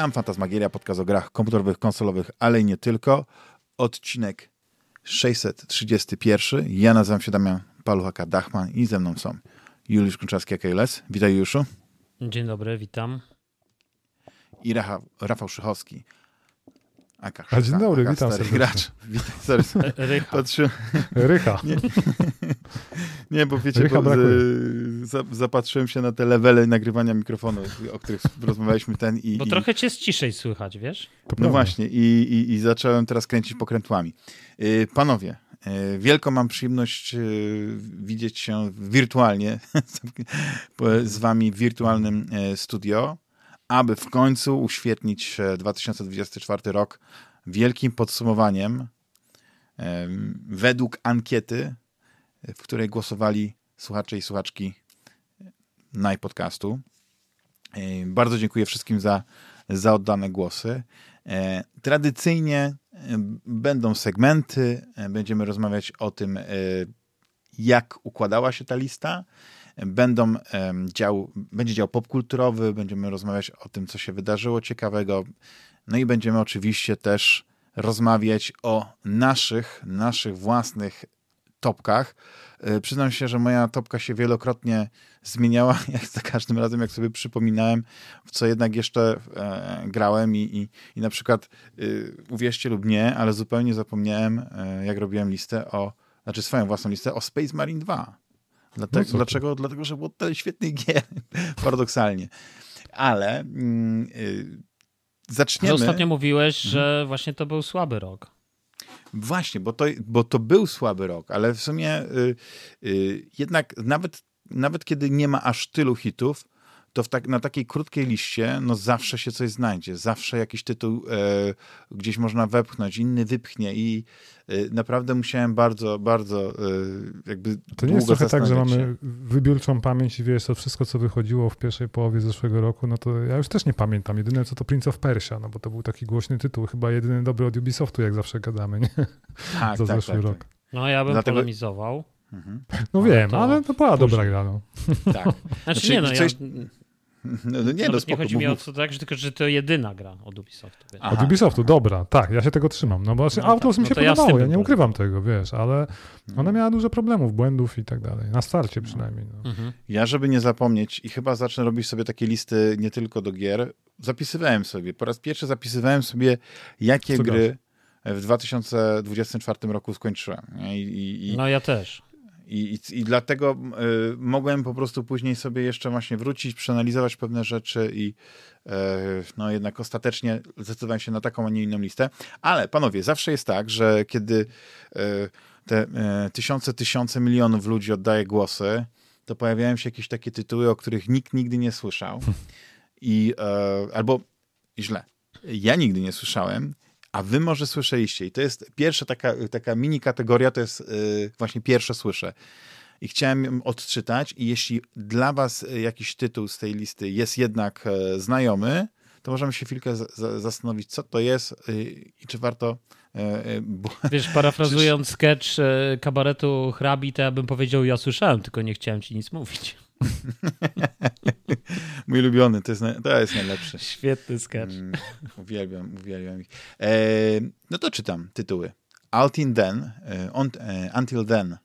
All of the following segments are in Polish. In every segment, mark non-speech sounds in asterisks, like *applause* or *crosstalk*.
Witam, Fantasmagieria, podcast o grach komputerowych, konsolowych, ale i nie tylko. Odcinek 631. Ja nazywam się Damian Paluchaka-Dachman i ze mną są Juliusz Kunczarski, KLS. Witaj Juliuszu. Dzień dobry, witam. I Rafał, Rafał Szychowski, A dzień dobry, Aka, witam serdecznie. gracz. *laughs* Witam, sorry. *laughs* Rycha. Patrzy... Rycha. *laughs* Nie, nie, bo wiecie, bo z, zapatrzyłem się na te levely nagrywania mikrofonu, o których rozmawialiśmy ten i... Bo i, trochę cię ciszej słychać, wiesz? No właśnie i, i, i zacząłem teraz kręcić pokrętłami. Y, panowie, y, wielką mam przyjemność y, widzieć się wirtualnie z wami w wirtualnym studio aby w końcu uświetnić 2024 rok wielkim podsumowaniem według ankiety, w której głosowali słuchacze i słuchaczki najpodcastu. Bardzo dziękuję wszystkim za, za oddane głosy. E, tradycyjnie e, będą segmenty, e, będziemy rozmawiać o tym, jak układała się ta lista, Będą dział, będzie dział popkulturowy, będziemy rozmawiać o tym, co się wydarzyło ciekawego. No i będziemy oczywiście też rozmawiać o naszych, naszych własnych topkach. E, przyznam się, że moja topka się wielokrotnie zmieniała, *laughs* jak za każdym razem, jak sobie przypominałem, w co jednak jeszcze e, grałem i, i, i na przykład, y, uwierzcie lub nie, ale zupełnie zapomniałem, e, jak robiłem listę o, znaczy swoją własną listę o Space Marine 2. Dlatego, no dlaczego? Dlatego, że było tyle świetnych gier, *laughs* paradoksalnie. Ale mm, y, zaczniemy... Ale ostatnio mówiłeś, mhm. że właśnie to był słaby rok. Właśnie, bo to, bo to był słaby rok, ale w sumie y, y, jednak nawet, nawet kiedy nie ma aż tylu hitów, to tak, na takiej krótkiej liście no zawsze się coś znajdzie, zawsze jakiś tytuł e, gdzieś można wepchnąć, inny wypchnie i e, naprawdę musiałem bardzo, bardzo e, jakby To nie jest trochę tak, że mamy wybiórczą pamięć i wiesz, to wszystko, co wychodziło w pierwszej połowie zeszłego roku, no to ja już też nie pamiętam. Jedyne co to Prince of Persia, no bo to był taki głośny tytuł, chyba jedyny dobry od Ubisoftu, jak zawsze gadamy, nie? Tak, Za tak, zeszły tak, rok. Tak. No ja bym Dlatego... polemizował. Mhm. No wiem, to... ale to była dobra gra. No. Tak. Znaczy, znaczy nie, no coś... ja no, no nie, no, nie chodzi mi o to tak, że tylko, że to jedyna gra od Ubisoftu. Wiesz. Od Ubisoftu, dobra, tak, ja się tego trzymam. No bo no, Outlaws tak, mi się no podobało, ja, ja nie ukrywam tego, wiesz, ale ona miała dużo problemów, błędów i tak dalej. Na starcie przynajmniej. No. Mhm. Ja, żeby nie zapomnieć i chyba zacznę robić sobie takie listy nie tylko do gier, zapisywałem sobie, po raz pierwszy zapisywałem sobie, jakie Co gry w 2024 roku skończyłem. I, i, i, no ja też. I, i, dlatego y, mogłem po prostu później sobie jeszcze właśnie wrócić, przeanalizować pewne rzeczy i y, no jednak ostatecznie zdecydowałem się na taką, a nie inną listę. Ale panowie, zawsze jest tak, że kiedy y, te tysiące, tysiące milionów ludzi oddaje głosy, to pojawiają się jakieś takie tytuły, o których nikt nigdy nie słyszał. I albo źle. Ja nigdy nie słyszałem a wy może słyszeliście. I to jest pierwsza taka, taka mini kategoria, to jest yy, właśnie pierwsze słyszę. I chciałem ją odczytać i jeśli dla was jakiś tytuł z tej listy jest jednak e, znajomy, to możemy się chwilkę zastanowić, co to jest yy, i czy warto e, bo... *laughs* Wiesz, parafrazując sketch kabaretu hrabi, to ja bym powiedział, ja słyszałem, tylko nie chciałem ci nic mówić. *laughs* Mój ulubiony, to jest, to jest najlepszy. Świetny sketch. Mm, uwielbiam, uwielbiam ich. E, no to czytam tytuły. Until Then, e, on, e, Until Then,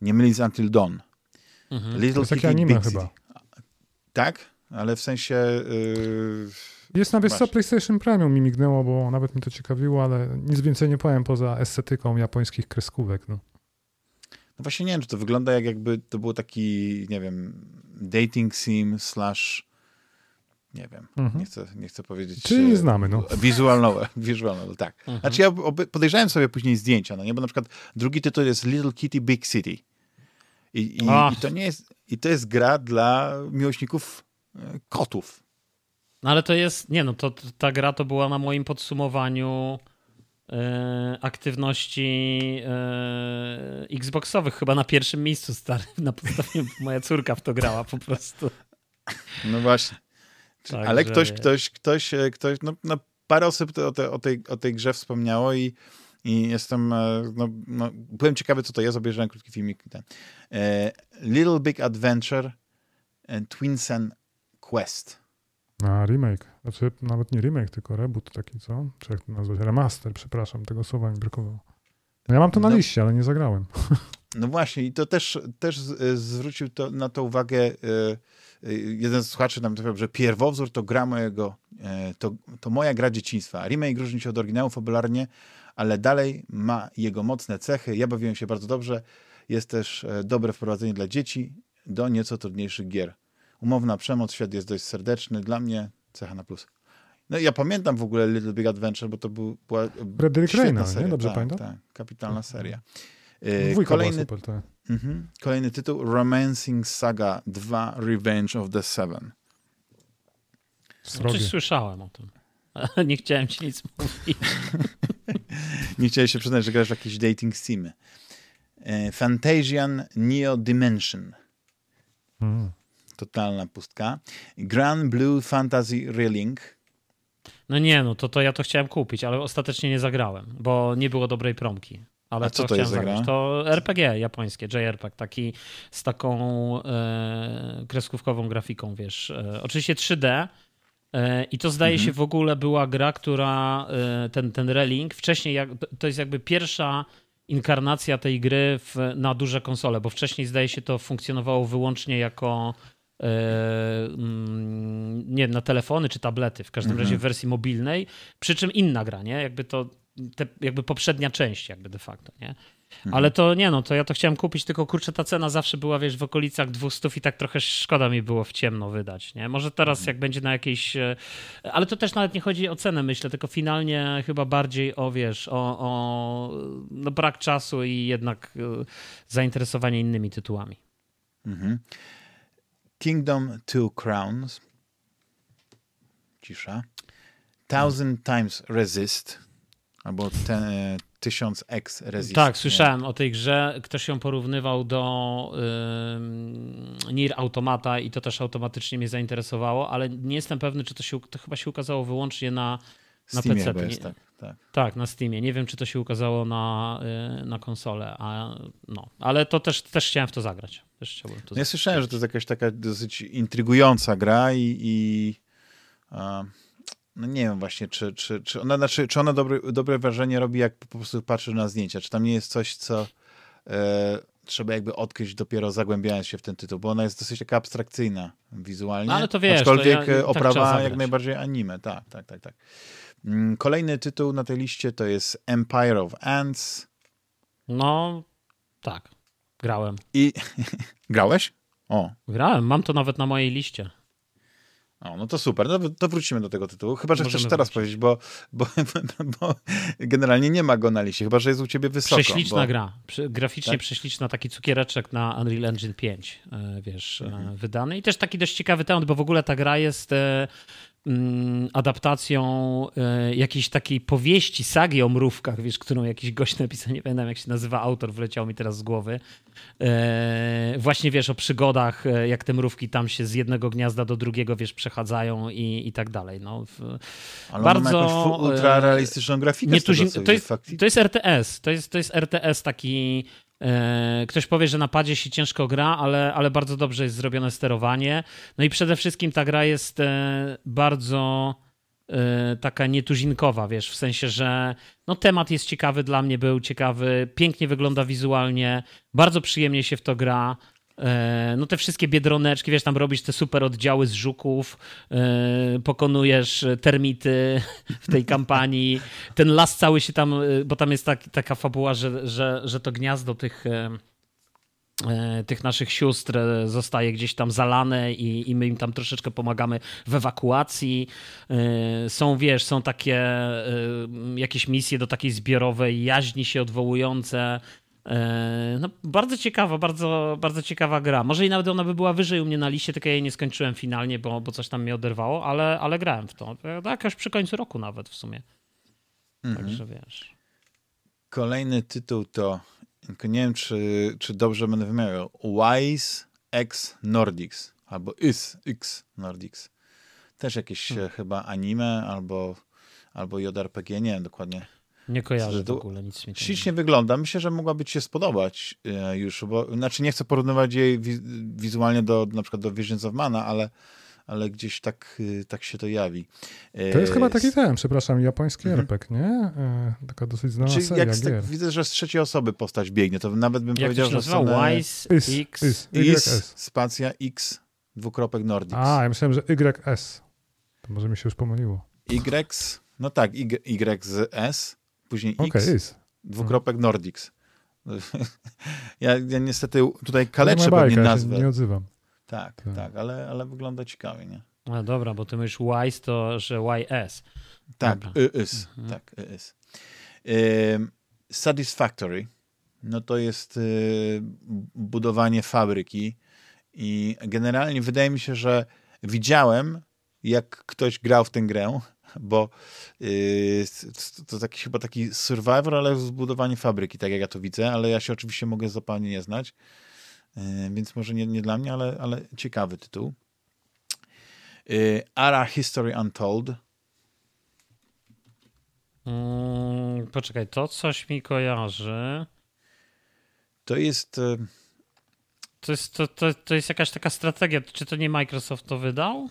nie mylić z Until Dawn. Mhm. Little to jest takie anime Big chyba. Tak? Ale w sensie... Yy... Jest na wiesz co, PlayStation Premium mi mignęło, bo nawet mi to ciekawiło, ale nic więcej nie powiem poza estetyką japońskich kreskówek. No. No właśnie nie wiem, czy to wygląda jak jakby to był taki, nie wiem, dating sim slash nie wiem, mhm. nie, chcę, nie chcę powiedzieć... Czyli nie znamy, no. Visual novel, *laughs* visual novel tak. Mhm. Znaczy ja podejrzałem sobie później zdjęcia, no nie, bo na przykład drugi tytuł jest Little Kitty Big City. I, i, i to nie jest, i to jest gra dla miłośników e, kotów. No ale to jest, nie no, to, ta gra to była na moim podsumowaniu E, aktywności e, Xboxowych chyba na pierwszym miejscu stary. *laughs* Na podstawie *laughs* moja córka w to grała po prostu. No właśnie. Tak, Ale ktoś, ktoś, ktoś, e, ktoś, no, no parę osób o, te, o, tej, o tej grze wspomniało i, i jestem, no, no, byłem ciekawy, co to jest, obejrzałem krótki filmik. Ten. Little Big Adventure Twinsen Quest. A, remake. Znaczy, nawet nie remake, tylko reboot taki, co? Czy jak to nazwać? Remaster, przepraszam, tego słowa mi brakowało. No ja mam to na No. liście, ale nie zagrałem. *laughs* No właśnie, i to też, też y, zwrócił to, na to uwagę y, y, jeden z słuchaczy nam powiedział, że pierwowzór to gra mojego, to, to moja gra dzieciństwa. Remake różni się od oryginału fabularnie, ale dalej ma jego mocne cechy. Ja bawiłem się bardzo dobrze. Jest też e, dobre wprowadzenie dla dzieci do nieco trudniejszych gier. Umowna przemoc, świat jest dość serdeczny. Dla mnie cecha na plus. No i ja pamiętam w ogóle Little Big Adventure, bo to był, była Frederick świetna Reina, nie? seria. Dobrze tak, pamiętam? Tak, kapitalna seria. Y, Dwójka Kolejny super, tak. Mhm. Kolejny tytuł Romancing Saga 2 Revenge of the Seven. Coś słyszałem o tym. *laughs* Nie chciałem ci nic mówić. *laughs* Nie chciałeś się przyznać, że grasz w jakieś dating simy. E, Fantasian Neo Dimension. Mm. Totalna pustka. Grand Blue Fantasy Reeling. No nie, no to, to ja to chciałem kupić, ale ostatecznie nie zagrałem, bo nie było dobrej promki. Ale A co to chciałem jest za gra? zagrać. To RPG japońskie, JRPG, taki z taką e, kreskówkową grafiką, wiesz. E, oczywiście 3D. E, I to zdaje Mhm. się w ogóle była gra, która e, ten, ten Relink wcześniej, jak, to jest jakby pierwsza inkarnacja tej gry w, na duże konsole, bo wcześniej zdaje się to funkcjonowało wyłącznie jako nie wiem, na telefony czy tablety, w każdym Mhm. razie w wersji mobilnej, przy czym inna gra, nie? Jakby to, te, jakby poprzednia część jakby de facto, nie? Mhm. Ale to nie no, to ja to chciałem kupić, tylko kurczę, ta cena zawsze była, wiesz, w okolicach 200 i tak trochę szkoda mi było w ciemno wydać, nie? Może teraz Mhm. jak będzie na jakiejś... e, Ale to też nawet nie chodzi o cenę, myślę, tylko finalnie chyba bardziej o, wiesz, o, o no, brak czasu i jednak e, zainteresowanie innymi tytułami. Mhm. Kingdom Two Crowns. Cisza. Thousand Times Resist. Albo ten, e, Tysiąc X Resist. Tak, słyszałem o tej grze. Ktoś ją porównywał do ym, Nier Automata i to też automatycznie mnie zainteresowało, ale nie jestem pewny, czy to się, to chyba się ukazało wyłącznie na, na Steamie PC. jest, tak, tak. Tak, na Steamie. Nie wiem, czy to się ukazało na, y, na konsolę, a no. Ale to też, też chciałem w to zagrać. Też chciałbym to No ja zagrać. słyszałem, że to jest jakaś taka dosyć intrygująca gra i, i no nie wiem właśnie, czy, czy, czy ona, znaczy, czy ona dobre, dobre wrażenie robi, jak po prostu patrzy na zdjęcia, czy tam nie jest coś, co e, trzeba jakby odkryć dopiero zagłębiając się w ten tytuł, bo ona jest dosyć taka abstrakcyjna wizualnie, No, ale to wiesz, aczkolwiek to ja- tak oprawa zagrać. jak najbardziej anime, tak, tak, tak, tak. Mm, Kolejny tytuł na tej liście to jest Empire of Ants No, tak. Grałem. i *laughs* grałeś? O, Grałem, mam to nawet na mojej liście. O, no to super, no, to wrócimy do tego tytułu. Chyba, że Możemy chcesz teraz wrócić. powiedzieć, bo, bo, *laughs* bo generalnie nie ma go na liście, chyba, że jest u ciebie wysoko. Prześliczna bo... gra. Graficznie Tak? prześliczna, taki cukiereczek na Unreal Engine 5, e, wiesz, Mhm. e, wydany. I też taki dość ciekawy temat, bo w ogóle ta gra jest e, adaptacją e, jakiejś takiej powieści, sagi o mrówkach, wiesz, którą jakiś gość *laughs* napisał, nie pamiętam jak się nazywa autor, wleciał mi teraz z głowy. E, właśnie, wiesz, o przygodach, e, jak te mrówki tam się z jednego gniazda do drugiego, wiesz, przechadzają i, i tak dalej. No, Ale bardzo, ultra realistyczną grafikę. nie to, jest, to jest RTS. To jest, to jest RTS taki. E, ktoś powie, że na padzie się ciężko gra, ale, ale bardzo dobrze jest zrobione sterowanie. No i przede wszystkim ta gra jest e, bardzo e, taka nietuzinkowa, wiesz, w sensie, że no, temat jest ciekawy dla mnie, był ciekawy, pięknie wygląda wizualnie, bardzo przyjemnie się w to gra. E, No te wszystkie biedroneczki, wiesz, tam robisz te super oddziały z żuków, e, pokonujesz termity w tej kampanii. Ten las cały się tam, e, bo tam jest tak, taka fabuła, że, że, że to gniazdo tych, tych naszych sióstr zostaje gdzieś tam zalane i, i my im tam troszeczkę pomagamy w ewakuacji. Są, wiesz, są takie jakieś misje do takiej zbiorowej jaźni się odwołujące. E, No, bardzo ciekawa, bardzo, bardzo ciekawa gra. Może i nawet ona by była wyżej u mnie na liście, tylko ja jej nie skończyłem finalnie, bo, bo coś tam mnie oderwało, ale, ale grałem w to. E, Jakoś przy końcu roku nawet w sumie. Mhm. Także wiesz. Kolejny tytuł to, nie wiem, czy, czy dobrze będę wymawiał, Wise X Nordics, albo Is X Nordics. Też jakieś Hmm. e, chyba anime, albo, albo JRPG, nie wiem dokładnie. Nie kojarzę w ogóle, nic mi Ślicznie wygląda. Myślę, że mogłaby ci się spodobać e, już, bo znaczy nie chcę porównywać jej wi- wizualnie do na przykład do Visions of Mana, ale, ale gdzieś tak, y, tak się to jawi. To jest chyba taki ten, przepraszam, japoński mhm. RPG, nie? E, taka dosyć znana Czy seria jak tak, Widzę, że z trzeciej osoby postać biegnie, to nawet bym jak powiedział, że są... Wise, X, X, X, X, spacja X, dwukropek Nordics. A, ja myślałem, że YS. To może mi się już pomyliło. Y, no tak, Y z S, później X, okay, dwukropek Nordics. *laughs* Ja, ja niestety tutaj kaleczę pewnie nazwę. Ja nie odzywam. Tak, tak, tak, ale, ale wygląda ciekawie, nie? No dobra, bo ty mówisz YS, to że YS. Tak, YS. Mhm. Tak, YS. satisfactory, no to jest y, budowanie fabryki i generalnie wydaje mi się, że widziałem, jak ktoś grał w tę grę, bo yy, to taki, chyba taki survivor, ale zbudowanie fabryki, tak jak ja to widzę, ale ja się oczywiście mogę zupełnie nie znać, yy, więc może nie, nie dla mnie, ale, ale ciekawy tytuł. Yy, Ara History Untold. Hmm, poczekaj, to coś mi kojarzy. To jest... Yy, to jest, to, to, to jest jakaś taka strategia. Czy to nie Microsoft to wydał?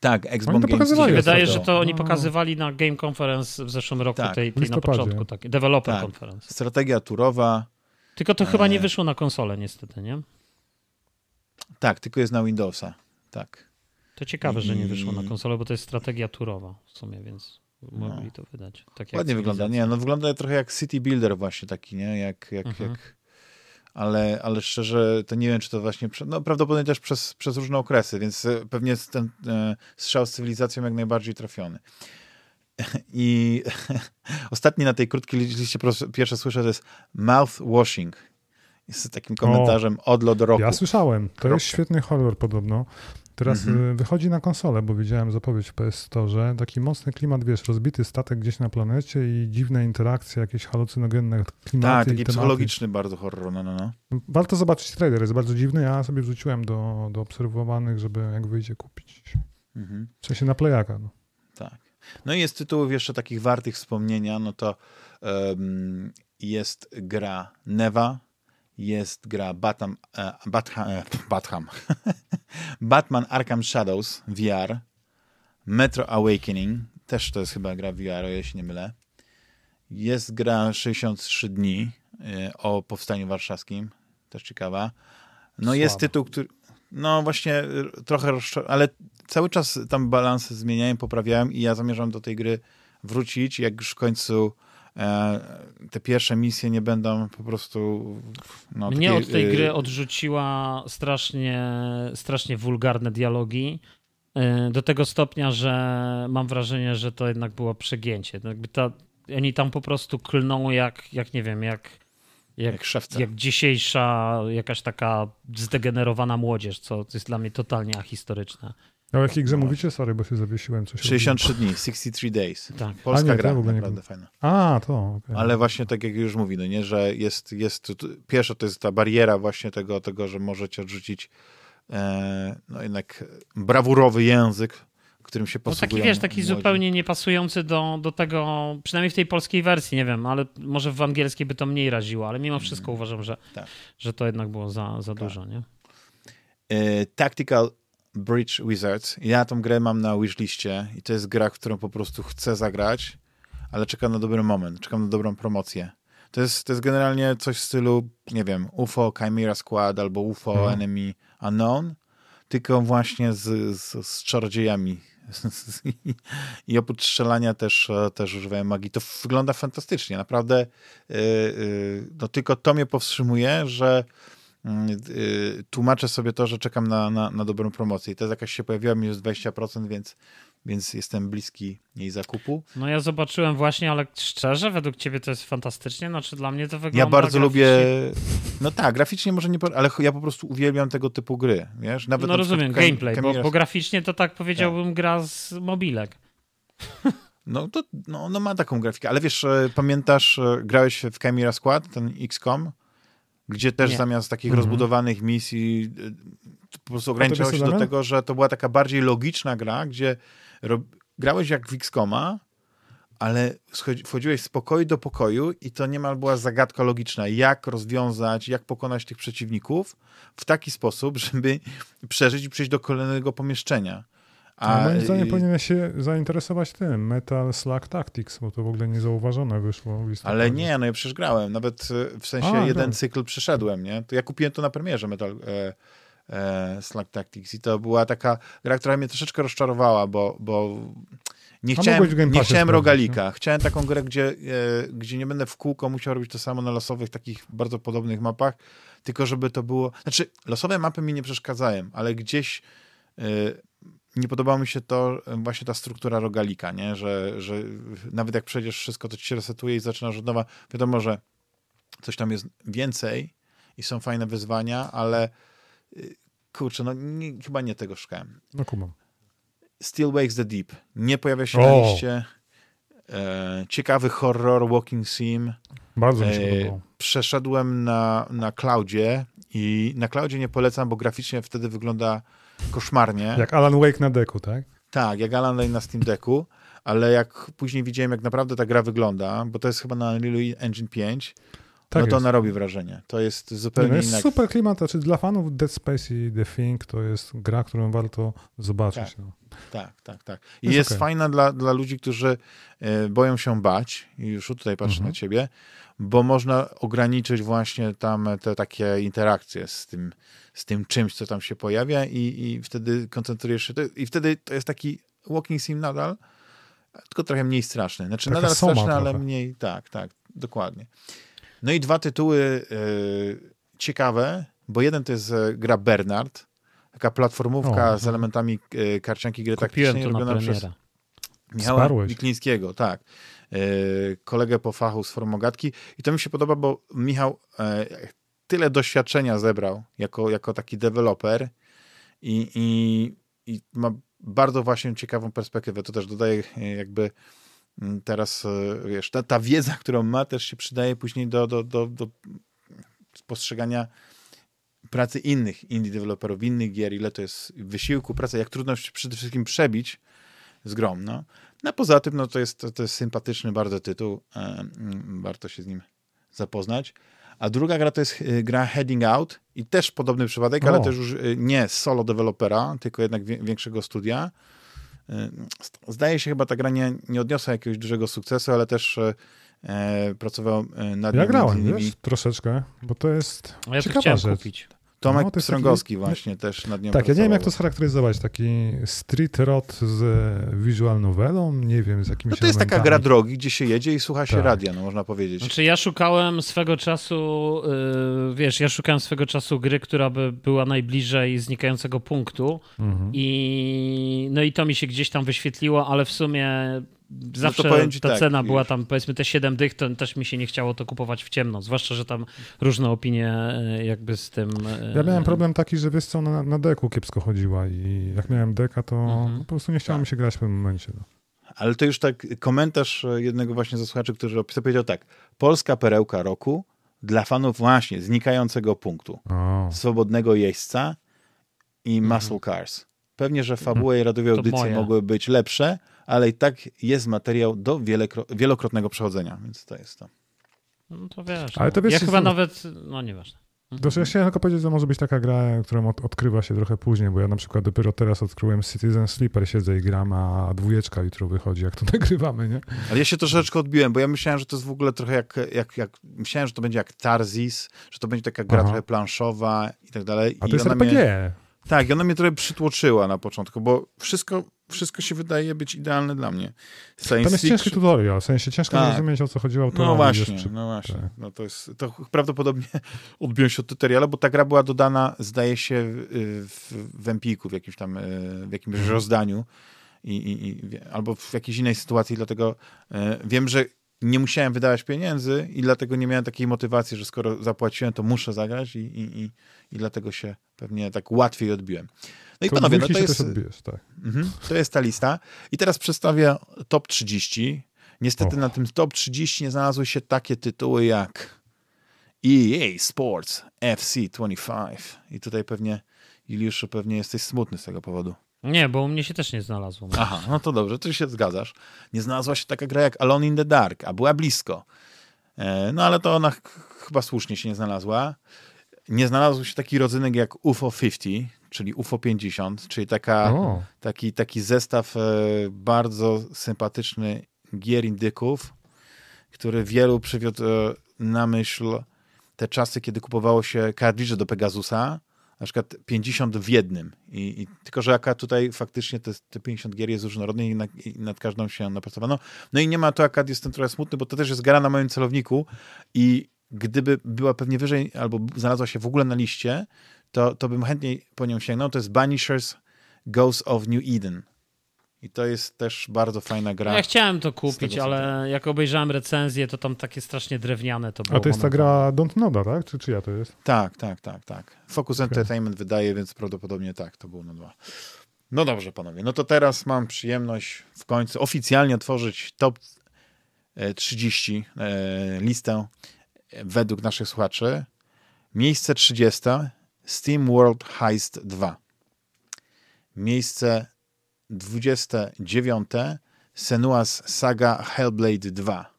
Tak, Xbox Games. Mi wydaje, że to oni pokazywali na Game Conference w zeszłym roku, tak. tej, tej na początku, tak, Developer tak. Conference. Strategia turowa. Tylko to e... chyba nie wyszło na konsolę niestety, nie? Tak, tylko jest na Windowsa, tak. To ciekawe, I... że nie wyszło na konsolę, bo to jest strategia turowa w sumie, więc mogli no. to wydać. Tak Ładnie wygląda, nie, no wygląda trochę jak City Builder właśnie taki, nie? Jak, jak, mhm. jak ale, ale szczerze to nie wiem, czy to właśnie, no prawdopodobnie też przez, przez różne okresy, więc e, pewnie jest ten e, strzał z cywilizacją jak najbardziej trafiony. *laughs* I *laughs* ostatni na tej krótkiej liście pierwsze słyszę to jest mouthwashing. Jest takim komentarzem o, od roku. Ja słyszałem. To jest świetny horror podobno. Teraz mhm. wychodzi na konsolę, bo widziałem zapowiedź w PS Store, taki mocny klimat, wiesz, rozbity statek gdzieś na planecie i dziwne interakcje, jakieś halucynogenne klimaty. Tak, taki psychologiczny bardzo horror, no, no, no. Warto zobaczyć trailer, jest bardzo dziwny, ja sobie wrzuciłem do, do obserwowanych, żeby jak wyjdzie kupić. Mhm. W sensie na playaka, no. Tak. No i jest tytułów jeszcze takich wartych wspomnienia, no to um, jest gra Neva, jest gra Batam, e, Batham, e, Batham. *laughs* Batman Arkham Shadows VR, Metro Awakening, też to jest chyba gra VR, o ile się nie mylę. Jest gra 63 dni e, o powstaniu warszawskim, też ciekawa. No Słabo. jest tytuł, który, no właśnie trochę, ale cały czas tam balanse zmieniałem, poprawiałem i ja zamierzam do tej gry wrócić, jak już w końcu te pierwsze misje nie będą po prostu. No, Mnie takie, od tej gry odrzuciła strasznie, strasznie wulgarne dialogi. E, do tego stopnia, że mam wrażenie, że to jednak było przegięcie. Jakby ta, oni tam po prostu klną jak, jak nie wiem, jak, jak, jak, jak dzisiejsza jakaś taka zdegenerowana młodzież, co jest dla mnie totalnie ahistoryczne. O jakiej grze no. mówicie? Sorry, bo się zawiesiłem. Coś 63 dni, 63 days. Tak. Polska nie, gra, naprawdę fajna. A, to. Okay. Ale właśnie tak jak już mówi, no nie, że jest, jest pierwsza to jest ta bariera właśnie tego, tego że możecie odrzucić e, no jednak brawurowy język, którym się posługują. No taki, wiesz, taki młodzi. zupełnie niepasujący do, do tego, przynajmniej w tej polskiej wersji, nie wiem, ale może w angielskiej by to mniej raziło, ale mimo wszystko mm. uważam, że, tak. że to jednak było za, za tak. dużo, nie? E, tactical Bridge Wizards. Ja tą grę mam na wishliście i to jest gra, którą po prostu chcę zagrać, ale czekam na dobry moment, czekam na dobrą promocję. To jest, to jest generalnie coś w stylu, nie wiem, UFO Chimera Squad albo UFO hmm. Enemy Unknown, tylko właśnie z, z, z czarodziejami. *laughs* I oprócz strzelania też, też używają magii. To wygląda fantastycznie. Naprawdę yy, yy, no tylko to mnie powstrzymuje, że tłumaczę sobie to, że czekam na, na, na dobrą promocję. I to jakaś się pojawiła minus 20%, więc, więc jestem bliski jej zakupu. No ja zobaczyłem właśnie, ale szczerze, według ciebie to jest fantastycznie? Znaczy dla mnie to wygląda Ja bardzo graficznie... lubię, no tak, graficznie może nie, ale ja po prostu uwielbiam tego typu gry, wiesz? Nawet no rozumiem, gameplay, bo, bo, graficznie to tak powiedziałbym tak. gra z mobilek. *laughs* No to no, no ma taką grafikę, ale wiesz, e, pamiętasz, e, grałeś w Chimera Squad, ten XCOM? Gdzie też nie. zamiast takich mhm. rozbudowanych misji y, po prostu ograniczało się do tego, że to była taka bardziej logiczna gra, gdzie grałeś jak w XCOMa, ale wchodziłeś z pokoju do pokoju i to niemal była zagadka logiczna, jak rozwiązać, jak pokonać tych przeciwników w taki sposób, *laughs* żeby przeżyć i przejść do kolejnego pomieszczenia. A moim zdaniem powinien się zainteresować tym, Metal Slug Tactics, bo to w ogóle niezauważone wyszło. Ale nie, no ja przecież grałem, nawet e, w sensie A, jeden cykl przeszedłem, nie? To ja kupiłem to na premierze Metal e, e, Slug Tactics i to była taka gra, która mnie troszeczkę rozczarowała, bo, bo nie chciałem, nie chciałem rogalika. Chciałem taką grę, gdzie, e, gdzie nie będę w kółko musiał robić to samo na losowych, takich bardzo podobnych mapach, tylko żeby to było... Znaczy, losowe mapy mi nie przeszkadzają, ale gdzieś e, nie podobało mi się to e, właśnie ta struktura rogalika, nie? Że, że nawet jak przejdziesz wszystko, to ci się resetuje i zaczynasz od nowa. Wiadomo, że coś tam jest więcej i są fajne wyzwania, ale kurczę, no nie, chyba nie tego szukałem. No kumam. Still Wakes the Deep. Nie pojawia się o. na liście. E, ciekawy horror Walking Sim. Bardzo mi się e, Przeszedłem na, na cloudzie i na cloudzie nie polecam, bo graficznie wtedy wygląda koszmarnie. Jak Alan Wake na deku, tak? Tak, jak Alan Wake na Steam Decku, ale jak później widziałem, jak naprawdę ta gra wygląda, bo to jest chyba na Unreal Engine 5, tak no to jest. ona robi wrażenie. To jest zupełnie no jest super klimat, znaczy dla fanów Dead Space i The Thing to jest gra, którą warto zobaczyć. Tak, no. tak, tak. tak. I jest, jest okay. fajna dla, dla ludzi, którzy e, boją się bać, i już tutaj patrzę mhm. na ciebie, bo można ograniczyć właśnie tam te takie interakcje z tym, z tym czymś, co tam się pojawia i, i wtedy koncentrujesz się, i wtedy to jest taki walking sim nadal, tylko trochę mniej straszny. Znaczy Taka nadal straszny, trochę. ale mniej, tak, tak, dokładnie. No i dwa tytuły y, ciekawe, bo jeden to jest e, gra Bernard, taka platformówka o, z elementami y, karcianki gry taktycznej robiona przez Michała Wiklińskiego, tak. Y, kolegę po fachu z formogatki i to mi się podoba, bo Michał tyle doświadczenia zebrał jako, jako taki deweloper i, i, i ma bardzo właśnie ciekawą perspektywę. To też dodaje jakby Mm, teraz, e, wiesz, ta, ta wiedza, *laughs* którą ma, też się przydaje później do, do, do, do postrzegania pracy innych indie deweloperów, innych gier, ile to jest wysiłku, praca, jak trudno się przede wszystkim przebić z grom, no. No poza tym, no to jest, to jest sympatyczny bardzo tytuł, e, mm, warto się z nim zapoznać. A druga gra to jest e, gra Heading Out i też podobny przypadek, o. ale też już nie solo dewelopera, tylko jednak większego studia, Y, zdaje się chyba ta gra nie, nie odniosła jakiegoś dużego sukcesu, ale też e, pracował nad Ja grałem, wiesz, troszeczkę, bo to jest ja ciekawa to rzecz. kupić. Tomek no, Strągowski taki... właśnie też nad nią Tak, pracował. ja nie wiem jak to scharakteryzować, taki street rod z visual novelą, nie wiem, z jakimiś No to jest taka gra drogi, gdzie się jedzie i słucha się tak. radia, no można powiedzieć. Znaczy ja szukałem swego czasu, yy, wiesz, ja szukałem swego czasu gry, która by była najbliżej znikającego punktu mhm. i no i to mi się gdzieś tam wyświetliło, ale w sumie zawsze no ta tak, cena była tam powiedzmy te 7 dych, to też mi się nie chciało to kupować w ciemno, zwłaszcza, że tam różne opinie e, jakby z tym... Ja miałem e, problem taki, że wiesz co, na, na deku kiepsko chodziła i jak miałem deka, to mhm. po prostu nie chciało tak. mi się grać w tym momencie. No. Ale to już tak komentarz jednego właśnie ze słuchaczy, który opisał, powiedział tak, polska perełka roku dla fanów właśnie znikającego punktu, o. swobodnego jeźdźca i mhm. muscle cars. Pewnie, że fabuła i radowe audycje mogły być lepsze, ale i tak jest materiał do wielokrotnego przechodzenia, więc to jest to. No to wiesz. Ale to no. wiesz ja chyba nawet, no nieważne. To ja chciałem tylko powiedzieć, że może być taka gra, którą od, odkrywa się trochę później, bo ja na przykład dopiero teraz odkryłem Citizen Sleeper, siedzę i gram, a dwójeczka jutro wychodzi, jak to *laughs* nagrywamy, nie? Ale ja się troszeczkę odbiłem, bo ja myślałem, że to jest w ogóle trochę jak, jak, jak myślałem, że to będzie jak Tarzis, że to będzie taka gra Aha. trochę planszowa i tak dalej. A to jest RPG. Mnie, tak, i ona mnie trochę przytłoczyła na początku, bo wszystko wszystko się wydaje być idealne dla mnie. Science Tam jest ciężki tutorial, w sensie ciężko tak. zrozumieć, o co chodziło. No właśnie, przy... no właśnie. Tak. No to, jest, to prawdopodobnie *laughs* odbiłem się od tutoriala, bo ta gra była dodana, zdaje się, w, w Empiku, w jakimś tam, e, w jakimś hmm. rozdaniu i, i, i, albo w jakiejś innej sytuacji, dlatego e, wiem, że nie musiałem wydawać pieniędzy i dlatego nie miałem takiej motywacji, że skoro zapłaciłem, to muszę zagrać i, i, i, i dlatego się pewnie tak łatwiej odbiłem. No i to panowie, no to jest, odbijesz, tak. mhm, to jest ta lista. I teraz przedstawię top 30. Niestety na tym top 30 nie znalazły się takie tytuły jak EA Sports FC25. I tutaj pewnie, Juliuszu, pewnie jesteś smutny z tego powodu. Nie, bo u mnie się też nie znalazło. Aha, no to dobrze, ty się zgadzasz. Nie znalazła się taka gra jak Alone in the Dark, a była blisko. E, no ale to ona chyba słusznie się nie znalazła. Nie znalazł się taki rodzynek jak UFO 50, czyli UFO 50, czyli taka, taki, taki zestaw e, bardzo sympatyczny gier indyków, który wielu przywiódł e, na myśl te czasy, kiedy kupowało się kartridże do Pegasusa, na przykład 50 w jednym. I, i tylko, że jaka tutaj faktycznie te, te 50 gier jest różnorodnych i, na, i nad każdą się napracowano. No i nie ma to akad, jestem trochę smutny, bo to też jest gra na moim celowniku i gdyby była pewnie wyżej albo znalazła się w ogóle na liście, to, to bym chętniej po nią sięgnął. To jest Banishers Ghost of New Eden. I to jest też bardzo fajna gra. Ja chciałem to kupić, tego, ale jak obejrzałem recenzję, to tam takie strasznie drewniane to było. A to jest ta gra Don't Noda, tak? Czy czyja to jest? Tak, tak, tak, tak. Focus okay. Entertainment wydaje, więc prawdopodobnie tak, to było na dwa. No dobrze, panowie. No to teraz mam przyjemność w końcu oficjalnie otworzyć top 30 e, e, listę według naszych słuchaczy. Miejsce 30 Steam World Heist 2. Miejsce 29 Senua's Saga Hellblade 2.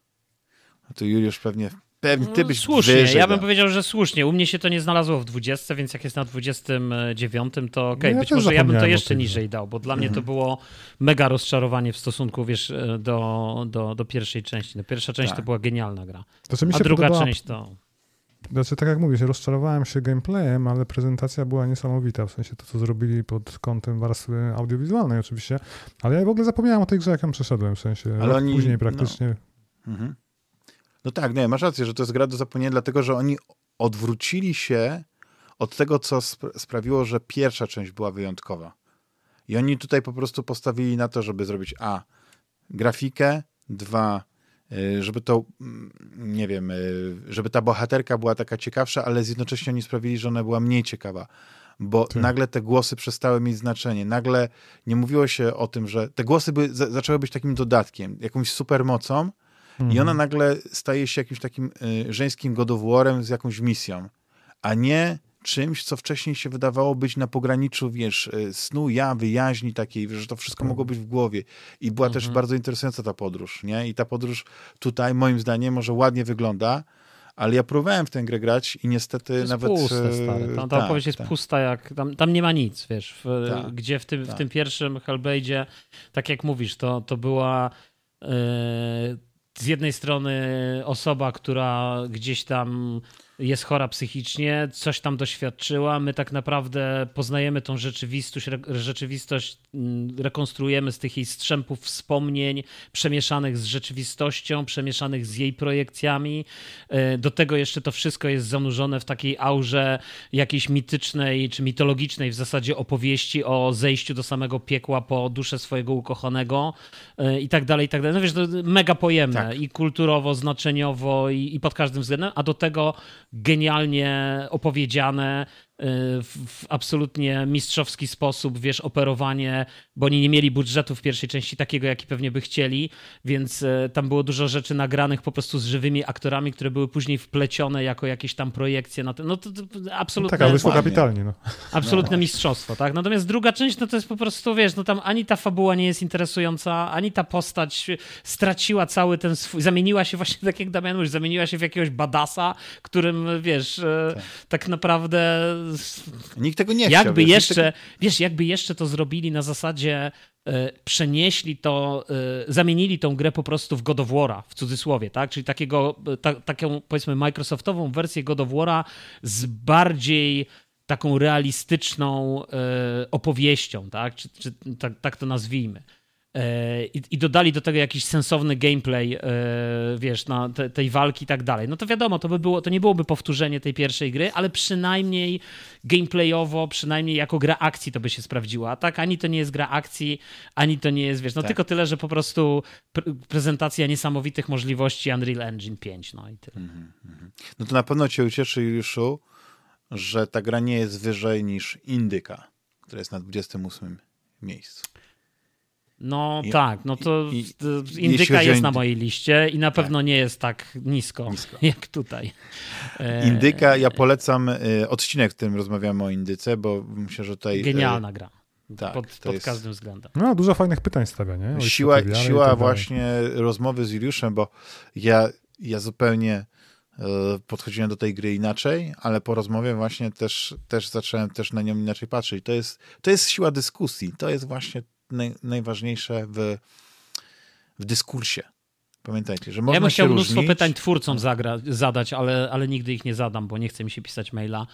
No to Juliusz pewnie Pewnie ty no, byś Słusznie, wyżej, ja bym powiedział, że słusznie. U mnie się to nie znalazło w 20, więc jak jest na 29, to okej. Okay. No ja Być może ja bym to jeszcze niżej dał, bo dla mhm. mnie to mhm. było mega rozczarowanie w stosunku, wiesz, do, do, do pierwszej części. No, pierwsza część tak. to była genialna gra. To, a druga podobała... część to... Znaczy, tak jak mówisz, rozczarowałem się gameplayem, ale prezentacja była niesamowita, w sensie to, co zrobili pod kątem warstwy audiowizualnej oczywiście, ale ja w ogóle zapomniałem o tej grze, jak ją przeszedłem, w sensie ale oni, później praktycznie. No. Mhm. no tak, nie, masz rację, że to jest gra do zapomnienia, dlatego, że oni odwrócili się od tego, co sp sprawiło, że pierwsza część była wyjątkowa. I oni tutaj po prostu postawili na to, żeby zrobić a, grafikę, dwa, żeby to, mm, nie wiem, y, żeby ta bohaterka była taka ciekawsza, ale jednocześnie oni sprawili, że ona była mniej ciekawa. Bo tak. nagle te głosy przestały mieć znaczenie. Nagle nie mówiło się o tym, że te głosy by, zaczęły być takim dodatkiem, jakąś supermocą, mhm. i ona nagle staje się jakimś takim y, żeńskim godowłorem z jakąś misją, a nie czymś, co wcześniej się wydawało być na pograniczu, wiesz, e, snu, ja, wyjaźni takiej, że to wszystko tak. mogło być w głowie. I była mhm. też bardzo interesująca ta podróż, nie? I ta podróż tutaj, moim zdaniem, może ładnie wygląda, ale ja próbowałem w tę grę grać i niestety to jest nawet... puste, stary. Tam, ta tak, opowieść jest tak. pusta, jak tam, tam nie ma nic, wiesz, w, tak, gdzie w tym, w tak. tym pierwszym Hellblade'zie, tak jak mówisz, to, to była... Yy, z jednej strony osoba, która gdzieś tam jest chora psychicznie, coś tam doświadczyła. My tak naprawdę poznajemy tą rzeczywistość, rzeczywistość mm, rekonstruujemy z tych jej strzępów wspomnień, przemieszanych z rzeczywistością, przemieszanych z jej projekcjami. E, do tego jeszcze to wszystko jest zanurzone w takiej aurze jakiejś mitycznej czy mitologicznej w zasadzie opowieści o zejściu do samego piekła po duszę swojego ukochanego e, i tak dalej, i tak dalej. No wiesz, to mega pojemne tak. i kulturowo, znaczeniowo i, i pod każdym względem, a do tego genialnie opowiedziane, w absolutnie mistrzowski sposób, wiesz, operowanie, bo oni nie mieli budżetu w pierwszej części takiego, jaki pewnie by chcieli, więc y, tam było dużo rzeczy nagranych po prostu z żywymi aktorami, które były później wplecione jako jakieś tam projekcje na to. No to, to absolutnie... No tak, ale wyszło kapitalnie, no. Absolutne no. mistrzostwo, tak? Natomiast druga część, no to jest po prostu, wiesz, no tam ani ta fabuła nie jest interesująca, ani ta postać straciła cały ten swój... Zamieniła się właśnie, tak jak Damian mówisz, zamieniła się w jakiegoś badasa, którym, wiesz, y, tak, tak naprawdę Nikt tego nie chciał. Jakby wiesz, jeszcze, tego... wiesz, jakby jeszcze to zrobili na zasadzie e, przenieśli to, e, zamienili tą grę po prostu w God of War'a, w cudzysłowie, tak? Czyli takiego, ta, taką powiedzmy Microsoftową wersję God of War'a z bardziej taką realistyczną e, opowieścią, tak? Czy, czy tak, tak to nazwijmy. E, i, i, dodali do tego jakiś sensowny gameplay, e, wiesz, na te, tej walki i tak dalej, no to wiadomo, to, by było, to nie byłoby powtórzenie tej pierwszej gry, ale przynajmniej gameplayowo, przynajmniej jako gra akcji to by się sprawdziła. Tak, ani to nie jest gra akcji, ani to nie jest, wiesz, no tak. tylko tyle, że po prostu prezentacja niesamowitych możliwości Unreal Engine 5, no i tyle. Mm -hmm. No to na pewno cię ucieszy, Juliuszu, że ta gra nie jest wyżej niż Indyka, która jest na 28 miejscu. No I, tak, no to i, i, indyka jest na mojej liście i na tak. pewno tak. nie jest tak nisko, nisko. *laughs* jak tutaj. E, indyka, ja polecam y, odcinek, w którym rozmawiamy o indyce, bo myślę, że tutaj... Genialna gra. Tak, pod, pod jest... każdym względem. No, dużo fajnych pytań stawia, nie? siła siła tak właśnie rozmowy z Juliuszem, bo ja, ja zupełnie podchodziłem do tej gry inaczej, ale po rozmowie właśnie też, też zacząłem też na nią inaczej patrzeć. To jest, to jest siła dyskusji. To jest właśnie naj, najważniejsze w, w dyskursie. Pamiętajcie, że można Ja bym chciał mnóstwo pytań twórcom zagra, zadać, ale, ale nigdy ich nie zadam, bo nie chce mi się pisać maila.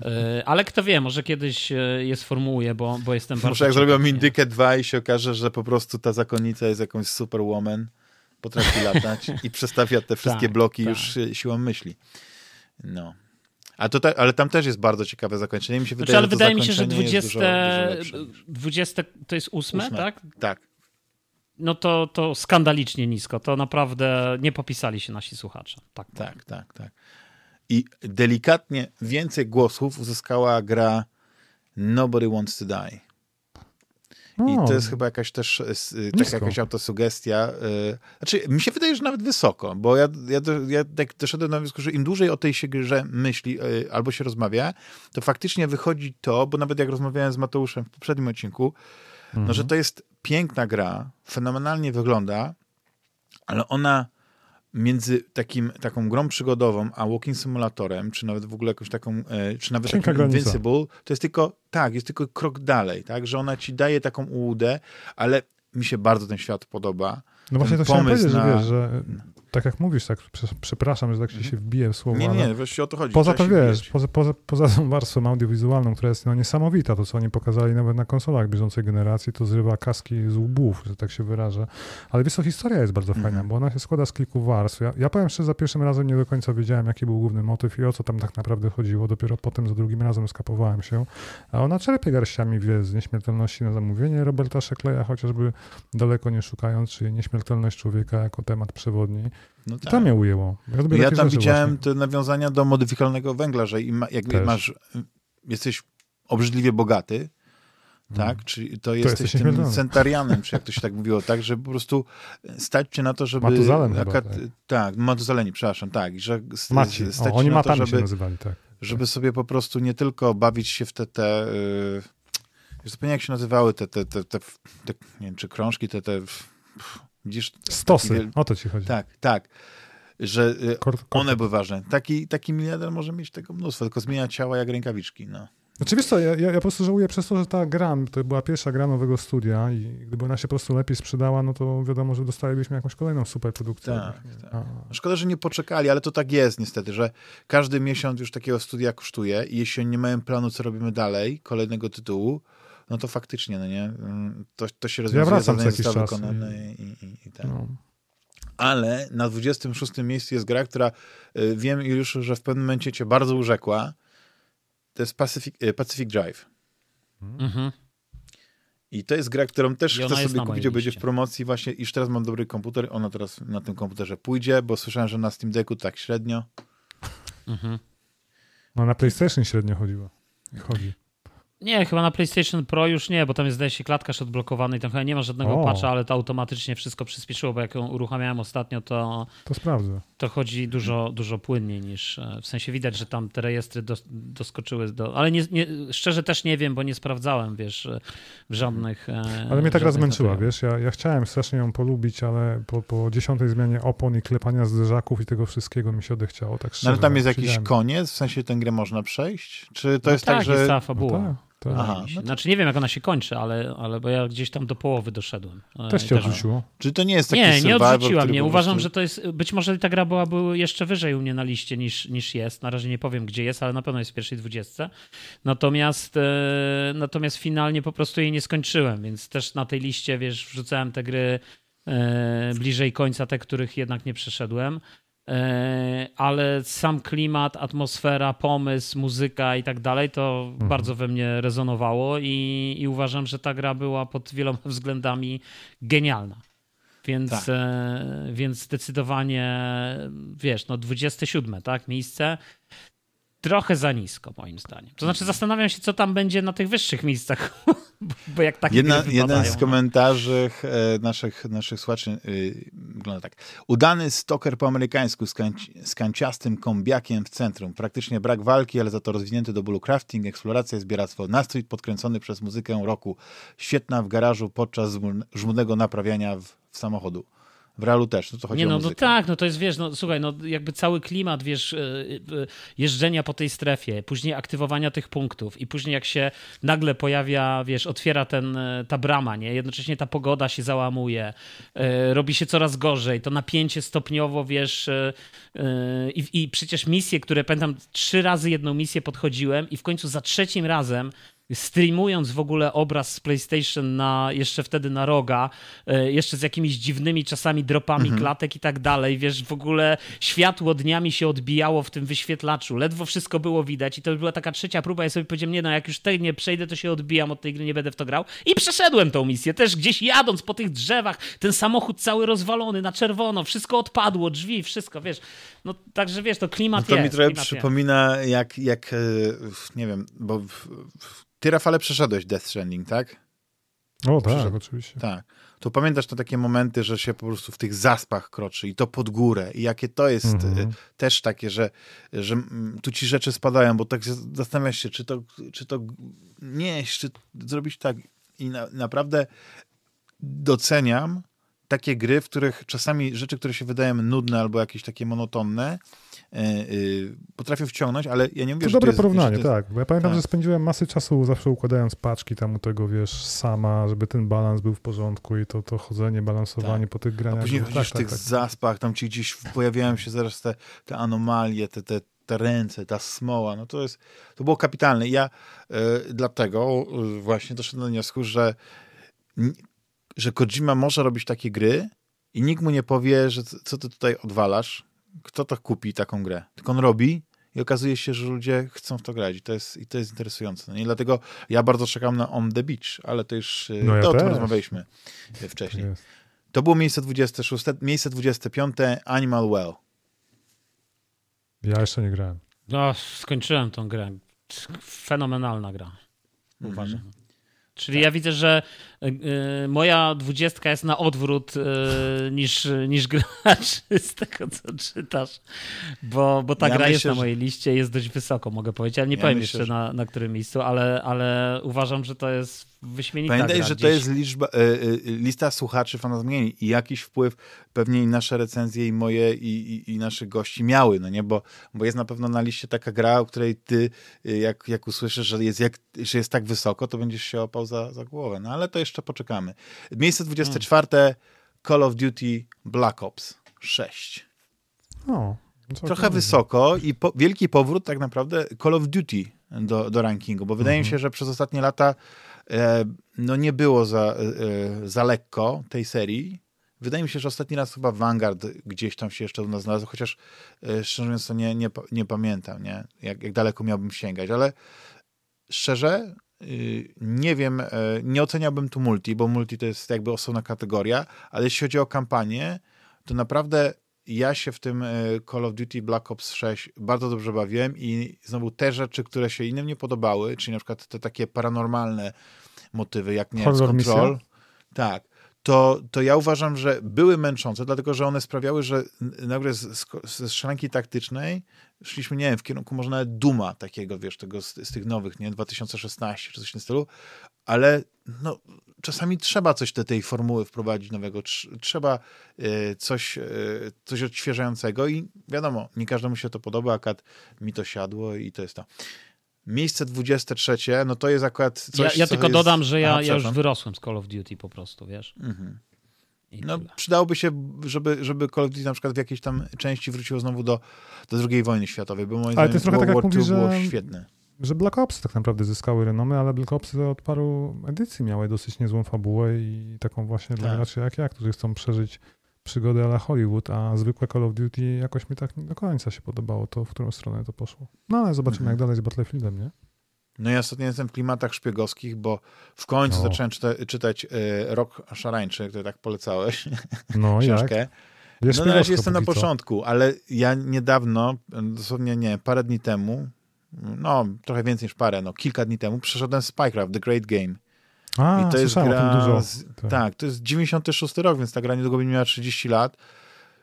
E, ale kto wie, może kiedyś e, je sformułuję, bo, bo jestem bardzo Może jak zrobią Indykę 2 i się okaże, że po prostu ta zakonnica jest jakąś superwoman, potrafi latać i przestawia te wszystkie tak, bloki tak. już siłą myśli. No. A ale tam też jest bardzo ciekawe zakończenie. Mi się znaczy, wydaje, ale wydaje mi się, że 20, dużo, dużo 20 to jest ósme, ósme, tak? Tak. No to, to skandalicznie nisko. To naprawdę nie popisali się nasi słuchacze. Tak, tak, tak, tak. I delikatnie więcej głosów uzyskała gra Nobody Wants to Die. I to jest chyba jakaś też taka jakaś autosugestia. Y, znaczy, mi się wydaje, że nawet wysoko, bo ja, ja, ja tak doszedłem do wniosku, że im dłużej o tej się grze myśli albo się rozmawia, to faktycznie wychodzi to, bo nawet jak rozmawiałem z Mateuszem w poprzednim odcinku, mhm. no, że mhm. to jest piękna gra, fenomenalnie wygląda, ale ona między takim, taką grą przygodową, a walking simulatorem, czy nawet w ogóle jakąś taką, e, czy nawet takim Invincible, to jest tylko, tak, jest tylko krok dalej, tak, że ona ci daje taką ułudę, ale mi się bardzo ten świat podoba. No właśnie to chciałem powiedzieć, na... że wiesz, że tak jak mówisz, tak przepraszam, że tak się, się wbije w słowo. Nie, nie, właściwie o to chodzi. Poza to wiesz, poza, poza, poza tą warstwą audiowizualną, która jest no, niesamowita, to co oni pokazali nawet na konsolach bieżącej generacji, to zrywa kaski z łbów, że tak się wyrażę. Ale wiesz co, historia jest bardzo fajna, mm -hmm. bo ona się składa z kilku warstw. Ja, ja powiem szczerze, za pierwszym razem nie do końca wiedziałem, jaki był główny motyw i o co tam tak naprawdę chodziło. Dopiero potem za drugim razem skapowałem się. A ona czerpie garściami, wie, z nieśmiertelności na zamówienie Roberta Szekleja, chociażby daleko nie szukając, czyli nieśmiertelność człowieka jako temat przewodni. No tak. To mnie ujęło. Ja, ja tam widziałem właśnie. te nawiązania do modyfikalnego węgla, że im, jak Też. masz, jesteś obrzydliwie bogaty, tak? Mm. Czy to, to jesteś, jesteś tym centarianem, czy jak to się tak *laughs* mówiło, tak? Że po prostu stać cię na to, żeby... Matuzalem chyba, tak. tak, Matuzaleni, przepraszam, tak. Że Maci. Stać o, oni na to, żeby, nazywali, tak. Żeby tak. sobie po prostu nie tylko bawić się w te, te yy, zapomniałem jak się nazywały te, te, te, te, te, nie wiem, czy krążki, te, te Widzisz? Stosy, wiel... o to ci chodzi. Tak, tak. Że y, one były ważne. Taki, taki miliarder może mieć tego mnóstwo, tylko zmienia ciała jak rękawiczki. No. Znaczy wiesz co, ja, ja, po prostu żałuję przez to, że ta gra, to była pierwsza gra nowego studia i gdyby ona się po prostu lepiej sprzedała, no to wiadomo, że dostalibyśmy jakąś kolejną super produkcję. Tak, tak. Szkoda, że nie poczekali, ale to tak jest niestety, że każdy miesiąc już takiego studia kosztuje i jeśli nie mają planu, co robimy dalej, kolejnego tytułu, no to faktycznie, no nie, mm, to, to się rozwiązuje, ja wracam zostało wykonane i, i, i tak. No. Ale na 26 miejscu jest gra, która y, wiem już, że w pewnym momencie cię bardzo urzekła. To jest Pacific, y, Pacific Drive. Mhm. I to jest gra, którą też chcę sobie kupić, bo będzie w promocji właśnie, iż teraz mam dobry komputer, ona teraz na tym komputerze pójdzie, bo słyszałem, że na Steam Decku tak średnio. Mhm. No na PlayStation średnio chodziło. Chodzi. Nie, chyba na PlayStation Pro już nie, bo tam jest zdaje się odblokowany i tam chyba nie ma żadnego o. patcha, ale to automatycznie wszystko przyspieszyło, bo jak ją uruchamiałem ostatnio, to to sprawdzę. To chodzi dużo, dużo płynniej niż, e, w sensie widać, że tam te rejestry dos, doskoczyły, do, ale nie, nie, szczerze też nie wiem, bo nie sprawdzałem, wiesz, e, w żadnych... E, ale mnie tak raz zmęczyła, wiesz, ja, ja chciałem strasznie ją polubić, ale po, po dziesiątej zmianie opon i klepania zderzaków i tego wszystkiego mi się odechciało, tak szczerze. No ale tam jest jakiś koniec, w sensie tę grę można przejść? Czy to no jest tak, tak że... jest ta fabuła. No tak. To Aha, no to... Znaczy nie wiem, jak ona się kończy, ale, ale bo ja gdzieś tam do połowy doszedłem. E, Też cię odrzuciło? Czy to nie jest taki Nie, nie odrzuciła mnie. Uważam, prostu... że to jest, być może ta gra byłaby jeszcze wyżej u mnie na liście niż, niż jest. Na razie nie powiem, gdzie jest, ale na pewno jest w pierwszej dwudziestce. Natomiast, e, natomiast finalnie po prostu jej nie skończyłem, więc też na tej liście, wiesz, wrzucałem te gry e, bliżej końca, te, których jednak nie przeszedłem. E, ale sam klimat, atmosfera, pomysł, muzyka i tak dalej, to mhm. bardzo we mnie rezonowało i, i, uważam, że ta gra była pod wieloma *laughs* względami genialna. Więc, tak. e, więc zdecydowanie, wiesz, no 27, tak, miejsce trochę za nisko, moim zdaniem. To znaczy, zastanawiam się, co tam będzie na tych wyższych miejscach. *laughs* bo jak tak Jedna, Jeden z no. komentarzy e, naszych, naszych słuchaczy e, wygląda tak. Udany stoker po amerykańsku z, kańc, z kanciastym kombiakiem w centrum. Praktycznie brak walki, ale za to rozwinięty do bólu crafting, eksploracja, zbieractwo. Nastrój podkręcony przez muzykę roku. Świetna w garażu podczas żmudnego naprawiania w, w samochodu. W realu też, no to chodzi Nie, no, no tak, no to jest, wiesz, no słuchaj, no jakby cały klimat, wiesz, e, e, jeżdżenia po tej strefie, później aktywowania tych punktów i później jak się nagle pojawia, wiesz, otwiera ten, e, ta brama, nie, jednocześnie ta pogoda się załamuje, robi się coraz gorzej, to napięcie stopniowo, wiesz, i, i przecież misje, które pamiętam, trzy razy jedną misję podchodziłem i w końcu za trzecim razem streamując w ogóle obraz z PlayStation na, jeszcze wtedy na roga, e, jeszcze z jakimiś dziwnymi czasami dropami mhm. klatek i tak dalej, wiesz, w ogóle światło dniami się odbijało w tym wyświetlaczu, ledwo wszystko było widać i to była taka trzecia próba, ja sobie powiedziałem, nie no, jak już tej nie przejdę, to się odbijam od tej gry, nie będę w to grał i przeszedłem tą misję, też gdzieś jadąc po tych drzewach, ten samochód cały rozwalony, na czerwono, wszystko odpadło, drzwi, wszystko, wiesz, no także wiesz, to klimat no to jest. Mi trochę przypomina jest. jak, jak, e, nie wiem, bo w, w ty, Rafale, przeszedłeś Death Stranding, tak? O, tak, Przeszedł. oczywiście. Tak. To pamiętasz te takie momenty, że się po prostu w tych zaspach kroczy i to pod górę i jakie to jest mm-hmm. też takie, że, że tu ci rzeczy spadają, bo tak zastanawiasz się, czy to, czy to nieść, czy zrobić tak. I na, naprawdę doceniam takie gry, w których czasami rzeczy, które się wydają nudne albo jakieś takie monotonne, potrafią wciągnąć, ale ja nie mówię, to że dobre to jest, porównanie, jest... tak. Bo ja pamiętam, tak. że spędziłem masę czasu zawsze układając paczki tam u tego, wiesz, sama, żeby ten balans był w porządku i to, to chodzenie, balansowanie tak. po tych graniach. A później tak, chodzisz tak, w tych tak. zaspach, tam ci gdzieś pojawiają się zaraz te, te anomalie, te, te, te ręce, ta smoła, no to jest, to było kapitalne. I ja y, dlatego y, właśnie doszedłem do wniosku, że że Kojima może robić takie gry i nikt mu nie powie, że co ty tutaj odwalasz, kto to kupi taką grę? Tylko on robi i okazuje się, że ludzie chcą w to grać i to jest, i to jest interesujące. No i dlatego ja bardzo czekam na On The Beach, ale to już y, no ja to o tym rozmawialiśmy y, wcześniej. Jest. To było miejsce 26, miejsce 25 Animal Well. Ja jeszcze nie grałem. No, skończyłem tą grę. Fenomenalna gra. Uważam. Mm -hmm. Czyli tak. ja widzę, że y, moja dwudziestka jest na odwrót y, niż, niż gracz *laughs* z tego, co czytasz. Bo, bo ta ja gra myślę, jest na mojej liście, jest dość wysoko, mogę powiedzieć, ale nie ja powiem myślę, jeszcze że... na, na którym miejscu, ale, ale uważam, że to jest wyśmienita Pamiętaj, gra że gdzieś. to jest liczba, y, y, lista słuchaczy fanazmieni i jakiś wpływ pewnie i nasze recenzje i moje i, i, i, naszych gości miały, no nie? Bo, bo jest na pewno na liście taka gra, o której ty y, jak, jak usłyszysz, że jest, jak, że jest tak wysoko, to będziesz się opał za, za głowę. No ale to jeszcze poczekamy. Miejsce 24 hmm. Call of Duty Black Ops 6. O, Trochę wysoko i po, wielki powrót tak naprawdę Call of Duty do, do rankingu, bo wydaje mi mhm. się, że przez ostatnie lata E, no nie było za, e, za lekko tej serii. Wydaje mi się, że ostatni raz chyba Vanguard gdzieś tam się jeszcze u nas znalazł, chociaż e, szczerze mówiąc to nie, nie, nie pamiętam, nie? Jak, jak daleko miałbym sięgać, ale szczerze y, nie wiem, nie oceniałbym tu multi, bo multi to jest jakby osobna kategoria, ale jeśli chodzi o kampanię, to naprawdę ja się w tym Call of Duty Black Ops 6 bardzo dobrze bawiłem i znowu te rzeczy, które się innym nie podobały, czyli na przykład te takie paranormalne motywy, jak nie Horror Control. Tak. To, to ja uważam, że były męczące, dlatego że one sprawiały, że nagle ze strzelanki taktycznej szliśmy, nie wiem, w kierunku może nawet Duma takiego, wiesz, tego z, z, tych nowych, nie, 2016 czy coś w tym stylu, ale no, czasami trzeba coś do tej formuły wprowadzić nowego, trzeba y, coś, y, coś odświeżającego i wiadomo, nie każdemu się to podoba, akad mi to siadło i to jest to. Miejsce 23, no to jest akurat coś, Ja, ja tylko jest... dodam, że ja, Aha, ja już wyrosłem z Call of Duty po prostu, wiesz. Mhm. No, przydałoby się, żeby, żeby Call of Duty na przykład w jakiejś tam części wróciło znowu do, do II wojny światowej, bo moim ale zdaniem World tak, War II było świetne. Że Black Ops tak naprawdę zyskały renomę, ale Black Ops od paru edycji miały dosyć niezłą fabułę i taką właśnie tak. dla graczy jak ja, którzy chcą przeżyć przygodę ala Hollywood, a zwykłe Call of Duty jakoś mi tak nie do końca się podobało to, w którą stronę to poszło. No ale zobaczymy, mhm. jak dalej z Battlefieldem, nie? No ja ostatnio jestem w klimatach szpiegowskich, bo w końcu no. zacząłem czyta czytać y, Rok Szarańczy, który tak polecałeś, *laughs* no, książkę. Jak? no na razie jestem na początku, ale ja niedawno, dosłownie nie, parę dni temu, no trochę więcej niż parę, no kilka dni temu przeszedłem Spycraft, The Great Game. A, I to jest gra. dużo. Z, Tak. tak. to jest 96 rok, więc ta gra niedługo będzie miała 30 lat.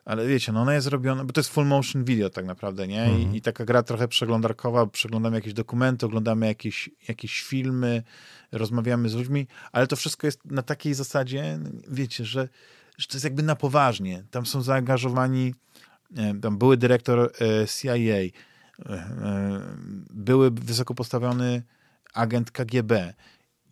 Ale wiecie, no ona jest robiona, bo to jest full motion video tak naprawdę, nie? Mhm. I, I taka gra trochę przeglądarkowa, przeglądamy jakieś dokumenty, oglądamy jakieś, jakieś filmy, rozmawiamy z ludźmi, ale to wszystko jest na takiej zasadzie, wiecie, że, że to jest jakby na poważnie. Tam są zaangażowani, e, tam były dyrektor e, CIA, e, były wysoko postawiony agent KGB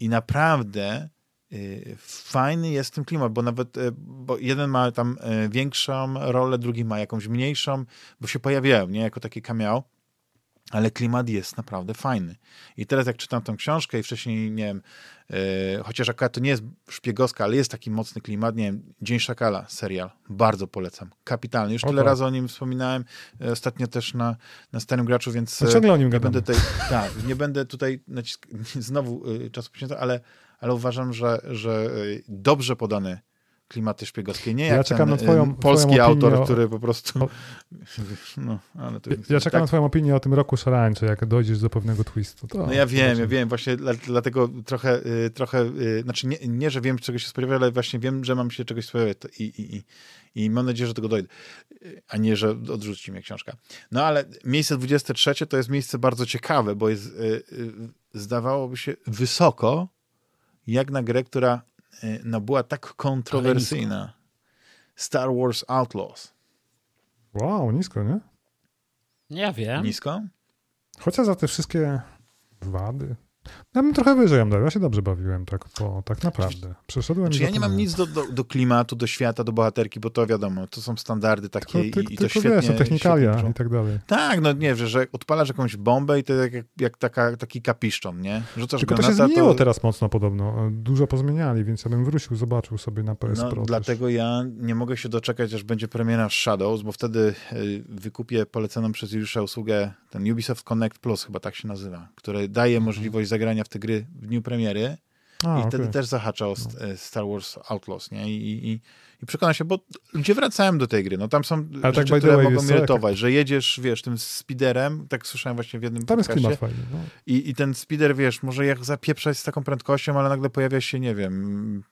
i naprawdę y, fajny jest ten klimat, bo nawet y, bo jeden ma tam y, większą rolę, drugi ma jakąś mniejszą, bo się pojawiają, nie, jako takie cameo, ale klimat jest naprawdę fajny. I teraz jak czytam tą książkę i wcześniej, nie wiem, chociaż akurat to nie jest szpiegowska, ale jest taki mocny klimat, nie wiem, Dzień Szakala, serial, bardzo polecam, kapitalny. Już O tyle razy o nim wspominałem, y, ostatnio też na, na Starym Graczu, więc... No, ciągle o nim nie gadamy. będę tutaj, *laughs* tak, nie będę tutaj nacisk, *laughs* znowu czasu poświęcał, ale, ale uważam, że, że dobrze podane klimaty szpiegowskie, nie Ja jak czekam ten na twoją- y, polski twoją autor, o- który po prostu *laughs* no, ale to Ja, czekam tak. na twoją opinię o tym roku szarańczy, jak dojdziesz do pewnego twistu. To, No ja wiem, ja wiem, właśnie dla, dlatego trochę, y, trochę y, znaczy nie, nie, że wiem, czego się spodziewać, ale właśnie wiem, że mam się czegoś spodziewać i, i, i, i mam nadzieję, że do tego dojdę, a nie, że odrzuci mnie książka. No ale miejsce 23 to jest miejsce bardzo ciekawe, bo jest, zdawałoby się wysoko, jak na grę, która no, była tak kontrowersyjna. Star Wars Outlaws. Wow, nisko, nie? Ja wiem. Nisko? Chociaż za te wszystkie wady. Ja bym trochę wyżej dał. Ja się dobrze bawiłem, tak, bo, tak naprawdę. Przeszedłem Znaczy, ja nie mam nic do, do, do klimatu, do świata, do bohaterki, bo to wiadomo, to są standardy takie Tylko, ty, i, i to świetnie... wiesz, to technikalia świetnie i tak dalej. Tak, no nie, że, że odpalasz jakąś bombę i to jak, jak, jak taka, taki kapiszczon, nie? Rzucasz Tylko to się granata, zmieniło teraz mocno podobno. Dużo pozmieniali, więc ja bym wrócił, zobaczył sobie na PS No, Pro. też. dlatego ja nie mogę się doczekać, aż będzie premiera Shadows, bo wtedy y, wykupię poleconą przez Juliusza usługę, ten Ubisoft Connect Plus chyba tak się nazywa, który daje możliwość zagrania w te gry w dniu premiery A, i wtedy okej. też zahacza o e, Star Wars Outlaws, nie? I, i, i przekona się, bo ludzie wracają do tej gry. No tam są tak rzeczy, the które way, mogą irytować, że jedziesz, wiesz, tym speederem, tak słyszałem właśnie w jednym Tam jest podcastie, klimat fajny. No. i, i ten speeder, wiesz, może jak zapieprzać z taką prędkością, ale nagle pojawia się, nie wiem,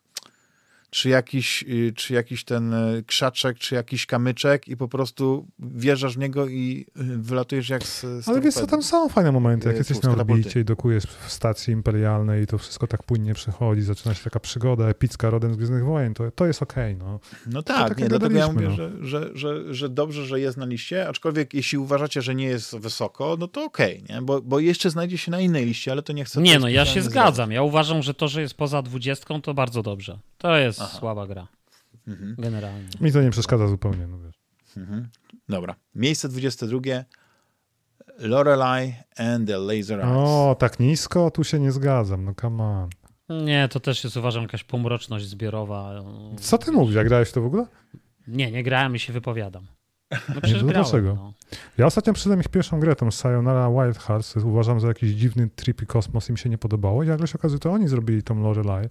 czy jakiś, y, czy jakiś ten y, krzaczek, czy jakiś kamyczek i po prostu wjeżdżasz w niego i y, wylatujesz jak z, z Ale wiesz co, tam są fajne momenty, jak jesteś na orbicie i dokujesz w stacji imperialnej i to wszystko tak płynnie przechodzi, zaczyna się taka przygoda epicka rodem z Gwiezdnych Wojen, to, to jest okej, no. No tak, tak nie, dlatego ja mówię, gadaliśmy, że, że, że, że dobrze, że jest na liście, aczkolwiek jeśli uważacie, że nie jest wysoko, no to okej, nie? Bo, bo jeszcze znajdzie się na innej liście, ale to nie chcę... Nie, no ja się zgadzam. Ja uważam, że to, że jest poza dwudziestką, to bardzo dobrze. To jest Aha. słaba gra. Mhm. Generalnie. Mi to nie przeszkadza zupełnie, no wiesz. Mhm. Dobra. Miejsce 22. Lorelei and the Laser Eyes. O, tak nisko, tu się nie zgadzam, no come on. Nie, to też jest uważam jakaś pomroczność zbiorowa. Co ty mówisz, jak grałeś to w ogóle? Nie, nie grałem i się wypowiadam. No *laughs* przecież to grałem, dlaczego? No. Ja ostatnio przyszedłem ich pierwszą grę, tą Sayonara Wild Hearts, uważam za jakiś dziwny trippy kosmos i mi się nie podobało i nagle się okazuje, to oni zrobili tą Lorelei.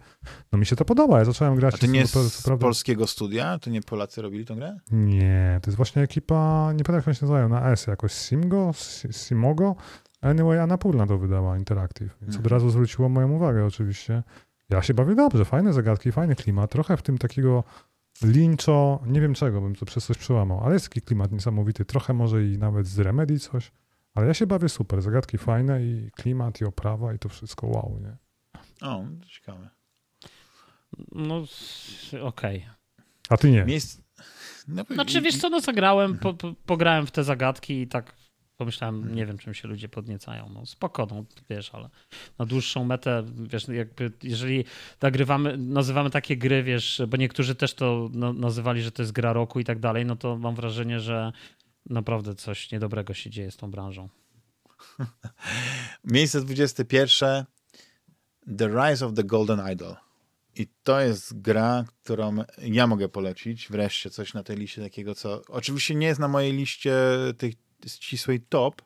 No mi się to podoba, ja zacząłem grać. A to nie co z prawda- polskiego studia? To nie Polacy robili tę grę? Nie, to jest właśnie ekipa, nie pamiętam jak oni się nazywają, na S jakoś, Simgo, Si- Simogo? Anyway, Annapurna to wydała Interactive, więc od Mhm. razu zwróciło moją uwagę oczywiście. Ja się bawię dobrze, fajne zagadki, fajny klimat, trochę w tym takiego lincho, nie wiem czego bym to przez coś przełamał, ale jest taki klimat niesamowity, trochę może i nawet z Remedy coś, ale ja się bawię super, zagadki fajne i klimat i oprawa i to wszystko wow, nie? O, ciekawe. No, okej. A ty nie. Miejsce... No, Znaczy, i- wiesz co, no zagrałem, po, po, pograłem w te zagadki i tak pomyślałem, Mhm. nie wiem, czym się ludzie podniecają. No spoko, no wiesz, ale na dłuższą metę, wiesz, jakby jeżeli nagrywamy, nazywamy takie gry, wiesz, bo niektórzy też to nazywali, że to jest gra roku i tak dalej, no to mam wrażenie, że naprawdę coś niedobrego się dzieje z tą branżą. *laughs* Miejsce 21. The Rise of the Golden Idol. I to jest gra, którą ja mogę polecić. Wreszcie coś na tej liście takiego, co oczywiście nie jest na mojej liście tej ścisłej top,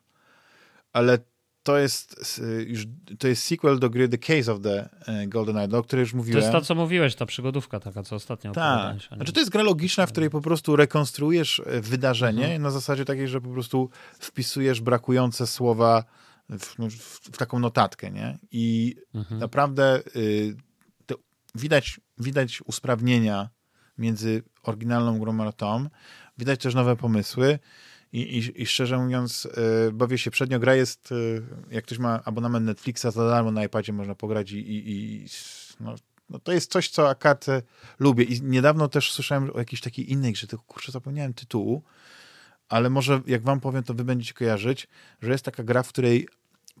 ale to jest już to jest sequel do gry The Case of the e, Golden Idol, o której już To mówiłem. jest to, co mówiłeś, ta przygodówka taka, co ostatnio Tak. Znaczy to jest gra logiczna, w której po prostu rekonstruujesz e, wydarzenie Mhm. na zasadzie takiej, że po prostu wpisujesz brakujące słowa w, no, w, w taką notatkę, nie? I Mhm. naprawdę y, widać, widać usprawnienia między oryginalną grą a tą. Widać też nowe pomysły. I, i, I, szczerze mówiąc, yy, bawię się przednio. Gra jest, yy, jak ktoś ma abonament Netflixa, za darmo na iPadzie można pograć i, i, no, no, to jest coś, co akad lubię. I niedawno też słyszałem o jakiejś takiej innej grze, tylko kurczę, zapomniałem tytułu, ale może jak wam powiem, to wy będziecie kojarzyć, że jest taka gra, w której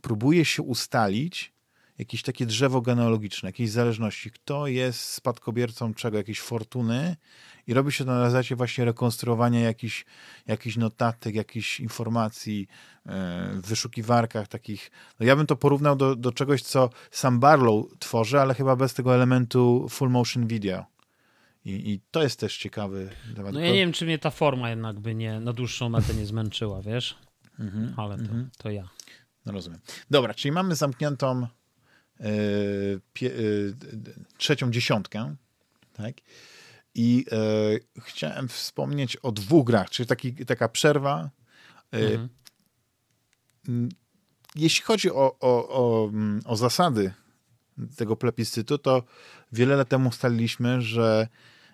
próbuje się ustalić jakieś takie drzewo genealogiczne, jakieś zależności, kto jest spadkobiercą czego, jakiejś fortuny i robi się to na zasadzie właśnie rekonstruowania jakichś, jakichś notatek, jakichś informacji e, w wyszukiwarkach takich. No ja bym to porównał do, do czegoś, co sam Barlow tworzy, ale chyba bez tego elementu full motion video. I, I, to jest też ciekawy temat. No ja nie wiem, czy mnie ta forma jednak by nie na dłuższą metę nie zmęczyła, wiesz? Mhm, ale to, mhm. to ja. No rozumiem. Dobra, czyli mamy zamkniętą trzecią dziesiątkę, tak? I yy, chciałem wspomnieć o dwóch grach, czyli taki, taka przerwa. Mhm. Jeśli chodzi o, o, o, mm, o zasady tego plebiscytu, to wiele lat temu ustaliliśmy, że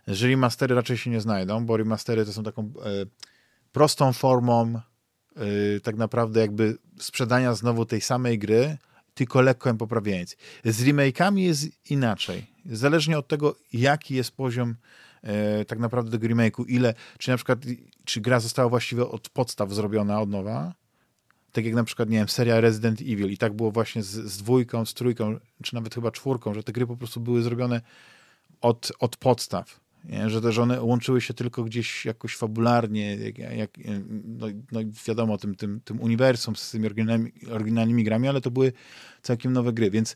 że remastery raczej się nie znajdą, bo remastery to są taką e, prostą formą e, tak naprawdę jakby sprzedania znowu tej samej gry, tylko lekko ją poprawiając. Z remake'ami jest inaczej. Zależnie od tego, jaki jest poziom e, tak naprawdę tego remake'u, ile, czy na przykład, czy gra została właściwie od podstaw zrobiona od nowa, tak jak na przykład, nie wiem, seria Resident Evil i tak było właśnie z, z dwójką, z trójką, czy nawet chyba czwórką, że te gry po prostu były zrobione od, od podstaw. Nie? Że też one łączyły się tylko gdzieś jakoś fabularnie, jak, jak, no, no wiadomo, tym, tym, tym uniwersum z tymi oryginalnymi, oryginalnymi grami, ale to były całkiem nowe gry, więc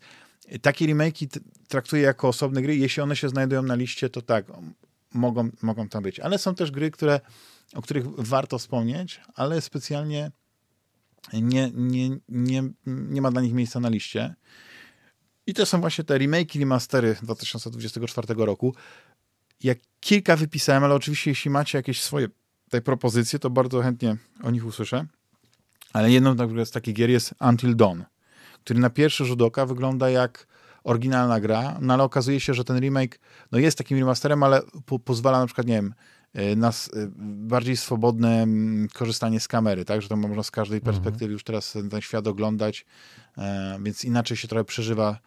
takie remake'i traktuję jako osobne gry. Jeśli one się znajdują na liście, to tak, mogą, mogą tam być. Ale są też gry, które, o których warto wspomnieć, ale specjalnie nie, nie, nie, nie ma dla nich miejsca na liście. I to są właśnie te remake remastery 2024 roku jak kilka wypisałem, ale oczywiście jeśli macie jakieś swoje tej propozycje, to bardzo chętnie o nich usłyszę. Ale jedną z takich gier jest Until Dawn, który na pierwszy rzut oka wygląda jak oryginalna gra, no ale okazuje się, że ten remake no jest takim remasterem, ale po pozwala na przykład, nie wiem, y, na y, bardziej swobodne mm, korzystanie z kamery, tak, że to można z każdej mhm. perspektywy już teraz ten świat oglądać, e, więc inaczej się trochę przeżywa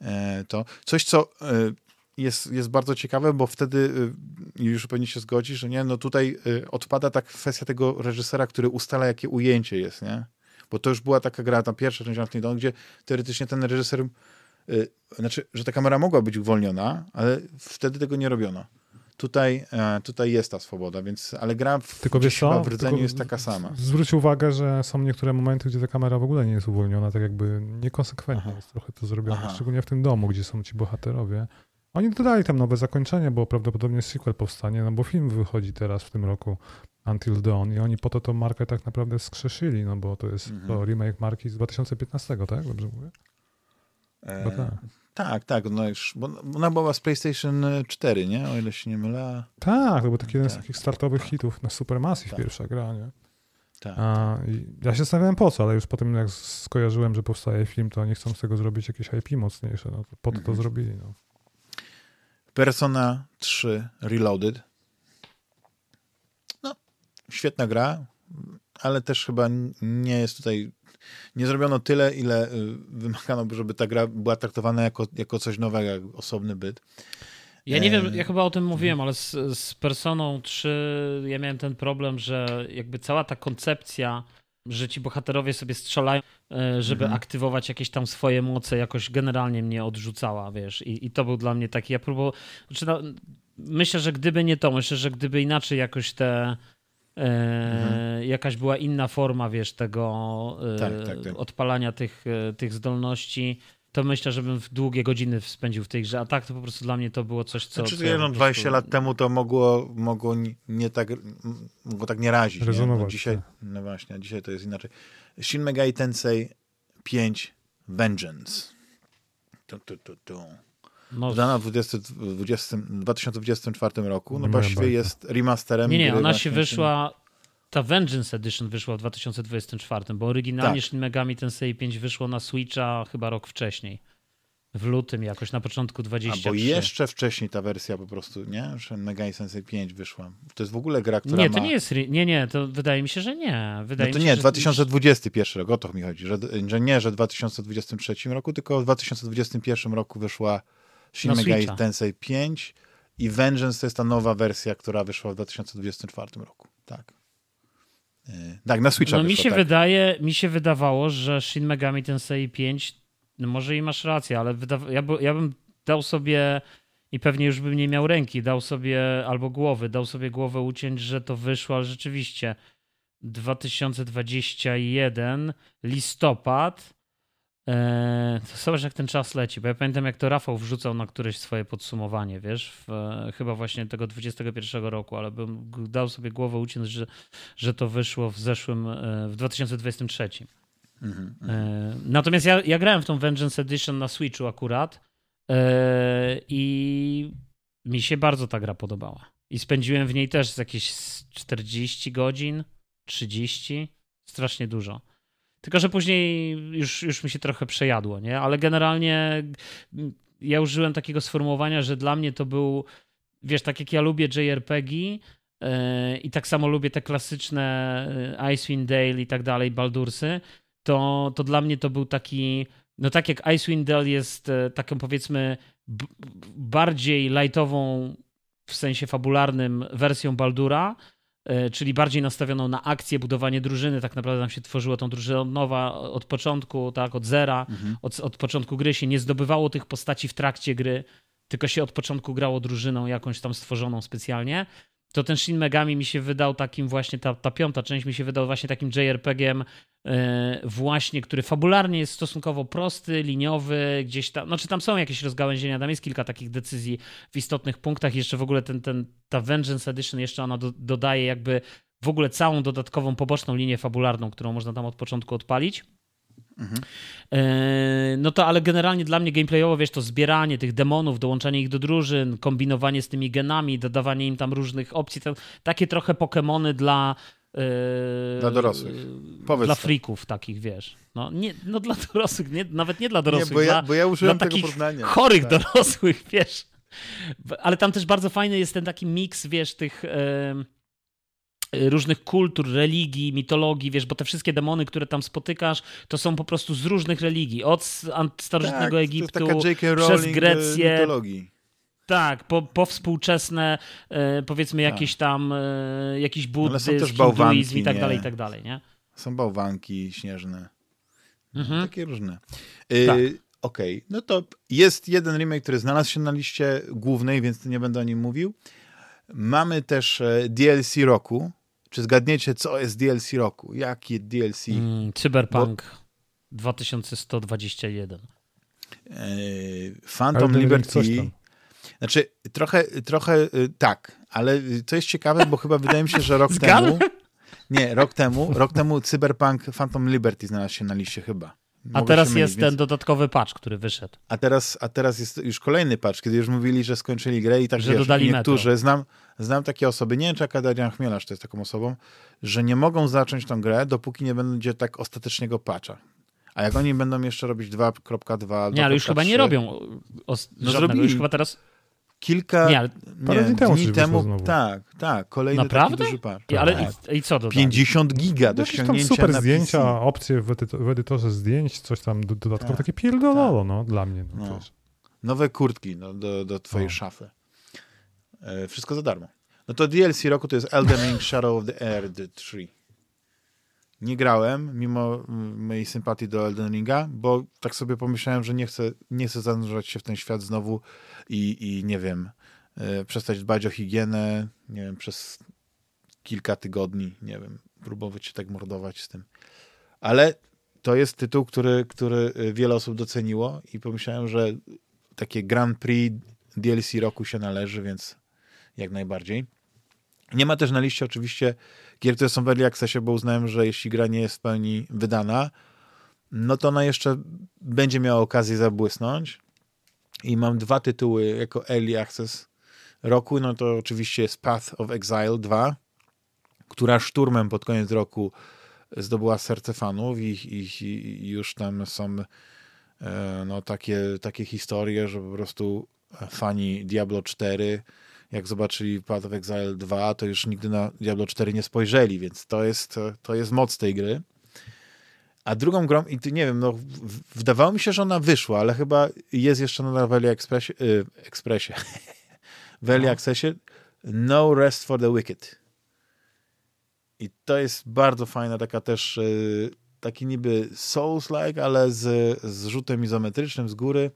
e, to. Coś, co e, jest, jest bardzo ciekawe, bo wtedy y, już pewnie się zgodzi, że nie, no tutaj y, odpada ta kwestia tego reżysera, który ustala, jakie ujęcie jest, nie? Bo to już była taka gra, ta pierwsza część Anthony Dawn, gdzie teoretycznie ten reżyser, yy, znaczy, że ta kamera mogła być uwolniona, ale wtedy tego nie robiono. Tutaj, e, tutaj jest ta swoboda, więc, ale gra w, Tylko wiesz co? w rdzeniu jest taka sama. Zwróć uwagę, że są niektóre momenty, gdzie ta kamera w ogóle nie jest uwolniona, tak jakby niekonsekwentnie Aha. jest trochę to zrobione, Aha. szczególnie w tym domu, gdzie są ci bohaterowie. Oni dodali tam nowe zakończenie, bo prawdopodobnie sequel powstanie, no bo film wychodzi teraz w tym roku Until Dawn i oni po to tą markę tak naprawdę skrzeszyli, no bo to jest mm -hmm. to remake marki z 2015, tak? Dobrze mówię? E, tak. tak, tak, no już, bo ona była z PlayStation 4, nie? O ile się nie mylę. Tak, to był taki tak, jeden z tak. takich startowych hitów na Supermassive, tak. pierwsza gra, nie? Tak. A, ja się zastanawiałem po co, ale już potem jak skojarzyłem, że powstaje film, to oni chcą z tego zrobić jakieś IP mocniejsze, no to po to mm -hmm. to mhm. zrobili, no. Persona 3 Reloaded. No, świetna gra, ale też chyba nie jest tutaj. Nie zrobiono tyle, ile y, wymagano, żeby ta gra była traktowana jako, jako coś nowego, jak osobny byt. Ja nie wiem, ja chyba o tym mówiłem, ale z, z Personą 3 ja miałem ten problem, że jakby cała ta koncepcja że ci bohaterowie sobie strzelają, e, żeby mhm. aktywować jakieś tam swoje moce, jakoś generalnie mnie odrzucała, wiesz. I, i to był dla mnie taki, ja próbowałem, znaczy no, myślę, że gdyby nie to, myślę, że gdyby inaczej jakoś te e, mhm. jakaś była inna forma, wiesz, tego e, tak, tak, tak. odpalania tych, e, tych zdolności, to myślę, żebym w długie godziny spędził w tej grze, a tak to po prostu dla mnie to było coś, co... Znaczy, co ja no, 20 prostu... lat temu to mogło, mogło nie tak, mogło tak nie razić. Rezonować. Nie? No dzisiaj, tak. no właśnie, dzisiaj to jest inaczej. Shin Megami Tensei 5 Vengeance. Tu, tu, tu, tu. No, Wydana w 20, 20, 2024 roku. No właściwie jest remasterem. Nie, nie, ona się wyszła ta Vengeance Edition wyszła w 2024, bo oryginalnie tak. Shin Megami Tensei 5 wyszło na Switcha chyba rok wcześniej. w lutym jakoś, na początku 23. Albo jeszcze wcześniej ta wersja po prostu, nie? Że Mega Sensei 5 wyszła. To jest w ogóle gra, która Nie, ma... to nie jest, nie, nie, to wydaje mi się, że nie. Wydaje No to mi nie, się, że- 2021 rok, o to mi chodzi, że, że nie, że w 2023 roku, tylko w 2021 roku wyszła Shin Na Megami Switcha. Tensei 5 i Vengeance to jest ta nowa wersja, która wyszła w 2024 roku. Tak. Yy, Tak, na Switcha No mi wyszła, się tak. wydaje, mi się wydawało, że Shin Megami Tensei 5, no może i masz rację, ale wyda- ja, by, ja bym dał sobie i pewnie już bym nie miał ręki, dał sobie albo głowy, dał sobie głowę uciąć, że to wyszło, ale rzeczywiście 2021 listopad Eee, to zobacz, jak ten czas leci, bo ja pamiętam, jak to Rafał wrzucał na któreś swoje podsumowanie, wiesz, w, chyba właśnie tego 21 roku, ale bym dał sobie głowę uciąć, że, że to wyszło w zeszłym, e, w 2023. Mhm. E, Natomiast ja, ja grałem w tą Vengeance Edition na Switchu akurat e, i mi się bardzo ta gra podobała. I spędziłem w niej też jakieś z 40 godzin, 30, strasznie dużo. Tylko, że później już, już mi się trochę przejadło, nie? Ale generalnie mm, ja użyłem takiego sformułowania, że dla mnie to był, wiesz, tak jak ja lubię JRPG yy, i tak samo lubię te klasyczne yy, Icewind Dale i tak dalej, Baldursy, to, to dla mnie to był taki, no tak jak Icewind Dale jest e, taką powiedzmy bardziej lightową w sensie fabularnym wersją Baldura, e, czyli bardziej nastawioną na akcję, budowanie drużyny, tak naprawdę nam się tworzyło tą drużynę od nowa, od początku, tak, od zera, Mhm. od, od początku gry się nie zdobywało tych postaci w trakcie gry, tylko się od początku grało drużyną jakąś tam stworzoną specjalnie, to ten Shin Megami mi się wydał takim właśnie, ta, ta piąta część mi się wydał właśnie takim JRPG-iem e, właśnie, który fabularnie jest stosunkowo prosty, liniowy, gdzieś tam, no czy tam są jakieś rozgałęzienia, tam jest kilka takich decyzji w istotnych punktach, jeszcze w ogóle ten, ten, ta Vengeance Edition jeszcze ona do, dodaje jakby w ogóle całą dodatkową, poboczną linię fabularną, którą można tam od początku odpalić. Mhm. Eee, No to ale generalnie dla mnie gameplayowo, wiesz, to zbieranie tych demonów, dołączanie ich do drużyn, kombinowanie z tymi genami, dodawanie im tam różnych opcji, to, takie trochę Pokemony dla eee, Dla dorosłych. Powiedz dla to. freaków takich, wiesz. No, nie, no dla *laughs* dorosłych, nie, nawet nie dla dorosłych, Nie, bo ja, dla, bo ja użyłem dla tego takich porównania. chorych Tak. dorosłych, *laughs* wiesz. Ale tam też bardzo fajny jest ten taki miks, wiesz, tych em, różnych kultur, religii, mitologii, wiesz, bo te wszystkie demony, które tam spotykasz, to są po prostu z różnych religii. Od starożytnego to Egiptu, przez Rowling Grecję, e, mitologii. tak, po, po współczesne, e, powiedzmy jakieś tam, e, jakiś Tak. Ale są buddyzm, też bałwanki, hinduizm i tak nie? dalej, i tak dalej, nie? Są bałwanki śnieżne. Mhm. Takie różne. Y, Tak. Okej, no to jest jeden remake, który znalazł się na liście głównej, więc nie będę o nim mówił. Mamy też e, DLC roku. Czy zgadniecie, co jest DLC roku? Jakie DLC? Mm, Cyberpunk 2121. E, Phantom Elden Liberty. Znaczy, trochę, trochę y, tak, ale co jest ciekawe, bo chyba wydaje mi się, że rok *laughs* temu. Nie, rok temu, rok temu Cyberpunk Phantom Liberty znalazł się na liście chyba. A Mogę teraz się mylić, jest więc- ten dodatkowy patch, który wyszedł. A teraz, a teraz jest już kolejny patch, kiedy już mówili, że skończyli grę i tak Że wiesz, dodali niektórzy, znam, znam takie osoby, nie wiem czy Akademian Chmielarz to jest taką osobą, że nie mogą zacząć tą grę, dopóki nie będzie tak ostatecznego patcha. A jak oni będą jeszcze robić 2.2, Nie, ale już chyba nie 2.3, robią os- No żadnego. Już chyba teraz... Kilka Nie, ale, Parę nie, dni temu dni temu tak, tak, kolejny Naprawdę? taki duży patch. ale tak. i, i co dodali? 50 giga do Jakieś tam ściągnięcia super na zdjęcia, PC. opcje w, edyto- w edytorze zdjęć, coś tam do, dodatkowo, Tak, takie pierdololo, no, dla mnie. No, No. Nowe kurtki no, do, do twojej No. szafy. E, wszystko za darmo. No to DLC roku to jest Elden Ring Shadow of the Earth 3. Nie grałem, mimo mm, mojej sympatii do Elden Ringa, bo tak sobie pomyślałem, że nie chcę, nie chcę zanurzać się w ten świat znowu i, i nie wiem, e, przestać dbać o higienę, nie wiem, przez kilka tygodni, nie wiem, próbować się tak mordować z tym. Ale to jest tytuł, który, który e, wiele osób doceniło i pomyślałem, że takie Grand Prix DLC roku się należy, więc jak najbardziej. Nie ma też na liście oczywiście gier, które są w Early Accessie, bo uznałem, że jeśli gra nie jest w pełni wydana, no to ona jeszcze będzie miała okazję zabłysnąć. I mam dwa tytuły jako Early Access roku, no to oczywiście jest Path of Exile 2, która szturmem pod koniec roku zdobyła serce fanów i, i, i już tam są e, no, takie, takie historie, że po prostu fani Diablo 4 jak zobaczyli Path of Exile 2, to już nigdy na Diablo 4 nie spojrzeli, więc to jest, to jest moc tej gry. A drugą grą, i nie wiem, no, wydawało mi się, że ona wyszła, ale chyba jest jeszcze na Valley Expressie, y, Expressie. *laughs* Valley no. Accessie No Rest for the Wicked. I to jest bardzo fajna, taka też y, taki niby Souls-like, ale z, z rzutem izometrycznym z góry.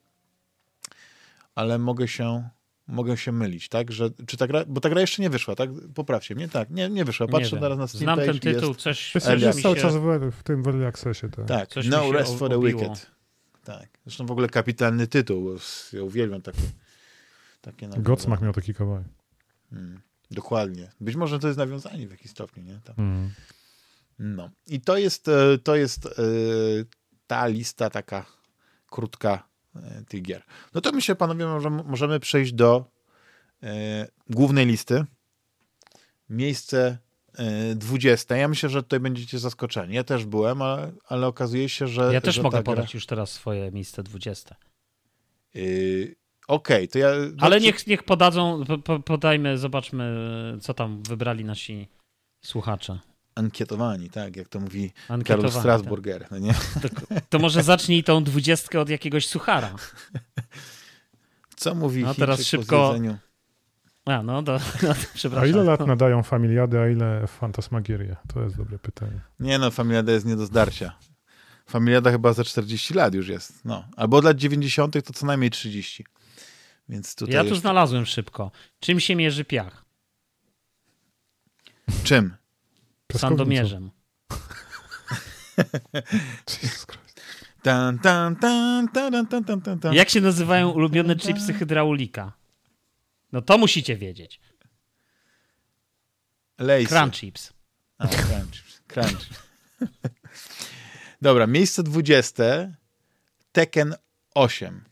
Ale mogę się mogę się mylić, tak? Że, czy ta gra, bo ta gra jeszcze nie wyszła, tak? Poprawcie mnie, tak, nie, nie wyszła. Patrzę nie teraz na Steam Znam page, ten tytuł, jest, coś... Jest, jest cały czas w, w tym Early Accessie. Tak, tak coś No Rest for the. Wicked. Tak. Zresztą w ogóle kapitalny tytuł, ja uwielbiam takie, takie Godsmack miał taki kawałek. Hmm. Dokładnie. Być może to jest nawiązanie w jakiś stopniu, nie? Mm. No. I to jest, e, to jest e, ta lista taka krótka tych gier. No to myślę, panowie, możemy, możemy przejść do e, głównej listy. Miejsce e, 20. Ja myślę, że tutaj będziecie zaskoczeni. Ja też byłem, ale, ale okazuje się, że. Ja też że mogę podać gra... już teraz swoje miejsce 20. Yy, Okej, okay, to ja. Ale niech, niech podadzą, po, podajmy, zobaczmy, co tam wybrali nasi słuchacze. Ankietowani, tak, jak to mówi Karl Ankietowani, Strasburger, tak. no nie? *laughs* To, to może zacznij tą dwudziestkę od jakiegoś suchara. *laughs* Co mówi No, teraz Chińczyk szybko-? A, no, do, *laughs* no przepraszam. A ile lat nadają Familiady, a ile Fantasmagierię? To jest dobre pytanie. Nie no, Familiada jest nie do zdarcia. Familiada chyba za 40 lat już jest. No. Albo od lat 90. to co najmniej 30. Więc tutaj Ja tu jeszcze... znalazłem szybko. Czym się mierzy piach? Czym? Sandomierzem. *laughs* Tan, tan, tan, tan, tan, tan, tan, tan. Jak się nazywają ulubione chipsy hydraulika? No to musicie wiedzieć. Lejsy. Crunch chips. A, crunch. crunch. Dobra, miejsce 20. Tekken 8.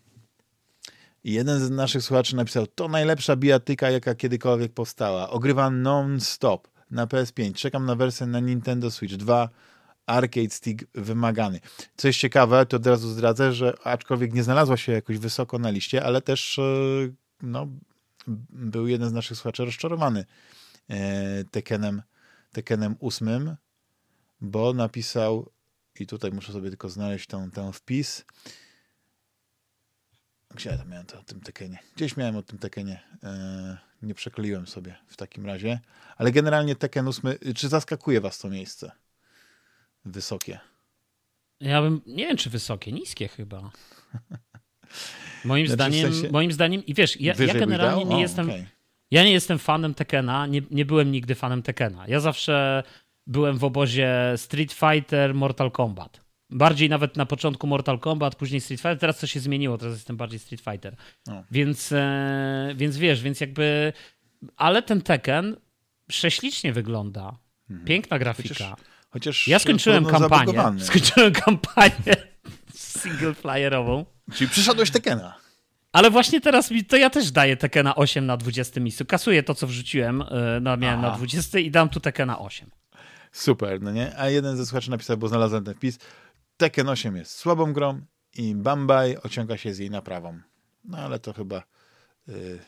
I jeden z naszych słuchaczy napisał, to najlepsza bijatyka, jaka kiedykolwiek powstała. Ogrywa non-stop na PS5. Czekam na wersję na Nintendo Switch 2. Arcade Stick wymagany. Co jest ciekawe, to od razu zdradzę, że aczkolwiek nie znalazła się jakoś wysoko na liście, ale też e, no, był jeden z naszych słuchaczy rozczarowany e, Tekkenem, Tekkenem 8, bo napisał, i tutaj muszę sobie tylko znaleźć ten, ten wpis, gdzie ja tam miałem to o tym Tekkenie? Gdzieś miałem o tym Tekkenie. E, nie przekleiłem sobie w takim razie. Ale generalnie Tekken 8, czy zaskakuje was to miejsce? Wysokie. Ja bym, nie wiem czy wysokie, niskie chyba. *laughs* Moim Znaczy, w zdaniem, sensie- moim zdaniem, i wiesz, ja, ja generalnie nie O, jestem, okej. ja nie jestem fanem Tekena, nie, nie byłem nigdy fanem Tekena. Ja zawsze byłem w obozie Street Fighter, Mortal Kombat. Bardziej nawet na początku Mortal Kombat, później Street Fighter. Teraz to się zmieniło, teraz jestem bardziej Street Fighter. O. Więc, e, więc wiesz, więc jakby... Ale ten Tekken prześlicznie wygląda. Piękna grafika. Chociaż- Chociaż Ja skończyłem kampanię. Skończyłem kampanię *laughs* single playerową. Czyli przyszedłeś Tekkena. Ale właśnie teraz mi, to ja też daję Tekena 8 na 20 miejscu. Kasuję to, co wrzuciłem, na, miałem na Aha. 20 i dam tu Tekena 8. Super, no nie? A jeden ze słuchaczy napisał, bo znalazłem ten wpis, Tekken 8 jest słabą grą i Bambaj ociąga się z jej naprawą. No ale to chyba y,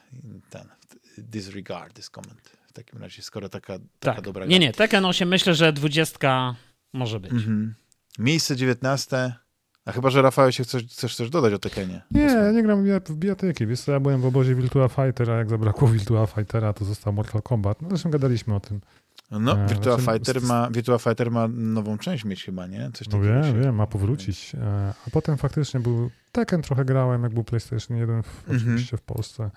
ten disregard this comment. W takim razie, skoro taka, taka Tak. dobra Nie, gra. nie, Tekken 8 myślę, że 20 może być. Mhm. Miejsce 19. A chyba, że Rafał się chcesz, chcesz coś dodać o Tekkenie. Nie, ja nie gram w bijatyki. Wiesz co, ja byłem w obozie Virtua Fighter, a jak zabrakło Virtua Fightera, to został Mortal Kombat. No zresztą gadaliśmy o tym. No, E, Virtua, znaczy, Fighter ma, Virtua Fighter ma nową część mieć chyba, nie? Coś No takiego wiem, się- wiem, ma powrócić. E, A potem faktycznie był Tekken trochę grałem, jak był PlayStation 1 w, Mhm. oczywiście w Polsce.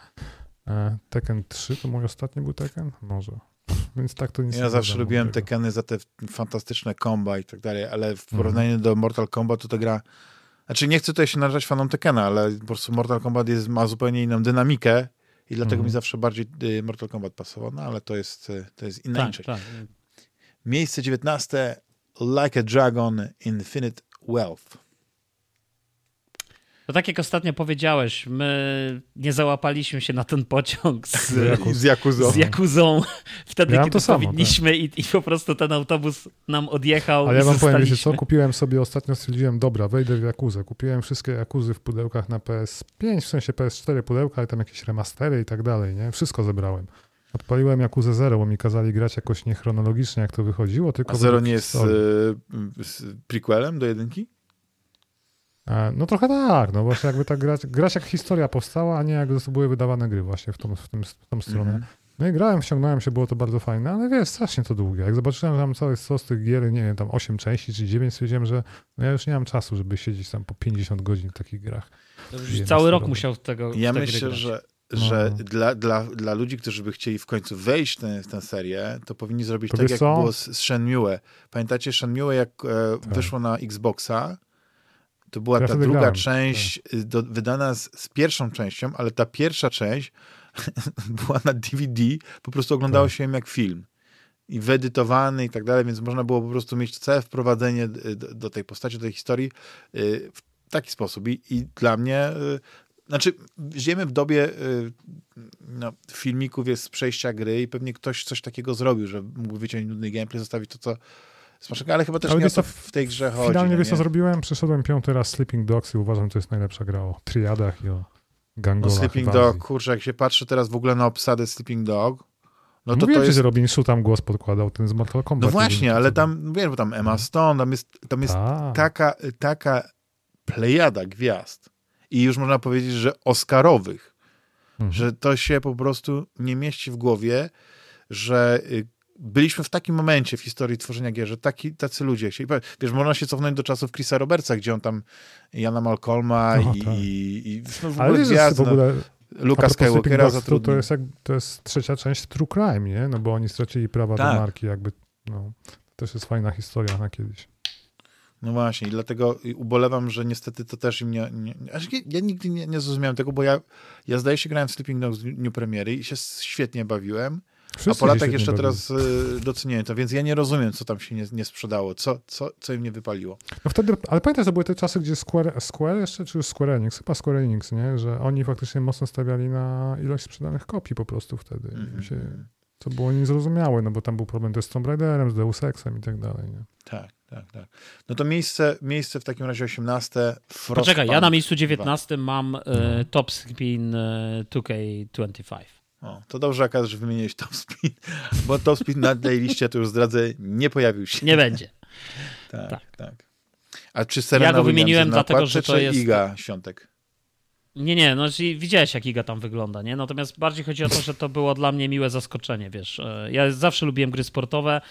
E, Tekken 3 to mój ostatni był Tekken? Może. *laughs* Więc tak to nic Ja nie zawsze lubiłem tego. Tekkeny za te fantastyczne komba i tak dalej, ale w Mhm. porównaniu do Mortal Kombat to ta gra... Znaczy nie chcę tutaj się narażać fanom Tekkena, ale po prostu Mortal Kombat jest, ma zupełnie inną dynamikę i dlatego Mhm. mi zawsze bardziej y, Mortal Kombat pasował, no ale to jest, y, to jest inna Tak, tak. Miejsce 19. Like a Dragon Infinite Wealth. To tak jak ostatnio powiedziałeś, my nie załapaliśmy się na ten pociąg z, z Jakuzą. Z Jakuzą wtedy, ja kiedy samo, powinniśmy tak. i, i, po prostu ten autobus nam odjechał. Ale ja wam powiem, wiecie co, kupiłem sobie ostatnio, stwierdziłem, dobra, wejdę w Jakuzę. Kupiłem wszystkie Jakuzy w pudełkach na PS5, w sensie PS4 pudełka, ale tam jakieś remastery i tak dalej, nie? Wszystko zebrałem. Odpaliłem Jakuzę Zero, bo mi kazali grać jakoś niechronologicznie, jak to wychodziło, tylko... A Zero nie jest z, z prequelem do jedynki? E, no trochę tak, no właśnie jakby tak grać, grać jak historia powstała, a nie jak były wydawane gry właśnie w tą, w tym, w tą stronę. Mm -hmm. No i grałem, wciągnąłem się, było to bardzo fajne, ale wiesz, strasznie to długie. Jak zobaczyłem, tam cały stos tych gier, nie wiem, tam 8 części czy 9, stwierdziłem, że no ja już nie mam czasu, żeby siedzieć tam po 50 godzin w takich grach. cały rok musiał tego Ja myślę, że że no. dla, dla, dla ludzi, którzy by chcieli w końcu wejść w tę serię, to powinni zrobić to tak, jak co? było z, z Shenmue. Pamiętacie Shenmue, jak e, tak. wyszło na Xboxa? To była ja ta druga grałem. część tak. do, wydana z, z, pierwszą częścią, ale ta pierwsza część *laughs* była na DVD, po prostu oglądało tak. się ją jak film. I wyedytowany i tak dalej, więc można było po prostu mieć całe wprowadzenie do, do tej postaci, do tej historii y, w taki sposób. I, i dla mnie y, znaczy, żyjemy w dobie y, no, filmików, jest przejścia gry i pewnie ktoś coś takiego zrobił, że mógł wyciąć nudny gameplay, zostawić to, co ale chyba też ale nie to w tej grze chodzi. Finalnie no, wiesz, co zrobiłem? Przeszedłem piąty raz Sleeping Dogs i uważam, że to jest najlepsza gra o triadach i o gangolach. No, Sleeping Dog, kurczę, jak się patrzy teraz w ogóle na obsadę Sleeping Dog, no to Mówiłem to jest... że Robin Shu tam głos podkładał, ten z Mortal Kombat. No właśnie, ale tam, wiesz, bo tam Emma Stone, tam jest, tam jest Ta. taka, taka plejada gwiazd, i już można powiedzieć, że Oscarowych, mhm. że to się po prostu nie mieści w głowie, że y, byliśmy w takim momencie w historii tworzenia gier, że taki, tacy ludzie chcieli. Wiesz, można się cofnąć do czasów Chrisa Robertsa, gdzie on tam Jana Malcolma no, i, tak. i, i no, w Ale wiesz, gwiazd, w ogóle Luka Skywalkera zatrudnił. To jest, jak, to jest trzecia część True Crime, nie? No bo oni stracili prawa tak. do marki, jakby, no. To też jest fajna historia na kiedyś. No właśnie, i dlatego ubolewam, że niestety to też im nie... nie ja nigdy nie, nie zrozumiałem tego, bo ja, ja zdaje się grałem w Sleeping Dogs w dniu premiery i się świetnie bawiłem, Wszyscy a po latach jeszcze teraz y, doceniłem to, więc ja nie rozumiem, co tam się nie, nie sprzedało, co, co, co im nie wypaliło. No wtedy, ale pamiętasz, to były te czasy, gdzie Square, Square jeszcze, czy już Square Enix, chyba Square Enix, nie? Że oni faktycznie mocno stawiali na ilość sprzedanych kopii po prostu wtedy. Mm -hmm. się, co było niezrozumiałe, no bo tam był problem też z Tomb Raiderem, z Deus Exem i tak dalej, nie? Tak tak, tak. No to miejsce, miejsce w takim razie 18. Frostpunk Poczekaj, ja na miejscu 19 2. mam e, mhm. Top Spin e, 2K25. O, to dobrze, Akas, że wymieniłeś Top Spin, *laughs* bo Top Spin na tej liście, to już zdradzę, nie pojawił się. Nie będzie. *laughs* tak, tak, tak. A czy Serena Ja go wymieniłem dlatego, że to jest... Iga Świątek? Nie, nie, no widziałeś jak Iga tam wygląda, nie? Natomiast bardziej chodzi o to, że to było dla mnie miłe zaskoczenie, wiesz. E, ja zawsze lubiłem gry sportowe,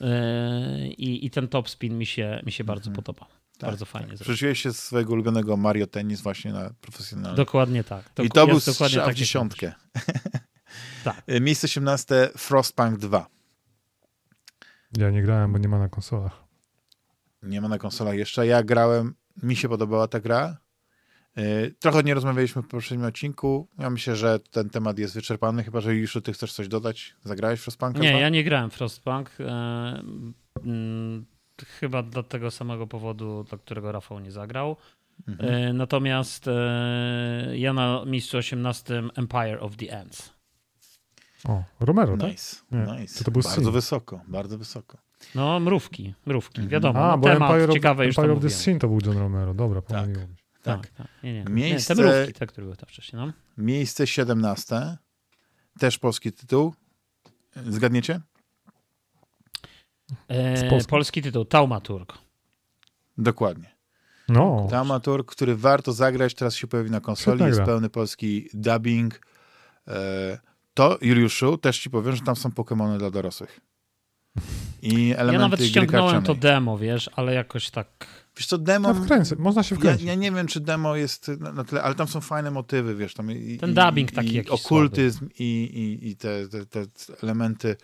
Yy, I, I, ten top spin mi się, mi się bardzo mhm. podoba. Tak, bardzo fajnie. Tak. Przerzuciłeś się z swojego ulubionego Mario Tennis właśnie na profesjonalny. Dokładnie tak. I to był tak w dziesiątkę. *laughs* tak. Yy, miejsce 18 Frostpunk 2. Ja nie grałem, bo nie ma na konsolach. Nie ma na konsolach jeszcze. Ja grałem, mi się podobała ta gra. E, trochę nie rozmawialiśmy w poprzednim odcinku. Ja myślę, że ten temat jest wyczerpany, chyba że już ty chcesz coś dodać. Zagrałeś Frostpunk? Nie, ja nie grałem Frostpunk. E, mm, chyba dla tego samego powodu, dla którego Rafał nie zagrał. Mhm. Natomiast ja na miejscu 18 Empire of the Ends. O, Romero, nice, tak? Nice. To, to był bardzo wysoko, bardzo wysoko. No, mrówki, mrówki, mhm. wiadomo. A, no, bo temat Empire ciekawy of, Empire of the Sin to był John Romero, dobra, pomyliłem tak. Tak. tak. Nie, nie. Miejsce, nie, te mrówki, te, które były tam wcześniej. No. Miejsce 17. Też polski tytuł. Zgadniecie? E, polski tytuł, Taumaturg. Dokładnie. No. Taumaturg, który warto zagrać, teraz się pojawi na konsoli, jest pełny polski dubbing. E, to, Juliuszu, też ci powiem, że tam są Pokémony dla dorosłych. I elementy Ja nawet ściągnąłem to demo, wiesz, ale jakoś tak Wiesz co, demo... Ja wkręcę, można się wkręcić. Ja, ja, nie wiem, czy demo jest na tyle, ale tam są fajne motywy, wiesz, tam i, Ten dubbing i, taki i okultyzm i, i, i te, te, te, elementy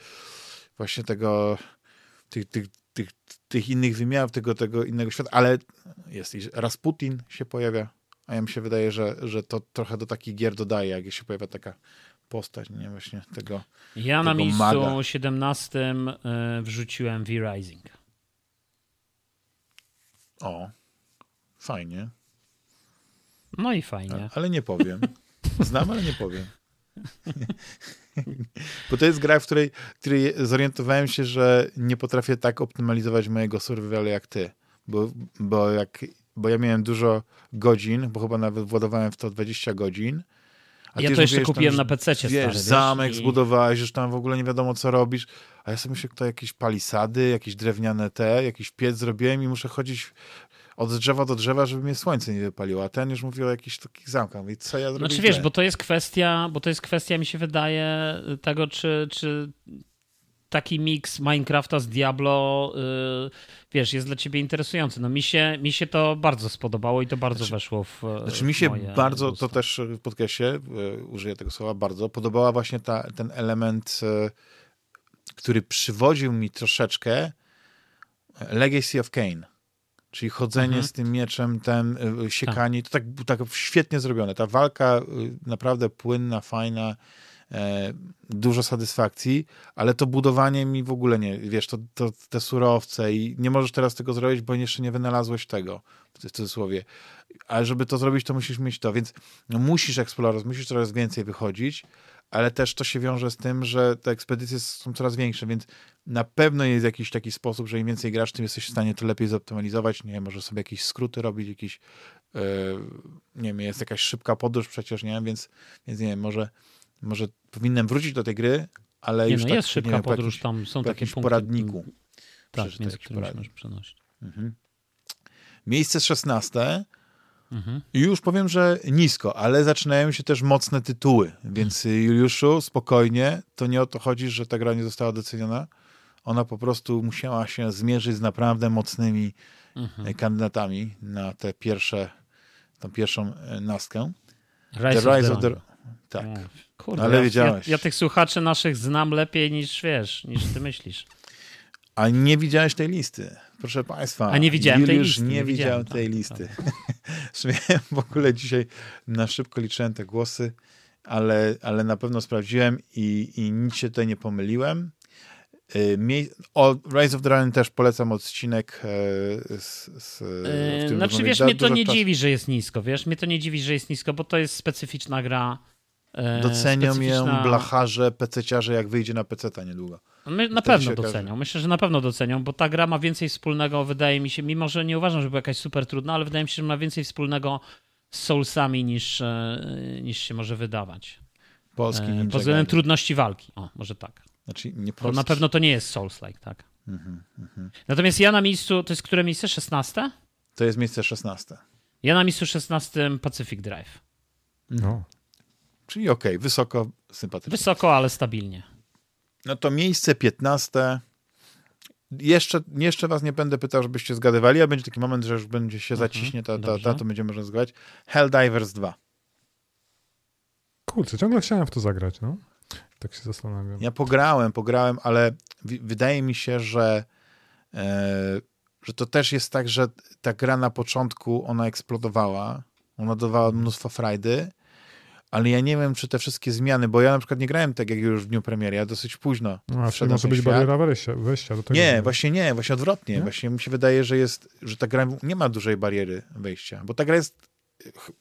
właśnie tego tych, tych, tych, tych innych wymiarów, tego, tego innego świata, ale jest i Rasputin się pojawia, a ja mi się wydaje, że, że to trochę do takich gier dodaje, jak się pojawia taka postać, nie właśnie tego Ja tego na miejscu maga. 17 e, wrzuciłem V-Rising. O, fajnie. No i fajnie. Ale nie powiem. Znam, ale nie powiem. *laughs* Bo to jest gra, w której, której zorientowałem się, że nie potrafię tak optymalizować mojego survivalu jak ty. Bo, bo, jak, bo ja miałem dużo godzin, bo chyba nawet władowałem w to 20 godzin. A ja to jeszcze kupiłem na PC. Wiesz, stary, zamek i... zbudowałeś, już tam w ogóle nie wiadomo co robisz. A ja sobie myślę, to jakieś palisady, jakieś drewniane te, jakiś piec zrobiłem i muszę chodzić od drzewa do drzewa, żeby mnie słońce nie wypaliło, a ten już mówił o jakichś takich zamkach. I co ja zrobię? Znaczy wiesz, bo to jest kwestia, bo to jest kwestia, mi się wydaje, tego, czy, czy taki miks Minecrafta z Diablo, yy, wiesz, jest dla ciebie interesujący. No mi się, mi się to bardzo spodobało i to bardzo znaczy, weszło w Znaczy mi się bardzo, to też w podcaście, yy, użyję tego słowa, bardzo, podobała właśnie ta, ten element, który przywodził mi troszeczkę Legacy of Kane. Czyli chodzenie mhm. z tym mieczem, ten y, siekanie, tak. to tak, tak świetnie zrobione. Ta walka y, naprawdę płynna, fajna, dużo satysfakcji, ale to budowanie mi w ogóle nie, wiesz, to, to, te surowce i nie możesz teraz tego zrobić, bo jeszcze nie wynalazłeś tego, w cudzysłowie. Ale żeby to zrobić, to musisz mieć to, więc no, musisz eksplorować, musisz coraz więcej wychodzić, ale też to się wiąże z tym, że te ekspedycje są coraz większe, więc na pewno jest jakiś taki sposób, że im więcej grasz, tym jesteś w stanie to lepiej zoptymalizować. Nie wiem, może sobie jakieś skróty robić, jakiś, yy, nie wiem, jest jakaś szybka podróż przecież, nie wiem, więc, więc nie wiem, może, może powinienem wrócić do tej gry, ale nie, już no tak, jest szybka wiem, podróż, jakiś, tam są takie punkty. poradniku. Tak, między którymi możesz przenosić. Mhm. Miejsce 16 Mhm. Już powiem, że nisko, ale zaczynają się też mocne tytuły, więc Juliuszu, spokojnie, to nie o to chodzi, że ta gra nie została doceniona. Ona po prostu musiała się zmierzyć z naprawdę mocnymi mhm. E, kandydatami na te pierwsze, tą pierwszą e, nastkę. Rise, the Rise of the... Of the... Tak. Kurde, ale ja, wiedziałeś. Ja, ja, tych słuchaczy naszych znam lepiej niż wiesz, niż ty myślisz. A nie widziałeś tej listy. Proszę Państwa. A nie widziałem Juliusz tej listy. nie, nie widział tej tak, listy. Tak. *laughs* w ogóle dzisiaj na szybko liczyłem te głosy, ale, ale na pewno sprawdziłem i, i nic się tutaj nie pomyliłem. Y, o Rise of the Run też polecam odcinek e, z, z yy, Znaczy wiesz, mnie to nie czasu. dziwi, że jest nisko, wiesz, mnie to nie dziwi, że jest nisko, bo to jest specyficzna gra. E, Docenią specyficzna... ją blacharze, pececiarze, jak wyjdzie na peceta niedługo. My, na pewno docenią. Myślę, że na pewno docenią, bo ta gra ma więcej wspólnego, wydaje mi się, mimo że nie uważam, że była jakaś super trudna, ale wydaje mi się, że ma więcej wspólnego z Soulsami niż, e, niż się może wydawać. Polski Pod względem trudności walki. O, może tak. Znaczy nie to na pewno to nie jest Souls-like, tak. Mhm, mhm. Natomiast ja na miejscu, to jest które miejsce? 16? To jest miejsce 16. Ja na miejscu 16 Pacific Drive. No. Czyli okej, okay, wysoko, sympatycznie. Wysoko, ale stabilnie. No to miejsce 15. Jeszcze, jeszcze was nie będę pytał, żebyście zgadywali, a będzie taki moment, że już będzie się mhm, zaciśnie ta, ta, ta, to będziemy można zgadywać. Helldivers 2. Kurczę, ciągle chciałem w to zagrać, no. Tak się zastanawiam. Ja pograłem, pograłem, ale wydaje mi się, że, e, że to też jest tak, że ta gra na początku, ona eksplodowała, ona dawała mnóstwo frajdy, ale ja nie wiem, czy te wszystkie zmiany, bo ja na przykład nie grałem tak jak już w dniu premiery, ja dosyć późno no, a może być bariera wejścia, wejścia do tego. Nie, właśnie nie, właśnie odwrotnie. Nie? Właśnie mi się wydaje, że jest, że ta gra nie ma dużej bariery wejścia, bo ta gra jest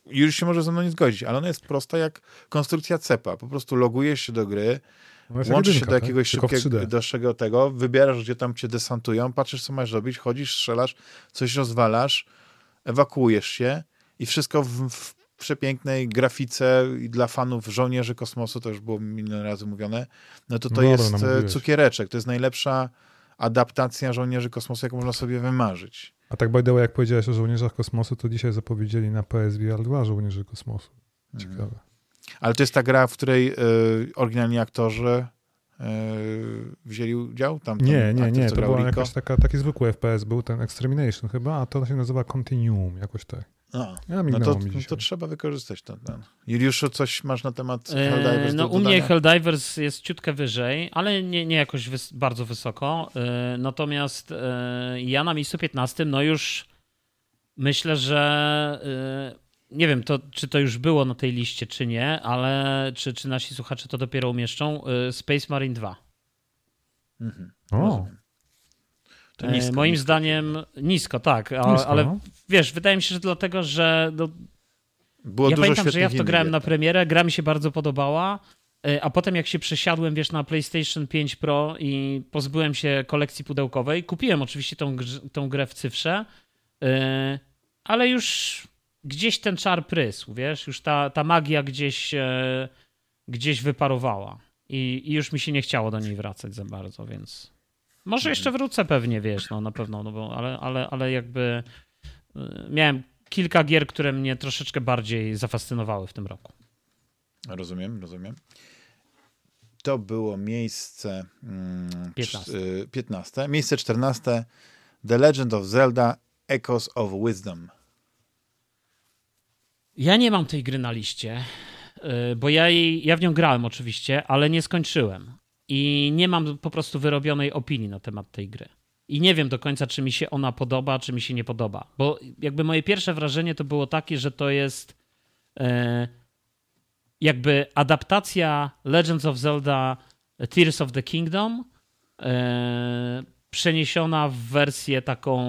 już się może ze mną nie zgodzić, ale ona jest prosta jak konstrukcja cepa. Po prostu logujesz się do gry, no łączysz jedynka, się do tak? jakiegoś tak? szybkiego, dalszego tego, wybierasz, gdzie tam cię desantują, patrzysz, co masz robić, chodzisz, strzelasz, coś rozwalasz, ewakuujesz się i wszystko w, w przepięknej grafice i dla fanów żołnierzy kosmosu, to już było milion razy mówione, no to to no jest dobra, e, cukiereczek. To jest najlepsza adaptacja żołnierzy kosmosu, jaką można sobie wymarzyć. A tak by the way, jak powiedziałeś o żołnierzach kosmosu, to dzisiaj zapowiedzieli na PSVR 2 żołnierzy kosmosu. Mhm. Ciekawe. Ale to jest ta gra, w której y, oryginalni aktorzy y, wzięli udział? Tam, nie, nie, nie. To była jakaś taka, taki zwykły FPS, był ten Extermination chyba, a to się nazywa Continuum, jakoś tak. A, ja no to, to, trzeba wykorzystać to. Ten. Juliuszu, coś masz na temat eee, Helldivers? no u mnie Helldivers jest ciutkę wyżej, ale nie, nie jakoś wys bardzo wysoko. Eee, natomiast eee, ja na miejscu 15, no już myślę, że nie wiem, to, czy to już było na tej liście, czy nie, ale czy, czy nasi słuchacze to dopiero umieszczą. Space Marine 2. Mhm. O. Nisko, Moim nisko. zdaniem nisko, tak, a, nisko, ale no. wiesz, wydaje mi się, że dlatego, że do, Było ja dużo pamiętam, że ja w to grałem na premierę, gra mi się bardzo podobała, y, a potem jak się przesiadłem, wiesz, na PlayStation 5 Pro i pozbyłem się kolekcji pudełkowej, kupiłem oczywiście tą, grz- tą grę w cyfrze, y, ale już gdzieś ten czar prysł, wiesz, już ta, ta magia gdzieś, e, gdzieś wyparowała I, i już mi się nie chciało do niej wracać za bardzo, więc może jeszcze wrócę pewnie, wiesz, no na pewno, no bo, ale, ale, ale jakby y, miałem kilka gier, które mnie troszeczkę bardziej zafascynowały w tym roku. Rozumiem, rozumiem. To było miejsce mm, 15. cz- y, 15. Miejsce 14. The Legend of Zelda Echoes of Wisdom. Ja nie mam tej gry na liście, y, bo ja, jej, ja w nią grałem oczywiście, ale nie skończyłem. I nie mam po prostu wyrobionej opinii na temat tej gry. I nie wiem do końca, czy mi się ona podoba, czy mi się nie podoba. Bo jakby moje pierwsze wrażenie to było takie, że to jest e, jakby adaptacja Legends of Zelda Tears of the Kingdom e, przeniesiona w wersję taką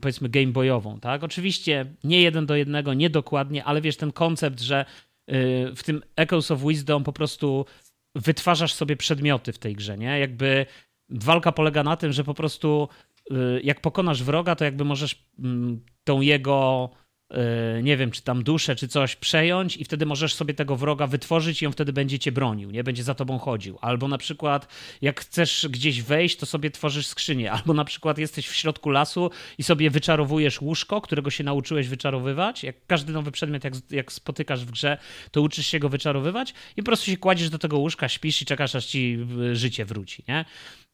powiedzmy gameboyową, tak? Oczywiście nie jeden do jednego, nie dokładnie, ale wiesz, ten koncept, że y, w tym Echoes of Wisdom po prostu wytwarzasz sobie przedmioty w tej grze, nie? Jakby walka polega na tym, że po prostu y, jak pokonasz wroga, to jakby możesz mm, tą jego nie wiem, czy tam duszę, czy coś przejąć i wtedy możesz sobie tego wroga wytworzyć i on wtedy będzie cię bronił, nie? Będzie za tobą chodził. Albo na przykład jak chcesz gdzieś wejść, to sobie tworzysz skrzynię. Albo na przykład jesteś w środku lasu i sobie wyczarowujesz łóżko, którego się nauczyłeś wyczarowywać. Jak każdy nowy przedmiot, jak, jak spotykasz w grze, to uczysz się go wyczarowywać i po prostu się kładziesz do tego łóżka, śpisz i czekasz, aż ci y, życie wróci, nie?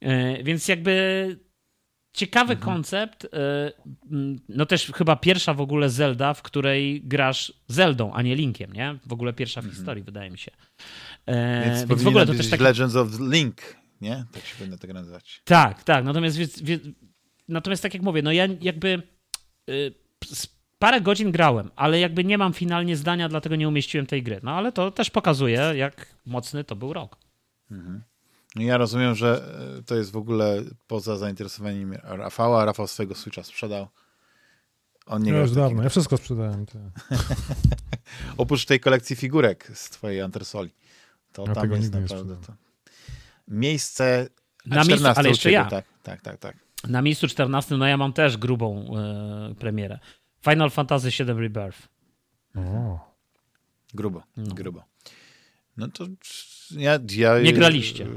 Y, Więc jakby ciekawy koncept. y, No też chyba pierwsza w ogóle Zelda, w której grasz Zeldą, a nie Linkiem, nie? W ogóle pierwsza w historii, wydaje mi się. E, Więc, Więc, w ogóle to też tak. Legends of Link, nie? Tak się powinno tego nazywać. Tak, tak. Natomiast, natomiast tak jak mówię, no ja jakby y, parę godzin grałem, ale jakby nie mam finalnie zdania, dlatego nie umieściłem tej gry. No ale to też pokazuje, jak mocny to był rok. No Ja rozumiem, że e, to jest w ogóle poza zainteresowaniem Rafała. Rafał swojego Switcha sprzedał. On nie Ja już dawno, ja wszystko sprzedałem. *laughs* Oprócz tej kolekcji figurek z twojej antresoli. To Ja tam tego jest nigdy nie naprawdę to. Miejsce Na miejscu, 14 ale jeszcze ciebie, ja. Tak, tak, tak, tak. Na miejscu 14, no ja mam też grubą e, premierę. Final Fantasy VII Rebirth. O, Grubo, No. grubo. No to ja, ja... Nie graliście.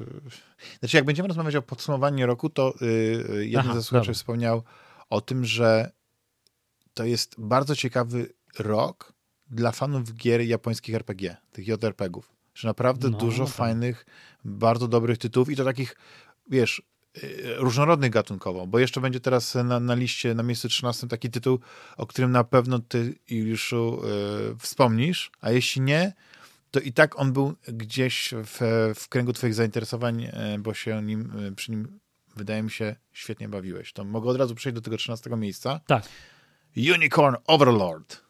Znaczy, jak będziemy rozmawiać o podsumowaniu roku, to yy, jeden Aha, ze słuchaczy dobra. wspomniał o tym, że to jest bardzo ciekawy rok dla fanów gier japońskich RPG, tych JRPG-ów. Że naprawdę No, dużo tak. fajnych, bardzo dobrych tytułów i to takich, wiesz, yy, różnorodnych gatunkowo, bo jeszcze będzie teraz na, na liście, na miejscu 13 taki tytuł, o którym na pewno ty, Juliuszu, yy, wspomnisz, a jeśli nie, to i tak on był gdzieś w, w kręgu twoich zainteresowań, e, bo się nim, e, przy nim, wydaje mi się, świetnie bawiłeś. To mogę od razu przejść do tego 13 miejsca. Tak. Unicorn Overlord.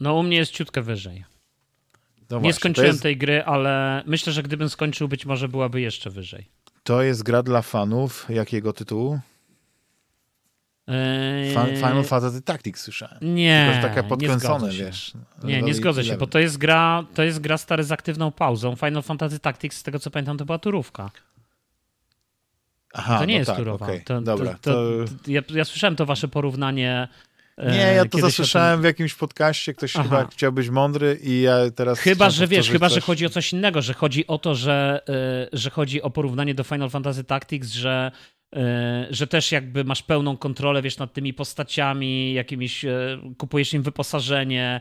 No u mnie jest ciutkę wyżej. No nie właśnie, skończyłem jest, tej gry, ale myślę, że gdybym skończył, być może byłaby jeszcze wyżej. to jest gra dla fanów jakiego tytułu? Eee, Final Fantasy Tactics słyszałem. Nie, Tylko, taka nie podkręcone, się. wiesz. Nie, nie zgodzę się, 11. bo to jest gra, to jest gra stary z aktywną pauzą. Final Fantasy Tactics, z tego co pamiętam, to była turówka. Aha, to nie no jest tak, turowa. okej, To, Dobra, to, to, ja, ja słyszałem to wasze porównanie. e, Nie, ja to zasłyszałem w jakimś podcaście, ktoś Aha. chyba chciał być mądry i ja teraz... Chyba, że wiesz, chyba, że chodzi o coś innego, że chodzi o to, że, y, że chodzi o porównanie do Final Fantasy Tactics, że, że też jakby masz pełną kontrolę, wiesz, nad tymi postaciami, jakimiś, y, kupujesz im wyposażenie,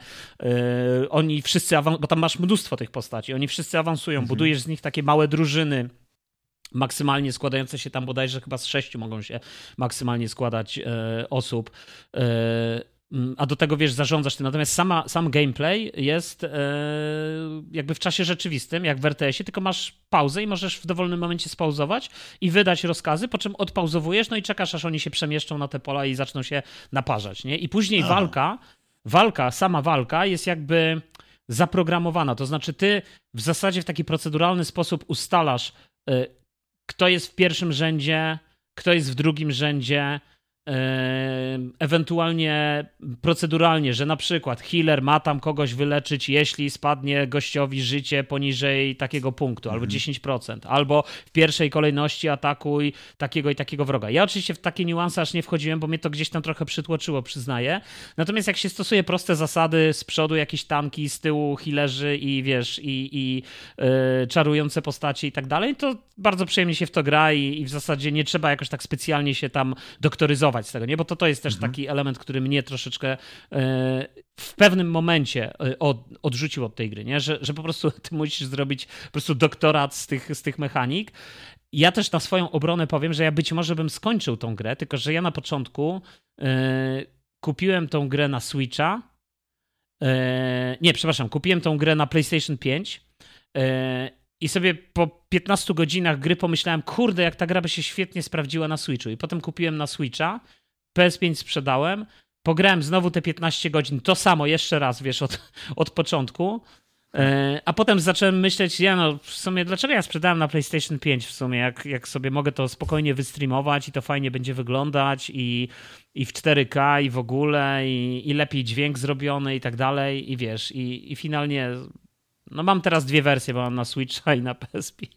y, oni wszyscy, bo tam masz mnóstwo tych postaci, oni wszyscy awansują, Mhm. budujesz z nich takie małe drużyny, maksymalnie składające się tam bodajże chyba z sześciu mogą się maksymalnie składać e, osób. E, mm, a do tego, wiesz, zarządzasz tym. Natomiast sama, sam gameplay jest e, jakby w czasie rzeczywistym, jak w RTS-ie, tylko masz pauzę i możesz w dowolnym momencie spauzować i wydać rozkazy, po czym odpauzowujesz, no i czekasz, aż oni się przemieszczą na te pola i zaczną się naparzać, nie? I później Aha. walka, walka, sama walka jest jakby zaprogramowana. To znaczy, ty w zasadzie w taki proceduralny sposób ustalasz, y, kto jest w pierwszym rzędzie, kto jest w drugim rzędzie, ewentualnie proceduralnie, że na przykład healer ma tam kogoś wyleczyć, jeśli spadnie gościowi życie poniżej takiego punktu, albo 10%, mhm. albo w pierwszej kolejności atakuj takiego i takiego wroga. Ja oczywiście w takie niuanse aż nie wchodziłem, bo mnie to gdzieś tam trochę przytłoczyło, przyznaję. Natomiast jak się stosuje proste zasady, z przodu jakieś tanki, z tyłu healerzy i wiesz, i, i yy, czarujące postacie i tak dalej, to bardzo przyjemnie się w to gra i, i w zasadzie nie trzeba jakoś tak specjalnie się tam doktoryzować z tego, nie? Bo to, to jest też mhm. taki element, który mnie troszeczkę e, w pewnym momencie e, od, odrzucił od tej gry, nie? Że, że po prostu *laughs* ty musisz zrobić po prostu doktorat z tych, z tych mechanik. Ja też na swoją obronę powiem, że ja być może bym skończył tą grę, tylko że ja na początku e, kupiłem tą grę na Switcha. nie, przepraszam, kupiłem tą grę na PlayStation 5 i sobie po 15 godzinach gry pomyślałem, kurde, jak ta gra by się świetnie sprawdziła na Switchu. I potem kupiłem na Switcha, PS5 sprzedałem, pograłem znowu te 15 godzin, to samo jeszcze raz, wiesz, od, *laughs* od początku. E, a potem zacząłem myśleć, ja no, w sumie dlaczego ja sprzedałem na PlayStation 5 w sumie, jak, jak sobie mogę to spokojnie wystreamować i to fajnie będzie wyglądać i, i w 4K i w ogóle i, i lepiej dźwięk zrobiony i tak dalej i wiesz, i, i finalnie no mam teraz dwie wersje, bo mam na Switcha i na *laughs* PS5.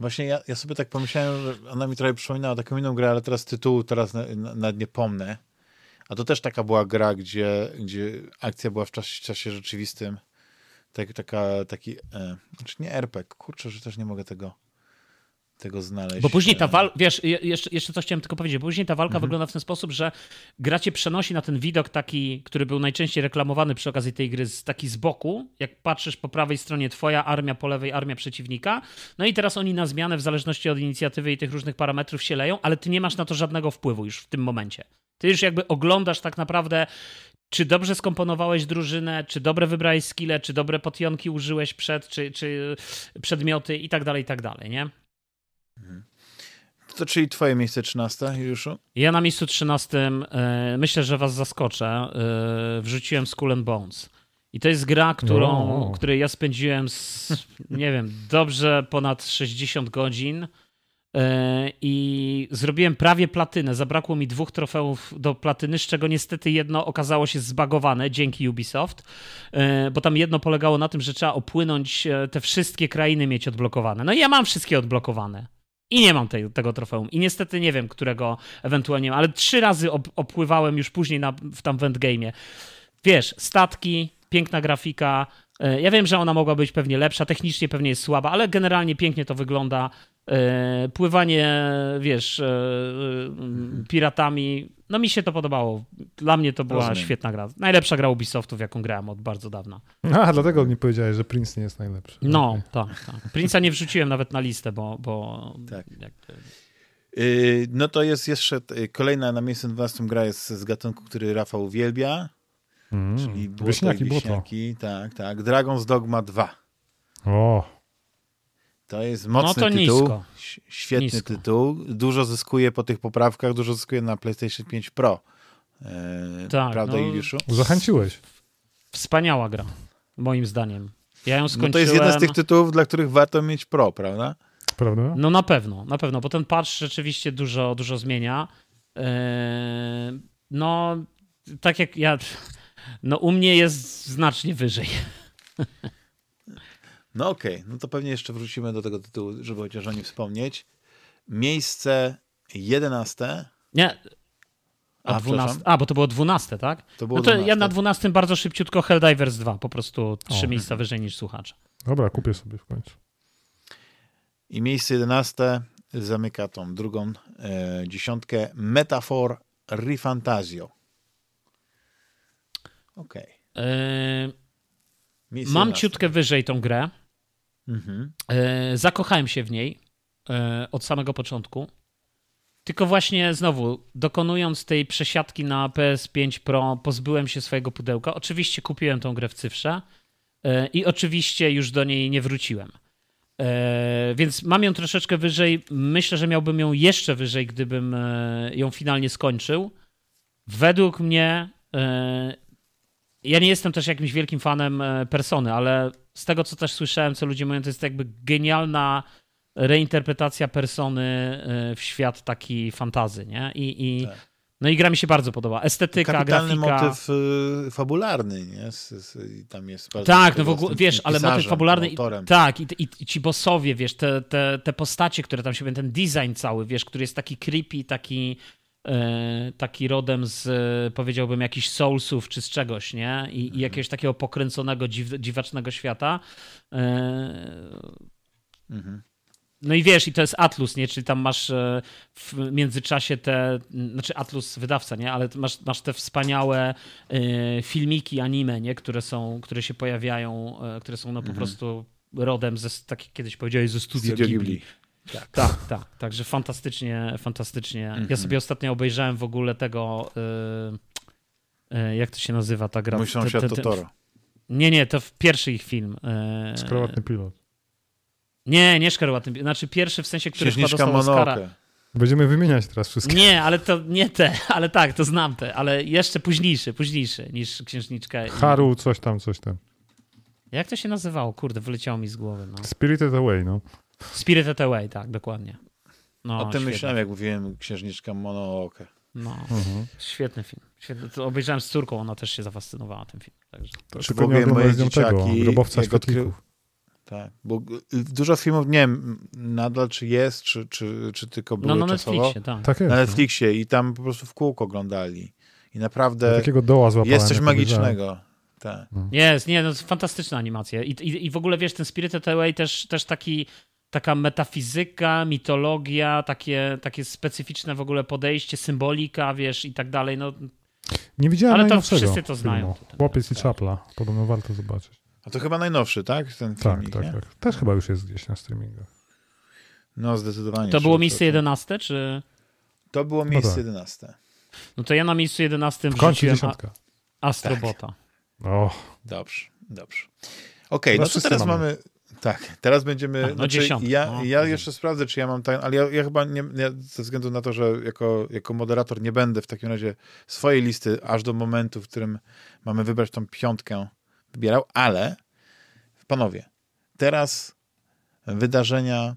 Właśnie ja, ja sobie tak pomyślałem, że ona mi trochę przypominała taką inną grę, ale teraz tytułu teraz nawet nie pomnę. A to też taka była gra, gdzie, gdzie akcja była w czasie, czasie rzeczywistym. Tak, taka, taki, e, znaczy nie RPG, kurczę, że też nie mogę tego tego znaleźć. Bo później ta walka, wiesz, jeszcze, jeszcze coś chciałem tylko powiedzieć, bo później ta walka mhm. wygląda w ten sposób, że gra cię przenosi na ten widok taki, który był najczęściej reklamowany przy okazji tej gry, taki z boku, jak patrzysz po prawej stronie twoja armia, po lewej armia przeciwnika, no i teraz oni na zmianę w zależności od inicjatywy i tych różnych parametrów się leją, ale ty nie masz na to żadnego wpływu już w tym momencie. Ty już jakby oglądasz tak naprawdę czy dobrze skomponowałeś drużynę, czy dobre wybrałeś skille, czy dobre potionki użyłeś przed, czy, czy przedmioty i tak dalej, i tak dalej, nie? To czyli twoje miejsce 13, Juszu? Ja na miejscu 13 e, myślę, że was zaskoczę. E, wrzuciłem Skull and Bones. I to jest gra, którą, której ja spędziłem, z, *laughs* nie wiem, dobrze ponad 60 godzin e, i zrobiłem prawie platynę. Zabrakło mi dwóch trofeów do platyny, z czego niestety jedno okazało się zbagowane dzięki Ubisoft, bo tam jedno polegało na tym, że trzeba opłynąć te wszystkie krainy mieć odblokowane. No i ja mam wszystkie odblokowane. I nie mam tej, tego trofeum. I niestety nie wiem, którego ewentualnie mam, ale trzy razy op opływałem już później na, w tam w endgame'ie. Wiesz, statki, piękna grafika. E, ja wiem, że ona mogła być pewnie lepsza, technicznie pewnie jest słaba, ale generalnie pięknie to wygląda. E, pływanie, wiesz, e, piratami no mi się to podobało. Dla mnie to była Rozumiem. świetna gra. Najlepsza gra Ubisoftu, w jaką grałem od bardzo dawna. A, dlatego mi powiedziałeś, że Prince nie jest najlepszy. No, okay. tak, tak. Prince'a nie wrzuciłem nawet na listę, bo... bo tak. Jak... Yy, no to jest jeszcze y, kolejna na miejscu 12 gra jest z gatunku, który Rafał uwielbia. Mm, czyli błoto wieśniaki, wieśniaki. Tak, tak. Dragon's Dogma 2. O, to jest mocny no to tytuł. Nisko. Świetny nisko. tytuł. Dużo zyskuje po tych poprawkach, dużo zyskuje na PlayStation 5 Pro. Eee, tak, prawda, no, Zachęciłeś. Wspaniała gra, moim zdaniem. Ja ją skończyłem... No to jest jeden z tych tytułów, dla których warto mieć Pro, prawda? Prawda? No na pewno, na pewno, bo ten patch rzeczywiście dużo, dużo zmienia. Eee, no, tak jak ja... No u mnie jest znacznie wyżej. *laughs* No okej, okay. no to pewnie jeszcze wrócimy do tego tytułu, żeby chociaż o nim wspomnieć. Miejsce jedenaste. Nie. A, a 12. A, bo to było 12, tak? To było no to 12. ja na 12 bardzo szybciutko Helldivers 2, po prostu trzy miejsca wyżej niż słuchacz. Dobra, kupię sobie w końcu. I miejsce jedenaste zamyka tą drugą e, dziesiątkę Metafor Rifantasio. Okej. Okay. E, mam ciutkę wyżej tą grę. Mhm. E, zakochałem się w niej e, od samego początku. Tylko właśnie znowu, dokonując tej przesiadki na PS5 Pro, pozbyłem się swojego pudełka. Oczywiście kupiłem tą grę w cyfrze e, i oczywiście już do niej nie wróciłem. Więc mam ją troszeczkę wyżej. Myślę, że miałbym ją jeszcze wyżej, gdybym ją finalnie skończył. Według mnie ja nie jestem też jakimś wielkim fanem persony, ale z tego, co też słyszałem, co ludzie mówią, to jest jakby genialna reinterpretacja persony e, w świat taki fantazy, nie? I, i tak. No i gra mi się bardzo podoba. Estetyka, Kapitalny grafika. motyw y, fabularny, nie? tam jest tak, no w ogóle, wiesz, ale motyw fabularny. I, tak, i, i, i, ci bossowie, wiesz, te, te, te postacie, które tam się ten design cały, wiesz, który jest taki creepy, taki taki rodem z, powiedziałbym, jakichś soulsów czy z czegoś, nie? I, mhm. i jakiegoś takiego pokręconego, dziw, dziwacznego świata. E, mhm. No i wiesz, i to jest Atlus, nie? Czyli tam masz e, w międzyczasie te, znaczy Atlus wydawca, nie? Ale masz, masz te wspaniałe filmiki anime, nie? Które są, które się pojawiają, które są no po mhm. prostu rodem ze, tak jak kiedyś powiedziałeś, ze studio, studio Ghibli. Ghibli. Tak, tak, tak. Także fantastycznie, fantastycznie. Mhm. Ja sobie ostatnio obejrzałem w ogóle tego, y, jak to się nazywa ta gra? Mój sąsiad te, te, te, Totoro. Nie, nie, to pierwszy ich film. Skrawatny pilot. Nie, nie szkarłatny. Znaczy pierwszy w sensie, który chyba dostał Oscara. Będziemy wymieniać teraz wszystkie. Nie, ale to nie te, *laughs* ale tak, to znam te, ale jeszcze późniejszy, późniejszy niż Księżniczka. Haru, coś tam, coś tam. Jak to się nazywało? Kurde, wyleciało mi z głowy. No. Spirited Away, no. Spirited Away, tak, dokładnie. No, o tym świetnie. myślałem, jak mówiłem Księżniczka Monooke. No, mhm. świetny film. Świetny. To obejrzałem z córką, ona też się zafascynowała tym filmem. Także. To, Tylko nie moje dzieciaki, grobowca świetlików. Tak, bo dużo filmów, nie wiem, nadal czy jest, czy, czy, czy tylko były no, na czasowo. Netflixie, tak. tak jest, na no. Netflixie i tam po prostu w kółko oglądali. I naprawdę ja takiego doła jest coś magicznego. Tak. No. Jest, nie, no fantastyczna animacja. I, i, I w ogóle, wiesz, ten Spirited Away też, też taki taka metafizyka, mitologia, takie, takie specyficzne w ogóle podejście, symbolika, wiesz, i tak dalej. No, nie widziałem Ale to wszyscy to znają. Chłopiec i czapla. Podobno warto zobaczyć. A to chyba najnowszy, tak? Ten tak, filmik, tak, nie? tak. Też chyba już jest gdzieś na streamingu. No, zdecydowanie. To było miejsce 11, czy? To było miejsce no tak. 11. No to ja na miejscu 11 w wrzuciłem dziesiątka. Astrobota. Tak. O. Dobrze, dobrze. Okej, okay, no to teraz mamy... mamy... Tak, teraz będziemy. Tak, no znaczy, dziesiątka. Ja, no, ja jeszcze sprawdzę, czy ja mam tak, ale ja, ja chyba nie, nie, ze względu na to, że jako, jako moderator nie będę w takim razie swojej listy aż do momentu, w którym mamy wybrać tą piątkę wybierał, ale panowie, teraz wydarzenia,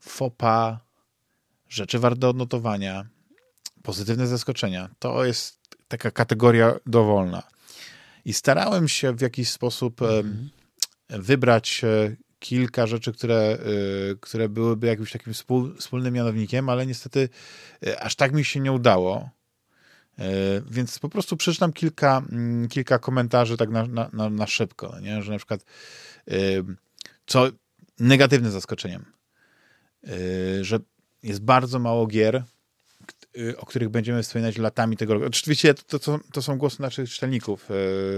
fopa, rzeczy warte odnotowania, pozytywne zaskoczenia, to jest taka kategoria dowolna. I starałem się w jakiś sposób mm. Wybrać e, kilka rzeczy, które, e, które byłyby jakimś takim wspólnym mianownikiem, ale niestety e, aż tak mi się nie udało. Więc po prostu przeczytam kilka, mm, kilka komentarzy tak na, na, na szybko, no nie? że na przykład co negatywnym zaskoczeniem, że jest bardzo mało gier, o których będziemy wspominać latami tego roku. Oczywiście to, to, to są głosy naszych czytelników,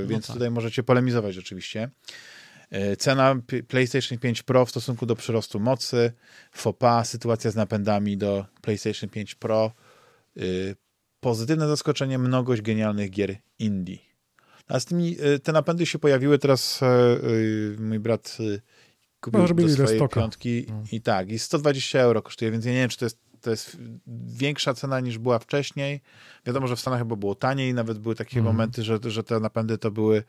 no więc tak. tutaj możecie polemizować oczywiście. Cena PlayStation 5 Pro w stosunku do przyrostu mocy, FOPA, sytuacja z napędami do PlayStation 5 Pro, pozytywne zaskoczenie, mnogość genialnych gier indie. A z tymi, e, te napędy się pojawiły teraz, e, e, mój brat kupił no, do swojej piątki no. i tak, i 120 euro kosztuje, więc ja nie wiem, czy to jest, to jest większa cena niż była wcześniej. Wiadomo, że w Stanach chyba było taniej, nawet były takie mm. momenty, że, że te napędy to były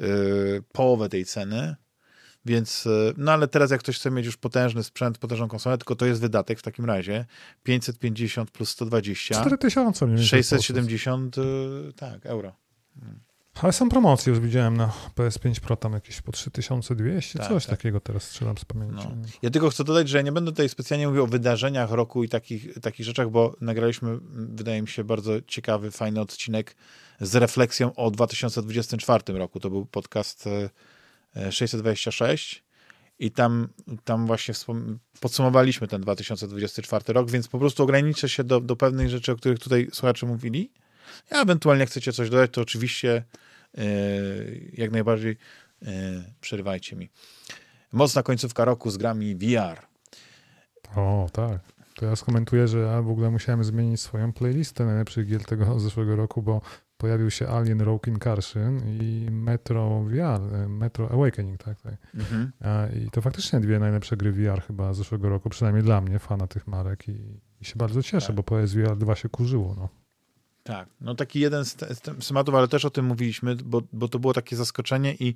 y, połowę tej ceny, więc, e, no ale teraz jak ktoś chce mieć już potężny sprzęt, potężną konsolę, tylko to jest wydatek w takim razie. 550 plus 120. 4000 mniej 670, tak, euro. Ale są promocje, już widziałem na PS5 Pro tam jakieś po 3200, tak, coś tak. takiego teraz strzelam z pamięci. No. Ja tylko chcę dodać, że ja nie będę tutaj specjalnie mówił o wydarzeniach roku i takich, takich rzeczach, bo nagraliśmy, wydaje mi się, bardzo ciekawy, fajny odcinek z refleksją o 2024 roku. To był podcast e, 626 i tam, tam właśnie podsumowaliśmy ten 2024 rok, więc po prostu ograniczę się do, do pewnych rzeczy, o których tutaj słuchacze mówili. A ewentualnie chcecie coś dodać, to oczywiście jak najbardziej yy, przerywajcie mi. Mocna końcówka roku z grami VR. O, tak. To ja skomentuję, że ja w ogóle musiałem zmienić swoją playlistę najlepszych gier tego zeszłego roku, bo pojawił się Alien Rogue Incursion i Metro VR, e, Metro Awakening, tak? tak. Mhm. I to faktycznie dwie najlepsze gry VR chyba z zeszłego roku, przynajmniej dla mnie, fana tych marek i, i się bardzo cieszę, tak. bo PSVR 2 się kurzyło, no. Tak, no taki jeden z, tematów, ale też o tym mówiliśmy, bo, bo to było takie zaskoczenie i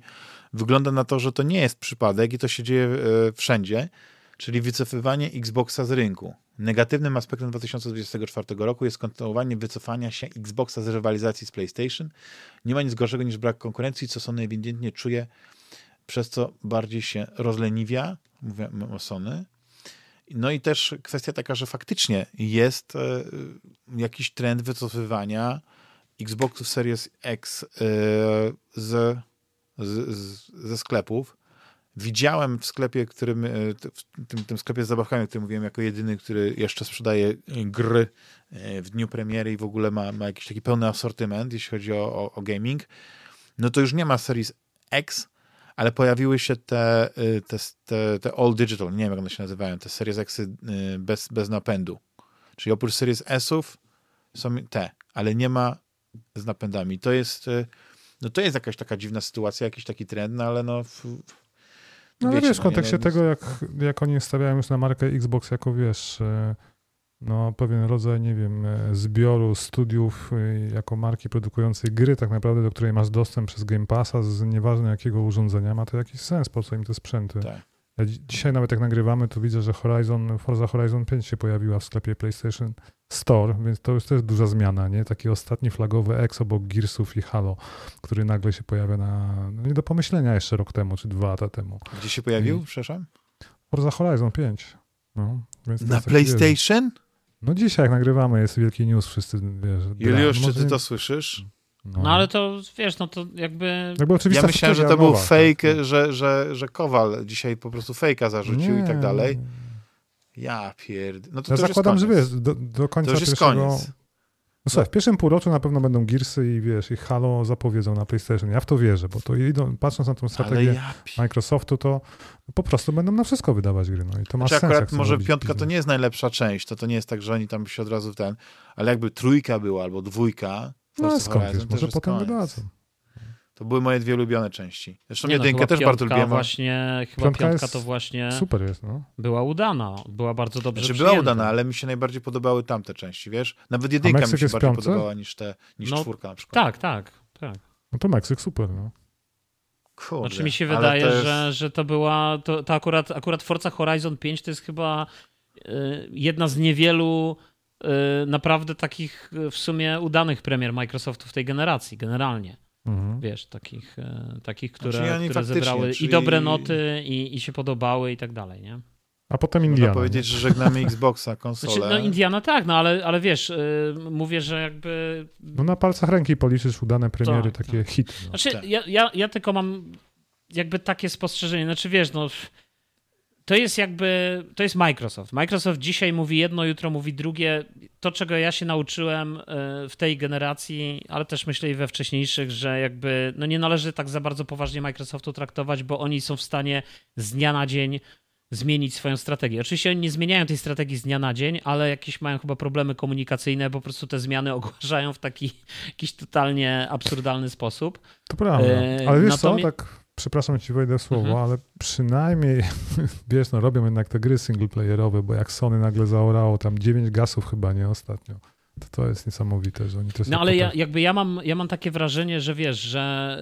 wygląda na to, że to nie jest przypadek i to się dzieje e, wszędzie, czyli wycofywanie Xboxa z rynku. Negatywnym aspektem 2024 roku jest kontynuowanie wycofania się Xboxa z rywalizacji z PlayStation. Nie ma nic gorszego niż brak konkurencji, co Sony ewidentnie czuje, przez co bardziej się rozleniwia. Mówię o Sony. No i też kwestia taka, że faktycznie jest e, jakiś trend wycofywania Xboxów Series X e, z, z, ze sklepów. Widziałem w sklepie, którym, e, w tym, tym sklepie z zabawkami, o którym mówiłem jako jedyny, który jeszcze sprzedaje gry w dniu premiery i w ogóle ma, ma jakiś taki pełny asortyment, jeśli chodzi o, o, o gaming, no to już nie ma Series X, ale pojawiły się te, y, te, te, te all digital, nie wiem jak one się nazywają, te Series X y, bez, bez napędu. Czyli oprócz Series S-ów są te, ale nie ma z napędami. To jest, y, no to jest jakaś taka dziwna sytuacja, jakiś taki trend, no ale no... W, no ale wiecie, wiesz, w no kontekście no, tego, jak, jak oni stawiają już na markę Xbox jako, wiesz no, pewien rodzaj, nie wiem, e, zbioru studiów e, jako marki produkującej gry, tak naprawdę, do której masz dostęp przez Game Passa, z nieważne jakiego urządzenia, ma to jakiś sens, po co im te sprzęty. Tak. Ja dzisiaj nawet jak nagrywamy, to widzę, że Horizon, Forza Horizon 5 się pojawiła w sklepie PlayStation Store, więc to już też duża zmiana, nie? Taki ostatni flagowy ex obok Gearsów i Halo, który nagle się pojawia na, no nie do pomyślenia jeszcze rok temu, czy dwa lata temu. Gdzie się pojawił, I... przepraszam? Forza Horizon 5. No, na PlayStation? No dzisiaj, jak nagrywamy, jest wielki news, wszyscy wiesz. Juliusz, czy ty to słyszysz? No. no. ale to wiesz, no to jakby. jakby ja myślałem, że to był fake, tak, że, że, że Kowal dzisiaj po prostu fejka zarzucił nie. i tak dalej. Ja pierd... No to ja to zakładam, że wiesz, do, do końca to już pierwszego... koniec. No słuchaj, w pierwszym półroczu na pewno będą Gearsy i wiesz, i Halo zapowiedzą na PlayStation. Ja w to wierzę, bo to idą, patrząc na tą strategię ja... Microsoftu, to po prostu będą na wszystko wydawać gry. No i to ma znaczy, sens. akurat może piątka biznes. to nie jest najlepsza część, to to nie jest tak, że oni tam się od razu ten, ale jakby trójka była albo dwójka, no skąd wiesz, może potem wydadzą. To były moje dwie ulubione części. Zresztą nie, no, jedynkę też bardzo lubiłem. Właśnie, chyba piątka, piątka to właśnie super jest, no. była udana. Była bardzo dobrze znaczy, była udana, ale mi się najbardziej podobały tamte części, wiesz? Nawet jedynka mi się bardziej piące? podobała niż, te, niż no, czwórka na przykład. Tak, tak, tak. No to Meksyk super, no. Kurde, znaczy mi się wydaje, jest... że, że to była, to, to akurat, akurat Forza Horizon 5 to jest chyba y, jedna z niewielu y, naprawdę takich w sumie udanych premier Microsoftu w tej generacji, generalnie. Mhm. Wiesz, takich, e, takich które, znaczy, które zebrały czyli... i dobre noty, i, i się podobały i tak dalej, nie? A potem Indiana. Można powiedzieć, że żegnamy Xboxa, konsolę. Znaczy, no Indiana tak, no ale, ale wiesz, yy, mówię, że jakby... No na palcach ręki policzysz udane premiery, tak, takie tak. hity. No. Znaczy, tak. ja, ja, ja tylko mam jakby takie spostrzeżenie, znaczy wiesz, no to jest jakby, to jest Microsoft. Microsoft dzisiaj mówi jedno, jutro mówi drugie. To, czego ja się nauczyłem e, w tej generacji, ale też myślę i we wcześniejszych, że jakby no nie należy tak za bardzo poważnie Microsoftu traktować, bo oni są w stanie z dnia na dzień zmienić swoją strategię. Oczywiście oni nie zmieniają tej strategii z dnia na dzień, ale jakieś mają chyba problemy komunikacyjne, po prostu te zmiany *laughs* ogłaszają w taki jakiś totalnie absurdalny sposób. To prawda. E, ale wiesz Natomiast... co, tak przepraszam, ci wejdę słowo, mhm. ale przynajmniej, *laughs* wiesz, no robią jednak te gry singleplayerowe, bo jak Sony nagle zaorało tam 9 gasów chyba, nie ostatnio. To, to jest niesamowite, że oni to No ale ja, jakby ja mam, ja mam takie wrażenie, że wiesz, że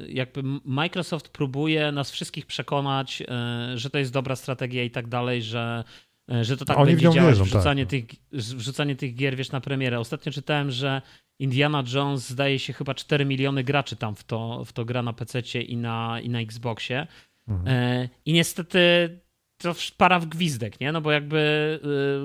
yy, jakby Microsoft próbuje nas wszystkich przekonać, yy, że to jest dobra strategia i tak dalej, że yy, że to tak Oni będzie działać, wierzą, wrzucanie, tak. tych, wrzucanie tych gier, wiesz, na premierę. Ostatnio czytałem, że Indiana Jones zdaje się chyba 4 miliony graczy tam w to, w to gra na PC i na, i na Xboxie. Mhm. E, I niestety to para w gwizdek, nie? No bo jakby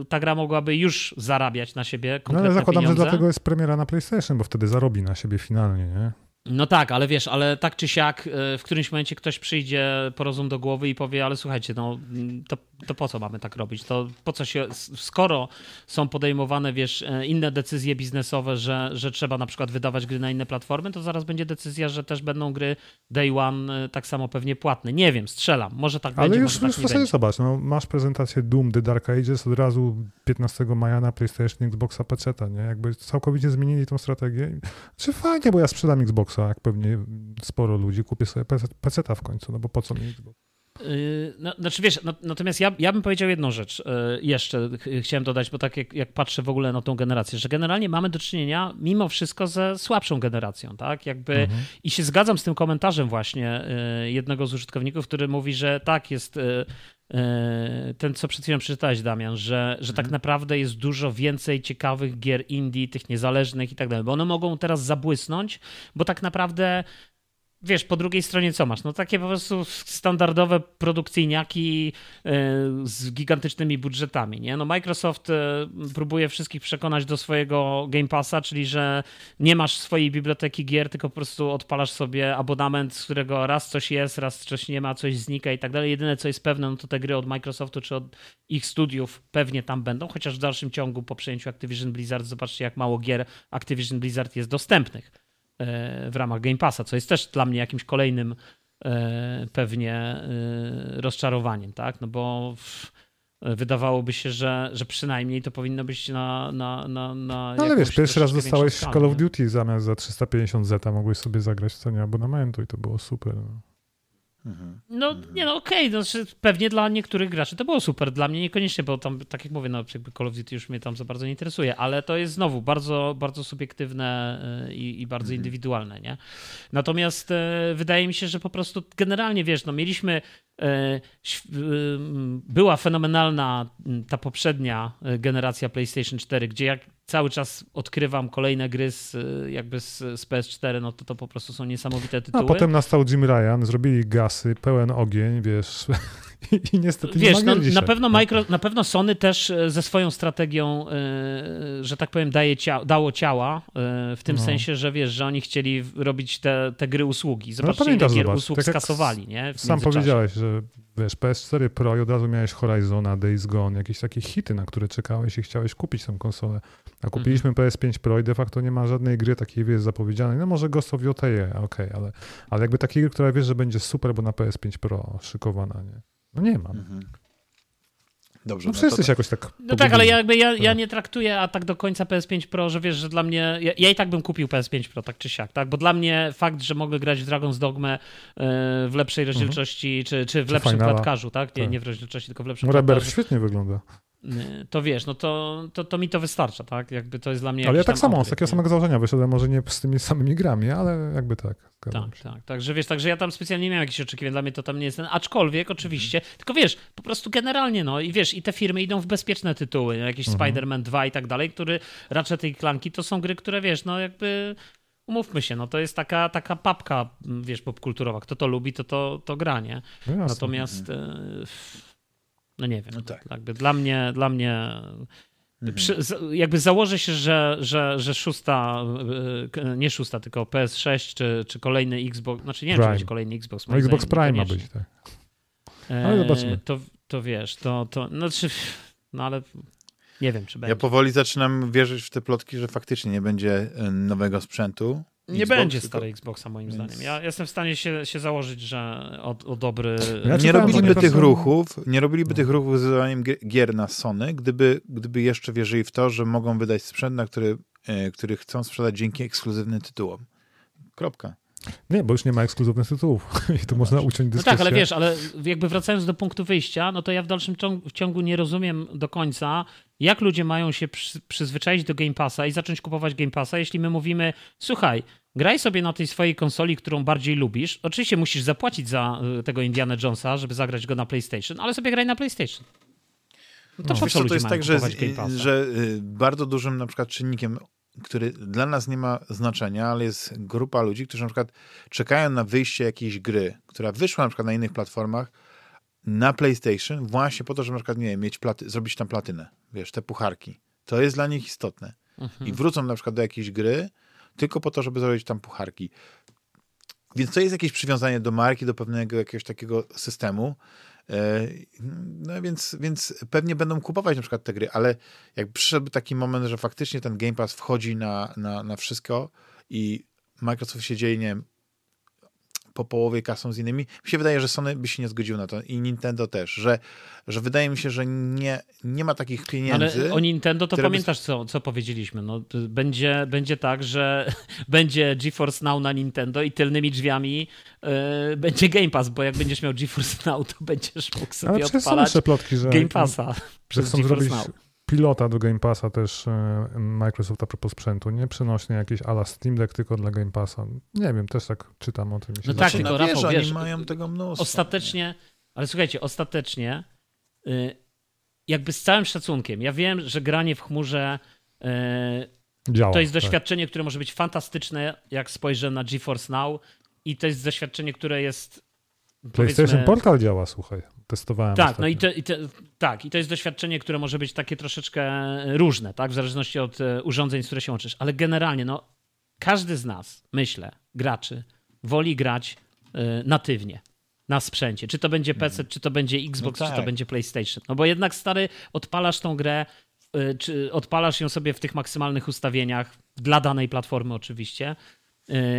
y, ta gra mogłaby już zarabiać na siebie konkretne No ale zakładam, pieniądze. że dlatego jest premiera na PlayStation, bo wtedy zarobi na siebie finalnie, nie? No tak, ale wiesz, ale tak czy siak y, w którymś momencie ktoś przyjdzie po rozum do głowy i powie, ale słuchajcie, no to to po co mamy tak robić? To po co się, skoro są podejmowane, wiesz, e, inne decyzje biznesowe, że, że trzeba na przykład wydawać gry na inne platformy, to zaraz będzie decyzja, że też będą gry day one e, tak samo pewnie płatne. Nie wiem, strzelam. Może tak Ale będzie, już, może już tak w zasadzie zobacz, no, masz prezentację Doom The Dark Ages od razu 15 maja na PlayStation, Xboxa, PC, nie? Jakby całkowicie zmienili tą strategię. Czy fajnie, bo ja sprzedam Xboxa, jak pewnie sporo ludzi, kupię sobie PC w końcu, no bo po co mi Xbox? Yy, no, znaczy wiesz, no, natomiast ja, ja bym powiedział jedną rzecz yy, jeszcze, chciałem dodać, bo tak jak, jak, patrzę w ogóle na tą generację, że generalnie mamy do czynienia mimo wszystko ze słabszą generacją, tak? Jakby mhm. i się zgadzam z tym komentarzem właśnie yy, jednego z użytkowników, który mówi, że tak jest ten, co przed chwilą przeczytałeś, Damian, że, że tak mhm. naprawdę jest dużo więcej ciekawych gier indie, tych niezależnych i tak dalej, bo one mogą teraz zabłysnąć, bo tak naprawdę wiesz, po drugiej stronie co masz? No takie po prostu standardowe produkcyjniaki e, z gigantycznymi budżetami, nie? No Microsoft e, próbuje wszystkich przekonać do swojego Game Passa, czyli że nie masz swojej biblioteki gier, tylko po prostu odpalasz sobie abonament, z którego raz coś jest, raz coś nie ma, coś znika i tak dalej. Jedyne co jest pewne, no to te gry od Microsoftu czy od ich studiów pewnie tam będą, chociaż w dalszym ciągu po przejęciu Activision Blizzard zobaczcie jak mało gier Activision Blizzard jest dostępnych w ramach Game Passa, co jest też dla mnie jakimś kolejnym e, pewnie e, rozczarowaniem, tak? No bo wydawałoby się, że, że przynajmniej to powinno być na. na, na, na no ale wiesz, pierwszy raz dostałeś Call of Duty zamiast za 350 zeta, mogłeś sobie zagrać w cenie abonamentu i to było super. No. Mhm. No nie no okej, okay. no, znaczy, pewnie dla niektórych graczy to było super, dla mnie niekoniecznie, bo tam tak jak mówię, no jakby Call of Duty już mnie tam za bardzo nie interesuje, ale to jest znowu bardzo, bardzo subiektywne y, i, i bardzo mhm. indywidualne, nie? Natomiast e, wydaje mi się, że po prostu generalnie, wiesz, no mieliśmy e, była fenomenalna ta poprzednia generacja PlayStation 4, gdzie jak cały czas odkrywam kolejne gry z, jakby z, z, PS4, no to to po prostu są niesamowite tytuły. A potem nastał Jim Ryan, zrobili gasy, pełen ogień, wiesz, *laughs* i niestety Wiesz, no, na, pewno micro, na pewno Sony też e, ze swoją strategią, yy, że tak powiem, daje cia dało ciała, yy, w tym no. sensie, że wiesz, że oni chcieli robić te, te gry usługi. Zobaczcie, no, ile gier zobacz, usług tak skasowali, nie? sam powiedziałeś, że wiesz, PS4 Pro i od razu miałeś Horizona, Days Gone, jakieś takie hity, na które czekałeś i chciałeś kupić tę konsolę. A kupiliśmy mhm. PS5 Pro i de facto nie ma żadnej gry takiej, wiesz, zapowiedzianej. No może Ghost of Yotei, okej, okay, ale, ale jakby takiej gry, która wiesz, że będzie super, bo na PS5 Pro szykowana, nie? No nie mam. Mhm. Dobrze. No, no wszyscy się jakoś tak. No tak, ale ja, jakby ja, ja nie traktuję a tak do końca PS5 Pro, że wiesz, że dla mnie. Ja, ja, i tak bym kupił PS5 Pro, tak czy siak, tak? Bo dla mnie fakt, że mogę grać w Dragon's Dogmę e, w lepszej mhm. rozdzielczości, czy, czy w czy lepszym Finala. klatkarzu, tak? Nie, tak. nie w rozdzielczości, tylko w lepszym Reber świetnie wygląda to wiesz, no to, to, to mi to wystarcza, tak? Jakby to jest dla mnie. Ale ja tak samo, z takiego samego założenia wyszedłem, może nie z tymi samymi grami, ale jakby tak. Tak, się. tak. Także wiesz, także ja tam specjalnie nie miałem jakichś oczekiwań, dla mnie to tam nie jest ten, aczkolwiek oczywiście, mhm. tylko wiesz, po prostu generalnie, no i wiesz, i te firmy idą w bezpieczne tytuły, jakieś mhm. Spider-Man 2 i tak dalej, który raczej tej klanki to są gry, które wiesz, no jakby umówmy się, no to jest taka, taka papka, wiesz, popkulturowa. Kto to lubi, to to, to gra, nie? No Natomiast. Mhm. No nie wiem. No tak. Jakby dla mnie, dla mnie mhm. przy, jakby założę się, że, że, że szósta, e, nie szósta, tylko PS6 czy, czy kolejny Xbox, znaczy nie wiem, czy będzie kolejny Xbox. No Xbox Prime ma być, tak. E, ale zobaczymy. To, to wiesz, to, to znaczy, no ale nie wiem, czy będzie. Ja powoli zaczynam wierzyć w te plotki, że faktycznie nie będzie e, nowego sprzętu, nie Xbox, będzie tylko... starej Xboxa moim Więc... zdaniem. Ja jestem w stanie się, się założyć, że o, o dobry... Ja nie robiliby tych ruchów, nie robiliby no. tych ruchów z wydawaniem gier na Sony, gdyby, gdyby jeszcze wierzyli w to, że mogą wydać sprzęt, na który, e, który chcą sprzedać dzięki ekskluzywnym tytułom. Kropka. Nie, bo już nie ma ekskluzywnych tytułów *laughs* i tu no można uciąć dyskusję. No tak, ale wiesz, ale jakby wracając do punktu wyjścia, no to ja w dalszym ciągu nie rozumiem do końca, jak ludzie mają się przyzwyczaić do Game Passa i zacząć kupować Game Passa, jeśli my mówimy, słuchaj, graj sobie na tej swojej konsoli, którą bardziej lubisz. Oczywiście musisz zapłacić za y, tego Indiana Jonesa, żeby zagrać go na PlayStation, ale sobie graj na PlayStation. No to, no. Wiesz, to jest tak, że, że y, bardzo dużym na przykład czynnikiem który dla nas nie ma znaczenia, ale jest grupa ludzi, którzy na przykład czekają na wyjście jakiejś gry, która wyszła na przykład na innych platformach, na PlayStation, właśnie po to, żeby na przykład, nie wiem, mieć platy, zrobić tam platynę, wiesz, te pucharki. To jest dla nich istotne. Mhm. I wrócą na przykład do jakiejś gry, tylko po to, żeby zrobić tam pucharki. Więc to jest jakieś przywiązanie do marki, do pewnego jakiegoś takiego systemu. E, no więc, więc pewnie będą kupować na przykład te gry, ale jak przyszedłby taki moment, że faktycznie ten Game Pass wchodzi na, na, na wszystko i Microsoft się dzieje, nie wiem, po połowie kasą z innymi. Mi się wydaje, że Sony by się nie zgodził na to i Nintendo też, że, że wydaje mi się, że nie, nie ma takich pieniędzy. Ale o Nintendo to pamiętasz, by... co, co powiedzieliśmy. No, będzie, będzie tak, że *laughs* będzie GeForce Now na Nintendo i tylnymi drzwiami yy, będzie Game Pass, bo jak będziesz miał GeForce Now, to będziesz mógł sobie Ale odpalać plotki, że Game Passa. Że chcą zrobić Now pilota do Game Passa też e, Microsoft a propos sprzętu, nie przenośnie jakieś ala Steam Deck tylko dla Game Passa. Nie wiem, też tak czytam o tym. No tak, tylko Rafał, wiesz, oni mają tego mnóstwo. Ostatecznie, ale słuchajcie, ostatecznie y, jakby z całym szacunkiem, ja wiem, że granie w chmurze y, Działa, to jest tak. doświadczenie, tak. które może być fantastyczne, jak spojrzę na GeForce Now i to jest doświadczenie, które jest PlayStation Portal działa, słuchaj. Testowałem. Tak, ostatnio. no i, te, i te, tak, i to jest doświadczenie, które może być takie troszeczkę różne, tak, w zależności od e, urządzeń, z które się łączysz. Ale generalnie, no, każdy z nas, myślę, graczy, woli grać y, natywnie na sprzęcie. Czy to będzie PC, czy to będzie Xbox, no tak. czy to tak. będzie PlayStation. No bo jednak, stary, odpalasz tą grę, y, czy odpalasz ją sobie w tych maksymalnych ustawieniach, dla danej platformy oczywiście,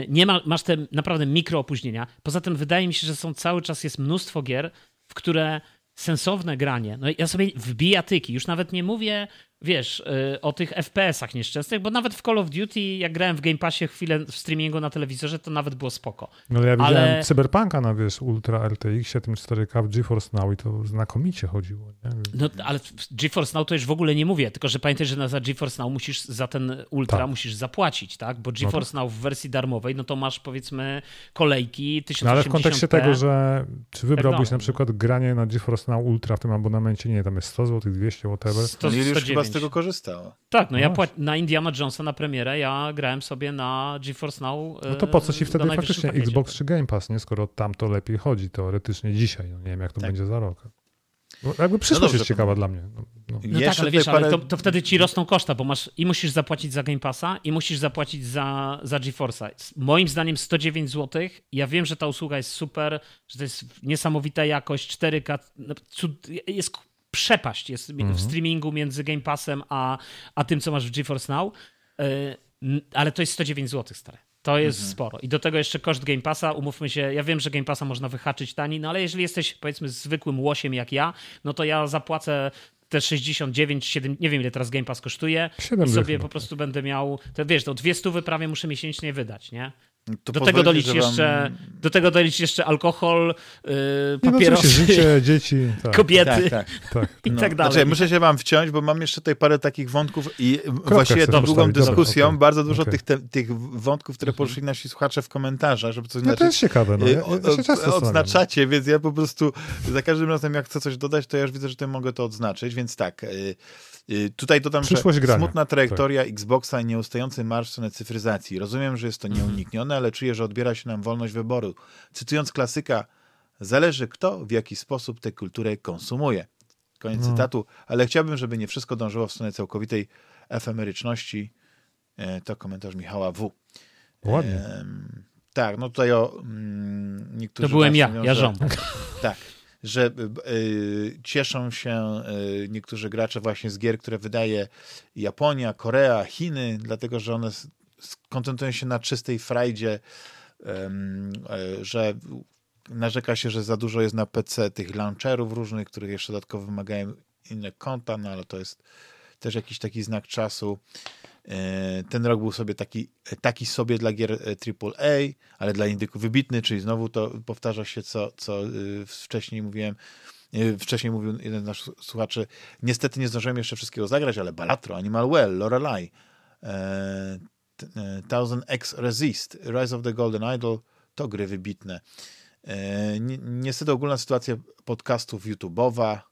nie ma, masz te naprawdę mikro opóźnienia. Poza tym wydaje mi się, że są cały czas jest mnóstwo gier, w które sensowne granie, no ja sobie w bijatyki, już nawet nie mówię wiesz, y, o tych FPS-ach nieszczęsnych, bo nawet w Call of Duty, jak grałem w Game Passie chwilę w streamingu na telewizorze, to nawet było spoko. No ja widziałem Ale... Cyberpunka na, wiesz, Ultra RTX 4K w GeForce Now i to znakomicie chodziło. Nie? No, ale GeForce Now to już w ogóle nie mówię, tylko że pamiętaj, że za GeForce Now musisz za ten Ultra tak. musisz zapłacić, tak? Bo GeForce no Now w wersji darmowej, no to masz powiedzmy kolejki 1080p. No ale w kontekście tego, że czy wybrałbyś tak na przykład granie na GeForce Now Ultra w tym abonamencie, nie, tam jest 100 zł, 200, whatever. 100, no, z tego korzystała. Tak, no ja no na Indiana Jonesa na premierę ja grałem sobie na GeForce Now. No to po co ci e, wtedy faktycznie pakiecie. Xbox czy Game Pass, nie? Skoro tam to lepiej chodzi teoretycznie dzisiaj. No nie wiem, jak to tak. będzie za rok. No, jakby przyszłość no jest ciekawa dla mnie. No, no. no tak, ale wiesz, parę... ale to, to, wtedy ci rosną koszta, bo masz i musisz zapłacić za Game Passa i musisz zapłacić za, za GeForce'a. Moim zdaniem 109 zł. Ja wiem, że ta usługa jest super, że to jest niesamowita jakość, 4K, cud, jest przepaść jest mhm. w streamingu między Game Passem a, a tym, co masz w GeForce Now. E, ale to jest 109 zł, stare. To jest mhm. sporo. I do tego jeszcze koszt Game Passa, umówmy się, ja wiem, że Game Passa można wyhaczyć tani, no ale jeżeli jesteś powiedzmy zwykłym łosiem jak ja, no to ja zapłacę te 69, 7, nie wiem ile teraz Game Pass kosztuje i sobie po prostu będę miał, to wiesz, to dwie stówy prawie muszę miesięcznie wydać, nie? To do tego dolić jeszcze, wam... do tego dolić jeszcze alkohol, yy, papierosy, no, życie, *laughs* dzieci, tak. kobiety tak, tak. *laughs* tak. i no. tak dalej. Znaczy, muszę się wam wciąć, bo mam jeszcze tutaj parę takich wątków i Kropka właściwie tą długą dyskusją, okay. bardzo dużo okay. tych, te, tych wątków, które mhm. poruszyli nasi słuchacze w komentarzach, żeby coś no, To jest ciekawe. No. Ja, ja się odznaczacie, więc ja po prostu za każdym razem jak chcę coś dodać, to ja już widzę, że to mogę to odznaczyć, więc tak... Yy, Y, tutaj dodam, Przyszłość że grania. smutna trajektoria tak. Xboxa i nieustający marsz w stronę cyfryzacji. Rozumiem, że jest to mhm. nieuniknione, ale czuję, że odbiera się nam wolność wyboru. Cytując klasyka, zależy kto w jaki sposób tę kulturę konsumuje. Koniec no. cytatu, ale chciałbym, żeby nie wszystko dążyło w stronę całkowitej efemeryczności. E, to komentarz Michała W. Ładnie. E, tak, no tutaj o mm, niektórzy... To byłem ja, mówią, ja żon. Tak, że y, cieszą się y, niektórzy gracze właśnie z gier, które wydaje Japonia, Korea, Chiny, dlatego że one koncentrują się na czystej frajdzie, y, że narzeka się, że za dużo jest na PC tych launcherów różnych, których jeszcze dodatkowo wymagają inne konta, no ale to jest też jakiś taki znak czasu. E, ten rok był sobie taki, taki sobie dla gier AAA, e, ale dla indyków wybitny, czyli znowu to powtarza się, co, co e, wcześniej mówiłem. Wcześniej mówił jeden z naszych słuchaczy, niestety nie zdążyłem jeszcze wszystkiego zagrać, ale Balatro, Animal Well, Lorelei, Thousand X Resist, Rise of the Golden Idol, to gry wybitne. Niestety ogólna sytuacja podcastów YouTube'owa, E,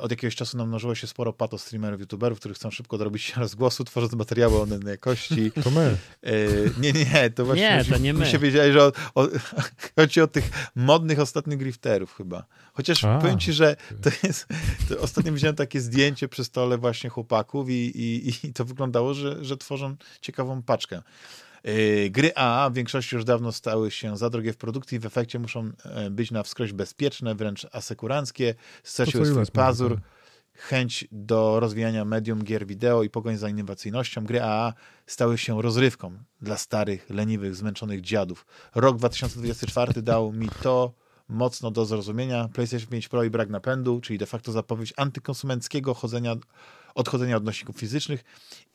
od jakiegoś czasu namnożyło się sporo pato streamerów, youtuberów, którzy chcą szybko dorobić się rozgłosu, tworząc materiały o innej jakości. *laughs* To my. E, nie, nie, to właśnie nie, to nie my. się wiedzieli, że o, o, *laughs* chodzi o tych modnych ostatnich grifterów chyba. Chociaż A, powiem ci, że to jest, to ostatnio widziałem takie zdjęcie przy stole właśnie chłopaków i, i, i to wyglądało, że, że tworzą ciekawą paczkę. E, gry AA w większości już dawno stały się za drogie w produkcji i w efekcie muszą e, być na wskroś bezpieczne, wręcz asekuranckie. Straciły swój pazur. chęć do rozwijania medium gier wideo i pogoń za innowacyjnością, gry AA stały się rozrywką dla starych, leniwych, zmęczonych dziadów. Rok 2024 dał mi to mocno do zrozumienia. PlayStation 5 Pro i brak napędu, czyli de facto zapowiedź antykonsumenckiego chodzenia, odchodzenia od nośników fizycznych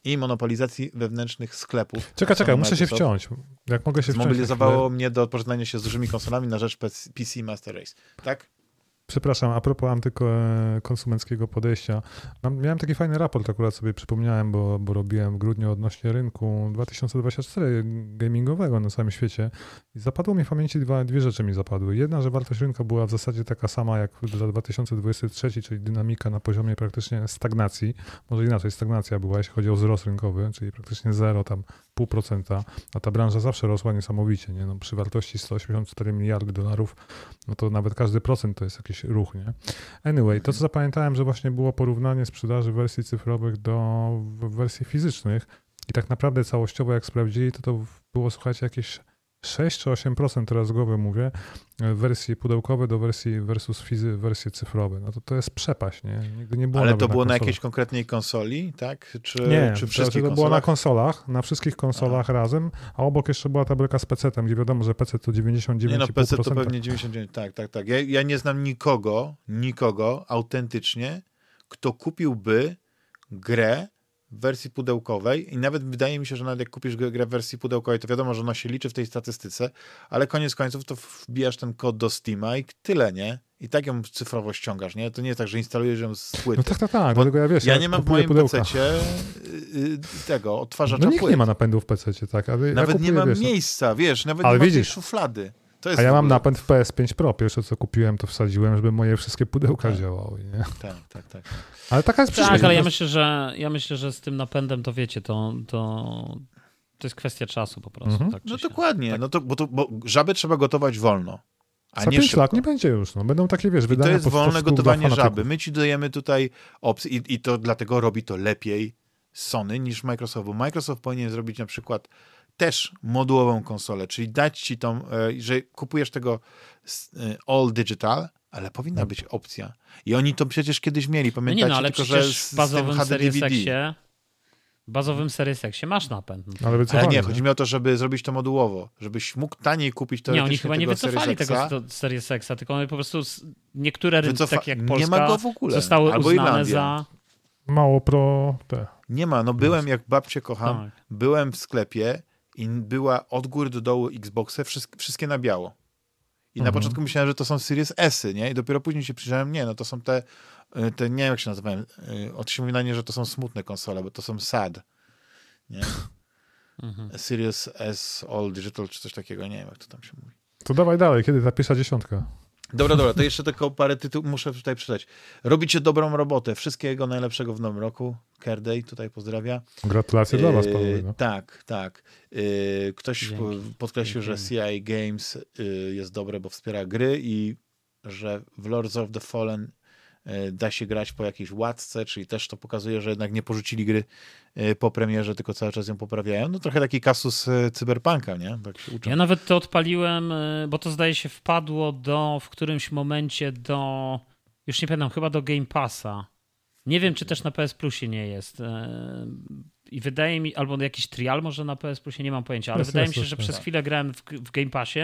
i monopolizacji wewnętrznych sklepów. Czekaj, czekaj, muszę się wciąć. Jak mogę się wciąć? Zmobilizowało mnie do pożegnania się z dużymi konsolami na rzecz PC Master Race. Tak? Przepraszam, a propos antykonsumenckiego podejścia. Miałem taki fajny raport, akurat sobie przypomniałem, bo, bo robiłem w grudniu odnośnie rynku 2024 gamingowego na całym świecie i zapadło mi w pamięci dwa, dwie rzeczy mi zapadły. Jedna, że wartość rynku była w zasadzie taka sama jak za 2023, czyli dynamika na poziomie praktycznie stagnacji. Może inaczej, stagnacja była, jeśli chodzi o wzrost rynkowy, czyli praktycznie zero, tam pół procenta, a ta branża zawsze rosła niesamowicie. Nie? No, przy wartości 184 miliardy dolarów, no to nawet każdy procent to jest jakiś ruch, nie? Anyway, to co zapamiętałem, że właśnie było porównanie sprzedaży wersji cyfrowych do wersji fizycznych i tak naprawdę całościowo jak sprawdzili, to to było, słuchajcie, jakieś 6 czy 8% teraz głowy mówię, wersji pudełkowe do wersji versus fizy, wersje cyfrowe. No to to jest przepaść, nie? Nigdy nie było Ale to było na, na jakiejś konkretnej konsoli, tak? Czy, nie, czy wszystkich to, to było na konsolach, na wszystkich konsolach a. razem, a obok jeszcze była tabelka z PC-tem, gdzie wiadomo, że PC to 99,5%. Nie no, PC to pewnie 99, tak, tak, tak. Ja, ja nie znam nikogo, nikogo autentycznie, kto kupiłby grę w wersji pudełkowej i nawet wydaje mi się, że nawet jak kupisz grę w wersji pudełkowej, to wiadomo, że ona się liczy w tej statystyce, ale koniec końców to wbijasz ten kod do Steama i tyle, nie? I tak ją cyfrowo ściągasz, nie? To nie jest tak, że instalujesz ją z płyty. No tak, tak, tak, dlatego ja wiesz, ja, ja nie mam w moim PC tego odtwarzacza No nikt płyt. nie ma napędu w PC, tak? Ale nawet ja kupuję, nie mam wiesz, no. miejsca, wiesz, nawet ale nie widzisz, mam szuflady. A ja mam napęd w PS5 Pro. Pierwsze co kupiłem, to wsadziłem, żeby moje wszystkie pudełka tak. działały. Nie? Tak, tak, tak. Ale taka jest Tak, ale ja myślę, że ja myślę, że z tym napędem to wiecie, to, to, to jest kwestia czasu po prostu. Mhm. Tak, no dokładnie, tak. no to, bo, to, bo żaby trzeba gotować wolno. A Za nie 5 szybko. lat nie będzie już, no. Będą takie, wiesz, I wydania to jest wolne gotowanie żaby. My ci dajemy tutaj opcje i, i to dlatego robi to lepiej Sony niż Microsoft, bo Microsoft powinien zrobić na przykład też modułową konsolę, czyli dać ci tą, e, że kupujesz tego e, all digital, ale powinna No. być opcja. I oni to przecież kiedyś mieli, No pamiętacie? nie no, ale tylko, że z, w bazowym z tym w bazowym Series Xie masz napęd. No. Ale Ale wycofali, nie, chodzi mi o to, żeby zrobić to modułowo, żebyś mógł taniej kupić Nie, teoretycznie oni chyba nie wycofali tego Series Xa, tylko one po prostu niektóre rynki, Wycofa- takie jak nie Polska, ma go w ogóle. zostały Albo uznane Irlandia. za... Mało pro te. Nie ma, no byłem, jak babcie kocham, Tak. byłem w sklepie i była od góry do dołu Xboxy, wszystkie, wszystkie na biało. I na Mhm. początku myślałem, że to są Series S, nie? I dopiero później się przyjrzałem, nie, no to są te, y, te nie wiem jak się nazywają, y, otrzymywanie, że to są smutne konsole, bo to są SAD, nie? *laughs* Mhm. Series S All Digital, czy coś takiego, nie wiem jak to tam się mówi. To dawaj dalej, kiedy ta pierwsza dziesiątka? Dobra, dobra, to jeszcze tylko parę tytułów muszę tutaj przeczytać. Robicie dobrą robotę, wszystkiego najlepszego w nowym roku. Kerday tutaj pozdrawia. Gratulacje dla was, panowie. No. Tak, tak. Yy, Ktoś Dzięki. po- podkreślił, że Dziękujemy. CI Games yy, jest dobre, bo wspiera gry i że w Lords of the Fallen da się grać po jakiejś łatce, czyli też to pokazuje, że jednak nie porzucili gry yy, po premierze, tylko cały czas ją poprawiają. No trochę taki kasus yy, cyberpunka, nie? Tak się uczą. Ja nawet to odpaliłem, bo to zdaje się wpadło do, w którymś momencie do, już nie pamiętam, chyba do Game Passa. Nie wiem, czy też na PS Plusie nie jest. I wydaje mi, albo jakiś trial może na PS Plusie, nie mam pojęcia, ale Jest, wydaje jest, mi się, jest, że jest. przez chwilę grałem w, w Game Passie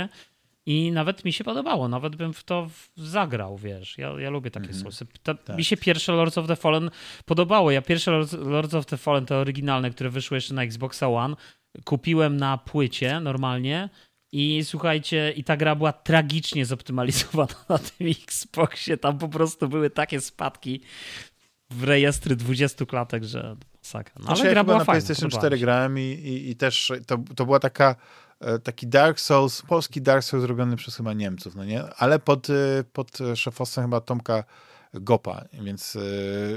i nawet mi się podobało, nawet bym w to zagrał, wiesz. Ja, ja lubię takie sosy. Ta, Tak. Mi się pierwsze Lords of the Fallen podobało. Ja pierwsze Lords, of the Fallen, te oryginalne, które wyszły jeszcze na Xboxa One, kupiłem na płycie normalnie i słuchajcie, i ta gra była tragicznie zoptymalizowana *laughs* na tym Xboxie. Tam po prostu były takie spadki w rejestry 20 klatek, że masakra. No, ale Znaczy, ja gra była na fajna. PlayStation podobała 4 mi się. grałem i, i, i też to, to była taka taki Dark Souls, polski Dark Souls zrobiony przez chyba Niemców, no nie? Ale pod, e, pod szefostwem chyba Tomka Gopa, więc e,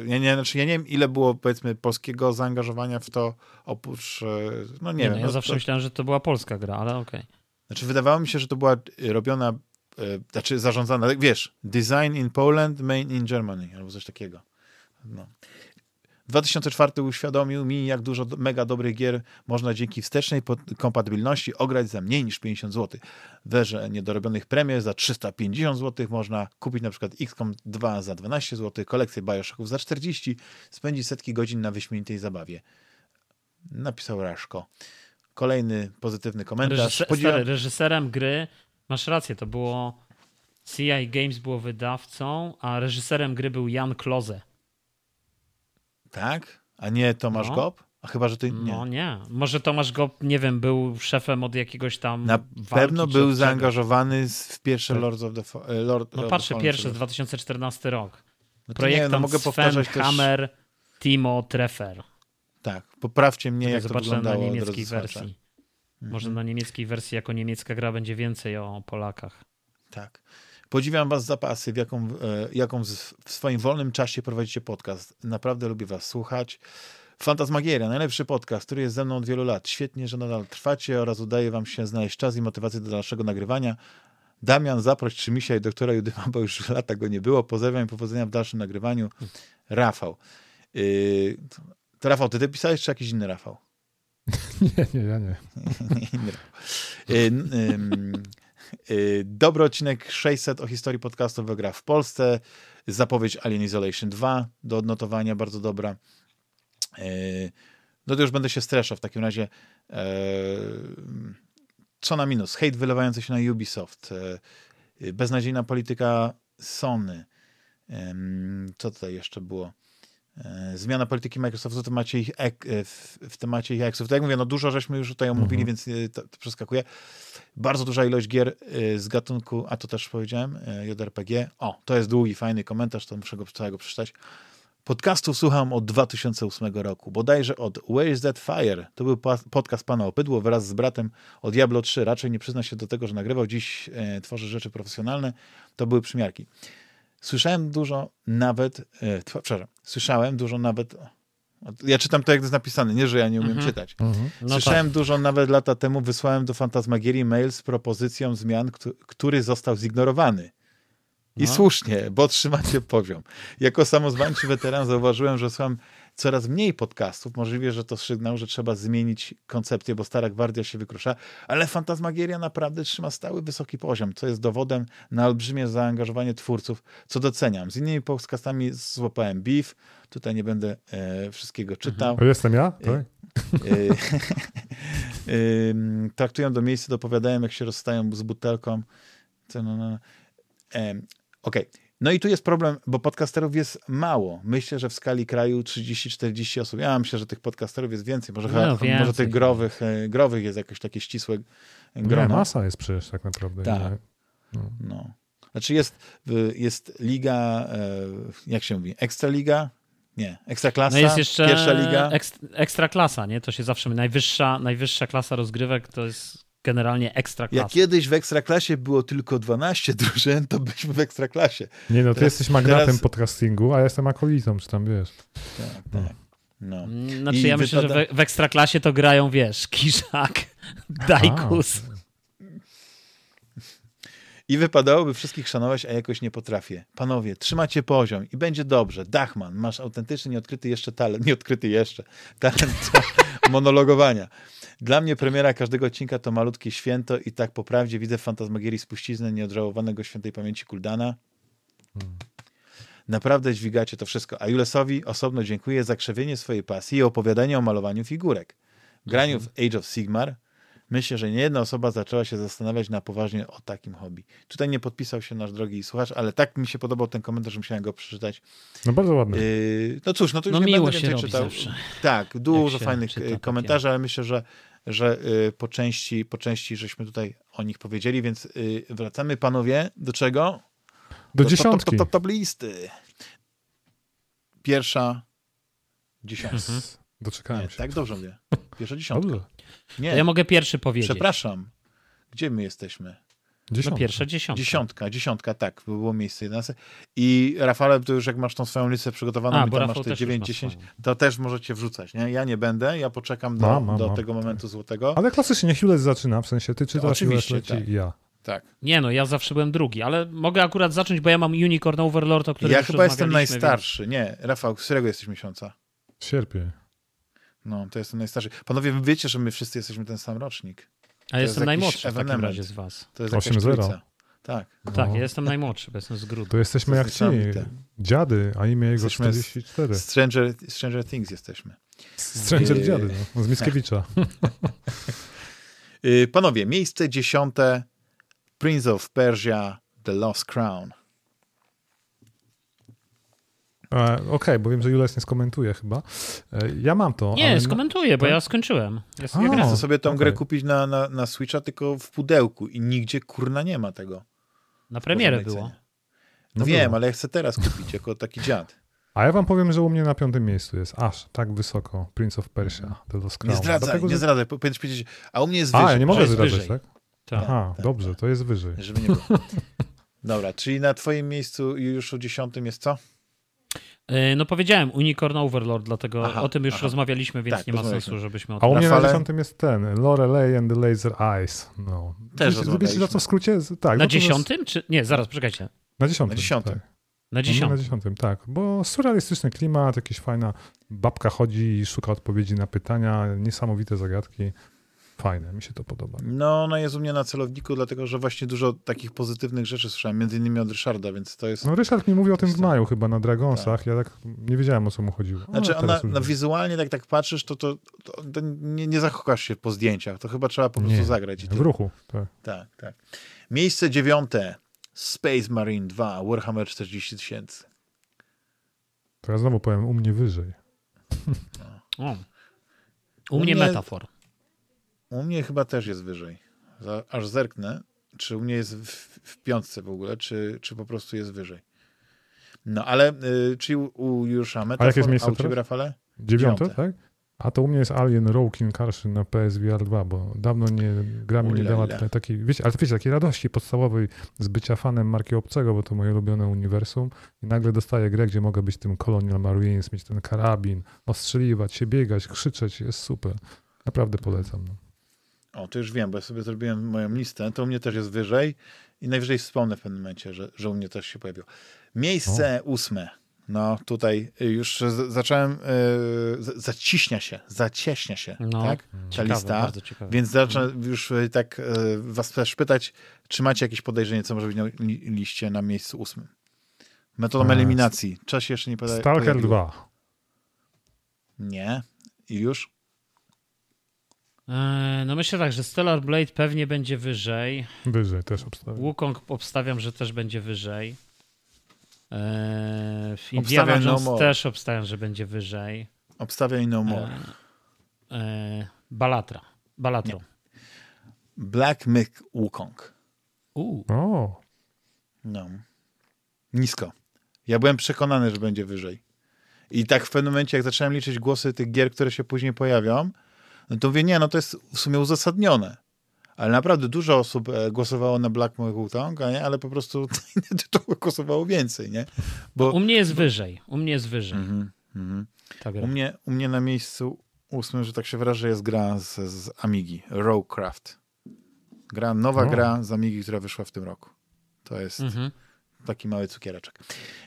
ja nie, znaczy ja nie wiem ile było powiedzmy polskiego zaangażowania w to, oprócz, e, no nie, Nie, wiem. no, ja no, zawsze to, myślałem, że to była polska gra, ale okej. Znaczy wydawało mi się, że to była e, robiona, e, znaczy zarządzana, wiesz, design in Poland, main in Germany, albo coś takiego. No. 2004 uświadomił mi, jak dużo mega dobrych gier można dzięki wstecznej kompatybilności ograć za mniej niż 50 zł. W erze niedorobionych premier za 350 zł można kupić na przykład XCOM 2 za 12 zł, kolekcję Bioshocków za 40, spędzić setki godzin na wyśmienitej zabawie. Napisał Raszko. Kolejny pozytywny komentarz. Reżyser, Podziwiam... stary, reżyserem gry, masz rację, to było CI Games było wydawcą, a reżyserem gry był Jan Kloze. Tak? A nie Tomasz no. Gop? A chyba, że ty nie. No nie. Może Tomasz Gop, nie wiem, był szefem od jakiegoś tam. Na pewno był zaangażowany w pierwsze tak. Lords of the e, Lord No patrzę, pierwszy, 2014 rok. No Projektant nie, no mogę powtarzać Sven też... Hammer, Timo Treffer. Tak, poprawcie mnie, jak to wyglądało na niemieckiej wersji. Mhm. Może na niemieckiej wersji jako niemiecka gra będzie więcej o Polakach. Tak. Podziwiam was za pasy, w jaką, e, jaką w swoim wolnym czasie prowadzicie podcast. Naprawdę lubię was słuchać. Fantasmagieria, najlepszy podcast, który jest ze mną od wielu lat. Świetnie, że nadal trwacie oraz udaje wam się znaleźć czas i motywację do dalszego nagrywania. Damian, zaproś Trzymisia i doktora Judyma, bo już lata go nie było. Pozdrawiam i powodzenia w dalszym nagrywaniu. Rafał. Yy, to Rafał, ty, ty pisałeś, czy jakiś inny Rafał? *laughs* Nie, nie, ja nie. inny Rafał. Yy, yy, dobry odcinek 600 o historii podcastów wygra w Polsce. Zapowiedź Alien Isolation 2 do odnotowania, bardzo dobra. Y, no to już będę się streszał w takim razie. Y, co na minus? Hate wylewający się na Ubisoft. Beznadziejna polityka Sony. Co tutaj jeszcze było? E, zmiana polityki Microsoftu w temacie ich, e, w temacie ich eksów. Tak jak mówię, no dużo żeśmy już tutaj omówili, mhm. więc e, to, to przeskakuje. Bardzo duża ilość gier z gatunku, a to też powiedziałem, JRPG. O, to jest długi, fajny komentarz, to muszę go całego przeczytać. Podcastów słucham od 2008 roku, bodajże od Where is That Fire? To był podcast pana Opydło wraz z bratem o Diablo 3. Raczej nie przyzna się do tego, że nagrywał, dziś e, tworzy rzeczy profesjonalne. To były przymiarki. Słyszałem dużo nawet, e, przepraszam, słyszałem dużo nawet, ja czytam to jak jest napisane, nie, że ja nie umiem mhm. czytać. Mhm. No słyszałem tak. dużo nawet lata temu, wysłałem do Fantasmagierii mail z propozycją zmian, który został zignorowany. I no. słusznie, bo trzymacie poziom. Jako samozwańczy weteran zauważyłem, że słucham coraz mniej podcastów. Możliwe, że to sygnał, że trzeba zmienić koncepcję, bo stara gwardia się wykrusza, ale Fantasmagieria naprawdę trzyma stały wysoki poziom, co jest dowodem na olbrzymie zaangażowanie twórców, co doceniam. Z innymi podcastami złapałem beef, tutaj nie będę e, wszystkiego czytał. Mhm. jestem ja? Tak. E, *laughs* e, traktują do miejsca, dopowiadają, jak się rozstają z butelką. No, no, no. Okej, okay. No i tu jest problem, bo podcasterów jest mało. Myślę, że w skali kraju 30-40 osób. Ja myślę, że tych podcasterów jest więcej. Może, no, więcej. może tych growych, e, growych jest jakieś takie ścisłe grono. Nie, masa jest przecież tak naprawdę. Tak. No. no. Znaczy jest, jest liga, e, jak się mówi, ekstraliga? Nie, ekstraklasa, no jest jeszcze pierwsza liga. ekstraklasa, nie? To się zawsze, najwyższa, najwyższa klasa rozgrywek to jest generalnie ekstra Jak kiedyś w ekstraklasie było tylko 12 drużyn, to byliśmy w ekstraklasie. Nie no, ty teraz, jesteś magnatem teraz... podcastingu, a ja jestem akolitą, czy tam wiesz. Tak, no. tak. No. Znaczy I ja myślę, że w, w ekstraklasie to grają, wiesz, Kiszak, Dajkus. I wypadałoby wszystkich szanować, a jakoś nie potrafię. Panowie, trzymacie poziom i będzie dobrze. Dachman, masz autentyczny, nieodkryty jeszcze talent, *laughs* nieodkryty jeszcze, talent *laughs* monologowania. Dla mnie premiera każdego odcinka to malutkie święto i tak po prawdzie widzę Fantasmagierii spuściznę nieodżałowanego świętej pamięci Kuldana. Hmm. Naprawdę dźwigacie to wszystko. A Julesowi osobno dziękuję za krzewienie swojej pasji i opowiadanie o malowaniu figurek. W graniu w Age of Sigmar myślę, że nie jedna osoba zaczęła się zastanawiać na poważnie o takim hobby. Tutaj nie podpisał się nasz drogi słuchacz, ale tak mi się podobał ten komentarz, że musiałem go przeczytać. No bardzo ładny. Yy, no cóż, no to już no nie będę więcej czytał. Zawsze. Tak, dużo fajnych czyta, tak komentarzy, ale myślę, że że y, po części, po części żeśmy tutaj o nich powiedzieli, więc y, wracamy panowie do czego? Do, do dziesiątki. Top, top, top, listy. Pierwsza dziesiątka. Doczekałem Nie, się. Tak, dobrze mówię. Pierwsza *laughs* dziesiątka. Dobrze. Nie. To ja mogę pierwszy powiedzieć. Przepraszam. Gdzie my jesteśmy? Dziesiątka. No pierwsza dziesiątka. Dziesiątka, dziesiątka, tak, było miejsce 11. I Rafale, to już jak masz tą swoją listę przygotowaną A, i tam masz te 9, 10, to też możecie wrzucać, nie? Ja nie będę, ja poczekam do, mam, mam, do mam. tego momentu złotego. Ale klasycznie niech Jules zaczyna, w sensie ty czytasz, Oczywiście, leci tak. i ja. Tak. Nie no, ja zawsze byłem drugi, ale mogę akurat zacząć, bo ja mam Unicorn Overlord, o którym Ja chyba jestem najstarszy. Więc... Nie, Rafał, z którego jesteś miesiąca? Sierpień. No, to jest ten najstarszy. Panowie, wy wiecie, że my wszyscy jesteśmy ten sam rocznik. A jest jestem najmłodszy w takim razie z was. To jest jakaś 8-0. trójca. Tak. Tak, No. ja jestem najmłodszy, bo jestem z grudnia. To jesteśmy To jak ci, dziady, a imię jego Jesteśmy z- 44. Stranger, Stranger Things jesteśmy. Stranger Yy, dziady, no, z Mickiewicza. Yy, panowie, miejsce dziesiąte. Prince of Persia, The Lost Crown. E, Okej, bo wiem, że Jules nie skomentuje chyba. E, ja mam to. Nie, ale skomentuję, bo tak? ja skończyłem. Ja, A, ja grałem. Chcę sobie tą okej. grę kupić na, na, na Switcha, tylko w pudełku i nigdzie kurna nie ma tego. Na premierę było. cenie. No No wiem, było. ale ja chcę teraz kupić jako taki dziad. A ja wam powiem, że u mnie na piątym miejscu jest aż tak wysoko Prince of Persia, The Lost Crown. Nie zdradzaj, Dlatego, nie że- zdradzaj. Powinieneś powiedzieć, a u mnie jest wyżej. A, ja nie mogę zdradzać, wyżej. tak? Tak. Aha, tak, dobrze, tak. to jest wyżej. Żeby nie było. *laughs* Dobra, czyli na twoim miejscu już o dziesiątym jest co? E, No powiedziałem, Unicorn Overlord, dlatego Aha, o tym już aha. rozmawialiśmy, więc Tak, nie ma sensu, żebyśmy o A tym... u mnie na dziesiątym jest ten, Lorelei and the Laser Eyes. No. Też Wiecie, za co w skrócie? Tak, Na no jest- dziesiątym? Czy... Nie, zaraz, poczekajcie. Na dziesiątym. Na dziesiątym. Tak. Na U mnie Na dziesiątym. dziesiątym, tak. Bo surrealistyczny klimat, jakaś fajna babka chodzi i szuka odpowiedzi na pytania, niesamowite zagadki. Fajne, mi się to podoba. No, ona jest u mnie na celowniku, dlatego że właśnie dużo takich pozytywnych rzeczy słyszałem, między innymi od Ryszarda, więc to jest... No Ryszard mi mówił o tym w maju chyba na Dragonsach, ja tak nie wiedziałem o co mu chodziło. Znaczy, ona, no, wizualnie tak tak patrzysz, to, to, to, to nie, nie zachokasz się po zdjęciach, to chyba trzeba po prostu Nie, zagrać. I w ruchu, tak. Tak, tak. Miejsce dziewiąte. Space Marine 2, Warhammer 40 tysięcy. To ja znowu powiem u mnie wyżej. O. U U mnie mnie- metafor. U mnie chyba też jest wyżej. Aż zerknę, czy u mnie jest w, w piątce w ogóle, czy, czy po prostu jest wyżej. No, ale y, czyli u, u Jusza Metafor, jakie jest miejsce a u ciebie? Rafale? Dziewiąte, tak? A to u mnie jest Alien Rogue Incursion na PSVR 2, bo dawno nie, gra mi nie dała takiej, wiecie, ale wiecie, takiej radości podstawowej z bycia fanem marki obcego, bo to moje ulubione uniwersum i nagle dostaję grę, gdzie mogę być tym Colonial Marines, mieć ten karabin, ostrzeliwać się, biegać, krzyczeć, jest super. Naprawdę polecam. No. O, to już wiem, bo ja sobie zrobiłem moją listę, to u mnie też jest wyżej i najwyżej wspomnę w pewnym momencie, że, że u mnie też się pojawiło. Miejsce ósme. No tutaj już z, zacząłem, y, z- zaciśnia się, zacieśnia się, No, tak? Ta Ciekawe, lista. bardzo ciekawe. Więc zacznę już y, tak y, was też pytać, czy macie jakieś podejrzenie, co może być na li, liście na miejscu ósmym? Metodą A, eliminacji. Czas jeszcze nie poda- Stalker pojawił. 2. Nie. I już? E, No myślę tak, że Stellar Blade pewnie będzie wyżej. Wyżej też obstawiam. Wukong obstawiam, że też będzie wyżej. E, Indiana Obstawiam No Jones More. też obstawiam, że będzie wyżej. Obstawiaj No More. E, e, Balatra. Balatro. Black Myth Wukong. U, O, No. Nisko. Ja byłem przekonany, że będzie wyżej. I tak w pewnym momencie, jak zacząłem liczyć głosy tych gier, które się później pojawią, no to mówię, nie, no to jest w sumie uzasadnione. Ale naprawdę dużo osób e, głosowało na Black a nie, ale po prostu *laughs* inne tytuły głosowało więcej, nie? Bo u mnie jest wyżej. U mnie jest wyżej. Mhm, mhm. Ta gra. U, mnie, u mnie na miejscu ósmym, że tak się wyrażę, jest gra z, z Amigi, Rowcraft. Gra, nowa O. gra z Amigi, która wyszła w tym roku. To jest Mhm. taki mały cukiereczek.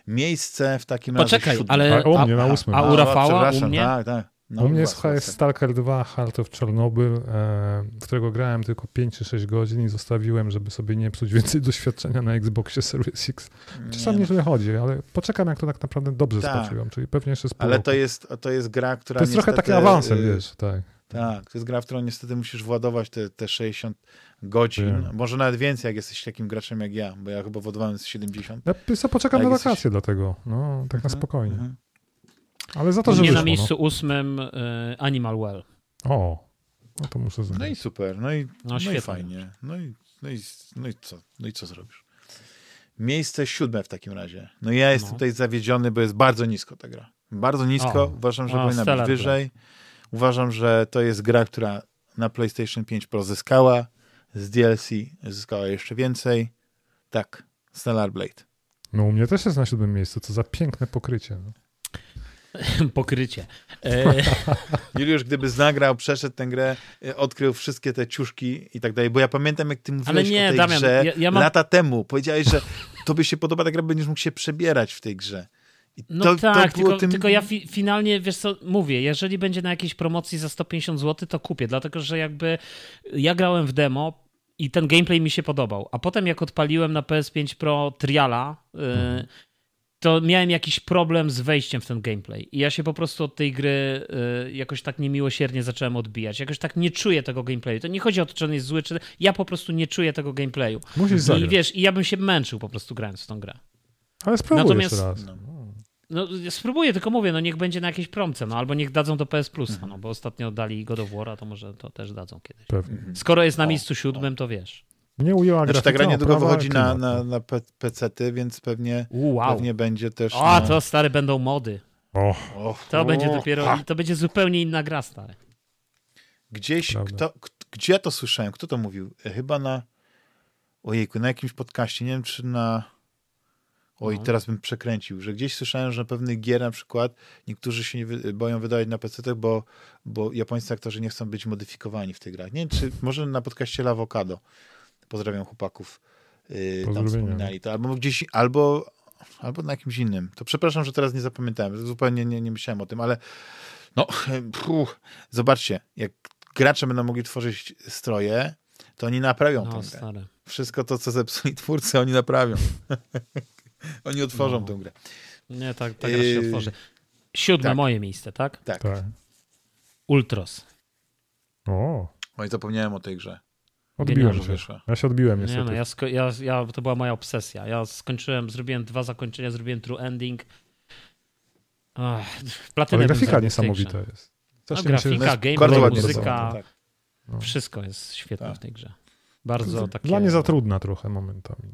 Miejsce w takim Poczekaj, razie siódme. ale- a u mnie a- na ósmym. a u Rafała, u przepraszam, mnie? Tak, tak. No, U mnie jest. Stalker 2 Heart of Chernobyl, e, którego grałem tylko 5 czy 6 godzin i zostawiłem, żeby sobie nie psuć więcej *laughs* doświadczenia na Xboxie Series X. Czasami Nie, nieźle chodzi, ale poczekam jak to tak naprawdę dobrze Tak. skoczyłem, czyli pewnie jeszcze pół Ale to jest, to jest gra, która To jest trochę niestety, taki awansem, y, wiesz, tak. Tak, to jest gra, w którą niestety musisz władować te, te 60 godzin, może nawet więcej, jak jesteś takim graczem jak ja, bo ja chyba władowałem z 70. Ja poczekam na jesteś- wakacje dlatego, no, tak na Mhm, spokojnie. Ale za to, że mnie wyszło, na miejscu ósmym e, Animal Well. no. O, no to muszę No i super, no i, no i świetnie. fajnie. No i, no, i, no i co? No i co zrobisz? Miejsce siódme w takim razie. No ja jestem No. tutaj zawiedziony, bo jest bardzo nisko ta gra. Bardzo nisko. O. Uważam, że O, powinna być wyżej. Uważam, że to jest gra, która na PlayStation 5 Pro zyskała. Z DLC zyskała jeszcze więcej. Tak, Stellar Blade. No u mnie też jest na siódmym miejscu, co za piękne pokrycie. No. *laughs* Pokrycie. E, *laughs* Juliusz, gdyby zagrał, przeszedł tę grę, y, odkrył wszystkie te ciuszki i tak dalej, bo ja pamiętam, jak ty mówiłeś nie, o tej Damian, grze ja- ja mam- lata temu. Powiedziałeś, że tobie się podoba ta gra, będziesz mógł się przebierać w tej grze. no to, tak, to tylko, tym... tylko, ja fi finalnie, wiesz co, mówię, jeżeli będzie na jakiejś promocji za 150 zł, to kupię, dlatego że jakby ja grałem w demo i ten gameplay mi się podobał, a potem jak odpaliłem na PS5 Pro Triala, mhm. To miałem jakiś problem z wejściem w ten gameplay i ja się po prostu od tej gry y, jakoś tak niemiłosiernie zacząłem odbijać, jakoś tak nie czuję tego gameplayu. To nie chodzi o to, czy on jest zły, czy... Ja po prostu nie czuję tego gameplayu. Musisz I zagrać. wiesz, i ja bym się męczył po prostu grając w tą grę. Ale spróbuj Natomiast, raz. No. No, spróbuję, tylko mówię, no niech będzie na jakiejś promce, no albo niech dadzą do PS Plus, mhm. no bo ostatnio dali God of War, to może to też dadzą kiedyś. Pewnie. Skoro jest na miejscu siódmym, to wiesz. Mnie ujęła znaczy, ta gra niedługo wychodzi na, na, na PC-ty, więc pewnie, wow. pewnie będzie też. O, na... to stare będą mody. Oh. To oh. będzie dopiero, to będzie zupełnie inna gra, stary. Gdzieś, kto, gdzie ja to słyszałem? Kto to mówił? Chyba na, ojejku, na jakimś podcaście, nie wiem czy na Oj, no. teraz bym przekręcił, że gdzieś słyszałem, że pewnych gier na przykład niektórzy się nie wy, boją wydawać na PC, bo, bo japońscy aktorzy nie chcą być modyfikowani w tych grach. Nie wiem, czy może na podcaście Lawokado. Pozdrawiam chłopaków. Yy, tam wspominali to. Albo gdzieś, albo, albo na jakimś innym. To przepraszam, że teraz nie zapamiętałem. Zupełnie nie, nie myślałem o tym, ale no, *laughs* zobaczcie, jak gracze będą mogli tworzyć stroje, to oni naprawią no, tą grę. Wszystko to, co zepsuli twórcy, oni naprawią. *laughs* Oni otworzą no. tę grę. Nie, tak, tak gra się yy, otworzy. Siódme tak. moje miejsce, tak? Tak. tak. Ultros. O. Oj, zapomniałem o tej grze. Odbiłem się. Ja się odbiłem niestety. Nie, no, ja, ja, ja, to była moja obsesja. Ja skończyłem, zrobiłem dwa zakończenia, zrobiłem true ending. Ach, Ale grafika niesamowita jest. no, grafika, się... gameplay, muzyka, tak. no. wszystko jest świetne tak. w tej grze. Bardzo takie... Dla mnie za trudna trochę momentami.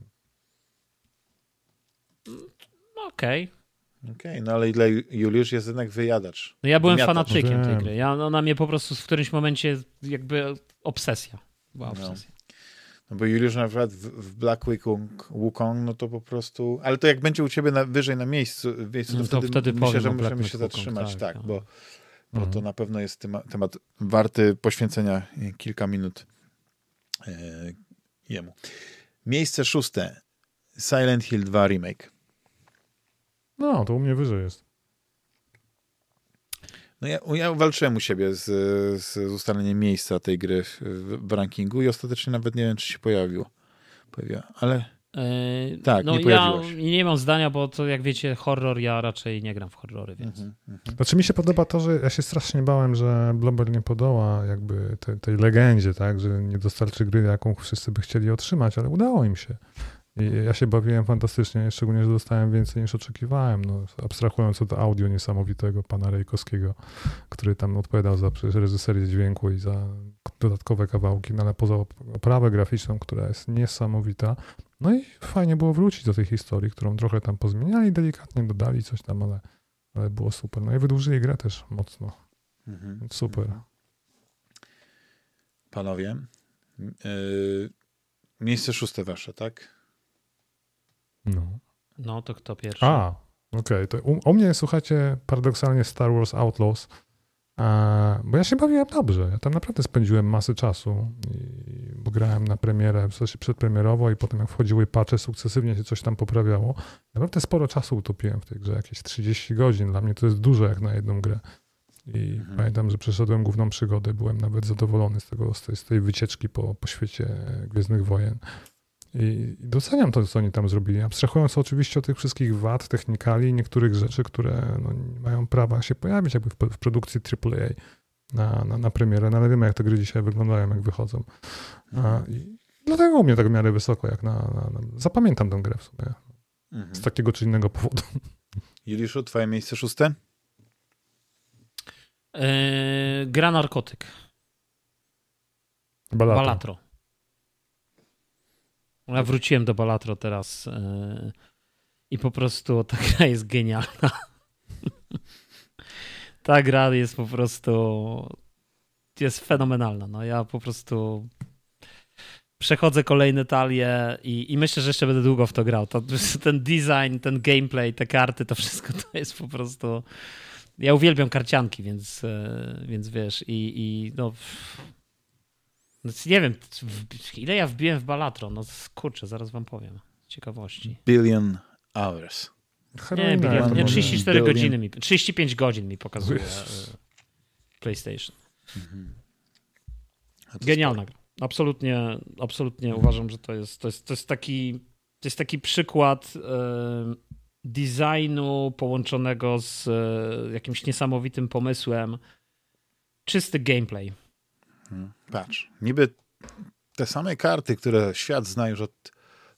Okej. Okay. Okej, okay, no ale dla Juliusz jest jednak wyjadacz. No ja byłem Wymiatacz. fanatykiem tej gry. Ja, ona mnie po prostu w którymś momencie jakby obsesja. Była no. obsesja. No. No bo Juliusz na przykład w, w Black Wukong, no to po prostu... Ale to jak będzie u ciebie na, wyżej na miejscu, miejscu no to, to, wtedy, myślę, że możemy się zatrzymać. tak, tak bo, bo mhm. to na pewno jest temat, temat warty poświęcenia kilka minut e, jemu. Miejsce szóste. Silent Hill 2 Remake. No, to u mnie wyżej jest. No ja, ja walczyłem u siebie z, z ustaleniem miejsca tej gry w, w, rankingu i ostatecznie nawet nie wiem, czy się pojawiło. Pojawiła, ale yy, tak, no nie ja nie mam zdania, bo to jak wiecie, horror, ja raczej nie gram w horrory, więc... Mm -hmm. Znaczy mi się podoba to, że ja się strasznie bałem, że Blobber nie podoła jakby tej, tej legendzie, tak, że nie dostarczy gry, jaką wszyscy by chcieli otrzymać, ale udało im się. I ja się bawiłem fantastycznie, szczególnie, że dostałem więcej niż oczekiwałem. No, abstrahując od audio niesamowitego pana Rejkowskiego, który tam odpowiadał za reżyserię dźwięku i za dodatkowe kawałki, no ale poza oprawę graficzną, która jest niesamowita. No i fajnie było wrócić do tej historii, którą trochę tam pozmieniali, delikatnie dodali coś tam, ale, ale było super. No i wydłużyli grę też mocno. Mhm. Super. Mhm. Panowie, yy, miejsce szóste wasze, tak? No. No, to kto pierwszy? A, okej. Okay. U, u, mnie, słuchajcie, paradoksalnie Star Wars Outlaws, a, bo ja się bawiłem dobrze. Ja tam naprawdę spędziłem masę czasu, i, bo grałem na premierę, w sensie przedpremierowo i potem jak wchodziły patche, sukcesywnie się coś tam poprawiało. Naprawdę sporo czasu utopiłem w tej grze, jakieś 30 godzin. Dla mnie to jest dużo jak na jedną grę. I mhm. pamiętam, że przeszedłem główną przygodę, byłem nawet zadowolony z, tego, z, tej, z tej wycieczki po, po świecie Gwiezdnych Wojen. I doceniam to, co oni tam zrobili. Abstrahując oczywiście od tych wszystkich wad, technikali i niektórych rzeczy, które no, mają prawa się pojawić jakby w, w produkcji AAA na, na, na premierę, no ale wiemy, jak te gry dzisiaj wyglądają, jak wychodzą. A, i dlatego u mnie tak w miarę wysoko, jak na, na, na Zapamiętam tę grę w sumie. Mhm. Z takiego czy innego powodu. Juliuszu, twoje miejsce szóste? Yy, gra narkotyk. Balatro. Balatro. Ja wróciłem do Balatro teraz yy, i po prostu ta *laughs* gra jest genialna. *laughs* ta gra jest po prostu jest fenomenalna. No ja po prostu przechodzę kolejne talie i, i myślę, że jeszcze będę długo w to grał. To, *laughs* ten design, ten gameplay, te karty, to wszystko to jest po prostu... Ja uwielbiam karcianki, więc, e, więc wiesz i, i no znaczy, nie wiem, ile ja wbiłem w Balatro. No kurczę, zaraz wam powiem. Ciekawości. Billion hours. Nie, biliard, nie 34 godziny mi, 35 godzin mi pokazuje e, PlayStation. Mhm. Genialna gra. Absolutnie, absolutnie uważam, że to jest, to jest, to jest, taki, to jest taki przykład designu połączonego z e, jakimś niesamowitym pomysłem. Czysty gameplay. Patrz, niby te same karty, które świat zna już od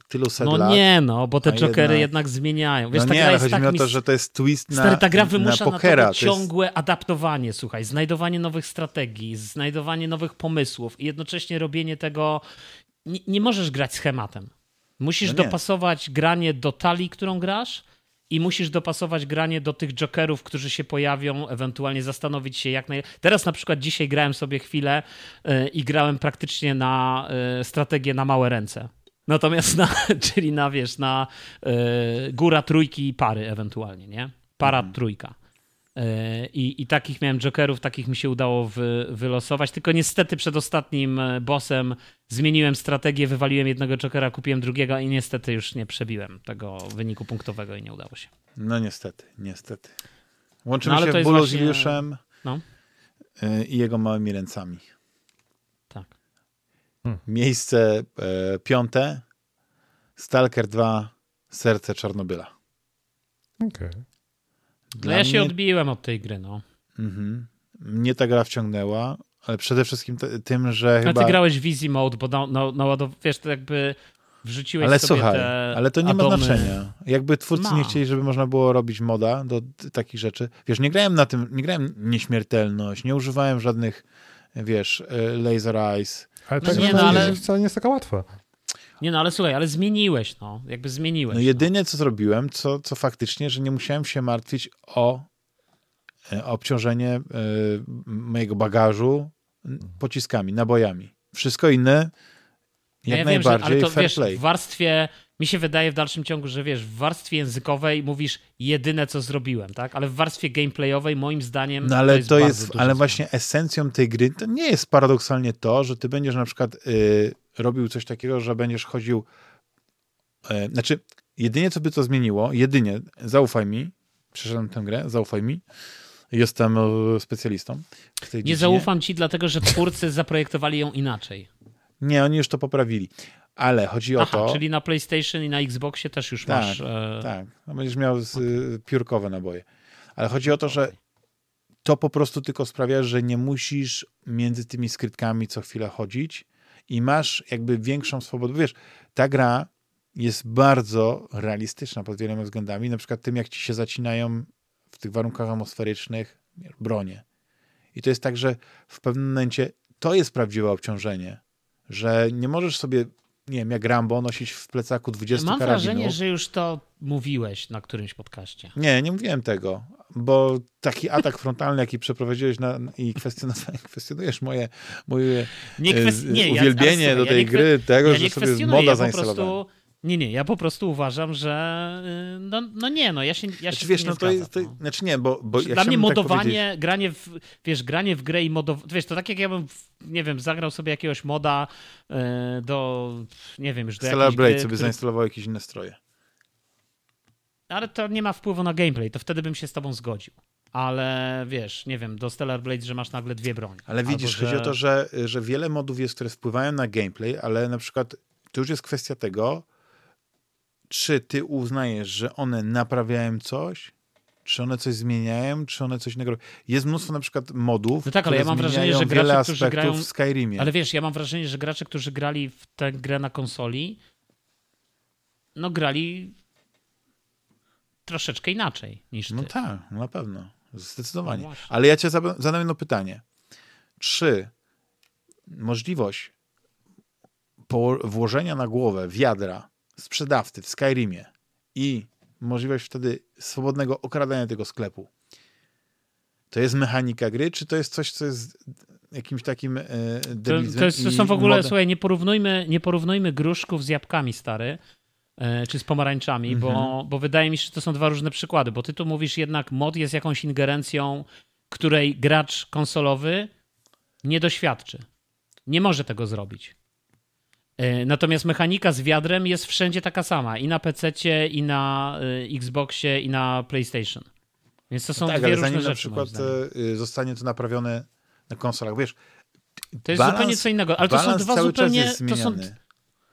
tylu set no lat. No nie, no, bo te jokery jednak, jednak zmieniają. Wiesz, no nie, ale chodzi tak mi o to, że to jest twist na Stary, ta gra wymusza na, pokera. na ciągłe jest... adaptowanie, słuchaj, znajdowanie nowych strategii, znajdowanie nowych pomysłów i jednocześnie robienie tego... Nie, nie możesz grać schematem. Musisz no dopasować granie do talii, którą grasz i musisz dopasować granie do tych jokerów, którzy się pojawią, ewentualnie zastanowić się jak naj... Teraz na przykład dzisiaj grałem sobie chwilę yy, i grałem praktycznie na yy, strategię na małe ręce. Natomiast na, *laughs* czyli na, wiesz, na y, góra trójki i pary ewentualnie, nie? Para mhm. trójka. Y, I, I takich miałem jokerów, takich mi się udało wy, wylosować. Tylko niestety przed ostatnim e, bossem zmieniłem strategię, wywaliłem jednego jokera, kupiłem drugiego i niestety już nie przebiłem tego wyniku punktowego i nie udało się. No niestety, niestety. Łączymy no, się w bólu właśnie... z Juliuszem no. i jego małymi ręcami. Hmm. Miejsce e, piąte. Stalker 2. Serce Czarnobyla. Okej. Okay. No ja mnie... się odbiłem od tej gry, no. Mhm. Mnie ta gra wciągnęła, ale przede wszystkim tym, że chyba... A ty grałeś w easy mode, bo na, na, na wiesz, to jakby wrzuciłeś ale sobie słuchaj, te ale to nie adomy. ma znaczenia. Jakby twórcy ma. nie chcieli, żeby można było robić moda do takich rzeczy. Wiesz, nie grałem na tym, nie grałem nieśmiertelność, nie używałem żadnych, wiesz, e, laser eyes, ale no tak nie, no, ale... wcale nie jest taka łatwa. Nie no, ale słuchaj, ale zmieniłeś, no. Jakby zmieniłeś. No jedynie no. co zrobiłem, co, co faktycznie, że nie musiałem się martwić o, e, obciążenie y, mojego bagażu pociskami, nabojami. Wszystko inne jak ja najbardziej wiem, że, ale to, fair wiesz, play. W warstwie mi się wydaje w dalszym ciągu, że wiesz, w warstwie językowej mówisz jedyne, co zrobiłem, tak? Ale w warstwie gameplayowej moim zdaniem No ale to jest, to jest ale właśnie esencją tej gry to nie jest paradoksalnie to, że ty będziesz na przykład y, robił coś takiego, że będziesz chodził y, znaczy, jedynie co by to zmieniło, jedynie, zaufaj mi, przeszedłem tę grę, zaufaj mi, jestem e, specjalistą w tej Nie dziedzinie. zaufam ci, dlatego że twórcy zaprojektowali ją inaczej. Nie, oni już to poprawili. Ale chodzi o Aha, to. Czyli na PlayStation i na Xboxie też już tak, masz. E... Tak, no będziesz miał z, okay. piórkowe naboje. Ale chodzi o to, że to po prostu tylko sprawia, że nie musisz między tymi skrytkami co chwilę chodzić i masz jakby większą swobodę. Wiesz, ta gra jest bardzo realistyczna pod wieloma względami, na przykład tym, jak ci się zacinają w tych warunkach atmosferycznych bronie. I to jest tak, że w pewnym momencie to jest prawdziwe obciążenie, że nie możesz sobie nie wiem, jak Rambo nosić w plecaku 20 Mam karabinów. wrażenie, że już to mówiłeś na którymś podcaście. Nie, nie mówiłem tego, bo taki atak frontalny, jaki przeprowadziłeś na, i *laughs* kwestionujesz moje, moje nie kwest... nie, uwielbienie ja, do tej ja gry, tego, ja że sobie moda ja zainstalowana. Nie, nie, ja po prostu uważam, że y, no, no nie, no ja się, ja znaczy, się wiesz, no to, jest, to, no. znaczy nie, bo, bo ja Dla mnie tak modowanie, tak granie w, wiesz, granie w grę i modowanie, wiesz, to tak jak ja bym, nie wiem, zagrał sobie jakiegoś moda y, do, nie wiem, już do Stellar Blade sobie który... zainstalował jakieś inne stroje. Ale to nie ma wpływu na gameplay, to wtedy bym się z tobą zgodził. Ale wiesz, nie wiem, do Stellar Blade, że masz nagle dwie broń. Ale widzisz, Albo, chodzi że... o to, że, że wiele modów jest, które wpływają na gameplay, ale na przykład to już jest kwestia tego, czy ty uznajesz, że one naprawiają coś, czy one coś zmieniają, czy one coś innego Jest mnóstwo na przykład modów, No tak, ale ja mam wrażenie, że gracze, którzy grają w Skyrimie. Ale wiesz, ja mam wrażenie, że gracze, którzy grali w tę grę na konsoli, no grali troszeczkę inaczej niż ty. No tak, na pewno. Zdecydowanie. No ale ja cię zadam jedno pytanie. Czy możliwość włożenia na głowę wiadra sprzedawcy w Skyrimie i możliwość wtedy swobodnego okradania tego sklepu, to jest mechanika gry, czy to jest coś, co jest jakimś takim e, debilizmem? To, to, jest, to są w ogóle, modem? słuchaj, nie porównujmy, nie porównujmy gruszków z jabłkami, stary, e, czy z pomarańczami, mm -hmm. bo, mhm. bo wydaje mi się, że to są dwa różne przykłady, bo ty tu mówisz jednak, mod jest jakąś ingerencją, której gracz konsolowy nie doświadczy. Nie może tego zrobić. E, natomiast mechanika z wiadrem jest wszędzie taka sama. I na PC, i na y, Xboxie, i na PlayStation. Więc to są no tak, dwie ale różne zanim rzeczy. na przykład y, zostanie to naprawione na konsolach, wiesz, to jest balans, zupełnie co innego, ale to są dwa zupełnie. To są,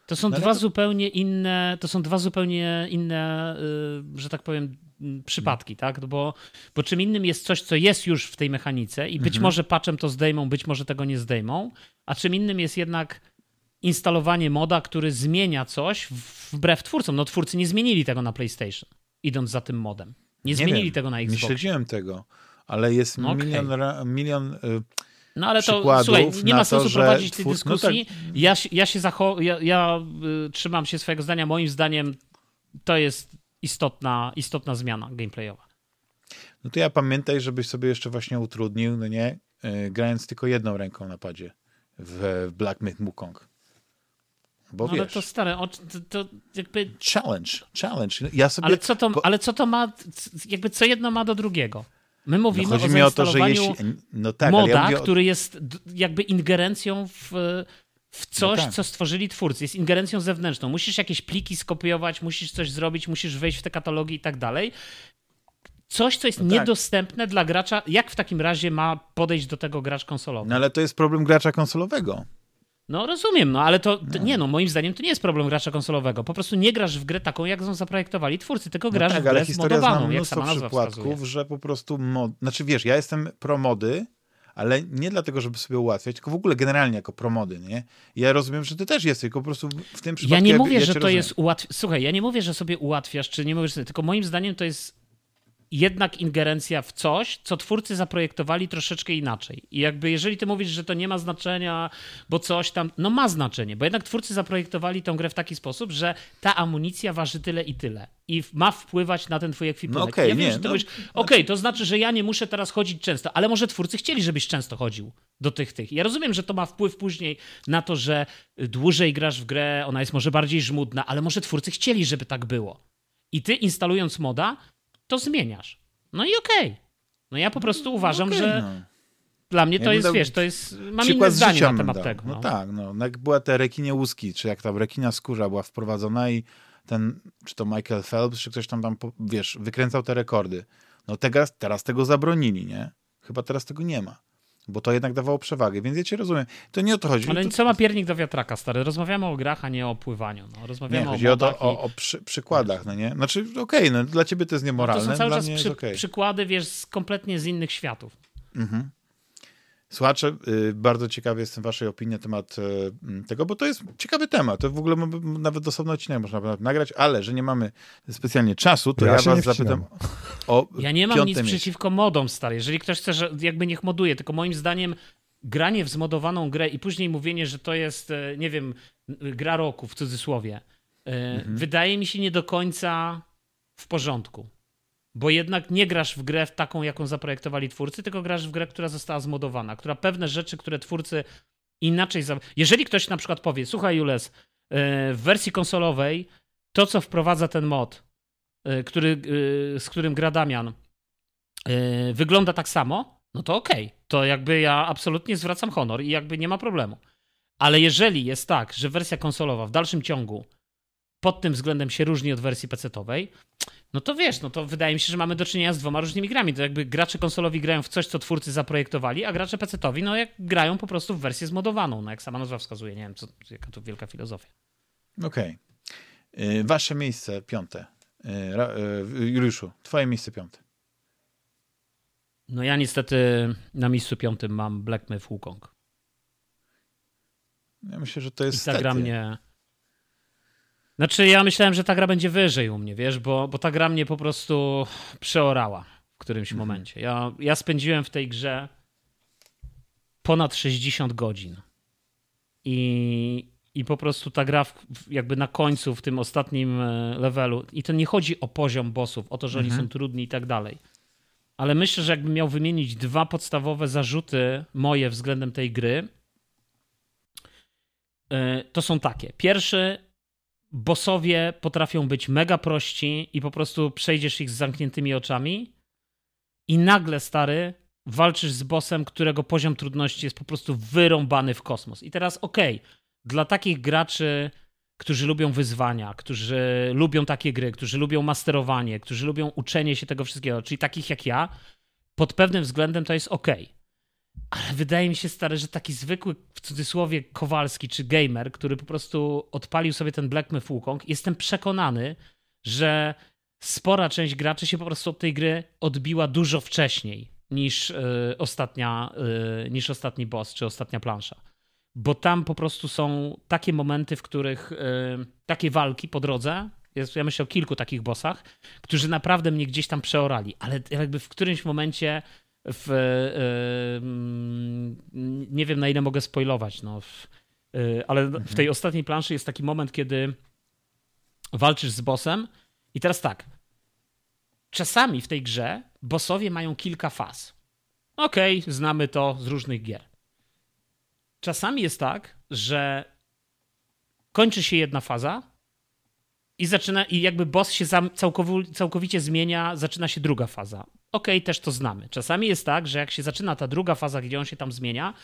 to są no dwa to... zupełnie inne. To są dwa zupełnie inne, y, że tak powiem, przypadki, tak? Bo, bo czym innym jest coś, co jest już w tej mechanice i być mhm. może patchem to zdejmą, być może tego nie zdejmą, a czym innym jest jednak instalowanie moda, który zmienia coś wbrew twórcom. No twórcy nie zmienili tego na PlayStation, idąc za tym modem. Nie, nie zmienili wiem, tego na Xbox. Nie śledziłem tego, ale jest no milion, okay. milion y, no ale to słuchaj, nie ma sensu to, prowadzić tej dyskusji. No tak. Ja, ja się zacho- ja, ja y, trzymam się swojego zdania. Moim zdaniem to jest istotna, istotna zmiana gameplayowa. No to ja pamiętaj, żebyś sobie jeszcze właśnie utrudnił, no nie, yy, grając tylko jedną ręką na padzie w, w Black Myth Wukong. Bo no, wiesz, ale to stare, to, to, jakby... Challenge, challenge. Ja sobie... ale, co to, ale co to ma, jakby co jedno ma do drugiego? My mówimy no, chodzi o, mi o to, że jeśli... No tak, moda, ja o... który jest jakby ingerencją w, w coś, no tak. co stworzyli twórcy. Jest ingerencją zewnętrzną. Musisz jakieś pliki skopiować, musisz coś zrobić, musisz wejść w te katalogi i tak dalej. Coś, co jest no tak. niedostępne dla gracza. Jak w takim razie ma podejść do tego gracz konsolowy? No ale to jest problem gracza konsolowego. No rozumiem, no ale to, to, nie no, moim zdaniem to nie jest problem gracza konsolowego. Po prostu nie grasz w grę taką, jak ją zaprojektowali twórcy, tylko no grasz no tak, w grę ale historia zmodowaną, jak sama nazwa przypadków, wskazuje. że po prostu mod... Znaczy wiesz, ja jestem pro mody, ale nie dlatego, żeby sobie ułatwiać, tylko w ogóle generalnie jako promody, nie? Ja rozumiem, że ty też jesteś, tylko po prostu w tym przypadku... Ja nie mówię, ja, ja że to rozumiem. jest ułatwiać. Słuchaj, ja nie mówię, że sobie ułatwiasz, czy nie mówisz, tylko moim zdaniem to jest jednak ingerencja w coś, co twórcy zaprojektowali troszeczkę inaczej. I jakby jeżeli ty mówisz, że to nie ma znaczenia, bo coś tam, no ma znaczenie, bo jednak twórcy zaprojektowali tą grę w taki sposób, że ta amunicja waży tyle i tyle i ma wpływać na ten twój ekwipunek. No okay, ja wiem, nie, że ty no, mówisz, okej, okay, to znaczy, że ja nie muszę teraz chodzić często, ale może twórcy chcieli, żebyś często chodził do tych tych. Ja rozumiem, że to ma wpływ później na to, że dłużej grasz w grę, ona jest może bardziej żmudna, ale może twórcy chcieli, żeby tak było. I ty instalując moda, to zmieniasz. No i okej. Okay. No ja po prostu uważam, okay, że no. dla mnie to ja jest, wiesz, to jest, mam inne zdanie na temat tego. No. no. tak, no. Jak była te rekinie łuski, czy jak ta rekina skórza była wprowadzona i ten, czy to Michael Phelps, czy ktoś tam, tam wiesz, wykręcał te rekordy. No teraz, teraz tego zabronili, nie? Chyba teraz tego nie ma bo to jednak dawało przewagę, więc ja cię rozumiem. To nie o to chodzi. Ale to... co ma piernik do wiatraka, stary? Rozmawiamy o grach, a nie o pływaniu. No, rozmawiamy nie, chodzi o, to, o, o przy, przykładach, no nie? Znaczy, okej, okay, no, dla ciebie to jest niemoralne, no to są cały czas przy, okay. przykłady, wiesz, z, kompletnie z innych światów. Mhm. Słuchacze, y, bardzo ciekawy jestem waszej opinii na temat y, tego, bo to jest ciekawy temat. To w ogóle nawet osobny odcinek można nagrać, ale że nie mamy specjalnie czasu, to ja, ja was zapytam o Ja nie mam nic miejsce. przeciwko modom, stary. Jeżeli ktoś chce, że jakby niech moduje, tylko moim zdaniem granie w zmodowaną grę i później mówienie, że to jest, e, nie wiem, gra roku w cudzysłowie, e, mhm. wydaje mi się nie do końca w porządku. Bo jednak nie grasz w grę taką, jaką zaprojektowali twórcy, tylko grasz w grę, która została zmodowana, która pewne rzeczy, które twórcy inaczej. Jeżeli ktoś na przykład powie, słuchaj, Jules, e, w wersji konsolowej to, co wprowadza ten mod, e, który, e, z którym gra Damian, wygląda tak samo, no to okej. Okay. To jakby ja absolutnie zwracam honor i jakby nie ma problemu. Ale jeżeli jest tak, że wersja konsolowa w dalszym ciągu pod tym względem się różni od wersji PC-owej, no to wiesz, no to wydaje mi się, że mamy do czynienia z dwoma różnymi grami. To jakby gracze konsolowi grają w coś, co twórcy zaprojektowali, a gracze PC-owi, no jak grają po prostu w wersję zmodowaną, no jak sama nazwa wskazuje. Nie wiem, co, jaka to wielka filozofia. Okej. Okay. Wasze miejsce piąte. Yy, Juliuszu, twoje miejsce piąte. No ja niestety na miejscu piątym mam Black Myth Wukong. Ja myślę, że to jest. I ta gra mnie znaczy, ja myślałem, że ta gra będzie wyżej u mnie, wiesz, bo, bo ta gra mnie po prostu przeorała w którymś mhm. momencie. Ja, ja spędziłem w tej grze ponad 60 godzin. I, I po prostu ta gra, w, jakby na końcu, w tym ostatnim e, levelu, i to nie chodzi o poziom bossów, o to, że mhm. oni są trudni i tak dalej. Ale myślę, że jakbym miał wymienić dwa podstawowe zarzuty moje względem tej gry, e, to są takie. Pierwszy bossowie potrafią być mega prości i po prostu przejdziesz ich z zamkniętymi oczami i nagle, stary, walczysz z bossem, którego poziom trudności jest po prostu wyrąbany w kosmos. I teraz okej, okay, dla takich graczy, którzy lubią wyzwania, którzy lubią takie gry, którzy lubią masterowanie, którzy lubią uczenie się tego wszystkiego, czyli takich jak ja, pod pewnym względem to jest ok. Ale wydaje mi się, stary, że taki zwykły, w cudzysłowie, Kowalski czy gamer, który po prostu odpalił sobie ten Black Myth Wukong, jestem przekonany, że spora część graczy się po prostu od tej gry odbiła dużo wcześniej niż, yy, ostatnia, yy, niż ostatni boss czy ostatnia plansza. Bo tam po prostu są takie momenty, w których yy, takie walki po drodze, jest, ja myślę o kilku takich bossach, którzy naprawdę mnie gdzieś tam przeorali, ale jakby w którymś momencie w, nie wiem na ile mogę spoilować, no, w, ale mhm. w tej ostatniej planszy jest taki moment, kiedy walczysz z bossem i teraz tak, czasami w tej grze bossowie mają kilka faz. Okej, okay, znamy to z różnych gier. Czasami jest tak, że kończy się jedna faza i zaczyna, i jakby boss się całkowicie, zmienia, zaczyna się druga faza. Okej, okay, też to znamy. Czasami jest tak, że jak się zaczyna ta druga faza, gdzie on się tam zmienia,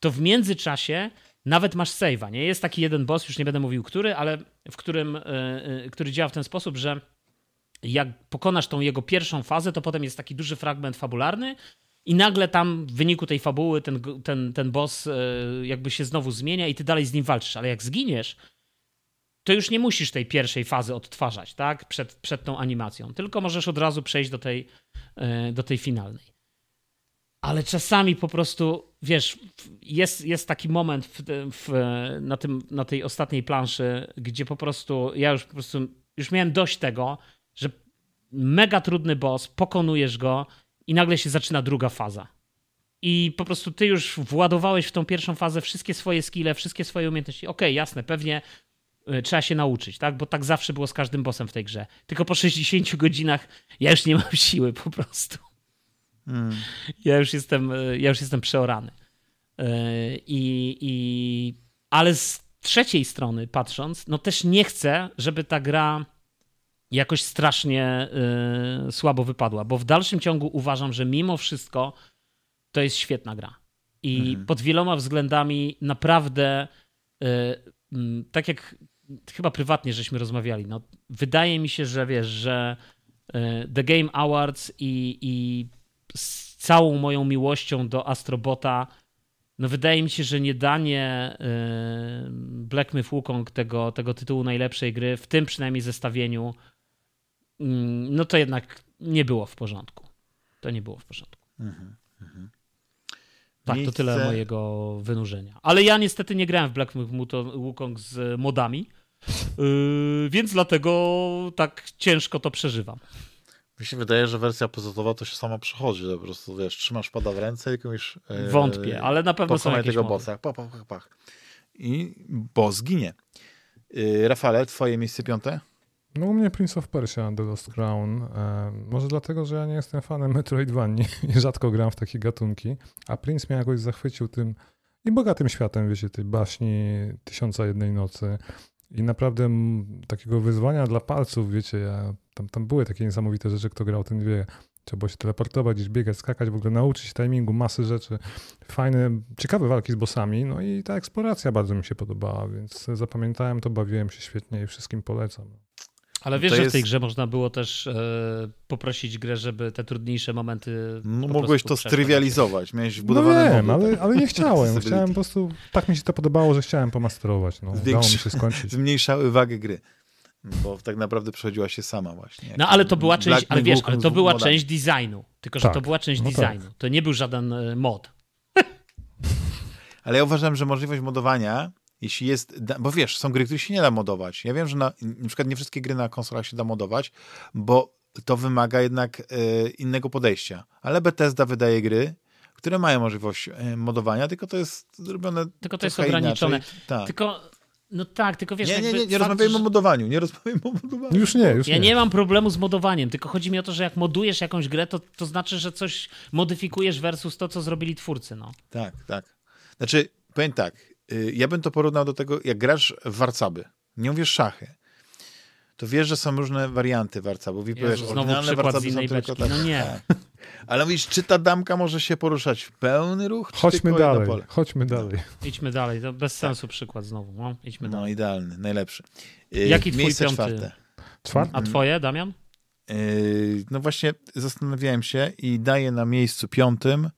to w międzyczasie nawet masz save'a, nie? Jest taki jeden boss, już nie będę mówił który, ale w którym, yy, który działa w ten sposób, że jak pokonasz tą jego pierwszą fazę, to potem jest taki duży fragment fabularny i nagle tam w wyniku tej fabuły ten, ten, ten boss yy, jakby się znowu zmienia i ty dalej z nim walczysz, ale jak zginiesz, to już nie musisz tej pierwszej fazy odtwarzać, tak? Przed, przed tą animacją, tylko możesz od razu przejść do tej, yy, do tej finalnej ale czasami po prostu, wiesz, jest, jest taki moment w, w, na, tym, na tej ostatniej planszy, gdzie po prostu ja już po prostu już miałem dość tego, że mega trudny boss, pokonujesz go i nagle się zaczyna druga faza. I po prostu ty już władowałeś w tą pierwszą fazę wszystkie swoje skille, wszystkie swoje umiejętności. Okej, okay, jasne, pewnie trzeba się nauczyć, tak? Bo tak zawsze było z każdym bossem w tej grze. Tylko po 60 *laughs* godzinach ja już nie mam siły po prostu. Hmm. Ja, już jestem, ja już jestem przeorany. E, I, i, ale z trzeciej strony patrząc, no też nie chcę, żeby ta gra jakoś strasznie y, słabo wypadła, bo w dalszym ciągu uważam, że mimo wszystko to jest świetna gra. I mhm. pod wieloma względami naprawdę, y, tak jak chyba prywatnie żeśmy rozmawiali, no, wydaje mi się, że wiesz, że The Game Awards i, i z całą moją miłością do Astrobota, no wydaje mi się, że nie danie y, Black Myth Wukong tego, tego tytułu najlepszej gry, w tym przynajmniej zestawieniu, mm, no to jednak nie było w porządku. To nie było w porządku. Mhm, mhm. Tak, Miejsce... to tyle mojego wynurzenia. Ale ja niestety nie grałem w Black Myth Wukong z modami, yy, więc dlatego tak ciężko to przeżywam. Mi się wydaje, że wersja pozytowa to się sama przychodzi, po prostu wiesz, trzymasz pada w ręce i komuś... Yy, Wątpię, ale na pewno są jakieś tego bossa. Pach, pach, pach, pach. I boss ginie. Yy, Rafale, twoje miejsce piąte? No u mnie Prince of Persia, The Lost Crown. E, może dlatego, że ja nie jestem fanem Metroidvanii i *laughs* rzadko gram w takie gatunki, a Prince mnie jakoś zachwycił tym i bogatym światem, wiecie, tej baśni Tysiąca Jednej Nocy i naprawdę takiego wyzwania dla palców, wiecie, ja, tam, tam były takie niesamowite rzeczy, kto grał, ten wie. Trzeba było się teleportować, gdzieś biegać, skakać, w ogóle nauczyć się timingu, masy rzeczy. Fajne, ciekawe walki z bossami, no i ta eksploracja bardzo mi się podobała, więc zapamiętałem to, bawiłem się świetnie i wszystkim polecam. Ale wiesz, to że w tej grze można było też e, poprosić grę, żeby te trudniejsze momenty. No, mogłeś to strywializować. Miałeś wbudowane. No wiem, ale, ale nie chciałem. *laughs* chciałem po prostu. Tak mi się to podobało, że chciałem pomasterować. No, Zwiększa, mi się skończyć. *laughs* Zmniejszały wagę gry. Bo tak naprawdę przechodziła się sama właśnie. No ale to była część, ale wiesz, ale to była część designu. Tylko, że tak. to była część no tak. designu. Tak. To nie był żaden e, mod. *laughs* Ale ja uważam, że możliwość modowania jeśli jest, bo wiesz, są gry, które się nie da modować. Ja wiem, że na, na przykład nie wszystkie gry na konsolach się da modować, bo to wymaga jednak y, innego podejścia. Ale Bethesda wydaje gry, które mają możliwość y, modowania, tylko to jest zrobione Tylko to jest ograniczone. Tak. Tylko no tak, tylko wiesz... Nie, nie, nie, nie rozmawiajmy że... o modowaniu, nie rozmawiajmy o modowaniu. Już nie, już ja nie. nie mam problemu z modowaniem, tylko chodzi mi o to, że jak modujesz jakąś grę, to, to znaczy, że coś modyfikujesz versus to, co zrobili twórcy, no. Tak, tak. Znaczy, powiem tak, ja bym to porównał do tego, jak grasz w warcaby. Nie mówisz szachy. To wiesz, że są różne warianty warcabów. I Jezu, powiesz, znowu przykład z innej beczki. Tak, no nie. Ale mówisz, czy ta damka może się poruszać w pełny ruch? Chodźmy tylko dalej, pole? chodźmy dalej. Idźmy dalej, to bez sensu przykład znowu. No, idźmy No dalej. idealny, najlepszy. Y, Jaki twój Miejsce piąty? czwarte. Czwarty? A twoje, Damian? Yy, no właśnie zastanawiałem się i daję na miejscu piątym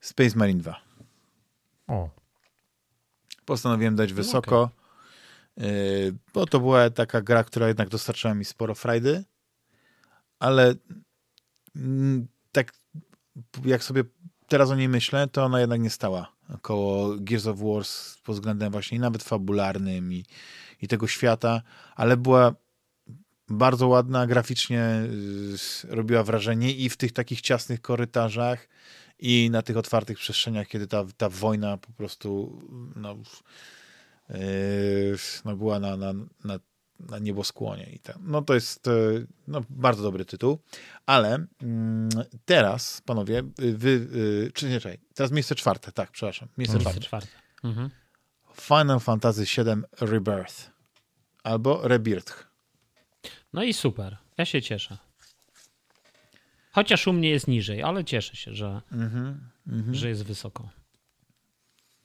Space Marine 2. O, Postanowiłem dać wysoko, yy, bo to była taka gra, która jednak dostarczyła mi sporo frajdy, ale mm, tak jak sobie teraz o niej myślę, to ona jednak nie stała koło Gears of Wars pod względem właśnie nawet fabularnym i, i tego świata, ale była bardzo ładna, graficznie y, robiła wrażenie i w tych takich ciasnych korytarzach i na tych otwartych przestrzeniach, kiedy ta, ta wojna po prostu no, yy, no była na, na, na, na nieboskłonie. I tak. No to jest yy, no, bardzo dobry tytuł, ale mm, teraz, panowie, wy, yy, czy nie, czekaj, teraz miejsce czwarte, tak, przepraszam, miejsce Miejsce Miejsce czwarte. czwarte. Mhm. Final Fantasy VII Rebirth albo Rebirth. No i super. Ja się cieszę. Chociaż u mnie jest niżej, ale cieszę się, że, Mhm, mhm. że jest wysoko.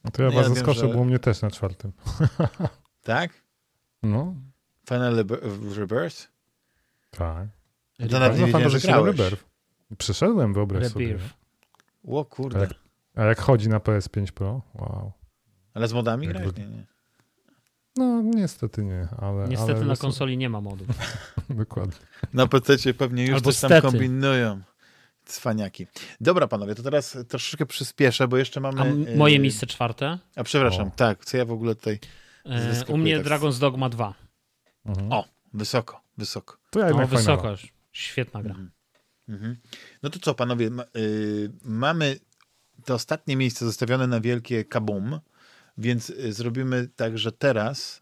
no to ja Ja was wiem, zaskoczę, że- bo u mnie też na czwartym. *laughs* Tak? No, Final Rebirth? tak. To nawet Final nie wiedziałem, że grałeś. Rebirth. Przeszedłem, wyobraź sobie. Rebirth. O kurde. Tak. A jak chodzi na PS5 Pro? Wow. Ale z modami Jak grałeś? wy- Nie, nie. No, niestety nie, ale... Niestety ale na jest- konsoli nie ma modów. *laughs* Dokładnie. Na PC pewnie już coś tam kombinują. Cwaniaki. Dobra, panowie, to teraz troszeczkę przyspieszę, bo jeszcze mamy... A moje miejsce czwarte? A przepraszam, O. tak, co ja w ogóle tutaj... E, u mnie tak. Dragon's Dogma 2. Mhm. O, wysoko, wysoko. To ja No wysoko już. Świetna gra. Mhm. Mhm. No to co, panowie, ma, y, mamy te ostatnie miejsce zostawione na wielkie kabum, więc y, zrobimy tak, że teraz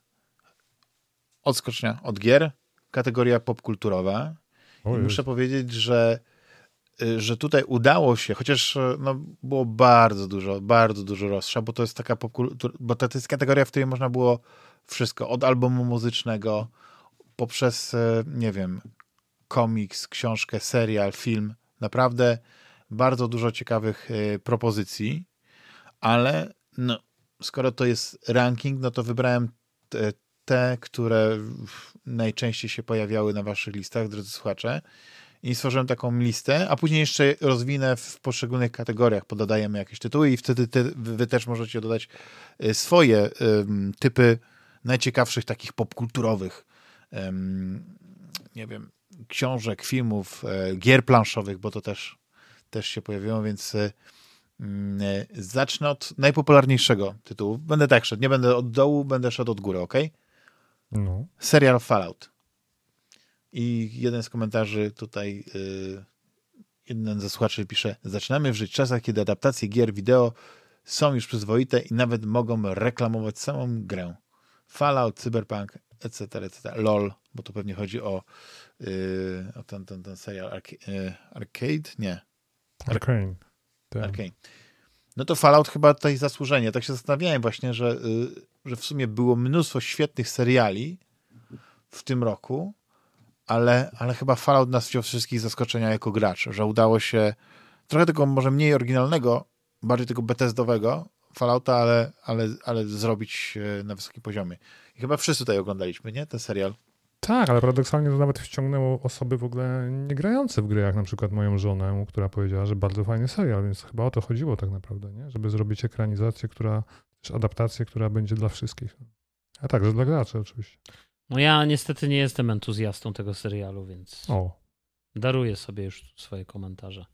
odskocznia od gier, kategoria popkulturowa. Muszę powiedzieć, że, y, że tutaj udało się, chociaż y, no, było bardzo dużo, bardzo dużo rozstrzał, bo to jest taka popkultura, bo to, to jest kategoria, w której można było wszystko, od albumu muzycznego, poprzez, nie wiem, komiks, książkę, serial, film. Naprawdę bardzo dużo ciekawych y, propozycji, ale no, skoro to jest ranking, no to wybrałem te, te, które najczęściej się pojawiały na waszych listach, drodzy słuchacze. I stworzyłem taką listę, a później jeszcze rozwinę w poszczególnych kategoriach, pododajemy jakieś tytuły i wtedy te, wy też możecie dodać y, swoje typy najciekawszych takich popkulturowych, nie wiem, książek, filmów, e, gier planszowych, bo to też, też się pojawiło, więc e, zacznę od najpopularniejszego tytułu. Będę tak szedł, nie będę od dołu, będę szedł od góry, ok? No. Serial Fallout. I jeden z komentarzy tutaj, y, jeden ze słuchaczy pisze, zaczynamy w żyć czasach, kiedy adaptacje gier wideo są już przyzwoite i nawet mogą reklamować samą grę. Fallout, Cyberpunk, etc., etc. LOL, bo to pewnie chodzi o, y, o ten, ten, ten serial arca- y, Arcade? Nie, Arcane. Tak. Arcane. No to Fallout chyba tutaj zasłużenie. Tak się zastanawiałem właśnie, że, y, że w sumie było mnóstwo świetnych seriali w tym roku, ale, ale chyba Fallout nas wziął wszystkich zaskoczenia jako gracz, że udało się trochę tego może mniej oryginalnego, bardziej tego Bethesdowego Fallouta, ale, ale, ale zrobić e, na wysokim poziomie. I chyba wszyscy tutaj oglądaliśmy, nie? Ten serial. Tak, ale paradoksalnie to nawet wciągnęło osoby w ogóle nie grające w gry, jak na przykład moją żonę, która powiedziała, że bardzo fajny serial, więc chyba o to chodziło tak naprawdę, nie? Żeby zrobić ekranizację, która, też adaptację, która będzie dla wszystkich. A także dla graczy oczywiście. No ja niestety nie jestem entuzjastą tego serialu, więc O, daruję sobie już swoje komentarze.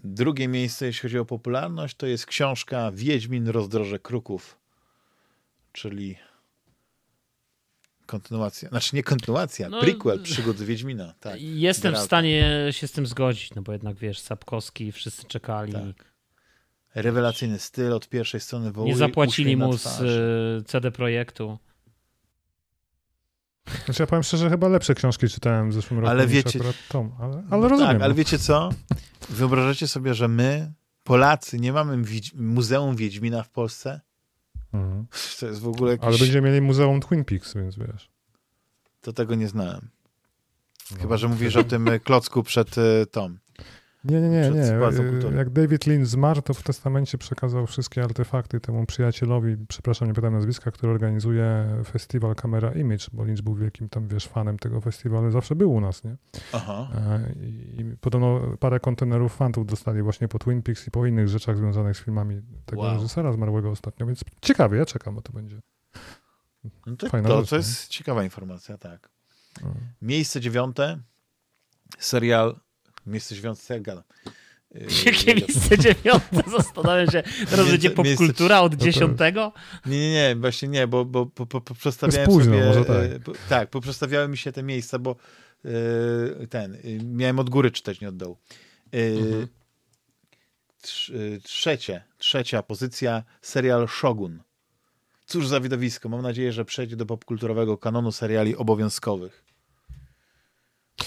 Drugie miejsce, jeśli chodzi o popularność, to jest książka Wiedźmin Rozdroże Kruków, czyli kontynuacja, znaczy nie kontynuacja, No, prequel przygód Wiedźmina. Tak. Jestem w stanie się z tym zgodzić, no bo jednak wiesz, Sapkowski, wszyscy czekali. Tak. Rewelacyjny styl od pierwszej strony wołuje Nie zapłacili mu z y, CD Projektu. znaczy ja powiem szczerze, chyba lepsze książki czytałem w zeszłym roku Ale niż wiecie- akurat Tom, ale, ale No rozumiem. Tak, ale no. wiecie co? Wyobrażacie sobie, że my, Polacy, nie mamy Wiedź- Muzeum Wiedźmina w Polsce? Mhm. To jest w ogóle jakiś... Ale będziemy mieli Muzeum Twin Peaks, więc wiesz. To tego nie znałem. Chyba, że mówisz o tym klocku przed y, Tom. Nie, nie, nie, nie. Jak David Lynch zmarł, to w testamencie przekazał wszystkie artefakty temu przyjacielowi, przepraszam, nie pytam nazwiska, który organizuje festiwal Camera Image, bo Lynch był wielkim tam, wiesz, fanem tego festiwalu, zawsze był u nas, nie? Aha. E, I, i podobno parę kontenerów fantów dostali właśnie po Twin Peaks i po innych rzeczach związanych z filmami tego wow. reżysera zmarłego ostatnio, więc ciekawie, ja czekam, bo to będzie no to, Fajna to, rzecz, to jest ciekawa informacja, tak. No. Miejsce dziewiąte, serial Miejsce dziewiąte, co ja gadam. Jakie miejsce dziewiąte? Zastanawiam się, *laughs* teraz będzie popkultura od dziesiątego? Nie, nie, nie, właśnie nie, bo, bo po, po, poprzestawiałem późno, sobie... Może tak. Po, tak, poprzestawiały mi się te miejsca, bo yy, ten, yy, miałem od góry czytać, nie od dołu. Yy, mhm. Trzecie, trzecia pozycja, serial Shogun. Cóż za widowisko. Mam nadzieję, że przejdzie do popkulturowego kanonu seriali obowiązkowych.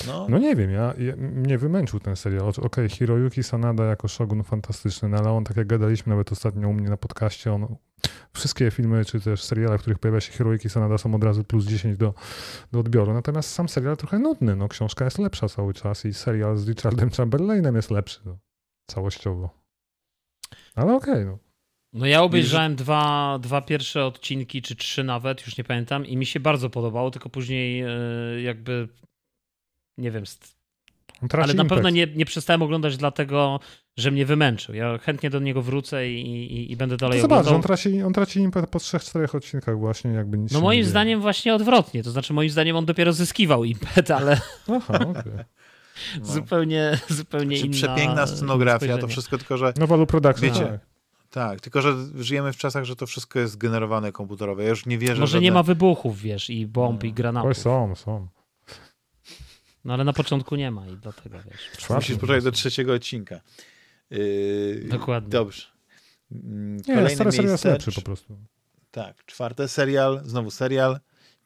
No. no nie wiem, ja, ja, mnie wymęczył ten serial. Okej, okay, Hiroyuki Sanada jako Shogun fantastyczny, no ale on, tak jak gadaliśmy nawet ostatnio u mnie na podcaście, on wszystkie filmy, czy też seriale, w których pojawia się Hiroyuki Sanada są od razu plus 10 do, do odbioru. Natomiast sam serial trochę nudny, no książka jest lepsza cały czas i serial z Richardem Chamberlainem jest lepszy no, całościowo. Ale okej, okay, no. No ja obejrzałem dwa, dwa pierwsze odcinki, czy trzy nawet, już nie pamiętam, i mi się bardzo podobało, tylko później e, jakby nie wiem. Ale na pewno nie, nie przestałem oglądać dlatego, że mnie wymęczył. Ja chętnie do niego wrócę i, i, i będę dalej to oglądał. Zobacz, on traci, on traci impet po trzech, czterech odcinkach właśnie, jakby nic No moim zdaniem właśnie odwrotnie. To znaczy moim zdaniem on dopiero zyskiwał impet, ale... Aha, okay. *laughs* No. zupełnie, zupełnie znaczy, inna... Przepiękna scenografia, to wszystko tylko, że... No Walu Production, wiecie, tak. Tak, tylko że żyjemy w czasach, że to wszystko jest generowane komputerowe. Ja już nie wierzę, Może żadne... nie ma wybuchów, wiesz, i bomb, no. i granatów. Oj, są, są. No ale na początku nie ma i dlatego wiesz. Musisz poczekać do trzeciego odcinka. Yy, Dokładnie. Dobrze. Kolejny nie, stary serial jest lepszy po prostu. Tak, czwarte serial, znowu serial.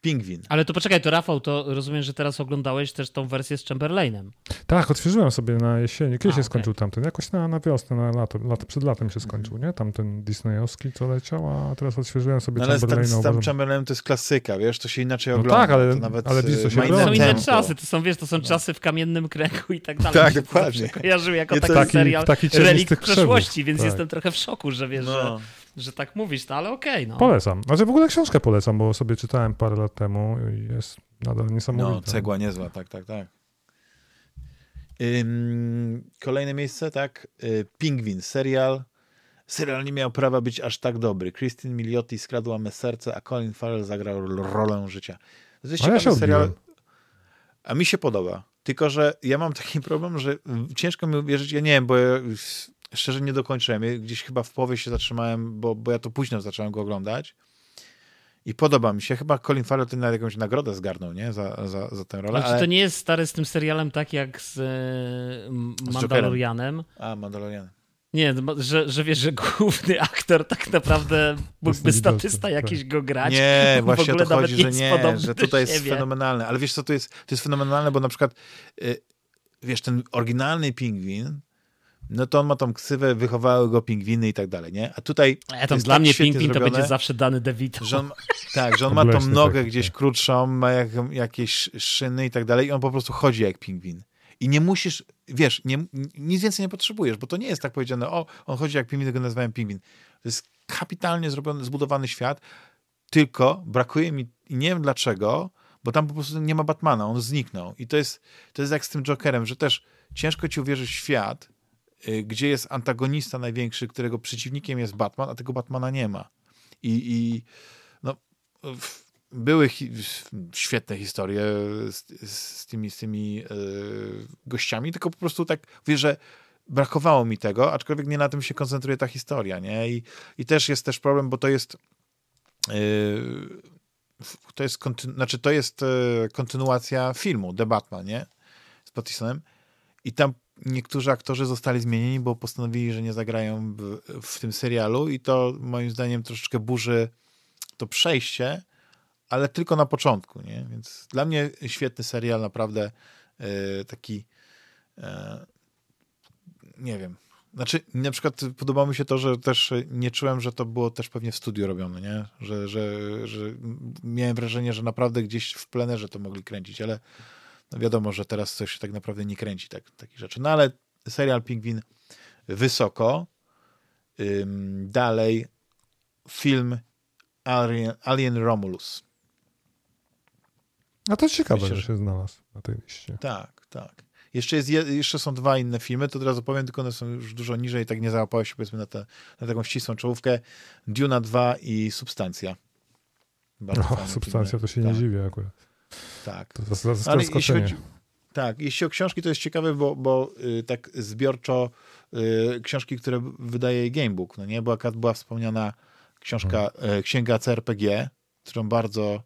Pingwin. Ale to poczekaj, to Rafał, to rozumiem, że teraz oglądałeś też tą wersję z Chamberlainem. Tak, odświeżyłem sobie na jesieni. Kiedy A, się okay. skończył tamten? Jakoś na, na wiosnę, na lato, lato, przed latem się skończył, nie? Tamten disneyowski, co leciał, a teraz odświeżyłem sobie no, ale Chamberlaina. Ale tam Chamberlain to jest klasyka, wiesz, to się inaczej no ogląda. tak, ale, nawet ale wiesz, co się To są inne czasy, to są, wiesz, to są no. czasy w kamiennym kręgu i tak *laughs* dalej. Tak, dokładnie. Kojarzył jako taki, taki serial taki relikt przeszłości, więc tak. jestem trochę w szoku, że wiesz, no. że że tak mówisz, no ale okej. Okay, no. Polecam. Znaczy w ogóle książkę polecam, bo sobie czytałem parę lat temu i jest nadal niesamowita. No, cegła niezła, tak, tak, tak. Ym, kolejne miejsce, tak? Y, Pingwin, serial. Serial nie miał prawa być aż tak dobry. Christine Milioti skradła me serce, a Colin Farrell zagrał rolę życia. Ciekawy ja serial. A mi się podoba. Tylko, że ja mam taki problem, że ciężko mi uwierzyć, ja nie wiem, bo ja szczerze nie dokończyłem. Ja gdzieś chyba w połowie się zatrzymałem, bo, bo ja to późno zacząłem go oglądać. I podoba mi się. Chyba Colin Farrell ten jakąś nagrodę zgarnął, nie? Za, za, za tę rolę. Znaczy, ale... to nie jest stary z tym serialem tak jak z, e, Mandalorianem. A, Mandalorianem. Nie, że, że wiesz, że główny aktor tak naprawdę mógłby statysta jakiś go grać. Nie, *laughs* właśnie o to chodzi, że nie, że tutaj jest siebie. fenomenalne. Ale wiesz co, to jest, to jest fenomenalne, bo na przykład y, wiesz, ten oryginalny pingwin no to on ma tą ksywę, wychowały go pingwiny i tak dalej, nie? A tutaj. A tam dla tak mnie pingwin to będzie zawsze dany DeVito. Że on, tak, że on ma tą nogę tak, gdzieś tak. krótszą, ma jak, jakieś szyny i tak dalej, i on po prostu chodzi jak pingwin. I nie musisz, wiesz, nie, nic więcej nie potrzebujesz, bo to nie jest tak powiedziane, o, on chodzi jak pingwin, go nazywałem pingwin. To jest kapitalnie zrobiony, zbudowany świat, tylko brakuje mi, i nie wiem dlaczego, bo tam po prostu nie ma Batmana, on zniknął. I to jest, to jest jak z tym Jokerem, że też ciężko ci uwierzyć w świat, gdzie jest antagonista największy, którego przeciwnikiem jest Batman, a tego Batmana nie ma. I, i no, były hi świetne historie z, z, tymi, z tymi yy, gościami, tylko po prostu tak wiesz, że brakowało mi tego, aczkolwiek nie na tym się koncentruje ta historia, nie? I, i też jest też problem, bo to jest yy, to jest, znaczy to jest yy, kontynuacja filmu The Batman, nie? Z Pattisonem i tam niektórzy aktorzy zostali zmienieni, bo postanowili, że nie zagrają w, w, tym serialu i to moim zdaniem troszeczkę burzy to przejście, ale tylko na początku, nie? Więc dla mnie świetny serial, naprawdę e, taki e, nie wiem. Znaczy, na przykład podobało mi się to, że też nie czułem, że to było też pewnie w studiu robione, nie? Że, że, że miałem wrażenie, że naprawdę gdzieś w plenerze to mogli kręcić, ale no wiadomo, że teraz coś się tak naprawdę nie kręci tak, takich rzeczy. No ale serial Pingwin wysoko. Ym, dalej film Alien, Alien Romulus. A to ciekawe, Myślę, że się znalazł na tej liście. Tak, tak. Jeszcze, jest, je- jeszcze są dwa inne filmy, to od razu powiem, tylko one są już dużo niżej, tak nie załapałeś się powiedzmy na, te, na taką ścisłą czołówkę. Duna 2 i Substancja. Bardzo O, fajne substancja filmy. to się tak, nie dziwię akurat. Tak. To za- za Ale jeśli chodzi, tak, jeśli o książki, to jest ciekawe, bo, bo y, tak zbiorczo y, książki, które wydaje Gamebook, no nie? Była, była wspomniana książka, Mhm. y, księga CRPG, którą bardzo,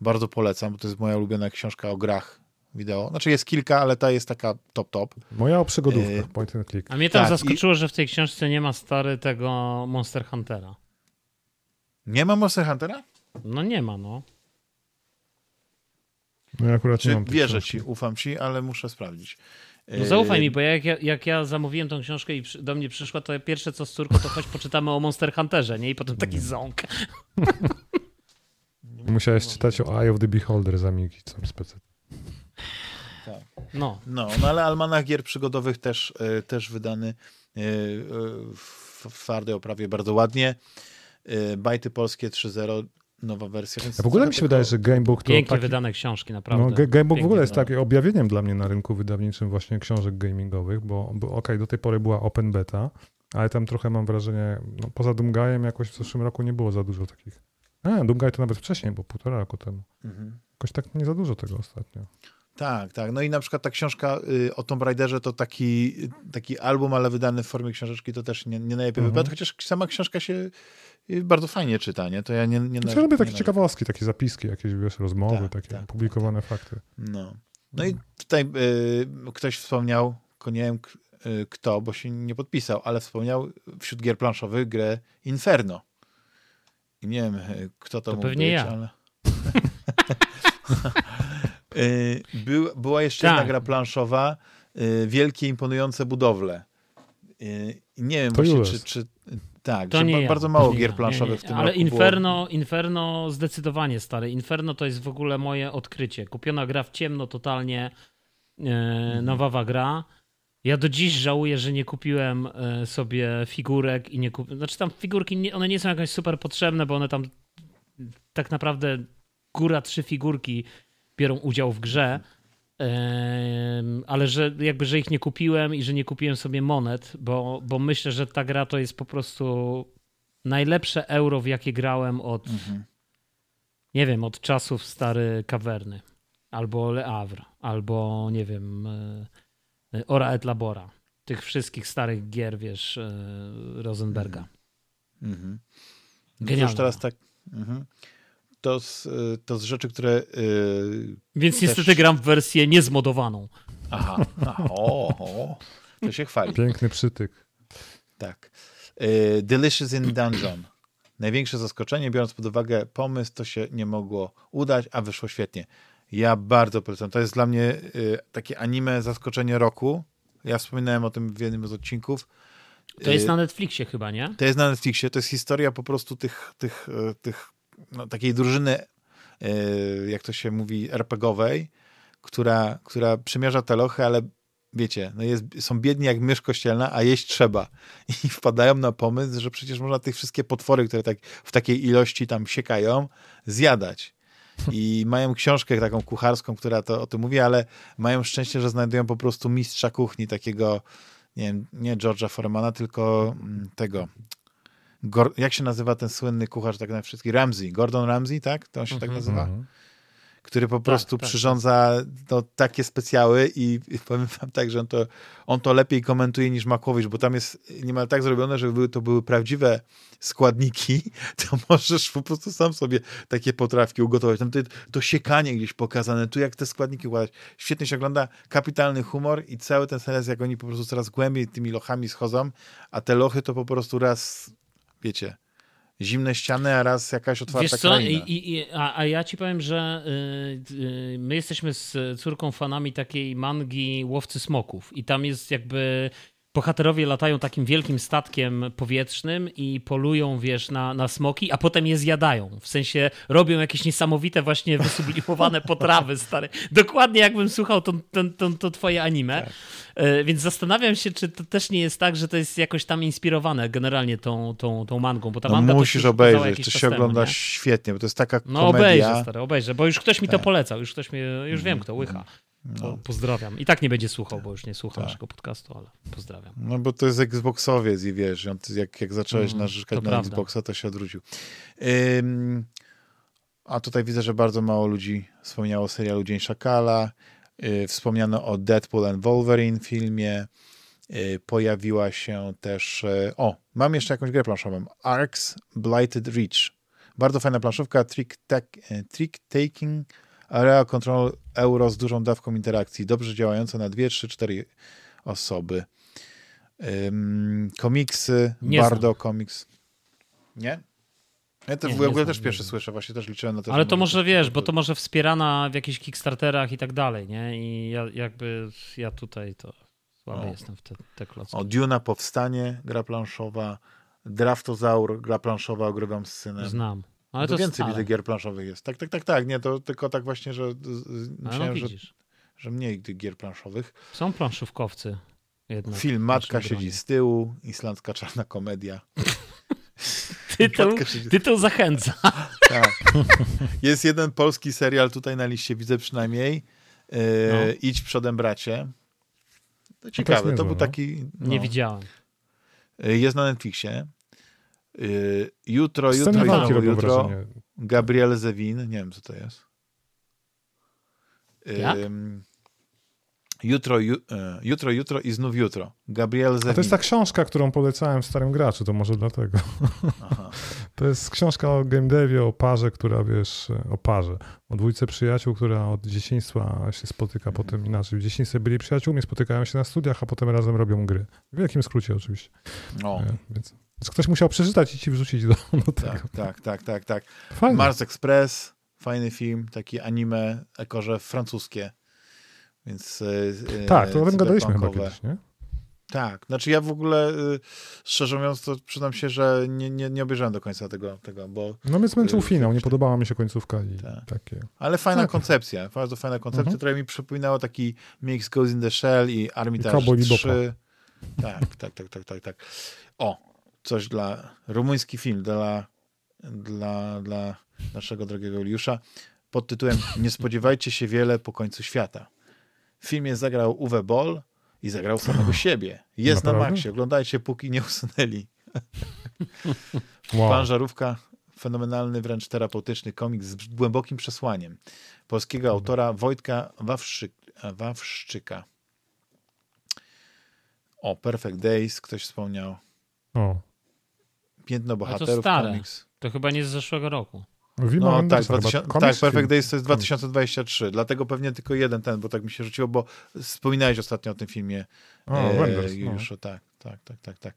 bardzo polecam, bo to jest moja ulubiona książka o grach wideo. Znaczy jest kilka, ale ta jest taka top, top. Moja o przygodówkach, Yy, point and click. A mnie tam Tak, zaskoczyło, że w tej książce nie ma stary tego Monster Huntera. Nie ma Monster Huntera? No nie ma, no. No ja akurat nie Czy mam tej wierzę książki. ci, ufam ci, ale muszę sprawdzić. No zaufaj Y, mi, bo jak ja, jak ja zamówiłem tą książkę i do mnie przyszła, to pierwsze co z córką, to choć poczytamy o Monster Hunterze, nie? I potem taki ząk. *laughs* Musiałeś czytać o Eye of the Beholder z Amigi, co specjalnie. No. No, no ale Almanach Gier Przygodowych też, y, też wydany y, y, w, twardej oprawie bardzo ładnie. Bajty Polskie 3.0, nowa wersja. Więc A w ogóle mi się wydaje, że Gamebook to Pięknie taki, wydane książki, no, naprawdę. Ga- Gamebook w Pięknie ogóle jest takim objawieniem dla mnie na rynku wydawniczym właśnie książek gamingowych, bo, bo okej, do tej pory była open beta, ale tam trochę mam wrażenie, no, poza Doomguyem jakoś w zeszłym roku nie było za dużo takich. A, Doomguy to nawet wcześniej, bo półtora roku temu. Mhm. Jakoś tak nie za dużo tego ostatnio. Tak, tak. No i na przykład ta książka y, o Tomb Raiderze to taki, taki album, ale wydany w formie książeczki, to też nie, nie najlepiej Mhm. wypada, chociaż sama książka się y, bardzo fajnie czyta, nie? To ja nie, nie, Znaczy, ja lubię takie nie ciekawostki, takie zapiski, jakieś wiesz, rozmowy, Tak, takie tak, publikowane fakty. No. No i tutaj y, ktoś wspomniał, nie wiem y, kto, bo się nie podpisał, ale wspomniał wśród gier planszowych grę Inferno. I nie wiem, y, kto to, To mógł pewnie być, ja. ale... *laughs* Y, Był, była jeszcze Tak. jedna gra planszowa, y, wielkie, imponujące budowle. Y, i nie wiem To właśnie, czy, czy... Tak, To nie ba- ja, bardzo mało nie gier planszowych Nie, w nie, tym Ale roku było. Inferno, Inferno zdecydowanie stary. Inferno to jest w ogóle moje odkrycie. Kupiona gra w ciemno totalnie, Mhm. e, nowawa gra. Ja do dziś żałuję, że nie kupiłem e, sobie figurek i nie kupiłem. Znaczy tam figurki, nie, one nie są jakoś super potrzebne, bo one tam tak naprawdę góra trzy figurki biorą udział w grze. Ale że jakby, że ich nie kupiłem i że nie kupiłem sobie monet, bo, bo myślę, że ta gra to jest po prostu najlepsze euro, w jakie grałem od, Mhm. nie wiem, od czasów stary kawerny. Albo Le Havre, albo nie wiem, e, Ora et Labora. Tych wszystkich starych gier, wiesz, e, Rosenberga. Mhm. To Genialne. już teraz tak... Mhm. To z, y, to z rzeczy, które... y, Więc Też- niestety gram w wersję niezmodowaną. Aha, aha o, o, to się chwali. Piękny przytyk. Tak. Y, Delicious in Dungeon. Największe zaskoczenie, biorąc pod uwagę pomysł, to się nie mogło udać, a wyszło świetnie. Ja bardzo polecam. To jest dla mnie takie anime zaskoczenie roku. Ja wspominałem o tym w jednym z odcinków. To jest na Netflixie chyba, nie? to jest na Netflixie. To jest historia po prostu tych, tych, tych no, takiej drużyny, e, jak to się mówi, RPGowej, która, która przymierza te lochy, ale wiecie, no jest, są biedni jak mysz kościelna, a jeść trzeba. I *laughs* wpadają na pomysł, że przecież można tych wszystkie potwory, które tak w takiej ilości tam siekają, zjadać. I mają książkę taką kucharską, która to o tym mówi, ale mają szczęście, że znajdują po prostu mistrza kuchni, takiego, nie wiem, nie George'a Foremana, tylko mm, tego. Gor- jak się nazywa ten słynny kucharz tak na wszystkich? Ramsey. Gordon Ramsey, tak? To on się tak Mhm. nazywa? Mhm. Który po prostu tak, przyrządza no, takie specjały i, i *laughs* powiem wam tak, że on to, on to lepiej komentuje niż Makłowicz, bo tam jest niemal tak zrobione, że były, to były prawdziwe składniki, *laughs* to możesz po prostu sam sobie takie potrawki ugotować. Tam to, to siekanie gdzieś pokazane, tu jak te składniki układać. Świetnie się ogląda, kapitalny humor i cały ten serial, jak oni po prostu coraz głębiej tymi lochami schodzą, a te lochy to po prostu raz, wiecie, zimne ściany, a raz jakaś otwarta Wiesz co, i, i- a, a ja ci powiem, że y, y, my jesteśmy z córką fanami takiej mangi Łowcy Smoków i tam jest jakby bohaterowie latają takim wielkim statkiem powietrznym i polują, wiesz, na, na smoki, a potem je zjadają. W sensie robią jakieś niesamowite właśnie *laughs* wysublimowane potrawy, stare. Dokładnie jakbym słuchał to, to, to, to twoje anime. Tak. E, więc zastanawiam się, czy to też nie jest tak, że to jest jakoś tam inspirowane generalnie tą, tą, tą mangą, bo ta no musisz obejrzeć, to się ogląda temu, świetnie, bo to jest taka no, komedia. No obejrzę, stary, obejrzę, bo już ktoś mi tak. to polecał, już ktoś mnie, już wiem kto, łycha. No. Pozdrawiam. I tak nie będzie słuchał, bo już nie słucha tak. naszego podcastu, ale pozdrawiam. No bo to jest Xboxowiec i wiesz, jak, jak zacząłeś mm, narzekać na prawda. Xboxa, to się odwrócił. Ym, a tutaj widzę, że bardzo mało ludzi wspomniało o serialu Dzień Szakala. Yy, wspomniano o Deadpool and Wolverine filmie. Yy, pojawiła się też... Yy, o, mam jeszcze jakąś grę planszową. Arks Blighted Reach. Bardzo fajna planszówka, trick, y, trick taking Area Control Euro z dużą dawką interakcji, dobrze działająca na 2, 3, 4 osoby. Um, komiksy, nie Bardo znam. Comics. Nie? Ja to nie, w ogóle też znam, pierwszy słyszę, właśnie też liczyłem na to. Ale to może wiesz, bo to może wspierana w jakichś Kickstarterach i tak dalej, nie? I ja, jakby ja tutaj to słaby o. jestem w te, te klocki. O, Duna Powstanie, gra planszowa, Draftozaur, gra planszowa, ogrywam z synem. Znam. Ale to, to więcej widzę gier planszowych jest. Tak, tak, tak, tak. Nie, to tylko tak właśnie, że no myślałem, no, że, że mniej tych gier planszowych. Są planszówkowcy. Jednak, Film Matka siedzi z tyłu, islandzka czarna komedia. *laughs* tytuł, tytuł zachęca. *laughs* tak. Jest jeden polski serial tutaj na liście, widzę przynajmniej. Yy, no. Idź przodem, bracie. To ciekawe, to, to był no. taki... No. Nie widziałem. E, jest na Netflixie. Y, jutro, jutro, jutro, jutro Gabriel Zewin, nie wiem co to jest. Jak? Jutro, ju, e, jutro, jutro i znów jutro. Gabriel Zewin. A to jest ta książka, którą polecałem w Starym Graczu, to może dlatego. Aha. *laughs* To jest książka o game devie, o parze, która wiesz, o parze, o dwójce przyjaciół, która od dzieciństwa się spotyka, mhm. potem inaczej. W dzieciństwie byli przyjaciółmi, spotykają się na studiach, a potem razem robią gry. W wielkim skrócie oczywiście. O. E, więc więc ktoś musiał przeczytać i ci wrzucić do, do tego. Tak, tak, tak, tak. tak. Fajne. Mars Express, fajny film, taki anime, jako że francuskie. Więc, e, tak, to o tym gadaliśmy chyba kiedyś, nie? Tak, znaczy ja w ogóle, y, szczerze mówiąc, to przyznam się, że nie, nie, nie obejrzałem do końca tego, tego bo... No mnie zmęczył y, finał, nie podobała mi się końcówka i tak. takie... Ale fajna tak. koncepcja, bardzo fajna koncepcja, mhm. która mi przypominało taki mix Ghost in the Shell i Armitage I 3. Tak, tak, tak, tak, tak, tak. O, coś dla rumuński film dla, dla, dla naszego drogiego Juliusza pod tytułem Nie spodziewajcie się wiele po końcu świata. W filmie zagrał Uwe Boll i zagrał samego siebie. Jest Naprawdę? na maksie. Oglądajcie, póki nie usunęli. Wow. Pan Żarówka, fenomenalny, wręcz terapeutyczny komiks z głębokim przesłaniem. Polskiego autora Wojtka Wawrzyka. O, Perfect Days, ktoś wspomniał. O. Piętno bohaterów, to stare. komiks. To chyba nie z zeszłego roku. No, tak, 2000, tak, Perfect Days to jest 2023, dlatego pewnie tylko jeden ten, bo tak mi się rzuciło, bo wspominałeś ostatnio o tym filmie. O, e, Wenders, już, no. tak, tak, tak, tak, tak.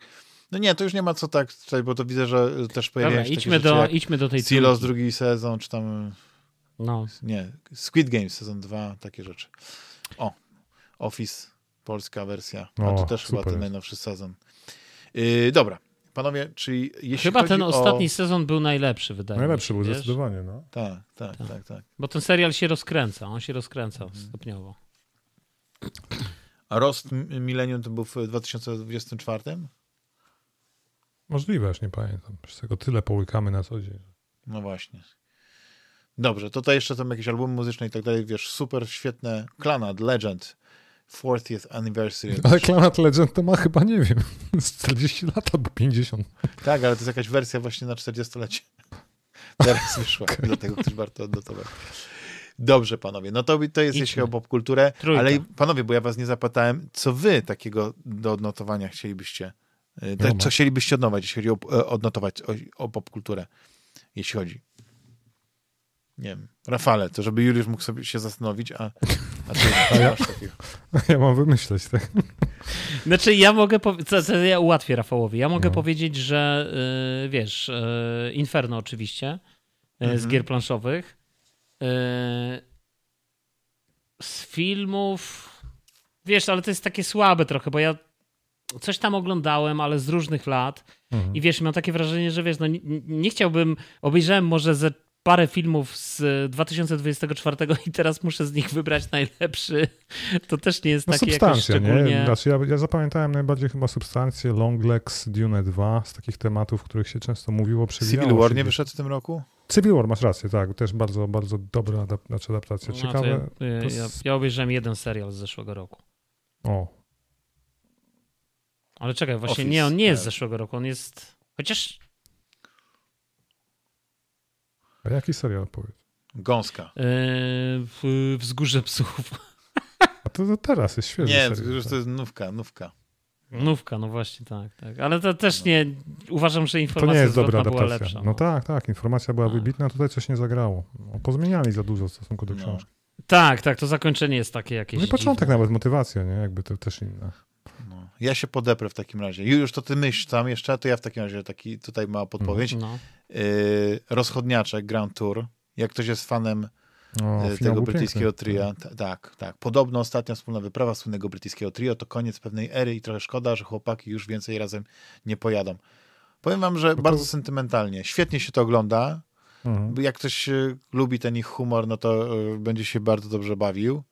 No nie, to już nie ma co tak, bo to widzę, że też pojawiają się idźmy do, idźmy do tej Silos drugi sezon, czy tam... No. Nie, Squid Games sezon 2, takie rzeczy. O, Office, polska wersja, a to też chyba ten najnowszy sezon. Yy, dobra, Panowie, czyli jeśli Chyba ten o... ostatni sezon był najlepszy, wydaje najlepszy mi się. Najlepszy był zdecydowanie, no. Tak, tak, tak, tak, tak. Bo ten serial się rozkręca, on się rozkręca mhm. stopniowo. A Rost Millennium to był w 2024? Możliwe, już nie pamiętam. Z tego tyle połykamy na co dzień. No właśnie. Dobrze, to tutaj jeszcze tam jakieś albumy muzyczne i tak dalej, wiesz, super, świetne. Clanad, Legend, 40th anniversary. *laughs* Ale Clanat Legend to ma chyba, nie wiem, *laughs* 40 lat albo 50. Tak, ale to jest jakaś wersja właśnie na 40-lecie. *laughs* Teraz wyszła, okay. dlatego też warto odnotować. Dobrze, panowie. No to, to jest Idźmy. jeśli o popkulturę. Ale panowie, bo ja was nie zapytałem, co wy takiego do odnotowania chcielibyście, e, tak, co chcielibyście odnotować, jeśli chodzi o, e, odnotować o, o popkulturę, jeśli chodzi nie wiem, Rafale, to żeby Juliusz mógł sobie się zastanowić, a, a ty a ja. *laughs* Ja mam wymyśleć, tak? Znaczy ja mogę, co ja ułatwię Rafałowi, ja mogę no. powiedzieć, że yy, wiesz, yy, Inferno oczywiście, mhm. z gier planszowych, y, z filmów, wiesz, ale to jest takie słabe trochę, bo ja coś tam oglądałem, ale z różnych lat. Mhm. I wiesz, mam takie wrażenie, że wiesz, no nie, nie chciałbym, obejrzałem może ze parę filmów z 2024 i teraz muszę z nich wybrać najlepszy. To też nie jest no, takie jakoś szczególnie... Nie? Znaczy ja, ja zapamiętałem najbardziej chyba substancję Longlegs Dune 2 z takich tematów, o których się często mówiło. Civil War nie wyszedł w tym roku? Civil War, masz rację, tak. Też bardzo, bardzo dobra adap znaczy adaptacja. Ciekawe. No ja, ja, ja obejrzałem jeden serial z zeszłego roku. O. Ale czekaj, właśnie Office, nie, on nie jest z zeszłego roku, on jest... Chociaż a jaki serial powiedz? Gąska. Yy, wzgórze psów. A to, to teraz jest świeży Nie, serial, to jest nówka, nówka. Nówka, no właśnie tak, tak. Ale to też nie, uważam, że informacja to nie jest dobra adaptacja. była lepsza. No. no tak, tak, informacja była a. wybitna, tutaj coś nie zagrało. No, pozmieniali za dużo w stosunku do no. książki. Tak, tak, to zakończenie jest takie jakieś No i początek dziwne. nawet, motywacja, nie? Jakby to też inne. No. Ja się podeprę w takim razie. Już to ty myśl tam jeszcze, to ja w takim razie taki tutaj mała podpowiedź. No. Yy, rozchodniaczek Grand Tour. Jak ktoś jest fanem o, yy, tego brytyjskiego tria. Tak, tak. Podobno ostatnia wspólna wyprawa słynnego brytyjskiego trio to koniec pewnej ery i trochę szkoda, że chłopaki już więcej razem nie pojadą. Powiem wam, że to... bardzo sentymentalnie. Świetnie się to ogląda. Mhm. Jak ktoś yy, lubi ten ich humor, no to będzie się bardzo dobrze bawił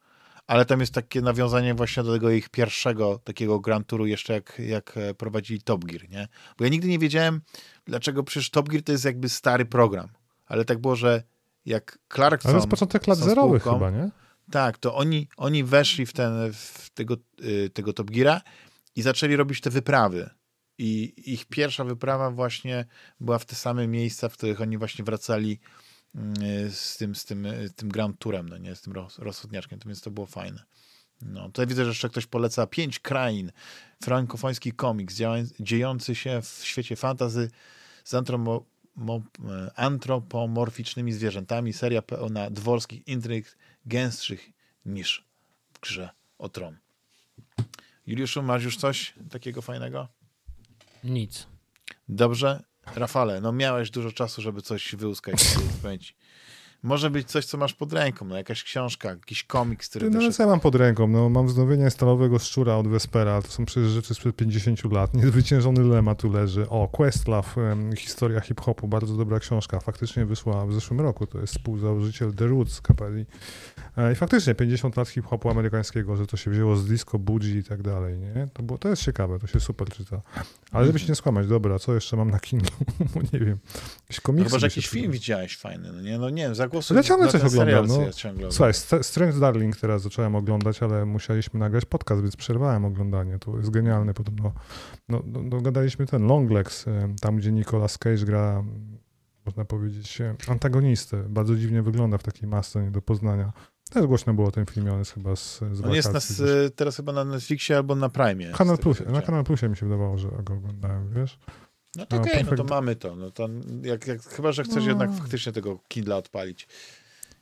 ale tam jest takie nawiązanie właśnie do tego ich pierwszego takiego Grand Touru jeszcze jak, jak e, prowadzili Top Gear, nie? Bo ja nigdy nie wiedziałem, dlaczego przecież Top Gear to jest jakby stary program, ale tak było, że jak Clarkson... Ale to jest początek lat zerowych chyba, nie? Tak, to oni, oni weszli w, ten, w tego, y, tego Top Geara i zaczęli robić te wyprawy. I ich pierwsza wyprawa właśnie była w te same miejsca, w których oni właśnie wracali z tym, z tym, y, tym Grand Tourem, no nie, z tym rozchodniaczkiem, to więc to było fajne. No, tutaj widzę, że jeszcze ktoś poleca Pięć Krain, frankofoński komiks dziejący się w świecie fantazy z antromo, mo, e, antropomorficznymi zwierzętami, seria pełna dworskich intryg gęstszych niż w grze o tron. Juliuszu, masz już coś takiego fajnego? Nic. Dobrze. Rafale, no miałeś dużo czasu, żeby coś wyłuskać z pamięci. Może być coś, co masz pod ręką, no jakaś książka, jakiś komiks, który... No co ja mam pod ręką? No, mam wznowienie Stalowego Szczura od Vespera, to są przecież rzeczy sprzed 50 lat. *laughs* Niezwyciężony Lema tu leży. O, Questlove, historia hip-hopu, bardzo dobra książka. Faktycznie wyszła w zeszłym roku, to jest współzałożyciel The Roots kapeli. I faktycznie 50 lat hip-hopu amerykańskiego, że to się wzięło z disco, budzi i tak dalej, nie? To, było, to jest ciekawe, to się super czyta. Ale żeby się nie skłamać, dobra, co jeszcze mam na Kindle? *laughs* nie wiem. Jakieś komiksy. No chyba, że jakiś film widziałeś fajny, no nie? No nie wiem, zagłosuj ja ciągle coś oglądam. No. Ja Słuchaj, Strange Darling teraz zacząłem oglądać, ale musieliśmy nagrać podcast, więc przerwałem oglądanie. To jest genialne podobno. No, no, no gadaliśmy ten Longlegs, tam gdzie Nicolas Cage gra można powiedzieć, antagonistę. Bardzo dziwnie wygląda w takiej masce nie do poznania. Też głośno było o tym filmie, on jest chyba z, z On jest nas, teraz chyba na Netflixie albo na Prime. Kanal Plusie, na Kanal Plusie mi się wydawało, że go oglądałem, wiesz? No to okej, okay, no to mamy to. No to jak, jak, chyba, że chcesz no. jednak faktycznie tego Kindla odpalić.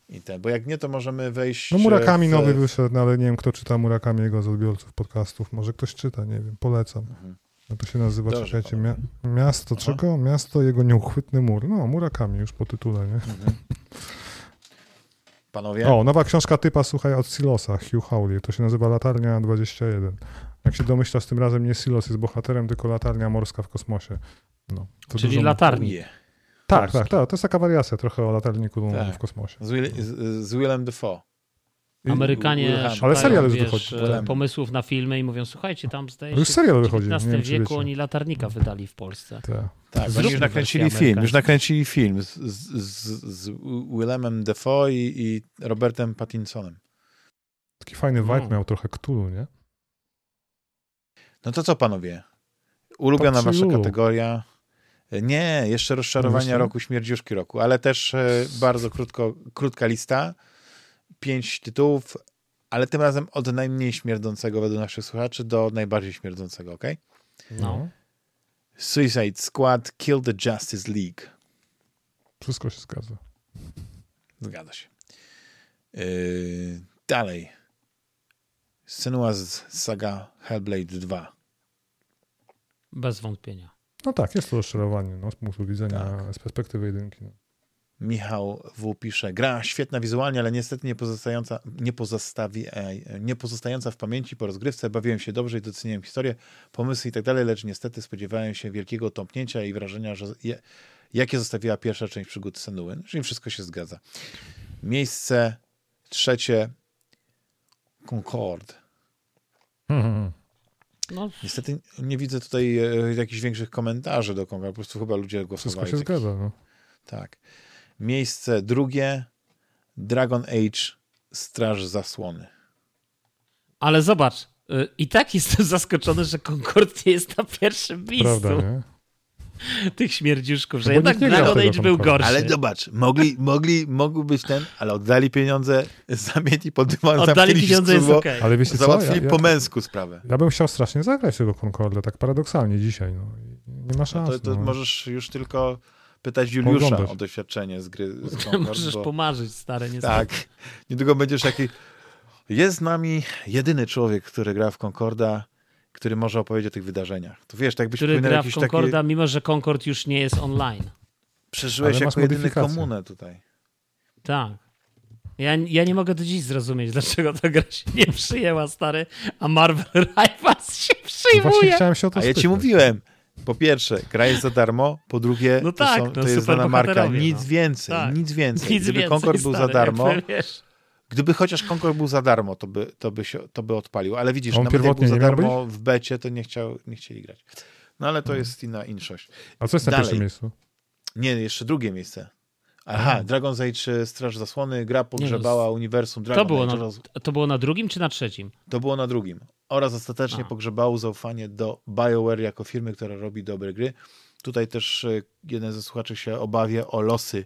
I te, bo jak nie, to możemy wejść. No Murakami w... nowy wyszedł, no ale nie wiem, kto czyta Murakamiego z odbiorców podcastów. Może ktoś czyta, nie wiem, polecam. Mhm. No to się nazywa, Dobrze, czekajcie, mia miasto Aha. czego? Miasto jego nieuchwytny mur. No, Murakami już po tytule, nie? Mhm. *laughs* Panowie? O, nowa książka typa, słuchaj, od Silosa, Hugh Howley. To się nazywa Latarnia 21. Jak się domyślasz, tym razem nie Silos jest bohaterem, tylko latarnia morska w kosmosie. No, Czyli dużo... latarnie. Tak, tak, tak. To jest taka wariacja trochę o latarniku tak. w kosmosie. Z, Will, z, z Willem Dafoe. Amerykanie Ale serial już wychodzi. pomysłów na filmy i mówią, słuchajcie, tam zdaje się już serial wychodzi. w XIX wieku oni latarnika wydali w Polsce. Tak, tak oni już nakręcili film, już nakręcili film z, z, z Willemem Defoe i, i Robertem Pattinsonem. Taki fajny vibe no. miał trochę Cthulhu, nie? No to co panowie? Ulubiona wasza kategoria? Nie, jeszcze rozczarowania roku, śmierdziuszki roku, ale też e, bardzo krótko, krótka lista. Pięć tytułów, ale tym razem od najmniej śmierdzącego według naszych słuchaczy do najbardziej śmierdzącego, ok? No. Suicide Squad, Kill the Justice League. Wszystko się zgadza. Zgadza się. Yy, dalej. Senua's Saga Hellblade 2. Bez wątpienia. No tak, jest to rozczarowanie no, z punktu widzenia, tak. z perspektywy jedynki. No. Michał W. pisze, gra świetna wizualnie, ale niestety nie, pozostająca, nie, pozostawi, e, nie pozostająca w pamięci po rozgrywce. Bawiłem się dobrze i doceniłem historię, pomysły i tak dalej, lecz niestety spodziewałem się wielkiego tąpnięcia i wrażenia, że je, jakie zostawiła pierwsza część przygód Senuły. No, czyli wszystko się zgadza. Miejsce trzecie Concord. No, Niestety nie widzę tutaj e, jakichś większych komentarzy do Concord, po prostu chyba ludzie Wszystko głosowali. się Takich- zgadza. No. Tak. Miejsce drugie Dragon Age Straż Zasłony. ale zobacz, y, i tak jestem *laughs* zaskoczony, że Concord nie jest na pierwszym miejscu Prawda, nie? *laughs* tych śmierdziuszków, że No jednak nie Dragon Age był gorszy. Ale zobacz, mogli, mogli, mógł być ten, ale oddali pieniądze, *laughs* zamietli pod dywan, Oddali pieniądze, jest okej. Ale wiecie co? Załatwili Ja, po męsku sprawę. ja bym chciał strasznie zagrać tego Concorda, tak paradoksalnie dzisiaj. No. Nie ma szans. To, to no. możesz już tylko pytać Juliusza o doświadczenie z gry z *laughs* Concord, Możesz bo, pomarzyć, stare, niestety. Tak. Niedługo będziesz taki... Jest z nami jedyny człowiek, który gra w Concorda, który może opowiedzieć o tych wydarzeniach. To wiesz, tak jakbyś Który gra w Concorda, taki... mimo że Concord już nie jest online. Przeżyłeś Ale jako jedyny komunę tutaj. Tak. Ja, ja nie mogę do dziś zrozumieć, dlaczego ta gra się nie przyjęła, stary, a Marvel Rivals się No Właśnie przyjmuje. chciałem się o to A ja ci mówiłem, po pierwsze, gra jest za darmo, po drugie, No to, tak, są, no, to jest znana marka. Nic no. więcej, Tak. nic więcej. Nic Gdyby więcej, Concord był za darmo, wiesz, gdyby chociaż Concord był za darmo, to by, to by, się, to by odpalił. Ale widzisz, On nawet jak był pierwotnie za darmo w becie, to nie, chciał, nie chcieli grać. No ale to jest inna inszość. A co jest na Dalej. pierwszym miejscu? Nie, jeszcze drugie miejsce. Aha, Dragon's Age Straż Zasłony, gra pogrzebała Nie, uniwersum Dragon to było, Age. na, to było na drugim czy na trzecim? To było na drugim. Oraz ostatecznie A. pogrzebało zaufanie do BioWare jako firmy, która robi dobre gry. Tutaj też e, jeden ze słuchaczy się obawia o losy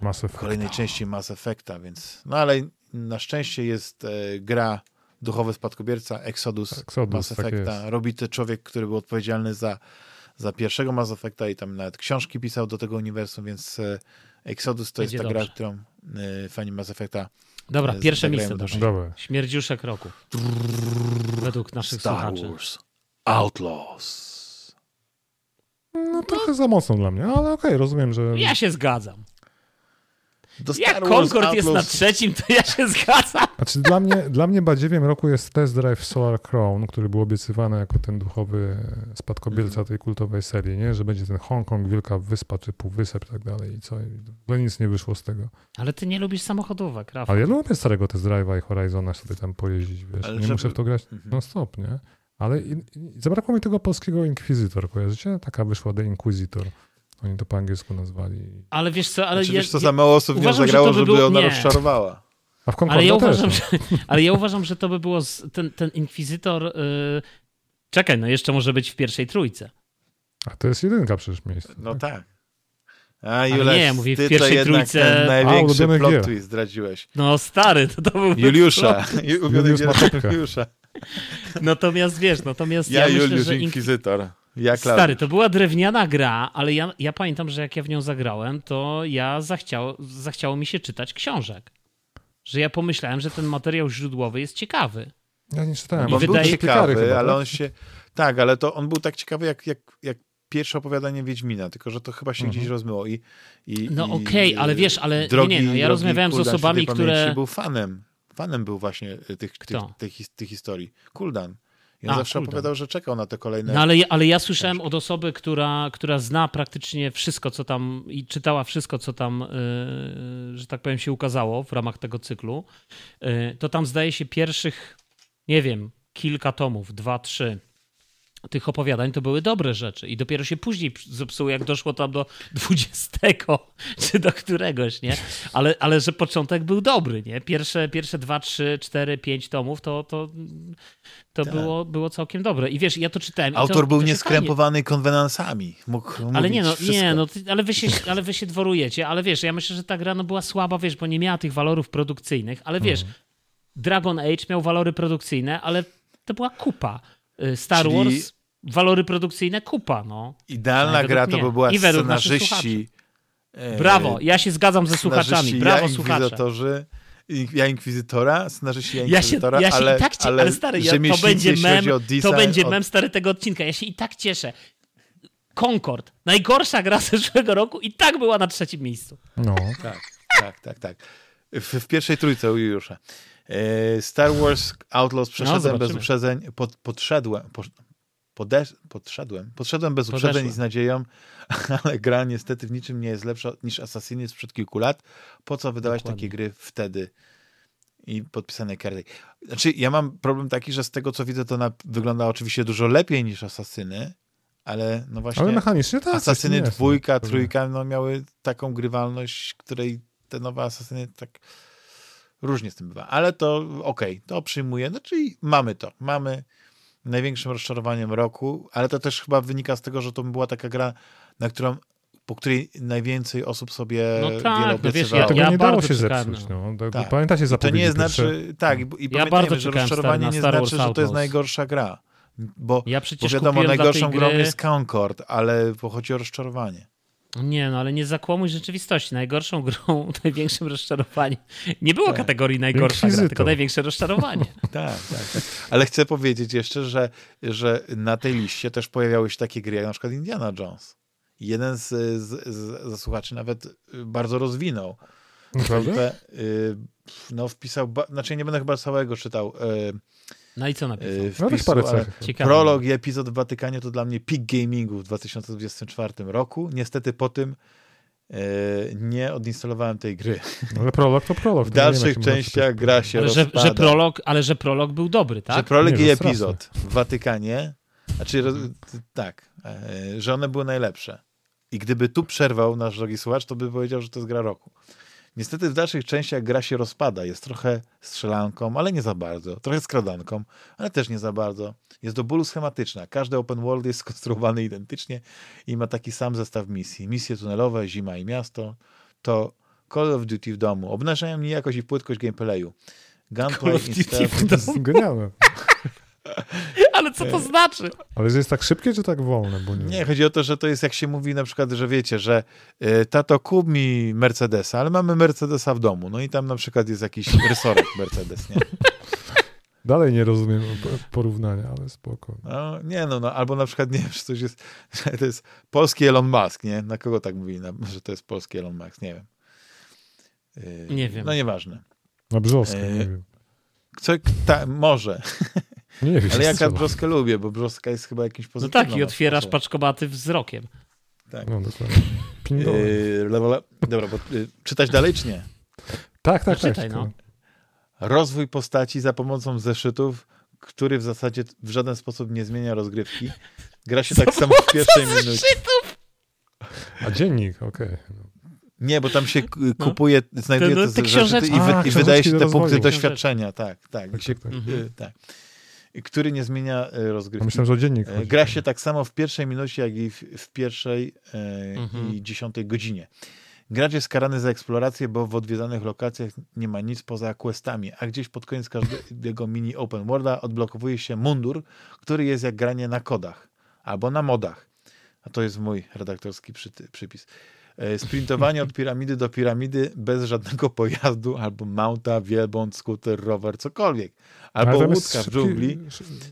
Mass kolejnej części Mass Effecta, więc no ale na szczęście jest e, gra Duchowy Spadkobierca, Exodus, Exodus, Mass tak Effecta. jest. robi to człowiek, który był odpowiedzialny za, za pierwszego Mass Effecta i tam nawet książki pisał do tego uniwersum, więc e, Exodus to Będzie jest ta gra, dobrze. którą e, fani Mass Effecta Dobra, pierwsze miejsce. dłużej. Dobra. Śmierdziuszek roku. Według naszych Star słuchaczy. Wars Outlaws. No trochę za mocno dla mnie, ale okej, rozumiem, że... Ja się zgadzam. Do Jak Star Wars Concord jest na trzecim, to ja się zgadzam. Znaczy dla mnie, dla mnie badziewiem roku jest Test Drive Solar Crown, który był obiecywany jako ten duchowy spadkobierca tej kultowej serii, nie? Że będzie ten Hongkong, Wielka Wyspa czy Półwysep i tak dalej i co. Ogóle nic nie wyszło z tego. Ale ty nie lubisz samochodówek, Rafał. Ale ja lubię starego Test Drive'a i Horizona sobie tam pojeździć, wiesz. Ale nie żeby- muszę w to grać Mhm. non stop, nie? Ale i, i zabrakło mi tego polskiego Inquisitor, kojarzycie? Taka wyszła The Inquisitor. Oni to po angielsku nazwali. Ale wiesz co, ale Znaczy, ja, wiesz co, za mało osób nie uważam, że zagrało, to by żeby było- ona nie. rozczarowała. A w ale ja też. uważam, no. że, *laughs* ale ja uważam, że to by było z, ten, ten Inkwizytor. y, czekaj, no jeszcze może być w pierwszej trójce. A to jest jedynka przecież miejsce. No tak? tak. A Juleś, nie, mówię, w ty pierwszej to trójce- ten A, największy ulubione plot gier. twist zdradziłeś. No stary, to, to był Juliusza. *laughs* Juliusz. *laughs* Juliusza. Natomiast wiesz, natomiast Ja, ja, myślę, Juliusz że Inkwi- Inkwizytor. Ja Stary, to była drewniana gra, ale ja, ja pamiętam, że jak ja w nią zagrałem, to ja zachciało, zachciało mi się czytać książek. Że ja pomyślałem, że ten materiał źródłowy jest ciekawy. Ja nie czytałem. I Bo on wydaje- był ciekawy, chyba, ale tak? on się... Tak, ale to on był tak ciekawy jak, jak, jak pierwsze opowiadanie Wiedźmina, tylko że to chyba się Mhm. gdzieś rozmyło i... i No i, okej, ale wiesz, ale nie, drogi, nie, no ja drogi rozmawiałem z osobami, które- Pamięci Był fanem. Fanem był właśnie tych, tych, tych, his- tych historii. Kuldan. I on A, zawsze Kuldan. opowiadał, że czekał na te kolejne... No ale, ja- ale ja słyszałem od osoby, która, która zna praktycznie wszystko, co tam i czytała wszystko, co tam, yy, że tak powiem, się ukazało w ramach tego cyklu. Yy, to tam zdaje się pierwszych, nie wiem, kilka tomów, dwa, trzy tych opowiadań to były dobre rzeczy i dopiero się później zepsuły, jak doszło tam do 20 *laughs* czy do któregoś, nie? Ale, ale że początek był dobry, nie? Pierwsze, pierwsze dwa, trzy, cztery, pięć tomów to, to, to Tak. było, było całkiem dobre. I wiesz, ja to czytałem. Autor to, był to nieskrępowany konwenansami. Mógł Ale nie, no, wszystko. nie, no, ty, ale, wy się, ale wy się dworujecie, ale wiesz, ja myślę, że ta gra no, była słaba, wiesz, bo nie miała tych walorów produkcyjnych, ale wiesz, Mhm. Dragon Age miał walory produkcyjne, ale to była kupa. Y, Star Czyli- Wars, walory produkcyjne, kupa, no. Idealna gra to by była I według naszych scenarzyści... Brawo, ja się zgadzam ze słuchaczami, brawo ja słuchacze. Ja Inkwizytora, scenarzyści ja Ja się, Inkwizytora, ja się ale, i tak cieszę, ale, stary, ja, to będzie mem, to będzie mem stary tego odcinka, ja się i tak cieszę. Concord. Najgorsza gra *laughs* zeszłego roku i tak była na trzecim miejscu. No. Tak, tak, tak, tak. W, w pierwszej trójce u Juliusza. E, Star Wars Outlaws przeszedłem No, bez uprzedzeń, pod, podszedłem, po, podesz, podszedłem, podszedłem bez uprzedzeń Podeszłem. i z nadzieją, *laughs* ale gra niestety w niczym nie jest lepsza niż Assassin's sprzed kilku lat. Po co wydawać Dokładnie. takie gry wtedy? I podpisane karty. Znaczy, ja mam problem taki, że z tego co widzę, to na, wygląda oczywiście dużo lepiej niż Asasyny, ale no właśnie. Ale mechanicznie tak. Asasyny dwójka, no. trójka, no miały taką grywalność, której te nowe Asasyny tak różnie z tym bywa. Ale to okej, to przyjmuję. No czyli mamy to. Mamy największym rozczarowaniem roku, ale to też chyba wynika z tego, że to była taka gra, na którą po której najwięcej osób sobie No tak, wiele no wiesz, obiecywało. Tego Ja nie dało się czekałem, zepsuć. No. To- Tak. Pamiętacie to zapowiedzi nie pierwsze? znaczy, tak, i, i Ja pamiętajmy, bardzo że rozczarowanie nie Star znaczy, Wars że to jest najgorsza gra. Bo, Ja bo przecież wiadomo, najgorszą grą gry... jest Concord, ale chodzi o rozczarowanie. Nie, no ale nie zakłamuj rzeczywistości. Najgorszą grą, *laughs* największym rozczarowaniem. Nie było Tak. kategorii najgorsza gra, tylko największe rozczarowanie. *laughs* Tak, tak, tak. Ale chcę powiedzieć jeszcze, że, że na tej liście też pojawiały się takie gry jak na przykład Indiana Jones. Jeden z, z, z, słuchaczy nawet bardzo rozwinął. Naprawdę? Y, no wpisał, ba- znaczy nie będę chyba całego czytał y, No i co napisał? No weź wpisu, parę ale cech. Ciekawe. prolog i epizod w Watykanie to dla mnie peak gamingu w 2024 roku. Niestety po tym y, nie odinstalowałem tej gry. Ale prolog to prolog. W to nie wiem, dalszych częściach gra się Ale że, rozpada. że, prolog, ale że prolog był dobry, Że tak? prolog Nie, i że epizod w Watykanie, znaczy roz- tak, e, że one były najlepsze. I gdyby tu przerwał nasz drogi słuchacz, to by powiedział, że to jest gra roku. Niestety w dalszych częściach gra się rozpada. Jest trochę strzelanką, ale nie za bardzo. Trochę skradanką, ale też nie za bardzo. Jest do bólu schematyczna. Każdy open world jest *laughs* skonstruowany identycznie i ma taki sam zestaw misji. Misje tunelowe, zima i miasto. To Call of Duty w domu. Obnażają niejakość i płytkość gameplayu. Call Gunplay of i Duty w To jest genialne. Ale co to znaczy? Ale że jest tak szybkie, czy tak wolne? Bo nie, Nie, chodzi o to, że to jest jak się mówi na przykład, że wiecie, że y, tato kup mi Mercedesa, ale mamy Mercedesa w domu. No i tam na przykład jest jakiś rysorek *laughs* Mercedes, nie? Dalej nie rozumiem porównania, ale spoko. No, nie no, no, albo na przykład, nie wiem, czy coś jest, *laughs* że to jest polski Elon Musk, nie? Na kogo tak mówi, na, że to jest polski Elon Musk, nie wiem. Y, Nie wiem. No nieważne. Na brzoskę, E, nie wiem. Co, ta, może, *laughs* Nie wiem. ale ja strzelam. brzoskę lubię, bo brzoska jest chyba jakimś No pozytywną. tak, i otwierasz paczkomaty wzrokiem. Tak. No dokładnie. *laughs* Yy, le- dobra, bo, y, czytać dalej czy nie? tak, tak, tak. czytaj, tylko- no. Rozwój postaci za pomocą zeszytów, który w zasadzie w żaden sposób nie zmienia rozgrywki. Gra się *laughs* tak samo w pierwszej minucie. A dziennik, okej. Nie, bo tam się No. kupuje, znajduje Te- te, te zeszyty książeczki. i, wy, A, i wydaje się te punkty doświadczenia. Tak, tak. Tak, się, tak, tak. Mhm. y, tak. I który nie zmienia Ja rozgrywki. myślałem, że o dziennik E, chodzi. Gra się tak samo w pierwszej minucie, jak i w, w pierwszej e, Mhm. i dziesiątej godzinie. Gracz jest karany za eksplorację, bo w odwiedzanych lokacjach nie ma nic poza questami, a gdzieś pod koniec każdego *laughs* mini open worlda odblokowuje się mundur, który jest jak granie na kodach albo na modach. A to jest mój redaktorski przyty, przypis. E, Sprintowanie od piramidy do piramidy bez żadnego pojazdu, albo mounta, wielbłąd, skuter, rower, cokolwiek. Albo łódka w dżungli.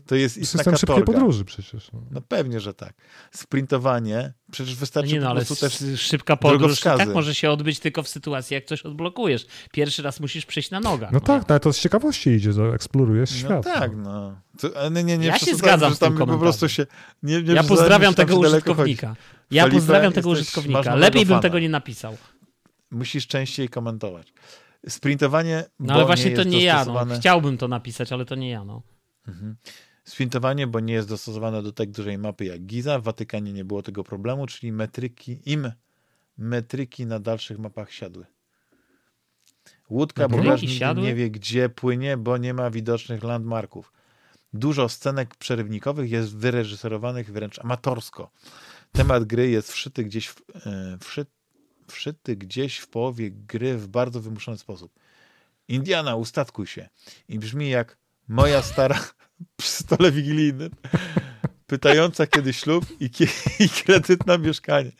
To jest istna System szybkiej katorga. podróży przecież. No. No pewnie, że tak. Sprintowanie, przecież wystarczy Nie no, po ale prostu też... s- szybka podróż tak może się odbyć tylko w sytuacji, jak coś odblokujesz. Pierwszy raz musisz przejść na nogach. no tak, no, ale to z ciekawości idzie, że eksplorujesz No świat. tak, no. no. To, ale nie, nie, nie Ja się zgadzam że z tym tam po prostu się... Nie, nie Ja pozdrawiam tego użytkownika. Ja Felipe, pozdrawiam tego jesteś- użytkownika. Lepiej bym fana. tego nie napisał. Musisz częściej komentować. Sprintowanie, No ale właśnie nie to nie ja. No. Chciałbym to napisać, ale to nie ja. No. Mhm. Sprintowanie, bo nie jest dostosowane do tak dużej mapy jak Giza. W Watykanie nie było tego problemu, czyli metryki, im metryki na dalszych mapach siadły. Łódka siadły? nie wie, gdzie płynie, bo nie ma widocznych landmarków. Dużo scenek przerywnikowych jest wyreżyserowanych wręcz amatorsko. Temat gry jest wszyty gdzieś w, e, wszy, wszyty gdzieś w połowie gry w bardzo wymuszony sposób. Indiana, ustatkuj się. I brzmi jak moja stara *laughs* przy stole wigilijnym, pytająca kiedy ślub i, i kredyt na mieszkanie.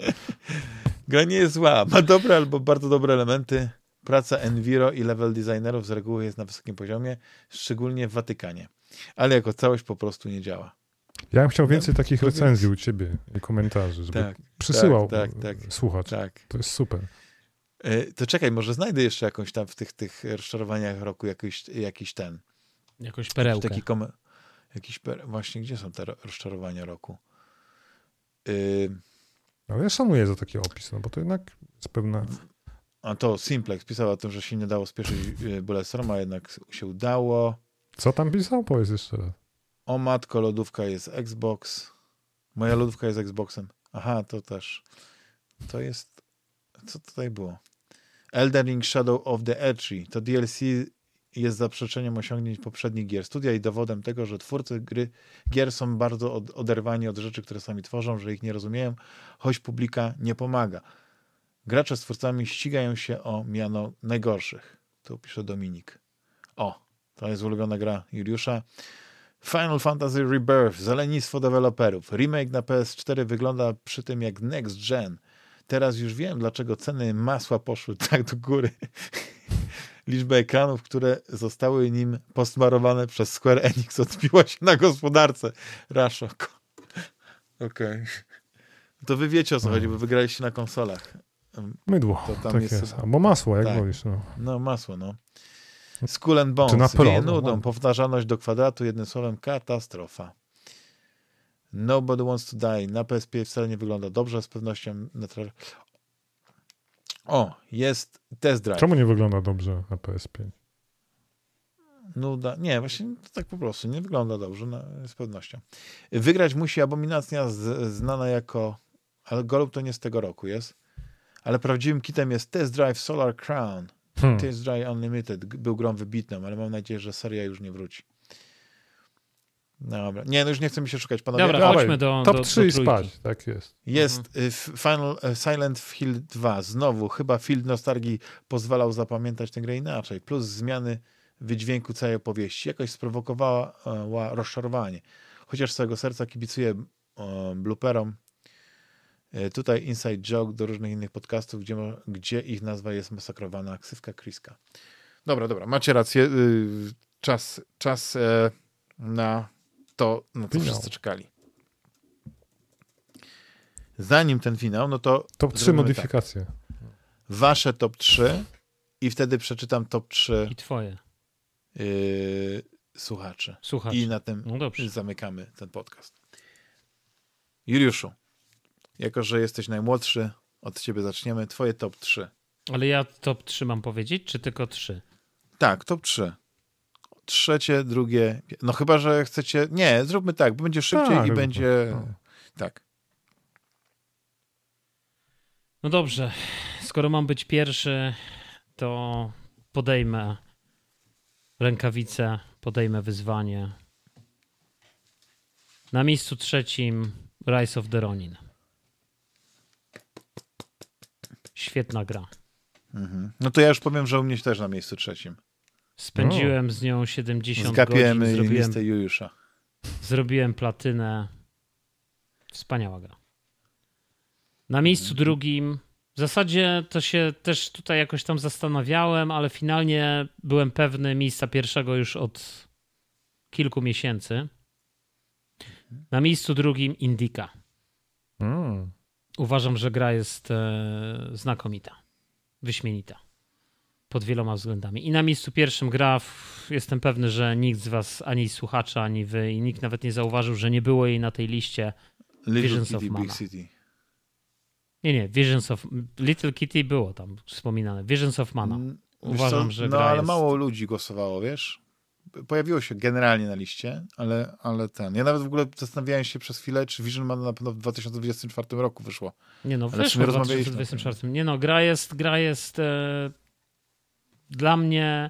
Gra nie jest zła, ma dobre albo bardzo dobre elementy. Praca Enviro i level designerów z reguły jest na wysokim poziomie, szczególnie w Watykanie. Ale jako całość po prostu nie działa. Ja bym chciał więcej no, takich recenzji u ciebie i komentarzy, żeby tak, przysyłał tak, tak, tak, słuchacz. Tak. To jest super. E, to czekaj, może znajdę jeszcze jakąś tam w tych, tych rozczarowaniach roku jakiś, jakiś ten. Jakąś perełkę. Taki kom... Jakiś per... Właśnie, gdzie są te rozczarowania roku? Yy... Ale ja szanuję za taki opis, no bo to jednak jest pewna... A to Simplex pisał o tym, że się nie dało spieszyć y, Bulletstorm, a jednak się udało. Co tam pisał? Powiedz jeszcze raz. O matko, lodówka jest Xbox. Moja lodówka jest Xboxem. Aha, to też. To jest... Co tutaj było? Elden Ring Shadow of the Edge. To DLC jest zaprzeczeniem osiągnięć poprzednich gier studia i dowodem tego, że twórcy gry, gier są bardzo od, oderwani od rzeczy, które sami tworzą, że ich nie rozumieją, choć publika nie pomaga. Gracze z twórcami ścigają się o miano najgorszych. Tu pisze Dominik. O, to jest ulubiona gra Juliusza. Final Fantasy Rebirth, zalenistwo deweloperów. Remake na PS4 wygląda przy tym jak next gen. Teraz już wiem, dlaczego ceny masła poszły *laughs* tak do góry. Liczba ekranów, które zostały nim posmarowane przez Square Enix odbiła się na gospodarce. Raszok. Okej. Okay. To wy wiecie o co chodzi, bo wygraliście na konsolach. Mydło, to tam tak jest, jest. Albo masło, jak tak. wolisz. No. no, masło, no. Skull and Bones, Czy na pro, wieje nudą, no. powtarzalność do kwadratu, jednym słowem katastrofa. Nobody Wants to Die na PSP wcale nie wygląda dobrze, z pewnością na O, jest test drive. Czemu nie wygląda dobrze na PS5? Nuda. Nie, właśnie tak po prostu. Nie wygląda dobrze, no, z pewnością. Wygrać musi Abominacja z, znana jako... Ale Golub to nie z tego roku jest. Ale prawdziwym kitem jest Test Drive Solar Crown. Hmm. Test Drive Unlimited był grą wybitną, ale mam nadzieję, że seria już nie wróci. Dobra. Nie, no już nie chcę mi się szukać, panowie. Dobra, Dawaj. chodźmy do Top do, 3 i spać, tak jest. Jest mhm. Final y, Silent Hill 2. Znowu, chyba Field Nostalgii pozwalał zapamiętać tę grę inaczej. Plus zmiany wydźwięku całej opowieści. Jakoś sprowokowała uh, rozczarowanie. Chociaż z całego serca kibicuję uh, blooperom. Uh, tutaj inside joke do różnych innych podcastów, gdzie, gdzie ich nazwa jest masakrowana. Ksywka Kriska. Dobra, dobra, macie rację. Y, czas, czas e, na to, na co wszyscy czekali. Zanim ten finał, no to. Top 3 tak. modyfikacje. Tak. Wasze top 3 i wtedy przeczytam top 3. I twoje. Yy, słuchaczy. słuchaczy. I na tym no zamykamy ten podcast. Juliuszu, jako że jesteś najmłodszy, od ciebie zaczniemy. Twoje top 3. Ale ja top 3 mam powiedzieć, czy tylko 3? Tak, top 3 trzecie, drugie. No chyba, że chcecie. Nie, zróbmy tak, bo będzie szybciej tak, i będzie. No. Tak. No dobrze. Skoro mam być pierwszy, to podejmę rękawice, podejmę wyzwanie. Na miejscu trzecim Rise of the Ronin. Świetna gra. Mhm. No to ja już powiem, że u mnie też na miejscu trzecim. Spędziłem o. z nią 70 Zgapiemy godzin. Zrobiłem listę Jujusza. Zrobiłem platynę. Wspaniała gra. Na miejscu mhm. drugim w zasadzie to się też tutaj jakoś tam zastanawiałem, ale finalnie byłem pewny miejsca pierwszego już od kilku miesięcy. Na miejscu drugim Indika. Mm. Uważam, że gra jest e, znakomita, wyśmienita pod wieloma względami. I na miejscu pierwszym gra, jestem pewny, że nikt z was, ani słuchacza, ani wy, i nikt nawet nie zauważył, że nie było jej na tej liście Little Visions Kitty, of Mana. Big City. Nie, nie, Visions of... Little Kitty było tam wspominane. Visions of Mana. Mm, Uważam, że No, ale jest... mało ludzi głosowało, wiesz? Pojawiło się generalnie na liście, ale, ale ten... Ja nawet w ogóle zastanawiałem się przez chwilę, czy Vision Mana na pewno w 2024 roku wyszło. Nie no, wyszło w 2024. Nie no, gra jest, gra jest e, dla mnie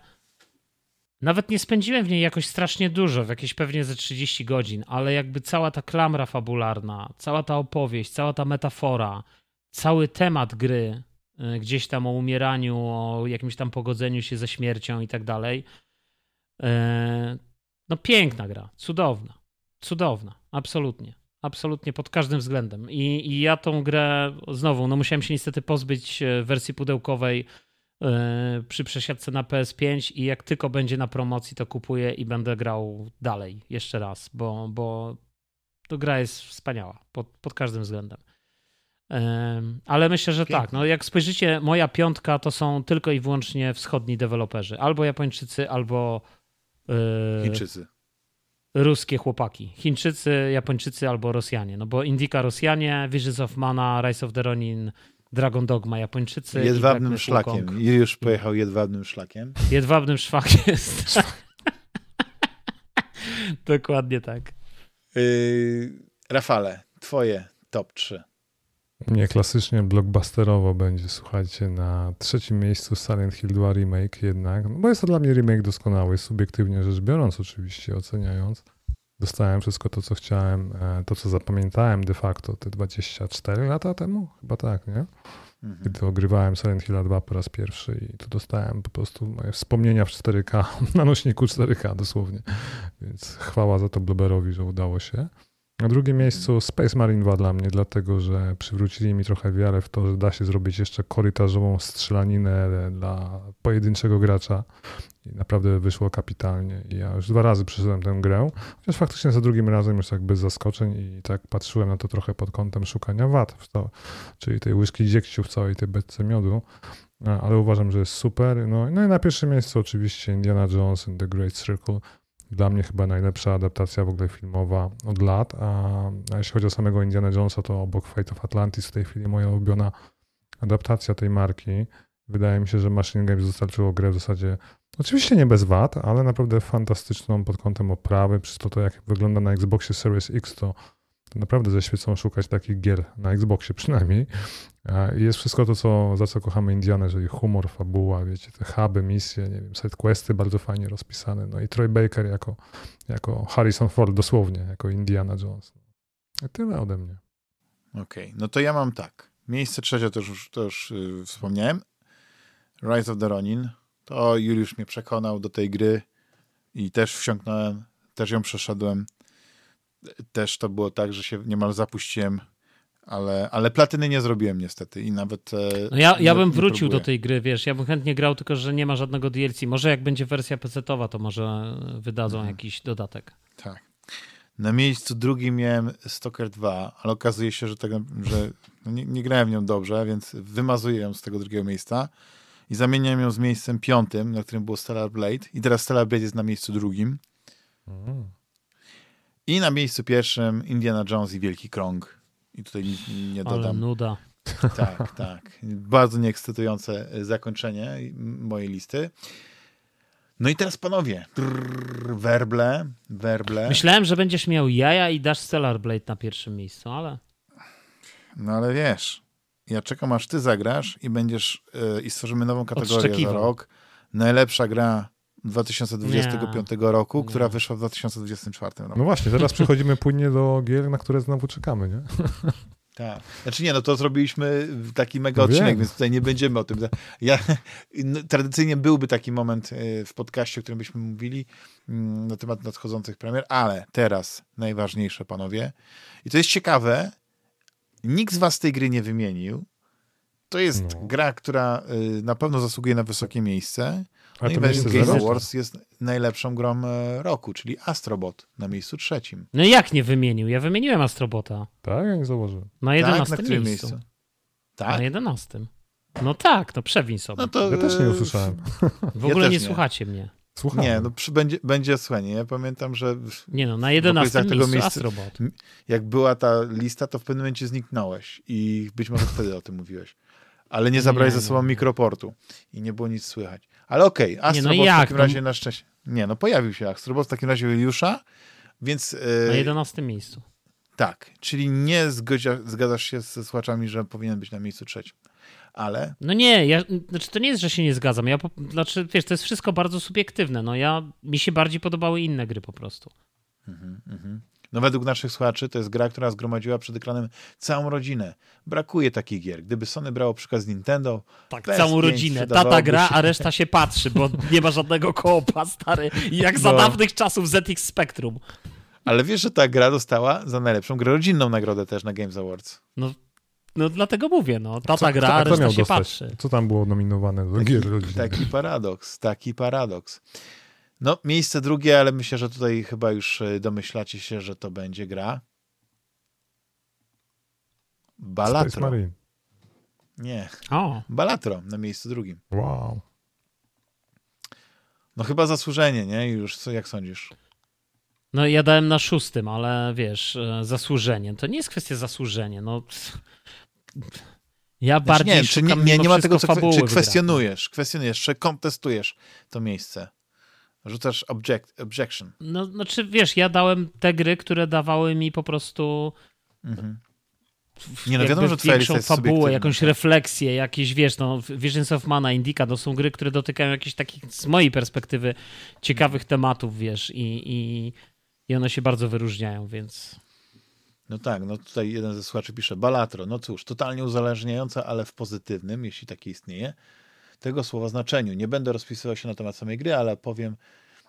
nawet nie spędziłem w niej jakoś strasznie dużo, w jakieś pewnie ze 30 godzin, ale jakby cała ta klamra fabularna, cała ta opowieść, cała ta metafora, cały temat gry, y, gdzieś tam o umieraniu, o jakimś tam pogodzeniu się ze śmiercią i tak dalej. Y, no piękna gra, cudowna, cudowna, absolutnie. Absolutnie pod każdym względem. I, I ja tą grę znowu, no musiałem się niestety pozbyć y, wersji pudełkowej E, przy przesiadce na PS5 i jak tylko będzie na promocji, to kupuję i będę grał dalej, jeszcze raz, bo, bo To gra jest wspaniała pod, pod każdym względem. Ale myślę, że Pięknie. tak. No jak spojrzycie, moja piątka to są tylko i wyłącznie wschodni deweloperzy. Albo Japończycy, albo. Yy, Chińczycy. Ruskie chłopaki. Chińczycy, Japończycy albo Rosjanie. No bo Indika Rosjanie, Visions of Mana, Rise of the Ronin, Dragon Dogma Japończycy. Jedwabnym szlakiem. I już pojechał jedwabnym szlakiem. Jedwabnym szlakiem jest. *laughs* Dokładnie tak. Yy, Rafale, twoje top 3. Nie, klasycznie blockbusterowo będzie, słuchajcie, na trzecim miejscu Silent Hill 2 Remake jednak, no bo jest to dla mnie remake doskonały, subiektywnie rzecz biorąc oczywiście, oceniając. Dostałem wszystko to, co chciałem, e, to, co zapamiętałem de facto te 24 lata temu, chyba tak, nie? Mhm. Kiedy ogrywałem Silent Hill 2 po raz pierwszy i tu dostałem po prostu moje wspomnienia w 4K, *laughs* na nośniku 4K dosłownie. Więc chwała za to Blubberowi, że udało się. Na drugim miejscu Space Marine 2 dla mnie, dlatego że przywrócili mi trochę wiarę w to, że da się zrobić jeszcze korytarzową strzelaninę dla pojedynczego gracza. I naprawdę wyszło kapitalnie. I ja już dwa razy przyszedłem tę grę, chociaż faktycznie za drugim razem już tak bez zaskoczeń i tak patrzyłem na to trochę pod kątem szukania wad, czyli tej łyżki dziegciu w całej tej beczce miodu. Ale uważam, że jest super. No, no i na pierwszym miejscu oczywiście Indiana Jones and the Great Circle dla mnie chyba najlepsza adaptacja w ogóle filmowa od lat, a, a jeśli chodzi o samego Indiana Jonesa, to obok Fate of Atlantis w tej chwili moja ulubiona adaptacja tej marki. Wydaje mi się, że Machine Games dostarczyło grę w zasadzie, oczywiście nie bez wad, ale naprawdę fantastyczną pod kątem oprawy, przez to, to jak wygląda na Xboxie Series X, to naprawdę ze świecą szukać takich gier na Xboxie przynajmniej. Jest wszystko to, co, za co kochamy Indiana, czyli humor, fabuła, wiecie, te huby, misje, nie wiem, side questy bardzo fajnie rozpisane. No i Troy Baker jako, jako Harrison Ford dosłownie, jako Indiana Jones. I tyle ode mnie. Okej, okay. no to ja mam tak. Miejsce trzecie to już, to już yy, wspomniałem. Rise of the Ronin. To Juliusz mnie przekonał do tej gry i też wsiąknąłem, też ją przeszedłem też to było tak, że się niemal zapuściłem, ale, ale platyny nie zrobiłem niestety i nawet. E, no ja, ja bym wrócił do tej gry, wiesz, ja bym chętnie grał, tylko że nie ma żadnego DLC. Może jak będzie wersja PC-towa, to może wydadzą mhm. jakiś dodatek. Tak. Na miejscu drugim miałem Stalker 2, ale okazuje się, że, tego, że no nie, nie, grałem w nią dobrze, więc wymazuję ją z tego drugiego miejsca i zamieniam ją z miejscem piątym, na którym było Stellar Blade. I teraz Stellar Blade jest na miejscu drugim. Mm. I na miejscu pierwszym Indiana Jones i Wielki Krąg. I tutaj nic nie dodam. Ale nuda. Tak, tak. Bardzo nieekscytujące zakończenie mojej listy. No i teraz panowie, Brrr, werble, werble. Myślałem, że będziesz miał jaja i dasz Stellar Blade na pierwszym miejscu, ale... No ale wiesz, ja czekam aż ty zagrasz i będziesz yy, i stworzymy nową kategorię za rok. Najlepsza gra 2025 nie. roku, nie. która wyszła w 2024 roku. No właśnie, teraz przechodzimy płynnie do gier, na które znowu czekamy, nie? *laughs* Tak. Znaczy nie, no to zrobiliśmy taki mega odcinek, Wiem. więc tutaj nie będziemy o tym. Ja, no, tradycyjnie byłby taki moment y, w podcaście, o którym byśmy mówili mm, na temat nadchodzących premier, ale teraz najważniejsze, panowie. I to jest ciekawe, nikt z was tej gry nie wymienił. To jest no. gra, która y, na pewno zasługuje na wysokie miejsce. No i Game Awards jest najlepszą grą e, roku, czyli Astrobot na miejscu trzecim. No jak nie wymienił? Ja wymieniłem Astrobota. Tak, ja nie założyłem. Na 11 tak, na miejscu. miejscu. Tak? Na 11. No tak, to przewin sobie. No to, ja też nie usłyszałem. *laughs* W ogóle ja nie, nie, słuchacie mnie. Słucham. Nie, no przy, będzie, będzie słuchanie. Ja pamiętam, że. Nie no, na 11 miejscu Astrobot. Jak była ta lista, to w pewnym momencie zniknąłeś i być może wtedy o tym mówiłeś. Ale nie zabrałeś ze sobą mikroportu i nie było nic słychać. Ale okej, okay, Astrobot no w takim razie to... na szczęście. Nie, no pojawił się Astrobot w takim razie Juliusza, więc... Yy... Na 11 miejscu. Tak, czyli nie zgodzia, zgadzasz się ze słuchaczami, że powinien być na miejscu trzecim. Ale... No nie, ja, znaczy to nie jest, że się nie zgadzam. Ja, znaczy, wiesz, to jest wszystko bardzo subiektywne. No ja, mi się bardziej podobały inne gry po prostu. Mhm, mhm. No według naszych słuchaczy to jest gra, która zgromadziła przed ekranem całą rodzinę. Brakuje takich gier. Gdyby Sony brało przykład z Nintendo... Tak, całą rodzinę. Tata gra, się... a reszta się patrzy, bo nie ma żadnego koopa, stary. Jak za no. dawnych czasów ZX Spectrum. Ale wiesz, że ta gra dostała za najlepszą grę rodzinną nagrodę też na Games Awards. No, no dlatego mówię, no. Tata co, gra, a reszta się dostać? patrzy. Co tam było nominowane do taki, gier rodzinnych? Taki paradoks, taki paradoks. No, miejsce drugie, ale myślę, że tutaj chyba już e, domyślacie się, że to będzie gra. Balatro. Nie, O, Balatro na miejscu drugim. Wow. No chyba zasłużenie, nie? Już, co, jak sądzisz? no ja dałem na szóstym, ale wiesz, e, zasłużenie. To nie jest kwestia zasłużenia. No, ja Znaczy, bardziej nie, czy nie, nie, nie ma tego, co, fabuły czy kwestionujesz, kwestionujesz, czy kontestujesz to miejsce. Rzucasz object, objection. No, znaczy, wiesz, ja dałem te gry, które dawały mi po prostu Mhm. Nie, no wiadomo, że twoja lista jest fabułę, subiektywna, jakąś tak. refleksję, jakieś, wiesz, no, Visions of Mana, Indica, to są gry, które dotykają jakichś takich, z mojej perspektywy, ciekawych tematów, wiesz, i, i, i one się bardzo wyróżniają, więc... No tak, no tutaj jeden ze słuchaczy pisze, Balatro, no cóż, totalnie uzależniająca, ale w pozytywnym, jeśli takie istnieje, tego słowa znaczeniu. Nie będę rozpisywał się na temat samej gry, ale powiem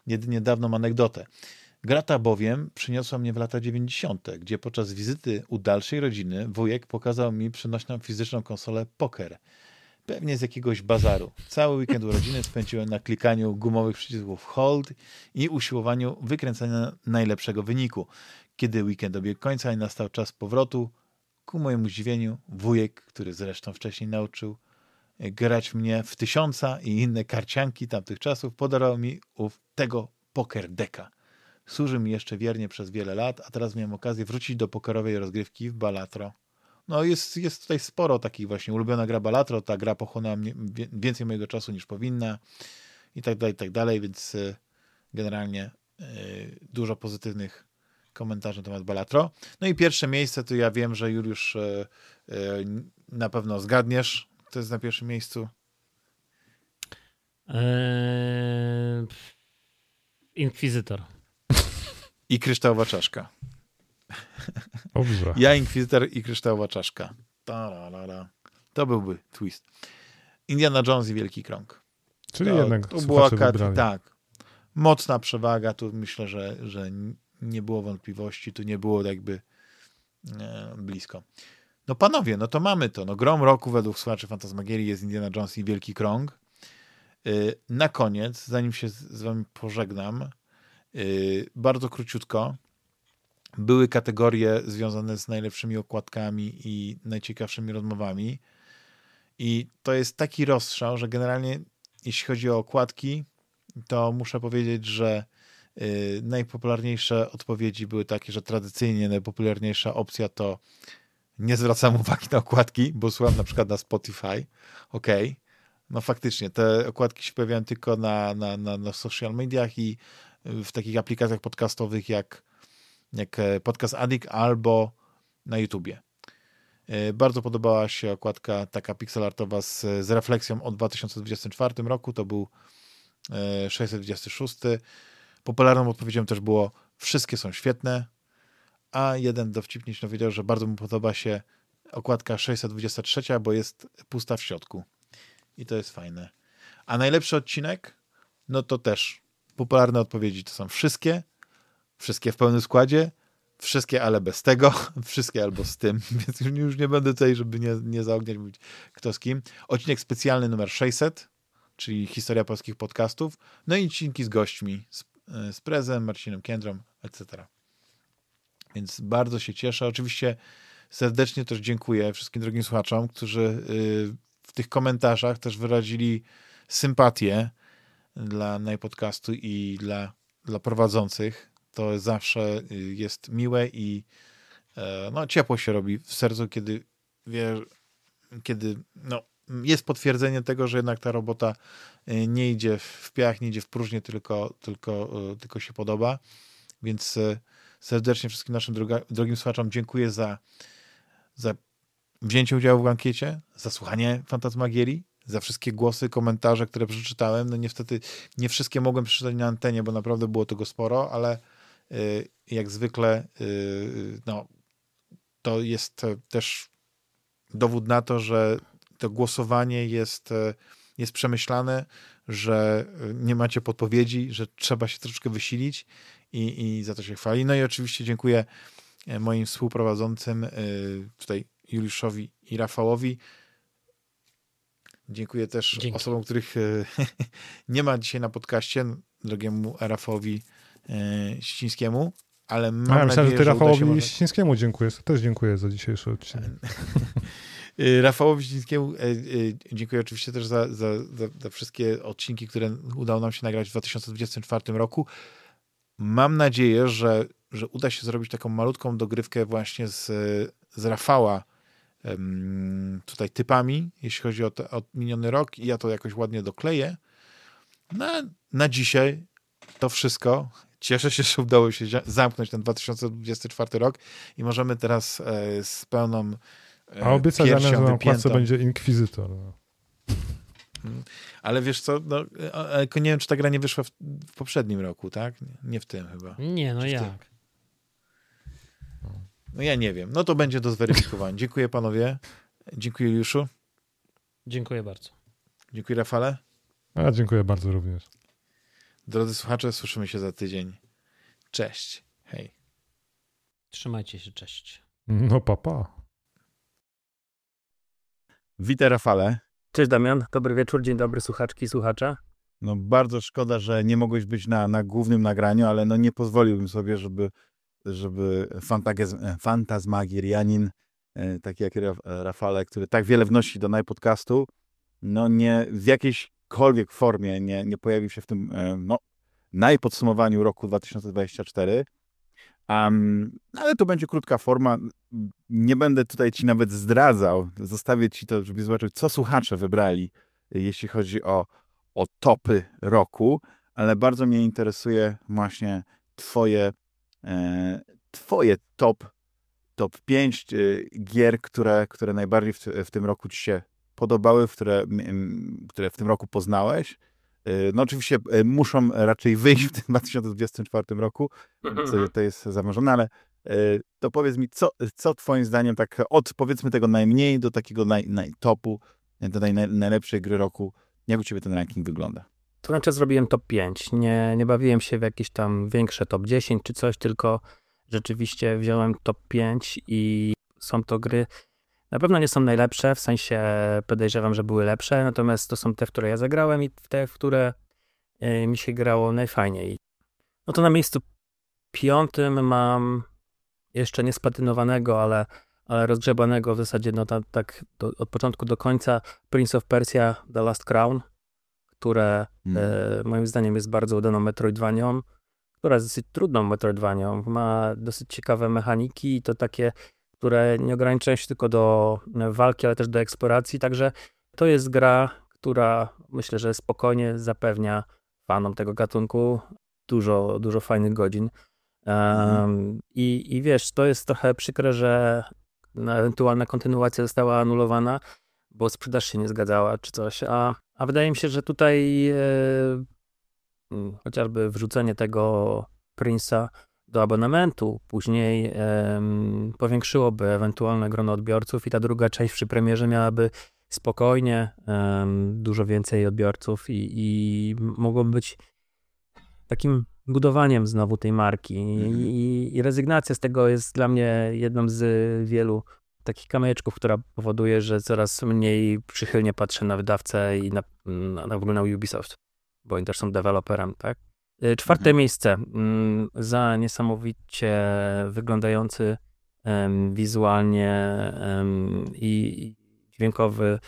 jedynie dawną anegdotę. Gra ta bowiem przyniosła mnie w lata 90., gdzie podczas wizyty u dalszej rodziny wujek pokazał mi przenośną fizyczną konsolę poker. Pewnie z jakiegoś bazaru. Cały weekend urodziny spędziłem na klikaniu gumowych przycisków hold i usiłowaniu wykręcania najlepszego wyniku. Kiedy weekend dobiegł końca i nastał czas powrotu, ku mojemu zdziwieniu, wujek, który zresztą wcześniej nauczył grać mnie w tysiąca i inne karcianki tamtych czasów, podarował mi ów tego poker deka. Służy mi jeszcze wiernie przez wiele lat, a teraz miałem okazję wrócić do pokerowej rozgrywki w Balatro. No jest, jest tutaj sporo takich właśnie. Ulubiona gra Balatro, ta gra pochłonęła mnie, więcej mojego czasu niż powinna i tak dalej, i tak dalej, więc e, generalnie e, dużo pozytywnych komentarzy na temat Balatro. No i pierwsze miejsce, to ja wiem, że Juliusz e, na pewno zgadniesz, kto jest na pierwszym miejscu. Eee... Inkwizytor. I kryształowa czaszka. Dobrze. Ja, Inkwizytor i kryształowa czaszka. Ta-ra-ra-ra. To byłby twist. Indiana Jones i Wielki Krąg. Czyli to, jednak to była kat-. Tak. Mocna przewaga. Tu myślę, że, że nie było wątpliwości. Tu nie było jakby e, blisko. No panowie, no to mamy to. No grom roku według słuchaczy Fantasmagierii jest Indiana Jones i Wielki Krąg. Y, Na koniec, zanim się z wami pożegnam, y, bardzo króciutko, były kategorie związane z najlepszymi okładkami i najciekawszymi rozmowami. I to jest taki rozstrzał, że generalnie jeśli chodzi o okładki, to muszę powiedzieć, że y, najpopularniejsze odpowiedzi były takie, że tradycyjnie najpopularniejsza opcja to nie zwracam uwagi na okładki, bo słucham na przykład na Spotify. Okej. No faktycznie, te okładki się pojawiają tylko na, na, na, na social mediach i w takich aplikacjach podcastowych jak, jak e, Podcast Addict albo na YouTubie. E, Bardzo podobała się okładka taka pixelartowa z, z refleksją o 2024 roku. To był e, 626. Popularną odpowiedzią też było wszystkie są świetne, a jeden dowcipnie się dowiedział, że bardzo mu podoba się okładka 623, bo jest pusta w środku. I to jest fajne. A najlepszy odcinek? No to też popularne odpowiedzi to są wszystkie, wszystkie w pełnym składzie, wszystkie, ale bez tego, *laughs* wszystkie albo z tym, *laughs* więc już, nie będę tutaj, żeby nie, nie zaogniać mówić kto z kim. Odcinek specjalny numer 600, czyli historia polskich podcastów, no i odcinki z gośćmi, z, z Prezem, Marcinem Kędrą, etc. Więc bardzo się cieszę. Oczywiście serdecznie też dziękuję wszystkim drogim słuchaczom, którzy y, w tych komentarzach też wyrazili sympatię dla najpodcastu i dla, dla prowadzących. To zawsze y, jest miłe i e, no, ciepło się robi w sercu, kiedy wie, kiedy no, jest potwierdzenie tego, że jednak ta robota y, nie idzie w piach, nie idzie w próżnię, tylko, tylko, tylko się podoba. Więc serdecznie wszystkim naszym droga, drogim słuchaczom dziękuję za, za wzięcie udziału w ankiecie, za słuchanie Fantasmagierii, za wszystkie głosy, komentarze, które przeczytałem. No niestety nie wszystkie mogłem przeczytać na antenie, bo naprawdę było tego sporo, ale y, jak zwykle y, no, to jest też dowód na to, że to głosowanie jest, jest przemyślane, że e, nie macie podpowiedzi, że trzeba się troszeczkę wysilić i, i za to się chwali. No i oczywiście dziękuję e, moim współprowadzącym, e, tutaj Juliuszowi i Rafałowi. Dziękuję też Dzięki. osobom, których e, *laughs* nie ma dzisiaj na podcaście, drogiemu Rafałowi Ścińskiemu ale mam ja myślałem, nadzieję, że ty Rafałowi może- Ścińskiemu dziękujesz. To też dziękuję za dzisiejszy odcinek. *laughs* Rafałowi Źlińskiemu y, dziękuję oczywiście też za, za, za, za wszystkie odcinki, które udało nam się nagrać w 2024 roku. Mam nadzieję, że, że uda się zrobić taką malutką dogrywkę właśnie z, z Rafała tutaj typami, jeśli chodzi o, te, o miniony rok i ja to jakoś ładnie dokleję. Na, na dzisiaj to wszystko. Cieszę się, że udało się zamknąć ten 2024 rok i możemy teraz e, z pełną e, A Damian, piersią wypiętą- będzie Inkwizytor. No. Ale wiesz co, no, nie wiem, czy ta gra nie wyszła w, w poprzednim roku, tak? Nie w tym chyba. Nie, no jak? No ja nie wiem. No to będzie do zweryfikowania. Dziękuję panowie. Dziękuję Juszu. Dziękuję bardzo. Dziękuję Rafale. A dziękuję bardzo również. Drodzy słuchacze, słyszymy się za tydzień. Cześć. Hej. Trzymajcie się, cześć. No papa. Witaj Rafale. Cześć Damian, dobry wieczór, dzień dobry słuchaczki i słuchacze. No bardzo szkoda, że nie mogłeś być na, na głównym nagraniu, ale no nie pozwoliłbym sobie, żeby, żeby fantagez- fantazmagirianin, e, taki jak Raf- Rafale, który tak wiele wnosi do najpodcastu, no nie w jakiejśkolwiek formie nie, nie pojawił się w tym e, no, najpodsumowaniu roku 2024. Um, ale to będzie krótka forma. Nie będę tutaj ci nawet zdradzał. Zostawię ci to, żeby zobaczyć, co słuchacze wybrali, jeśli chodzi o, o topy roku, ale bardzo mnie interesuje właśnie twoje, e, twoje top, top 5 e, gier, które, które najbardziej w, w tym roku ci się podobały, które, które w tym roku poznałeś. E, No oczywiście e, muszą raczej wyjść w tym *laughs* 2024 roku, co to jest zamarzone, ale e, to powiedz mi, co, co twoim zdaniem tak od powiedzmy tego najmniej do takiego naj, najtopu, do naj, najlepszej gry roku, jak u ciebie ten ranking wygląda? To znaczy zrobiłem top 5, nie, nie bawiłem się w jakieś tam większe top 10 czy coś, tylko rzeczywiście wziąłem top 5 i są to gry, na pewno nie są najlepsze, w sensie podejrzewam, że były lepsze, natomiast to są te, w które ja zagrałem i te, w które e, mi się grało najfajniej. No to na miejscu piątym mam jeszcze niespatynowanego, ale, ale rozgrzebanego w zasadzie no ta, tak do, od początku do końca Prince of Persia The Last Crown, które Mm. e, moim zdaniem jest bardzo udaną Metroidvanią, która jest dosyć trudną Metroidvanią. Ma dosyć ciekawe mechaniki i to takie, które nie ograniczają się tylko do e, walki, ale też do eksploracji. Także to jest gra, która myślę, że spokojnie zapewnia fanom tego gatunku dużo, dużo fajnych godzin. Um, i, I wiesz, to jest trochę przykre, że ewentualna kontynuacja została anulowana, bo sprzedaż się nie zgadzała czy coś. A, a wydaje mi się, że tutaj e, chociażby wrzucenie tego Prince'a do abonamentu później powiększyłoby ewentualne grono odbiorców i ta druga część przy premierze miałaby spokojnie dużo więcej odbiorców i, i mogłoby być takim budowaniem znowu tej marki. Mhm. I, I regnacja z tego jest dla mnie jedną z wielu takich kamyczków, która powoduje, że coraz mniej przychylnie patrzę na wydawcę i na, na, na w ogóle na Ubisoft, bo oni też są deweloperem, tak? Y, Czwarte Mhm. miejsce mm, za niesamowicie wyglądający wizualnie i dźwiękowy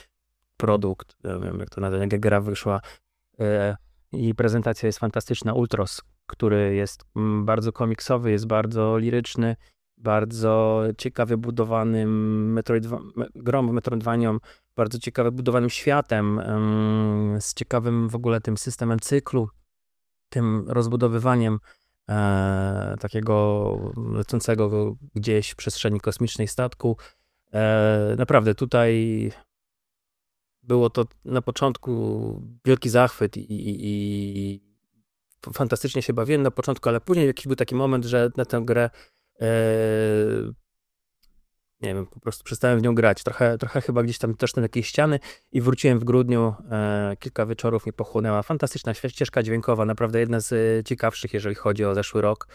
produkt. Ja wiem, jak to nazwać, jak gra wyszła. E, I prezentacja jest fantastyczna. Ultros, który jest mm, bardzo komiksowy, jest bardzo liryczny, bardzo ciekawie budowanym Metroidva- me- grą Metroidvanią, bardzo ciekawie budowanym światem, em, z ciekawym w ogóle tym systemem cyklu, tym rozbudowywaniem e, takiego lecącego gdzieś w przestrzeni kosmicznej statku. E, naprawdę tutaj było to na początku wielki zachwyt i, i, i fantastycznie się bawiłem na początku, ale później jakiś był taki moment, że na tę grę e, nie wiem, po prostu przestałem w nią grać. Trochę, trochę chyba gdzieś tam też na jakieś ściany i wróciłem w grudniu. E, kilka wieczorów mnie pochłonęła. Fantastyczna ścieżka dźwiękowa, naprawdę jedna z e, ciekawszych, jeżeli chodzi o zeszły rok.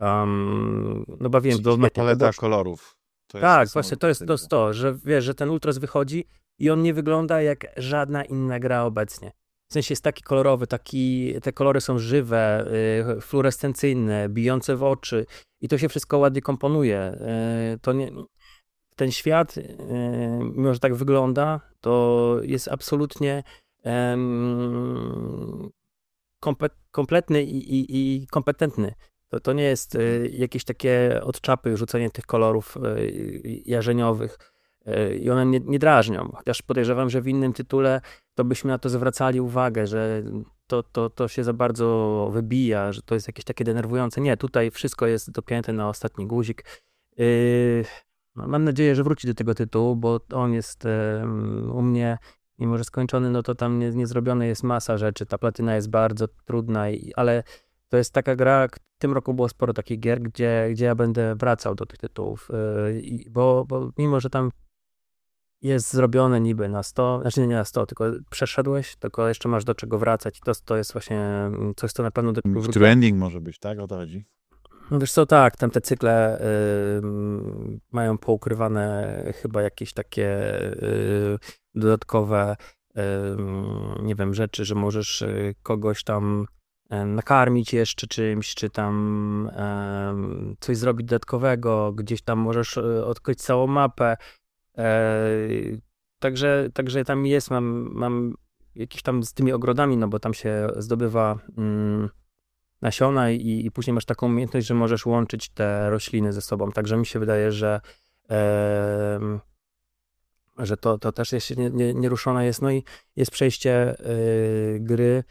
Um, no bawiłem się świetnie. paleta kolorów. To Tak, właśnie to jest, to że wiesz, że ten Ultras wychodzi i on nie wygląda jak żadna inna gra obecnie. w sensie jest taki kolorowy, taki, te kolory są żywe, y, fluorescencyjne, bijące w oczy i to się wszystko ładnie komponuje. Y, to nie, ten świat, y, mimo że tak wygląda, to jest absolutnie kompletny i, i, i kompetentny. To, to nie jest jakieś takie odczapy, rzucenie tych kolorów jarzeniowych i one nie, nie drażnią. Chociaż podejrzewam, że w innym tytule to byśmy na to zwracali uwagę, że to, to, to się za bardzo wybija, że to jest jakieś takie denerwujące. Nie, tutaj wszystko jest dopięte na ostatni guzik. Yy, mam nadzieję, że wróci do tego tytułu, bo on jest u mnie, mimo że skończony, no to tam nie, nie jest masa rzeczy. Ta platyna jest bardzo trudna, i, ale to jest taka gra, w tym roku było sporo takich gier, gdzie, gdzie ja będę wracał do tych tytułów, yy, bo, bo mimo, że tam jest zrobione niby na 100, znaczy nie na 100, tylko przeszedłeś, tylko jeszcze masz do czego wracać i to, to jest właśnie mm, coś, co na pewno do czego Trending może być, tak? O to chodzi? No wiesz co, tak, tam te cykle y, mają poukrywane chyba jakieś takie y, dodatkowe y, nie wiem, rzeczy, że możesz y, kogoś tam y, nakarmić jeszcze czymś, czy tam coś zrobić dodatkowego, gdzieś tam możesz y, odkryć całą mapę, także, także tam jest, mam, mam jakieś tam z tymi ogrodami, no bo tam się zdobywa mm, nasiona i, i później masz taką umiejętność, że możesz łączyć te rośliny ze sobą. Także mi się wydaje, że że to, to też jest nie, nie, jest. No i jest przejście y, gry,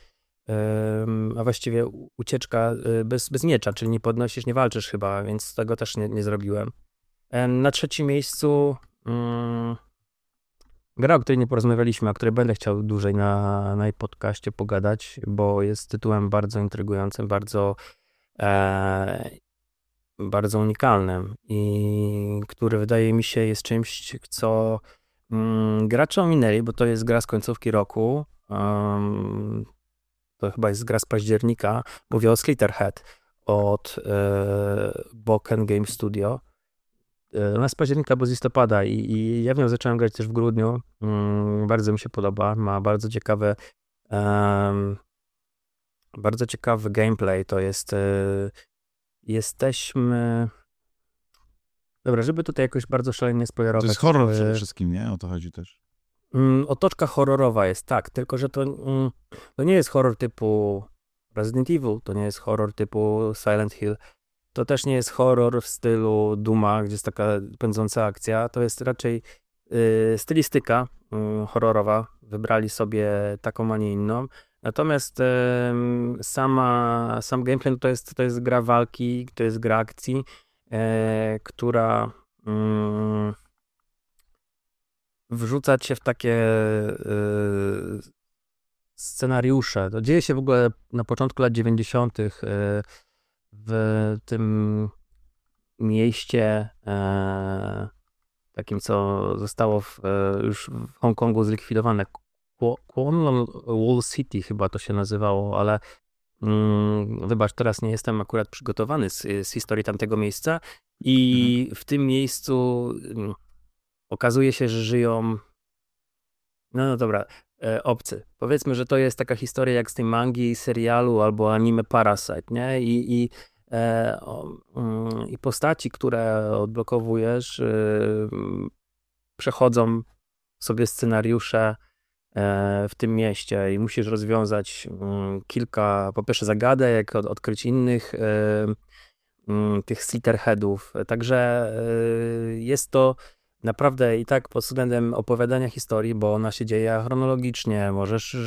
a właściwie ucieczka y, bez, bez miecza, czyli nie podnosisz, nie walczysz chyba, więc tego też nie, nie zrobiłem. Na trzecim miejscu Mm, gra, o której nie porozmawialiśmy, o której będę chciał dłużej na, na podcaście pogadać, bo jest tytułem bardzo intrygującym, bardzo, e, bardzo unikalnym i który wydaje mi się jest czymś, co mm, gracze ominęli, bo to jest gra z końcówki roku. Um, to chyba jest gra z października. Mówię o Slitterhead od e, Boken Game Studio. Ona z października albo z listopada i, i ja w nią zacząłem grać też w grudniu. Mm, bardzo mi się podoba. Ma bardzo ciekawe um, bardzo ciekawy gameplay. To jest y, jesteśmy Dobra, żeby tutaj jakoś bardzo szalenie spoilerować. To jest horror przede wszystkim, nie? O to chodzi też. Mm, otoczka horrorowa jest, tak, tylko że to, mm, to nie jest horror typu Resident Evil, to nie jest horror typu Silent Hill, to też nie jest horror w stylu Duma, gdzie jest taka pędząca akcja. To jest raczej y, stylistyka y, horrorowa. Wybrali sobie taką, a nie inną. Natomiast y, sama, sam gameplay no to, jest, to jest gra walki, to jest gra akcji, e, która mm, wrzuca cię w takie y, scenariusze. To dzieje się w ogóle na początku lat 90 w tym mieście e, takim, co zostało w, e, już w Hongkongu zlikwidowane. Kuala Wall City chyba to się nazywało, ale mm, wybacz, teraz nie jestem akurat przygotowany z, z historii tamtego miejsca i mhm. w tym miejscu mm, okazuje się, że żyją no, no dobra, obcy. Powiedzmy, że to jest taka historia jak z tej mangi, serialu albo anime Parasite, nie? I, i, e, o, mm, i postaci, które odblokowujesz, y, przechodzą sobie scenariusze e, w tym mieście i musisz rozwiązać mm, kilka, po pierwsze zagadek, od, odkryć innych e, mm, tych slitterheadów. Także e, jest to naprawdę i tak pod względem opowiadania historii, bo ona się dzieje chronologicznie, możesz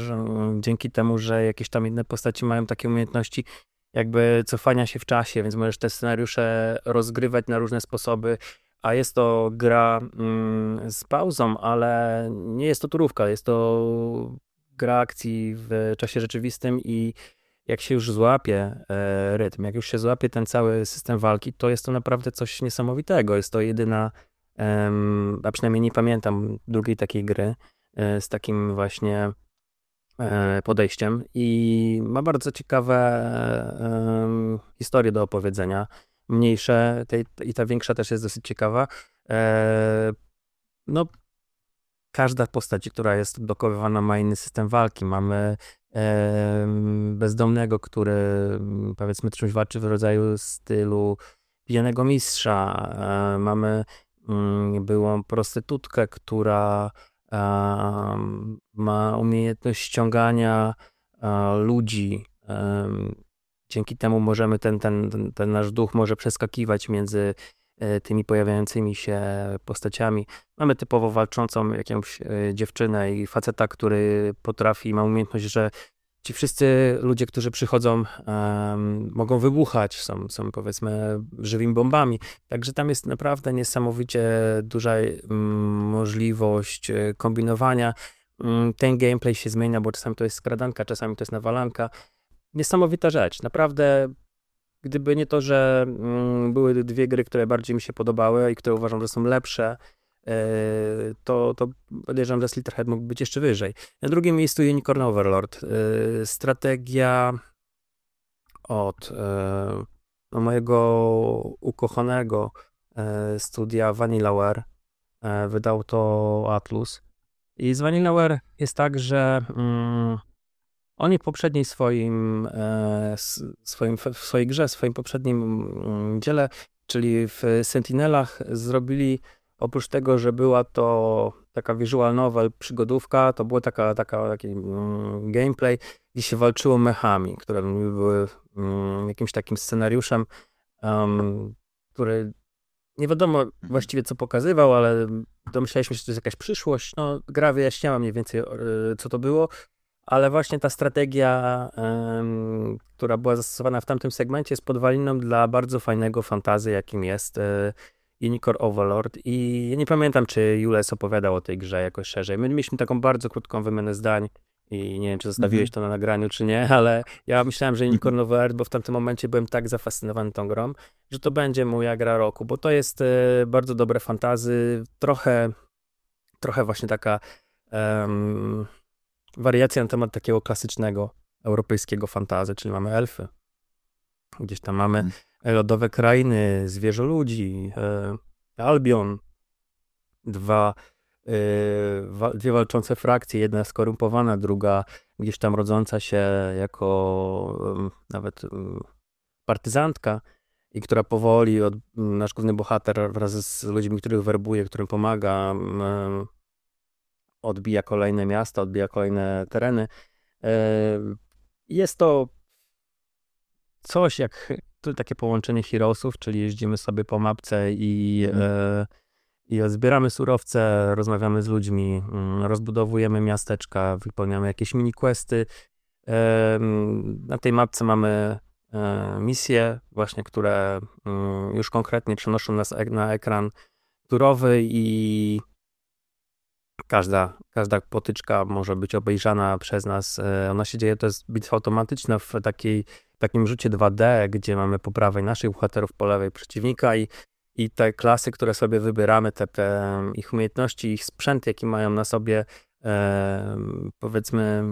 dzięki temu, że jakieś tam inne postaci mają takie umiejętności jakby cofania się w czasie, więc możesz te scenariusze rozgrywać na różne sposoby, a jest to gra mm, z pauzą, ale nie jest to turówka, jest to gra akcji w czasie rzeczywistym i jak się już złapie e, rytm, jak już się złapie ten cały system walki, to jest to naprawdę coś niesamowitego. Jest to jedyna a przynajmniej nie pamiętam drugiej takiej gry e, z takim właśnie e, podejściem i ma bardzo ciekawe historie do opowiedzenia. Mniejsze tej, i ta większa też jest dosyć ciekawa. E, no, każda postać, która jest dokowywana ma inny system walki. Mamy bezdomnego, który powiedzmy czymś walczy w rodzaju stylu pijanego mistrza. E, mamy byłą prostytutkę, która ma umiejętność ściągania ludzi. Dzięki temu możemy ten, ten, ten, ten nasz duch może przeskakiwać między e, tymi pojawiającymi się postaciami. Mamy typowo walczącą jakąś e, dziewczynę i faceta, który potrafi, ma umiejętność, że ci wszyscy ludzie, którzy przychodzą, um, mogą wybuchać, są, są powiedzmy żywymi bombami. Także tam jest naprawdę niesamowicie duża um, możliwość e, kombinowania. Um, ten gameplay się zmienia, bo czasami to jest skradanka, czasami to jest nawalanka. Niesamowita rzecz. Naprawdę, gdyby nie to, że mm, były dwie gry, które bardziej mi się podobały i które uważam, że są lepsze, to, to podejrzewam, że Slitterhead mógł być jeszcze wyżej. Na drugim miejscu Unicorn Overlord. E, strategia od e, no, mojego ukochanego studia Vanillaware. Wydał to Atlus. I z Vanillaware jest tak, że mm, oni w poprzedniej swoim, swoim, w swojej grze, w swoim poprzednim mm, dziele, czyli w Sentinelach zrobili Oprócz tego, że była to taka visual novel, przygodówka, to było taka, taka, taki mm, gameplay, gdzie się walczyło mechami, które były mm, jakimś takim scenariuszem, um, który nie wiadomo mhm. właściwie co pokazywał, ale domyślaliśmy się, że to jest jakaś przyszłość. No, gra wyjaśniała mniej więcej, e, co to było, ale właśnie ta strategia, um, która była zastosowana w tamtym segmencie, jest podwaliną dla bardzo fajnego fantazy, jakim jest e, Unicorn Overlord i ja nie pamiętam, czy Jules opowiadał o tej grze jakoś szerzej. My mieliśmy taką bardzo krótką wymianę zdań i nie wiem, czy zostawiłeś mm-hmm. to na nagraniu, czy nie, *laughs* ale ja myślałem, że Unicorn mm-hmm. Overlord, bo w tamtym momencie byłem tak zafascynowany tą grą, że to będzie moja gra roku, bo to jest e, bardzo dobre fantazy, trochę, trochę właśnie taka um, wariacja na temat takiego klasycznego europejskiego fantazy, czyli mamy elfy. Gdzieś tam mamy mm lodowe krainy, zwierzę ludzi, e, Albion, dwa, e, dwie walczące frakcje, jedna skorumpowana, druga gdzieś tam rodząca się jako nawet partyzantka i która powoli, od, nasz główny bohater wraz z ludźmi, których werbuje, którym pomaga, odbija kolejne miasta, odbija kolejne tereny. E, jest to coś jak to takie połączenie Heroesów, czyli jeździmy sobie po mapce i, mhm. e, i zbieramy surowce, rozmawiamy z ludźmi, mm, rozbudowujemy miasteczka, wypełniamy jakieś mini questy. E, na tej mapce mamy e, misje właśnie, które mm, już konkretnie przenoszą nas na ekran turowy i każda, każda potyczka może być obejrzana przez nas. E, ona się dzieje, to jest bitwa automatyczna w takiej takim rzucie 2D, gdzie mamy po prawej naszych bohaterów, po lewej przeciwnika i, i te klasy, które sobie wybieramy, te, te ich umiejętności, ich sprzęt, jaki mają na sobie, e, powiedzmy,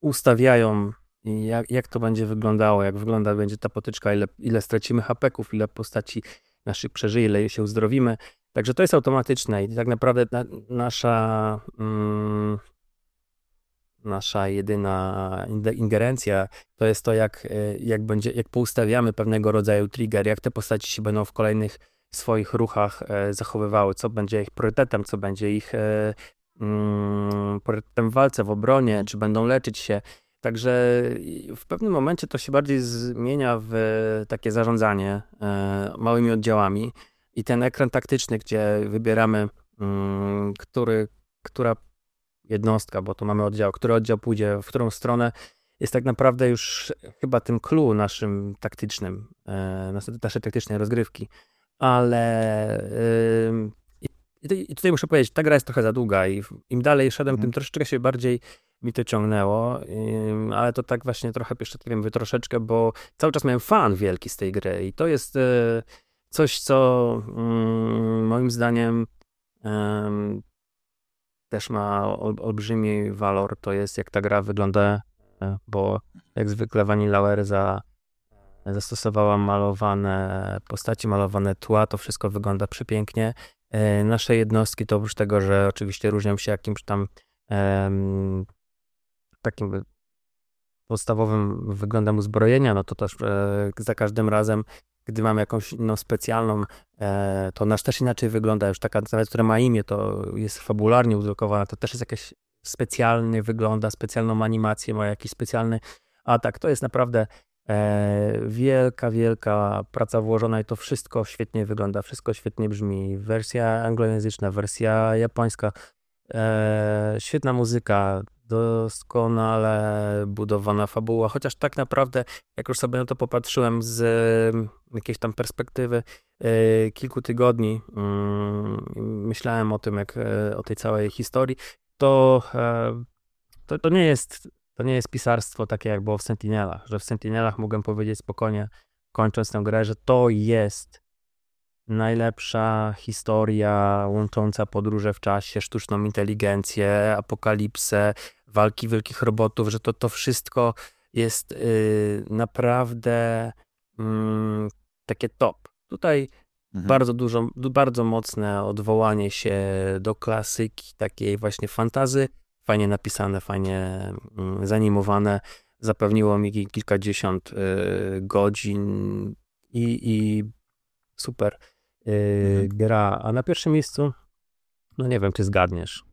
ustawiają jak, jak to będzie wyglądało, jak wygląda będzie ta potyczka, ile, ile stracimy hapeków, ile postaci naszych przeżyje, ile się uzdrowimy. Także to jest automatyczne i tak naprawdę na, nasza mm, nasza jedyna ingerencja to jest to, jak, e, jak, będzie, jak poustawiamy pewnego rodzaju trigger, jak te postaci się będą w kolejnych swoich ruchach e, zachowywały, co będzie ich priorytetem, co będzie ich e, mm, priorytetem w walce, w obronie, czy będą leczyć się. Także w pewnym momencie to się bardziej zmienia w takie zarządzanie małymi oddziałami i ten ekran taktyczny, gdzie wybieramy, mm, który, która jednostka, bo tu mamy oddział, który oddział pójdzie w którą stronę, jest tak naprawdę już chyba tym clue naszym taktycznym, e, naszej taktycznej rozgrywki. Ale i tutaj muszę powiedzieć, ta gra jest trochę za długa i im dalej szedłem, mhm. tym troszeczkę się bardziej mi to ciągnęło, ale to tak właśnie trochę pieszczotliwie mówię troszeczkę, bo cały czas miałem fan wielki z tej gry i to jest e, coś, co mm, moim zdaniem też ma olbrzymi walor, to jest jak ta gra wygląda, e, bo jak zwykle Vanilla za, zastosowała malowane postaci, malowane tła, to wszystko wygląda przepięknie. E, nasze jednostki to oprócz tego, że oczywiście różnią się jakimś tam takim podstawowym wyglądem uzbrojenia, no to też e, za każdym razem, gdy mam jakąś inną specjalną, e, to nasz też inaczej wygląda. Już taka, nawet która ma imię, to jest fabularnie udrukowana, to też jest jakaś specjalnie wygląda, specjalną animację, ma jakiś specjalny atak. To jest naprawdę e, wielka, wielka praca włożona i to wszystko świetnie wygląda, wszystko świetnie brzmi. Wersja anglojęzyczna, wersja japońska, e, świetna muzyka, doskonale budowana fabuła, chociaż tak naprawdę, jak już sobie na to popatrzyłem z jakiejś tam perspektywy e, kilku tygodni, mm, myślałem o tym, jak e, o tej całej historii, to, e, to, to, nie jest, to nie jest pisarstwo takie, jak było w Sentinelach, że w Sentinelach mogłem powiedzieć spokojnie, kończąc tę grę, że to jest najlepsza historia łącząca podróże w czasie, sztuczną inteligencję, apokalipsę, walki wielkich robotów, że to, to wszystko jest yy, naprawdę yy, takie top. Tutaj mhm. bardzo dużo, bardzo mocne odwołanie się do klasyki, takiej właśnie fantazy, fajnie napisane, fajnie yy, zanimowane. Zapewniło mi kilkadziesiąt y, godzin i, i super y, mhm. gra. A na pierwszym miejscu, no nie wiem, czy zgadniesz.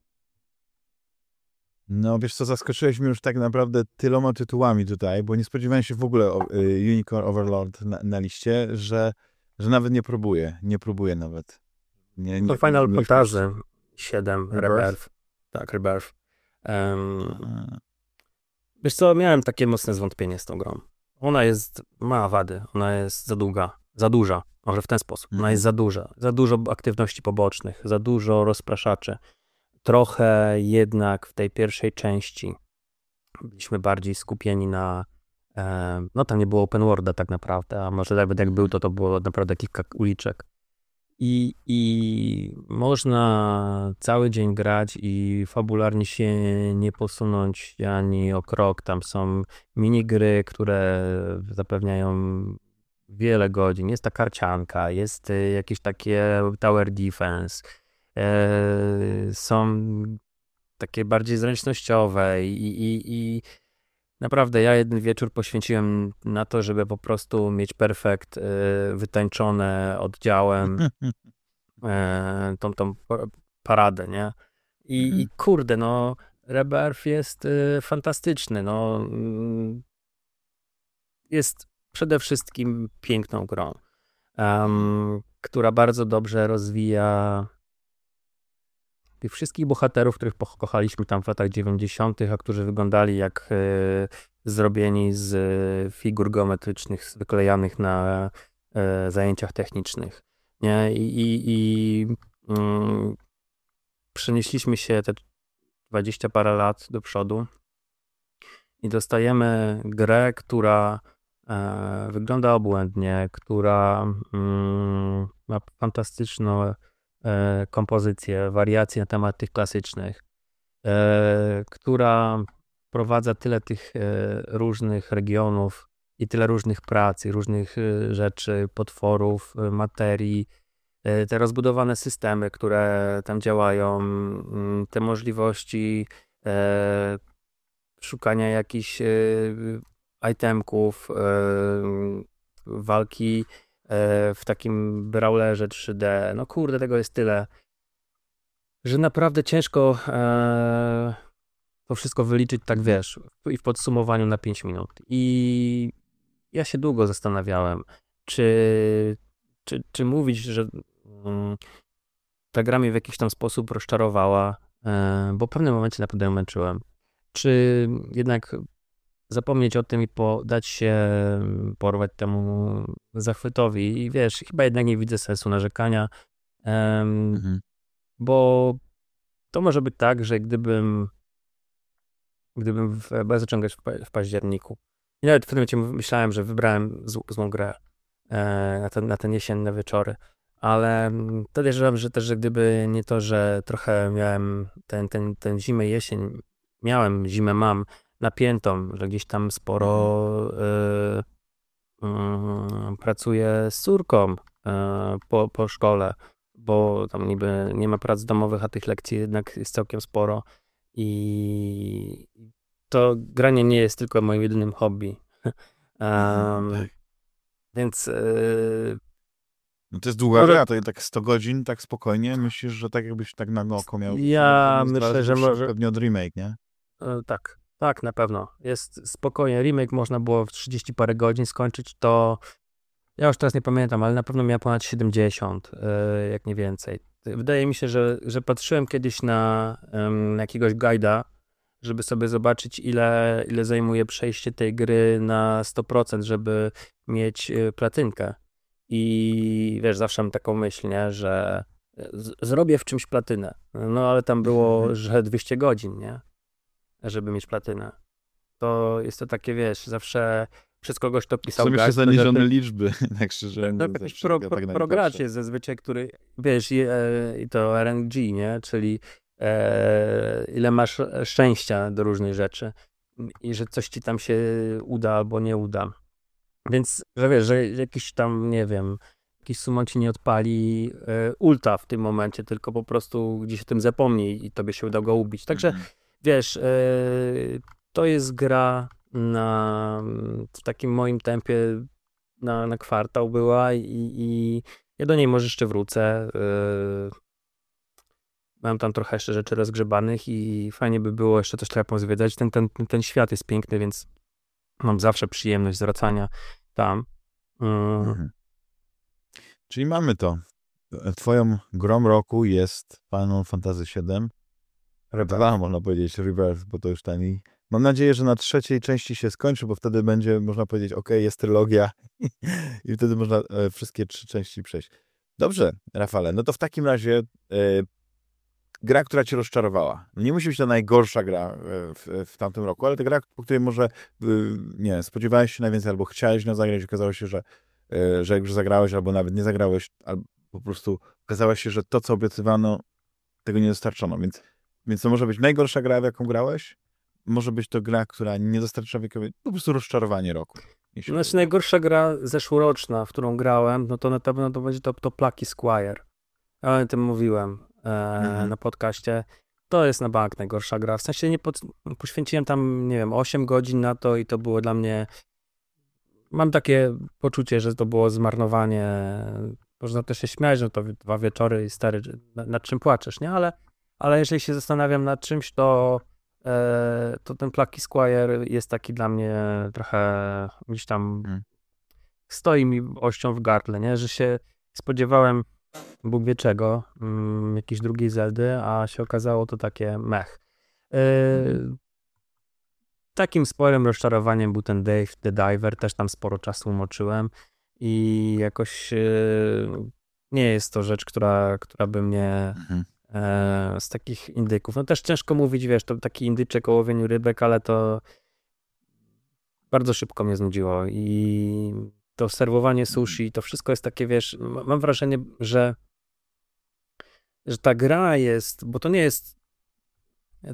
No wiesz co, zaskoczyłeś mnie już tak naprawdę tyloma tytułami tutaj, bo nie spodziewałem się w ogóle o, y, Unicorn Overlord na, na, liście, że, że nawet nie próbuję, nie próbuję nawet. Nie, nie, to Final Fantasy 7 Rebirth. Tak, Rebirth. Um, wiesz co, miałem takie mocne zwątpienie z tą grą. Ona jest, ma wady, ona jest za długa, za duża, może w ten sposób. Ona jest mhm. za duża, za dużo aktywności pobocznych, za dużo rozpraszaczy trochę jednak w tej pierwszej części byliśmy bardziej skupieni na. E, no tam nie było open worlda tak naprawdę, a może nawet jak był, to to było naprawdę kilka uliczek. I, I można cały dzień grać i fabularnie się nie posunąć ani o krok. Tam są minigry, które zapewniają wiele godzin. Jest ta karcianka, jest e, jakieś takie tower defense są takie bardziej zręcznościowe i, i, i naprawdę ja jeden wieczór poświęciłem na to, żeby po prostu mieć perfekt e, wytańczone oddziałem *laughs* e, tą, tą paradę, nie? I, i mhm. kurde, no Rebirth jest fantastyczny, no mm, jest przede wszystkim piękną grą, um, która bardzo dobrze rozwija tych wszystkich bohaterów, których pokochaliśmy tam w latach 90., a którzy wyglądali jak e, zrobieni z e, figur geometrycznych wyklejanych na e, zajęciach technicznych. Nie? I, i, i mm, przenieśliśmy się te 20 parę lat do przodu i dostajemy grę, która e, wygląda obłędnie, która mm, ma fantastyczną E, kompozycję, wariacje na temat tych klasycznych, e, która wprowadza tyle tych e, różnych regionów i tyle różnych prac, i różnych rzeczy, potworów, materii, te rozbudowane systemy, które tam działają, mm, te możliwości szukania jakichś itemków, walki E, w takim brawlerze 3D. No kurde, tego jest tyle, że naprawdę ciężko e, to wszystko wyliczyć tak, wiesz, i w podsumowaniu na 5 minut. I ja się długo zastanawiałem, czy, czy, czy mówić, że mm, ta gra mnie w jakiś tam sposób rozczarowała, e, bo w pewnym momencie naprawdę męczyłem. Czy jednak zapomnieć o tym i dać się porwać temu zachwytowi. I wiesz, chyba jednak nie widzę sensu narzekania, um, mhm. bo to może być tak, że gdybym gdybym w, zacząć w, w październiku i nawet w pewnym momencie myślałem, że wybrałem złą grę e, na, ten, na ten jesienne wieczory, ale podejrzewam, że też, że gdyby nie to, że trochę miałem ten, ten, ten zimę, jesień, miałem, zimę mam, napiętą, że gdzieś tam sporo y, y, pracuję z córką y, po, po szkole, bo tam niby nie ma prac domowych, a tych lekcji jednak jest całkiem sporo i to granie nie jest tylko moim jedynym hobby. *laughs* Um, więc yy, no to jest długa może... gra, to tak 100 godzin, tak spokojnie. Myślisz, że tak jakbyś tak na oko miał? Ja myślę, że może... Pewnie od remake, nie? Yy, tak, tak, na pewno. Jest spokojnie. Remake można było w 30 parę godzin skończyć, to ja już teraz nie pamiętam, ale na pewno miał ponad 70, yy, jak nie więcej. Wydaje mi się, że, że patrzyłem kiedyś na um, jakiegoś guida, żeby sobie zobaczyć, ile, ile zajmuje przejście tej gry na 100%, żeby mieć y, platynkę. I wiesz, zawsze mam taką myśl, nie, że z, zrobię w czymś platynę. No ale tam było, mhm. że 200 godzin, nie? Żeby mieć platynę. To jest to takie, wiesz, zawsze przez kogoś to pisał. Są jeszcze zaniżone liczby, *laughs* tak szczerze no, jakiś pro, pro, tak progracz jest zazwyczaj, który, wiesz, i, e, to RNG, nie? Czyli e, ile masz szczęścia do różnych rzeczy i że coś ci tam się uda albo nie uda. Więc, że wiesz, że jakiś tam, nie wiem, jakiś sumo ci nie odpali e, ulta w tym momencie, tylko po prostu gdzieś o tym zapomni i tobie się uda go ubić. Także, mm. Wiesz, e, to jest gra na, w takim moim tempie na, na kwartał była i, i ja do niej może jeszcze wrócę. Yy, mam tam trochę jeszcze rzeczy rozgrzebanych i fajnie by było jeszcze coś trochę pozwiedzać. Ten, ten, ten świat jest piękny, więc mam zawsze przyjemność zwracania tam. Yy. Mhm. Czyli mamy to. Twoją grom roku jest Final Fantasy VII. Rebirth. można powiedzieć, Rebirth, bo to już taniej Mam nadzieję, że na trzeciej części się skończy, bo wtedy będzie można powiedzieć, ok, jest trylogia *laughs* i wtedy można e, wszystkie trzy części przejść. Dobrze, Rafale, no to w takim razie e, gra, która cię rozczarowała. Nie musi być to najgorsza gra e, w, w tamtym roku, ale ta gra, po której może, nie spodziewałeś się najwięcej, albo chciałeś na zagrać, okazało się, że, e, że już zagrałeś, albo nawet nie zagrałeś, albo po prostu okazało się, że to, co obiecywano, tego nie dostarczono, więc, więc to może być najgorsza gra, w jaką grałeś, może być to gra, która nie dostarcza wiekowi, po prostu rozczarowanie roku. Znaczy najgorsza gra zeszłoroczna, w którą grałem, no to na pewno to będzie to, to Plucky Squire. Ja o tym mówiłem e, mhm. na podcaście. To jest na bank najgorsza gra. W sensie nie pod, poświęciłem tam, nie wiem, 8 godzin na to i to było dla mnie. Mam takie poczucie, że to było zmarnowanie. Można też się śmiać, że to dwa wieczory i stary, nad, nad czym płaczesz, nie? Ale, ale jeżeli się zastanawiam nad czymś, to E, to ten Plucky Squire jest taki dla mnie trochę gdzieś tam hmm. stoi mi ością w gardle, nie? Że się spodziewałem Bóg wie czego, mm, jakiejś drugiej Zeldy, a się okazało to takie mech. E. Takim sporym rozczarowaniem był ten Dave the Diver, też tam sporo czasu umoczyłem i jakoś e, nie jest to rzecz, która, która by mnie hmm. E, z takich indyków. No też ciężko mówić, wiesz, to taki indyczek o łowieniu rybek, ale to bardzo szybko mnie znudziło i to serwowanie sushi, to wszystko jest takie, wiesz, mam wrażenie, że że ta gra jest, bo to nie jest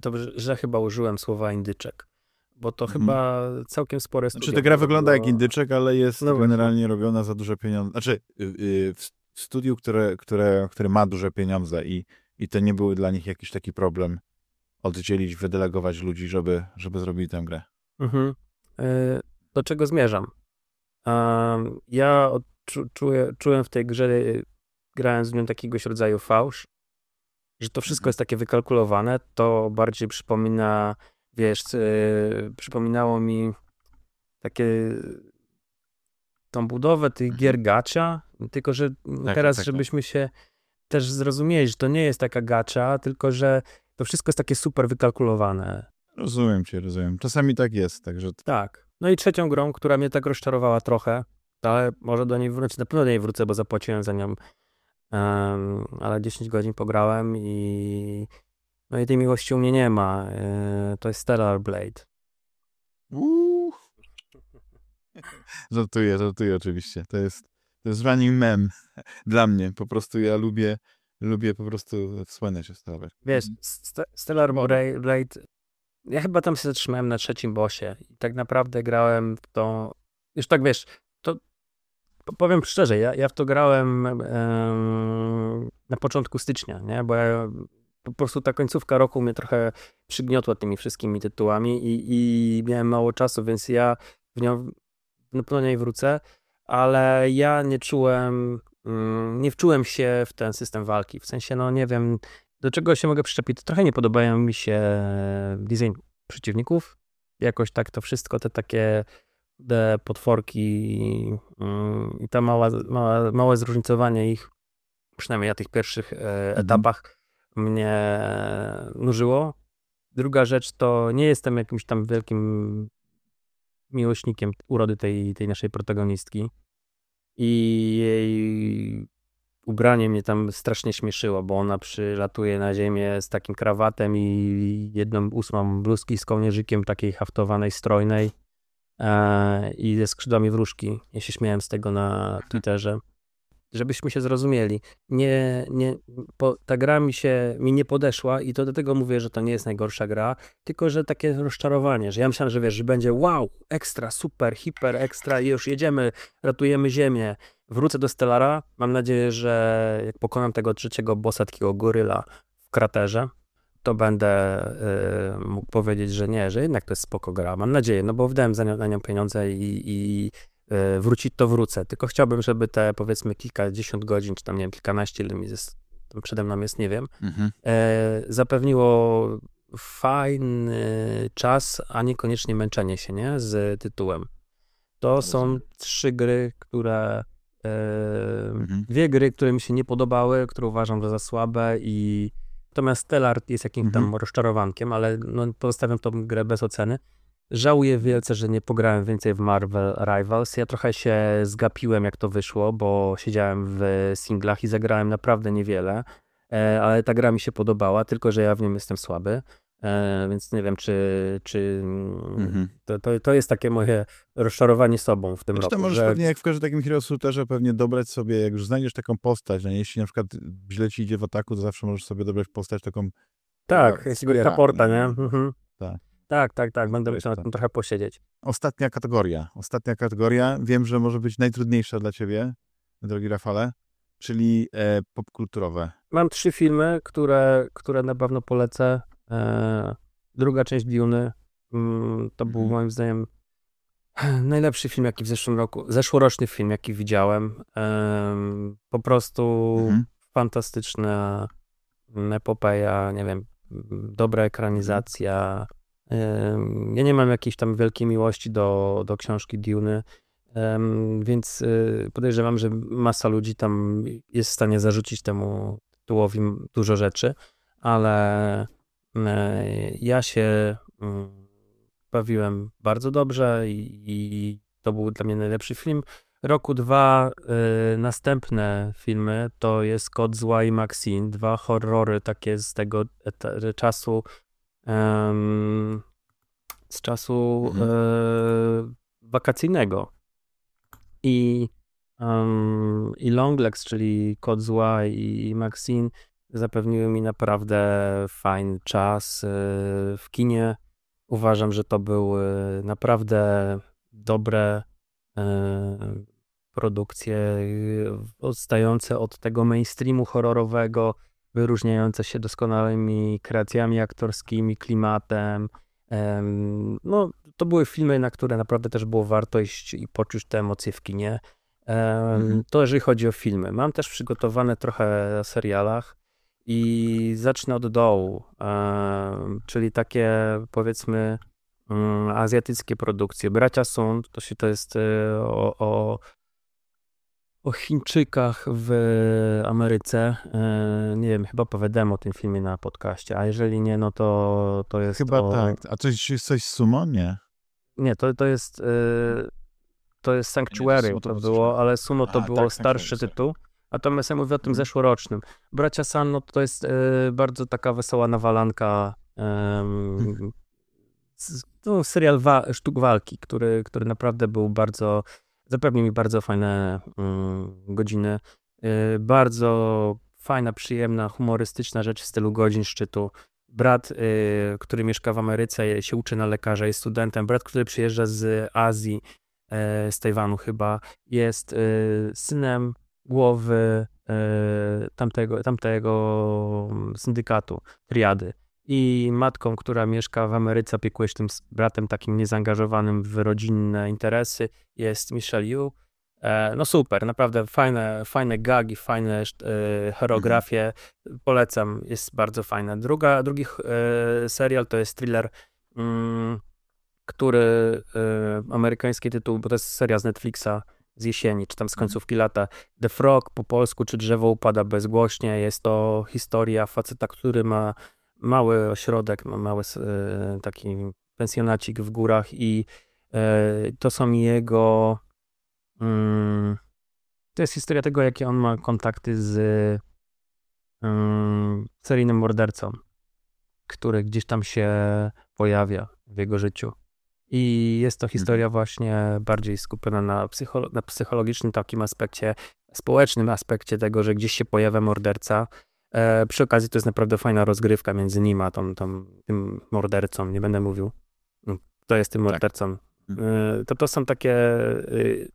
to, że chyba użyłem słowa indyczek, bo to hmm. chyba całkiem spore Znaczy ta gra wygląda jak indyczek, ale jest no generalnie robiona za duże pieniądze. Znaczy yy, w studiu, które, które, które ma duże pieniądze i i to nie był dla nich jakiś taki problem oddzielić, wydelegować ludzi, żeby, żeby zrobili tę grę. Mhm. E, do czego zmierzam? ja czuję, czułem w tej grze, grając z nią takiegoś rodzaju fałsz, że to wszystko mhm. jest takie wykalkulowane, to bardziej przypomina, wiesz, e, przypominało mi takie tą budowę tych gier mhm. gacha, tylko że tak, teraz, tak, tak. żebyśmy się też zrozumieć, że to nie jest taka gacza, tylko że to wszystko jest takie super wykalkulowane. Rozumiem cię, rozumiem. Czasami tak jest, także... Tak. No i trzecią grą, która mnie tak rozczarowała trochę, ale może do niej wrócę, na pewno do niej wrócę, bo zapłaciłem za nią, um, ale 10 godzin pograłem i no i tej miłości u mnie nie ma. E, to jest Stellar Blade. Uuu. *laughs* żartuję, żartuję oczywiście. To jest to jest running mem *laughs* dla mnie. Po prostu ja lubię, lubię po prostu wspominać się Stellar. Wiesz, mhm. St Stellar Blade, ja chyba tam się zatrzymałem na trzecim bossie i tak naprawdę grałem w to, już tak wiesz, to powiem szczerze, ja, ja w to grałem na początku stycznia, nie, bo ja po prostu ta końcówka roku mnie trochę przygniotła tymi wszystkimi tytułami i, i miałem mało czasu, więc ja w nią na pewno nie wrócę, ale ja nie czułem, mm, nie wczułem się w ten system walki. W sensie, no nie wiem, do czego się mogę przyczepić. Trochę nie podobają mi się design przeciwników. Jakoś tak to wszystko, te takie te potworki mm, i ta mała, mała, małe zróżnicowanie ich, przynajmniej na tych pierwszych e, mhm. etapach, mnie nużyło. Druga rzecz to nie jestem jakimś tam wielkim miłośnikiem urody tej, tej naszej protagonistki i jej ubranie mnie tam strasznie śmieszyło, bo ona przylatuje na ziemię z takim krawatem i jedną ósmą bluzki z kołnierzykiem takiej haftowanej, strojnej e, i ze skrzydłami wróżki. Ja się śmiałem z tego na Twitterze. Żebyśmy się zrozumieli. Nie, nie, po, ta gra mi się mi nie podeszła i to do tego mówię, że to nie jest najgorsza gra, tylko że takie rozczarowanie, że ja myślałem, że wiesz, że będzie wow, ekstra, super, hiper, ekstra i już jedziemy, ratujemy ziemię Wrócę do Stellara. Mam nadzieję, że jak pokonam tego trzeciego bossa, takiego goryla w kraterze, to będę y, mógł powiedzieć, że nie, że jednak to jest spoko gra. Mam nadzieję, no bo wydałem za nią, na nią pieniądze i, i wrócić to wrócę. Tylko chciałbym, żeby te powiedzmy kilkadziesiąt godzin, czy tam nie wiem, kilkanaście, ile mi jest, przede mną jest, nie wiem, mhm. y, zapewniło fajny czas, a niekoniecznie męczenie się, nie, z tytułem. To są trzy gry, które mhm. Dwie gry, które mi się nie podobały, które uważam za słabe i natomiast Stellar jest jakimś mhm. tam rozczarowankiem, ale no, pozostawiam tą grę bez oceny. Żałuję wielce, że nie pograłem więcej w Marvel Rivals. Ja trochę się zgapiłem, jak to wyszło, bo siedziałem w singlach i zagrałem naprawdę niewiele, e, ale ta gra mi się podobała, tylko że ja w nim jestem słaby. E, więc nie wiem, czy, czy mhm. to, to, to, jest takie moje rozczarowanie sobą w tym znaczy, roku. Możesz że... pewnie, jak w każdym takim hero shooterze, pewnie dobrać sobie, jak już znajdziesz taką postać, no jeśli na przykład źle ci idzie w ataku, to zawsze możesz sobie dobrać postać taką... Tak, jakiegoś supporta, nie? Mhm. Tak. Tak, tak, tak. Będę musiał na tym trochę posiedzieć. Ostatnia kategoria. Ostatnia kategoria. Wiem, że może być najtrudniejsza dla ciebie, drogi Rafale, czyli e, popkulturowe. Mam trzy filmy, które, które na pewno polecę. E, druga część Dune mm, to był mhm. moim zdaniem *sniffs* najlepszy film, jaki w zeszłym roku, zeszłoroczny film, jaki widziałem. Po prostu mhm. fantastyczna epopeja, nie wiem, dobra ekranizacja. Ja nie mam jakiejś tam wielkiej miłości do, do książki Dune, więc y, podejrzewam, że masa ludzi tam jest w stanie zarzucić temu tytułowi dużo rzeczy, ale E, ja się mm, bawiłem bardzo dobrze i, i to był dla mnie najlepszy film. Roku dwa y, następne filmy to jest Kod Zła i Maxine, dwa horrory takie z tego czasu y, z czasu mhm. y, wakacyjnego. I, um, i Longlegs, czyli Kod Zła i Maxine zapewniły mi naprawdę fajny czas y, w kinie. Uważam, że to były naprawdę dobre y, produkcje, y, odstające od tego mainstreamu horrorowego, wyróżniające się doskonałymi kreacjami aktorskimi, klimatem. No, to były filmy, na które naprawdę też było warto iść i poczuć te emocje w kinie. Mhm. To jeżeli chodzi o filmy. Mam też przygotowane trochę o serialach. I zacznę od dołu, czyli takie powiedzmy mm, azjatyckie produkcje. Bracia Sund, to się to jest e, o, o, o Chińczykach w Ameryce. E, nie wiem, chyba opowiadałem o tym filmie na podcaście, a jeżeli nie, no to, to jest Chyba o... tak. A coś, coś z Sumo? Nie. Nie, to, to jest e, to jest Sanctuary, to, to było, ale Sumo to było tak, starszy tytuł. Natomiast ja mówię o tym mhm. zeszłorocznym. Bracia Sanno to jest y, bardzo taka wesoła nawalanka, no, serial wa sztuk walki, który, który naprawdę był bardzo, zapewnił mi bardzo fajne y, godziny. Y, bardzo fajna, przyjemna, humorystyczna rzecz w stylu godzin szczytu. Brat, y, który mieszka w Ameryce, się uczy na lekarza, jest studentem. Brat, który przyjeżdża z Azji, z Tajwanu chyba, jest synem głowy tamtego, tamtego syndykatu, triady. I matką, która mieszka w Ameryce, opiekuje się tym bratem takim niezaangażowanym w rodzinne interesy, jest Michelle Yu. E, no super, naprawdę fajne, fajne gagi, fajne e, choreografie. Polecam, jest bardzo fajne. Druga, drugi e, serial to jest thriller, mm, który amerykański tytuł, bo to jest seria z Netflixa z jesieni, czy tam z mhm. końcówki lata. The Frog po polsku, czy drzewo upada bezgłośnie. Jest to historia faceta, który ma mały ośrodek, ma mały taki pensjonacik w górach i to są jego Mm, to jest historia tego, jakie on ma kontakty z um, seryjnym mordercą, który gdzieś tam się pojawia w jego życiu. I jest to mhm. historia właśnie bardziej skupiona na, psycho na psychologicznym takim aspekcie, społecznym aspekcie tego, że gdzieś się pojawia morderca. E, przy okazji to jest naprawdę fajna rozgrywka między nim a tą, tą, tym mordercą. Nie będę mówił, to jest tym tak. mordercą. Tak. E, to to są takie y,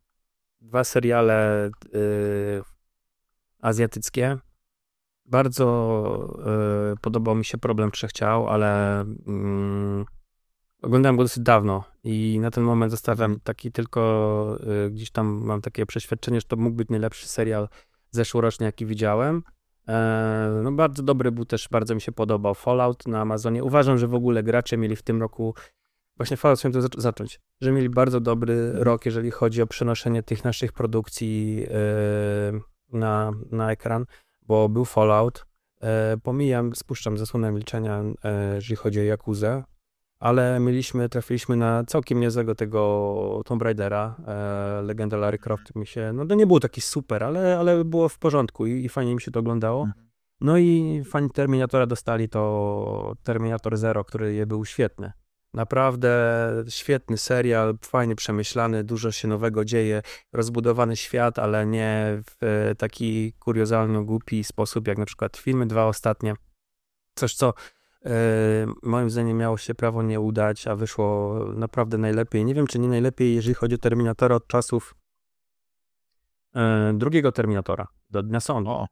dwa seriale y, azjatyckie. Bardzo y, podobał mi się Problem Trzech Ciał, ale y, oglądałem go dosyć dawno i na ten moment zostawiam mhm. taki tylko, y, gdzieś tam mam takie przeświadczenie, że to mógł być najlepszy serial zeszłoroczny, jaki widziałem. E, no bardzo dobry był też, bardzo mi się podobał Fallout na Amazonie. Uważam, że w ogóle gracze mieli w tym roku właśnie Fallout chciałem to zacząć, że mieli bardzo dobry mhm. rok, jeżeli chodzi o przenoszenie tych naszych produkcji yy, na, na ekran, bo był Fallout, yy, pomijam, spuszczam zasłonę milczenia, jeżeli chodzi o Jakuzę, ale mieliśmy, trafiliśmy na całkiem niezłego tego Tomb Raidera, e, legenda Larry Croft mi się, no to nie było taki super, ale, ale było w porządku i, i fajnie mi się to oglądało. Mhm. No i fani Terminatora dostali to Terminator Zero, który był świetny. Naprawdę świetny serial, fajnie przemyślany, dużo się nowego dzieje, rozbudowany świat, ale nie w taki kuriozalny, głupi sposób, jak na przykład filmy dwa ostatnie. Coś, co moim zdaniem miało się prawo nie udać, a wyszło naprawdę najlepiej. Nie wiem, czy nie najlepiej, jeżeli chodzi o Terminatora od czasów yy, drugiego Terminatora, do Dnia Sądu. O.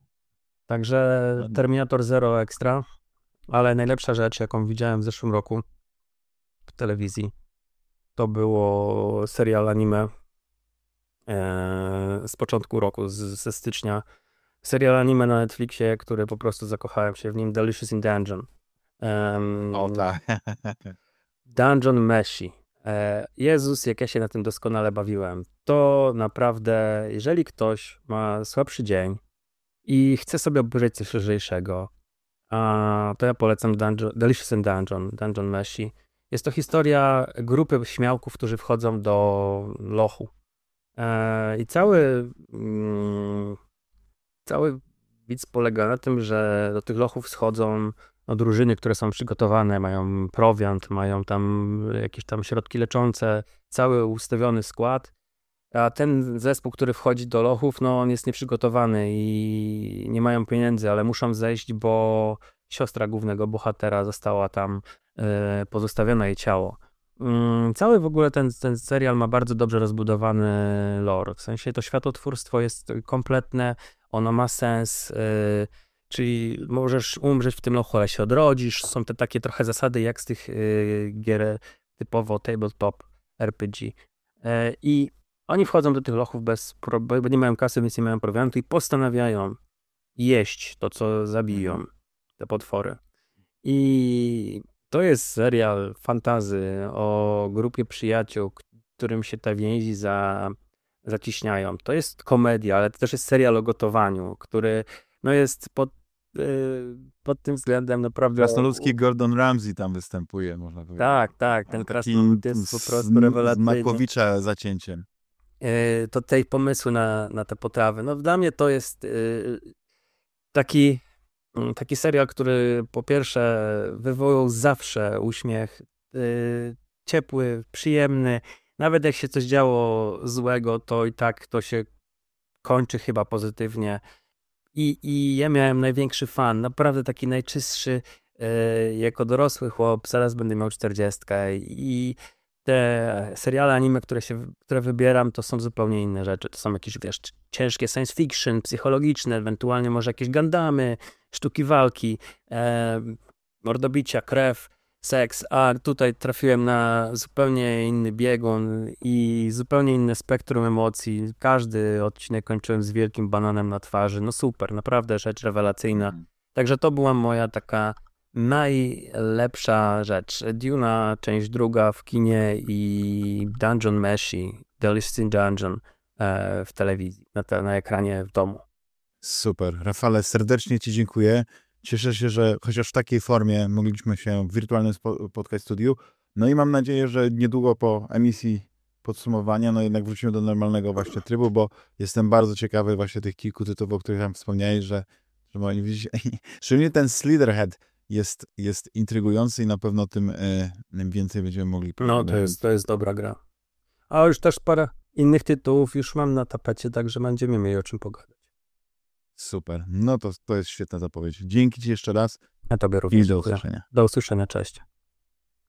Także Terminator Zero Extra, ale najlepsza rzecz, jaką widziałem w zeszłym roku, w telewizji. To było serial anime e, z początku roku, z, ze stycznia. Serial anime na Netflixie, który po prostu zakochałem się w nim, Delicious in Dungeon. Um, o tak. Dungeon Meshi. E, Jezus, jak ja się na tym doskonale bawiłem. To naprawdę, jeżeli ktoś ma słabszy dzień i chce sobie obejrzeć coś lżejszego, to ja polecam Dungeon, Delicious in Dungeon, Dungeon Meshi. Jest to historia grupy śmiałków, którzy wchodzą do lochu. E, I cały, mm, cały widz polega na tym, że do tych lochów schodzą no, drużyny, które są przygotowane, mają prowiant, mają tam jakieś tam środki leczące, cały ustawiony skład. A ten zespół, który wchodzi do lochów, no on jest nieprzygotowany i nie mają pieniędzy, ale muszą zejść, bo siostra głównego bohatera została tam E, pozostawione jej ciało. Mm, cały w ogóle ten, ten serial ma bardzo dobrze rozbudowany lore. W sensie to światotwórstwo jest kompletne, ono ma sens, e, czyli możesz umrzeć w tym lochu, ale się odrodzisz. Są te takie trochę zasady jak z tych e, gier typowo tabletop RPG. I oni wchodzą do tych lochów bez, bo nie mają kasy, więc nie mają prowiantu i postanawiają jeść to, co zabiją, te potwory. I to jest serial fantazy o grupie przyjaciół, którym się te więzi za, zaciśniają. To jest komedia, ale to też jest serial o gotowaniu, który no jest pod, yy, pod tym względem naprawdę... Krasnoludzki Gordon Ramsay tam występuje, można powiedzieć. Tak, tak, ten krasnolud jest po prostu rewelacyjny. Makowicza zacięciem. Yy, to tej pomysły na, na te potrawy. No dla mnie to jest yy, taki Mm, taki serial, który po pierwsze wywołał zawsze uśmiech, ciepły, przyjemny. Nawet jak się coś działo złego, to i tak to się kończy chyba pozytywnie. I, i ja miałem największy fan, naprawdę taki najczystszy yy, jako dorosły chłop, zaraz będę miał czterdziestkę. I te seriale anime, które, się, które wybieram, to są zupełnie inne rzeczy. To są jakieś, wiesz, ciężkie science fiction, psychologiczne, ewentualnie może jakieś gandamy, sztuki walki, e, mordobicia, krew, seks, a tutaj trafiłem na zupełnie inny biegun i zupełnie inne spektrum emocji. Każdy odcinek kończyłem z wielkim bananem na twarzy. No super, naprawdę rzecz rewelacyjna. Mhm. Także to była moja taka najlepsza rzecz. Duna, część druga w kinie i Dungeon Meshi, The Listing Dungeon e, w telewizji, na, te, na ekranie w domu. Super. Rafale, serdecznie Ci dziękuję. Cieszę się, że chociaż w takiej formie mogliśmy się w wirtualnym podcast studiu. No i mam nadzieję, że niedługo po emisji podsumowania, no jednak wrócimy do normalnego właśnie trybu, bo jestem bardzo ciekawy właśnie tych kilku tytułów, o których tam wspomniałeś, że, że mogli widzieć. *laughs* Szczególnie ten Slitherhead jest, jest intrygujący i na pewno tym, tym więcej będziemy mogli No to jest, to jest dobra gra. A już też parę innych tytułów już mam na tapecie, także będziemy mieli o czym pogadać. Super. No to, to jest świetna zapowiedź. Dzięki Ci jeszcze raz Ja tobie i również do dziękuję. usłyszenia. Do usłyszenia, cześć.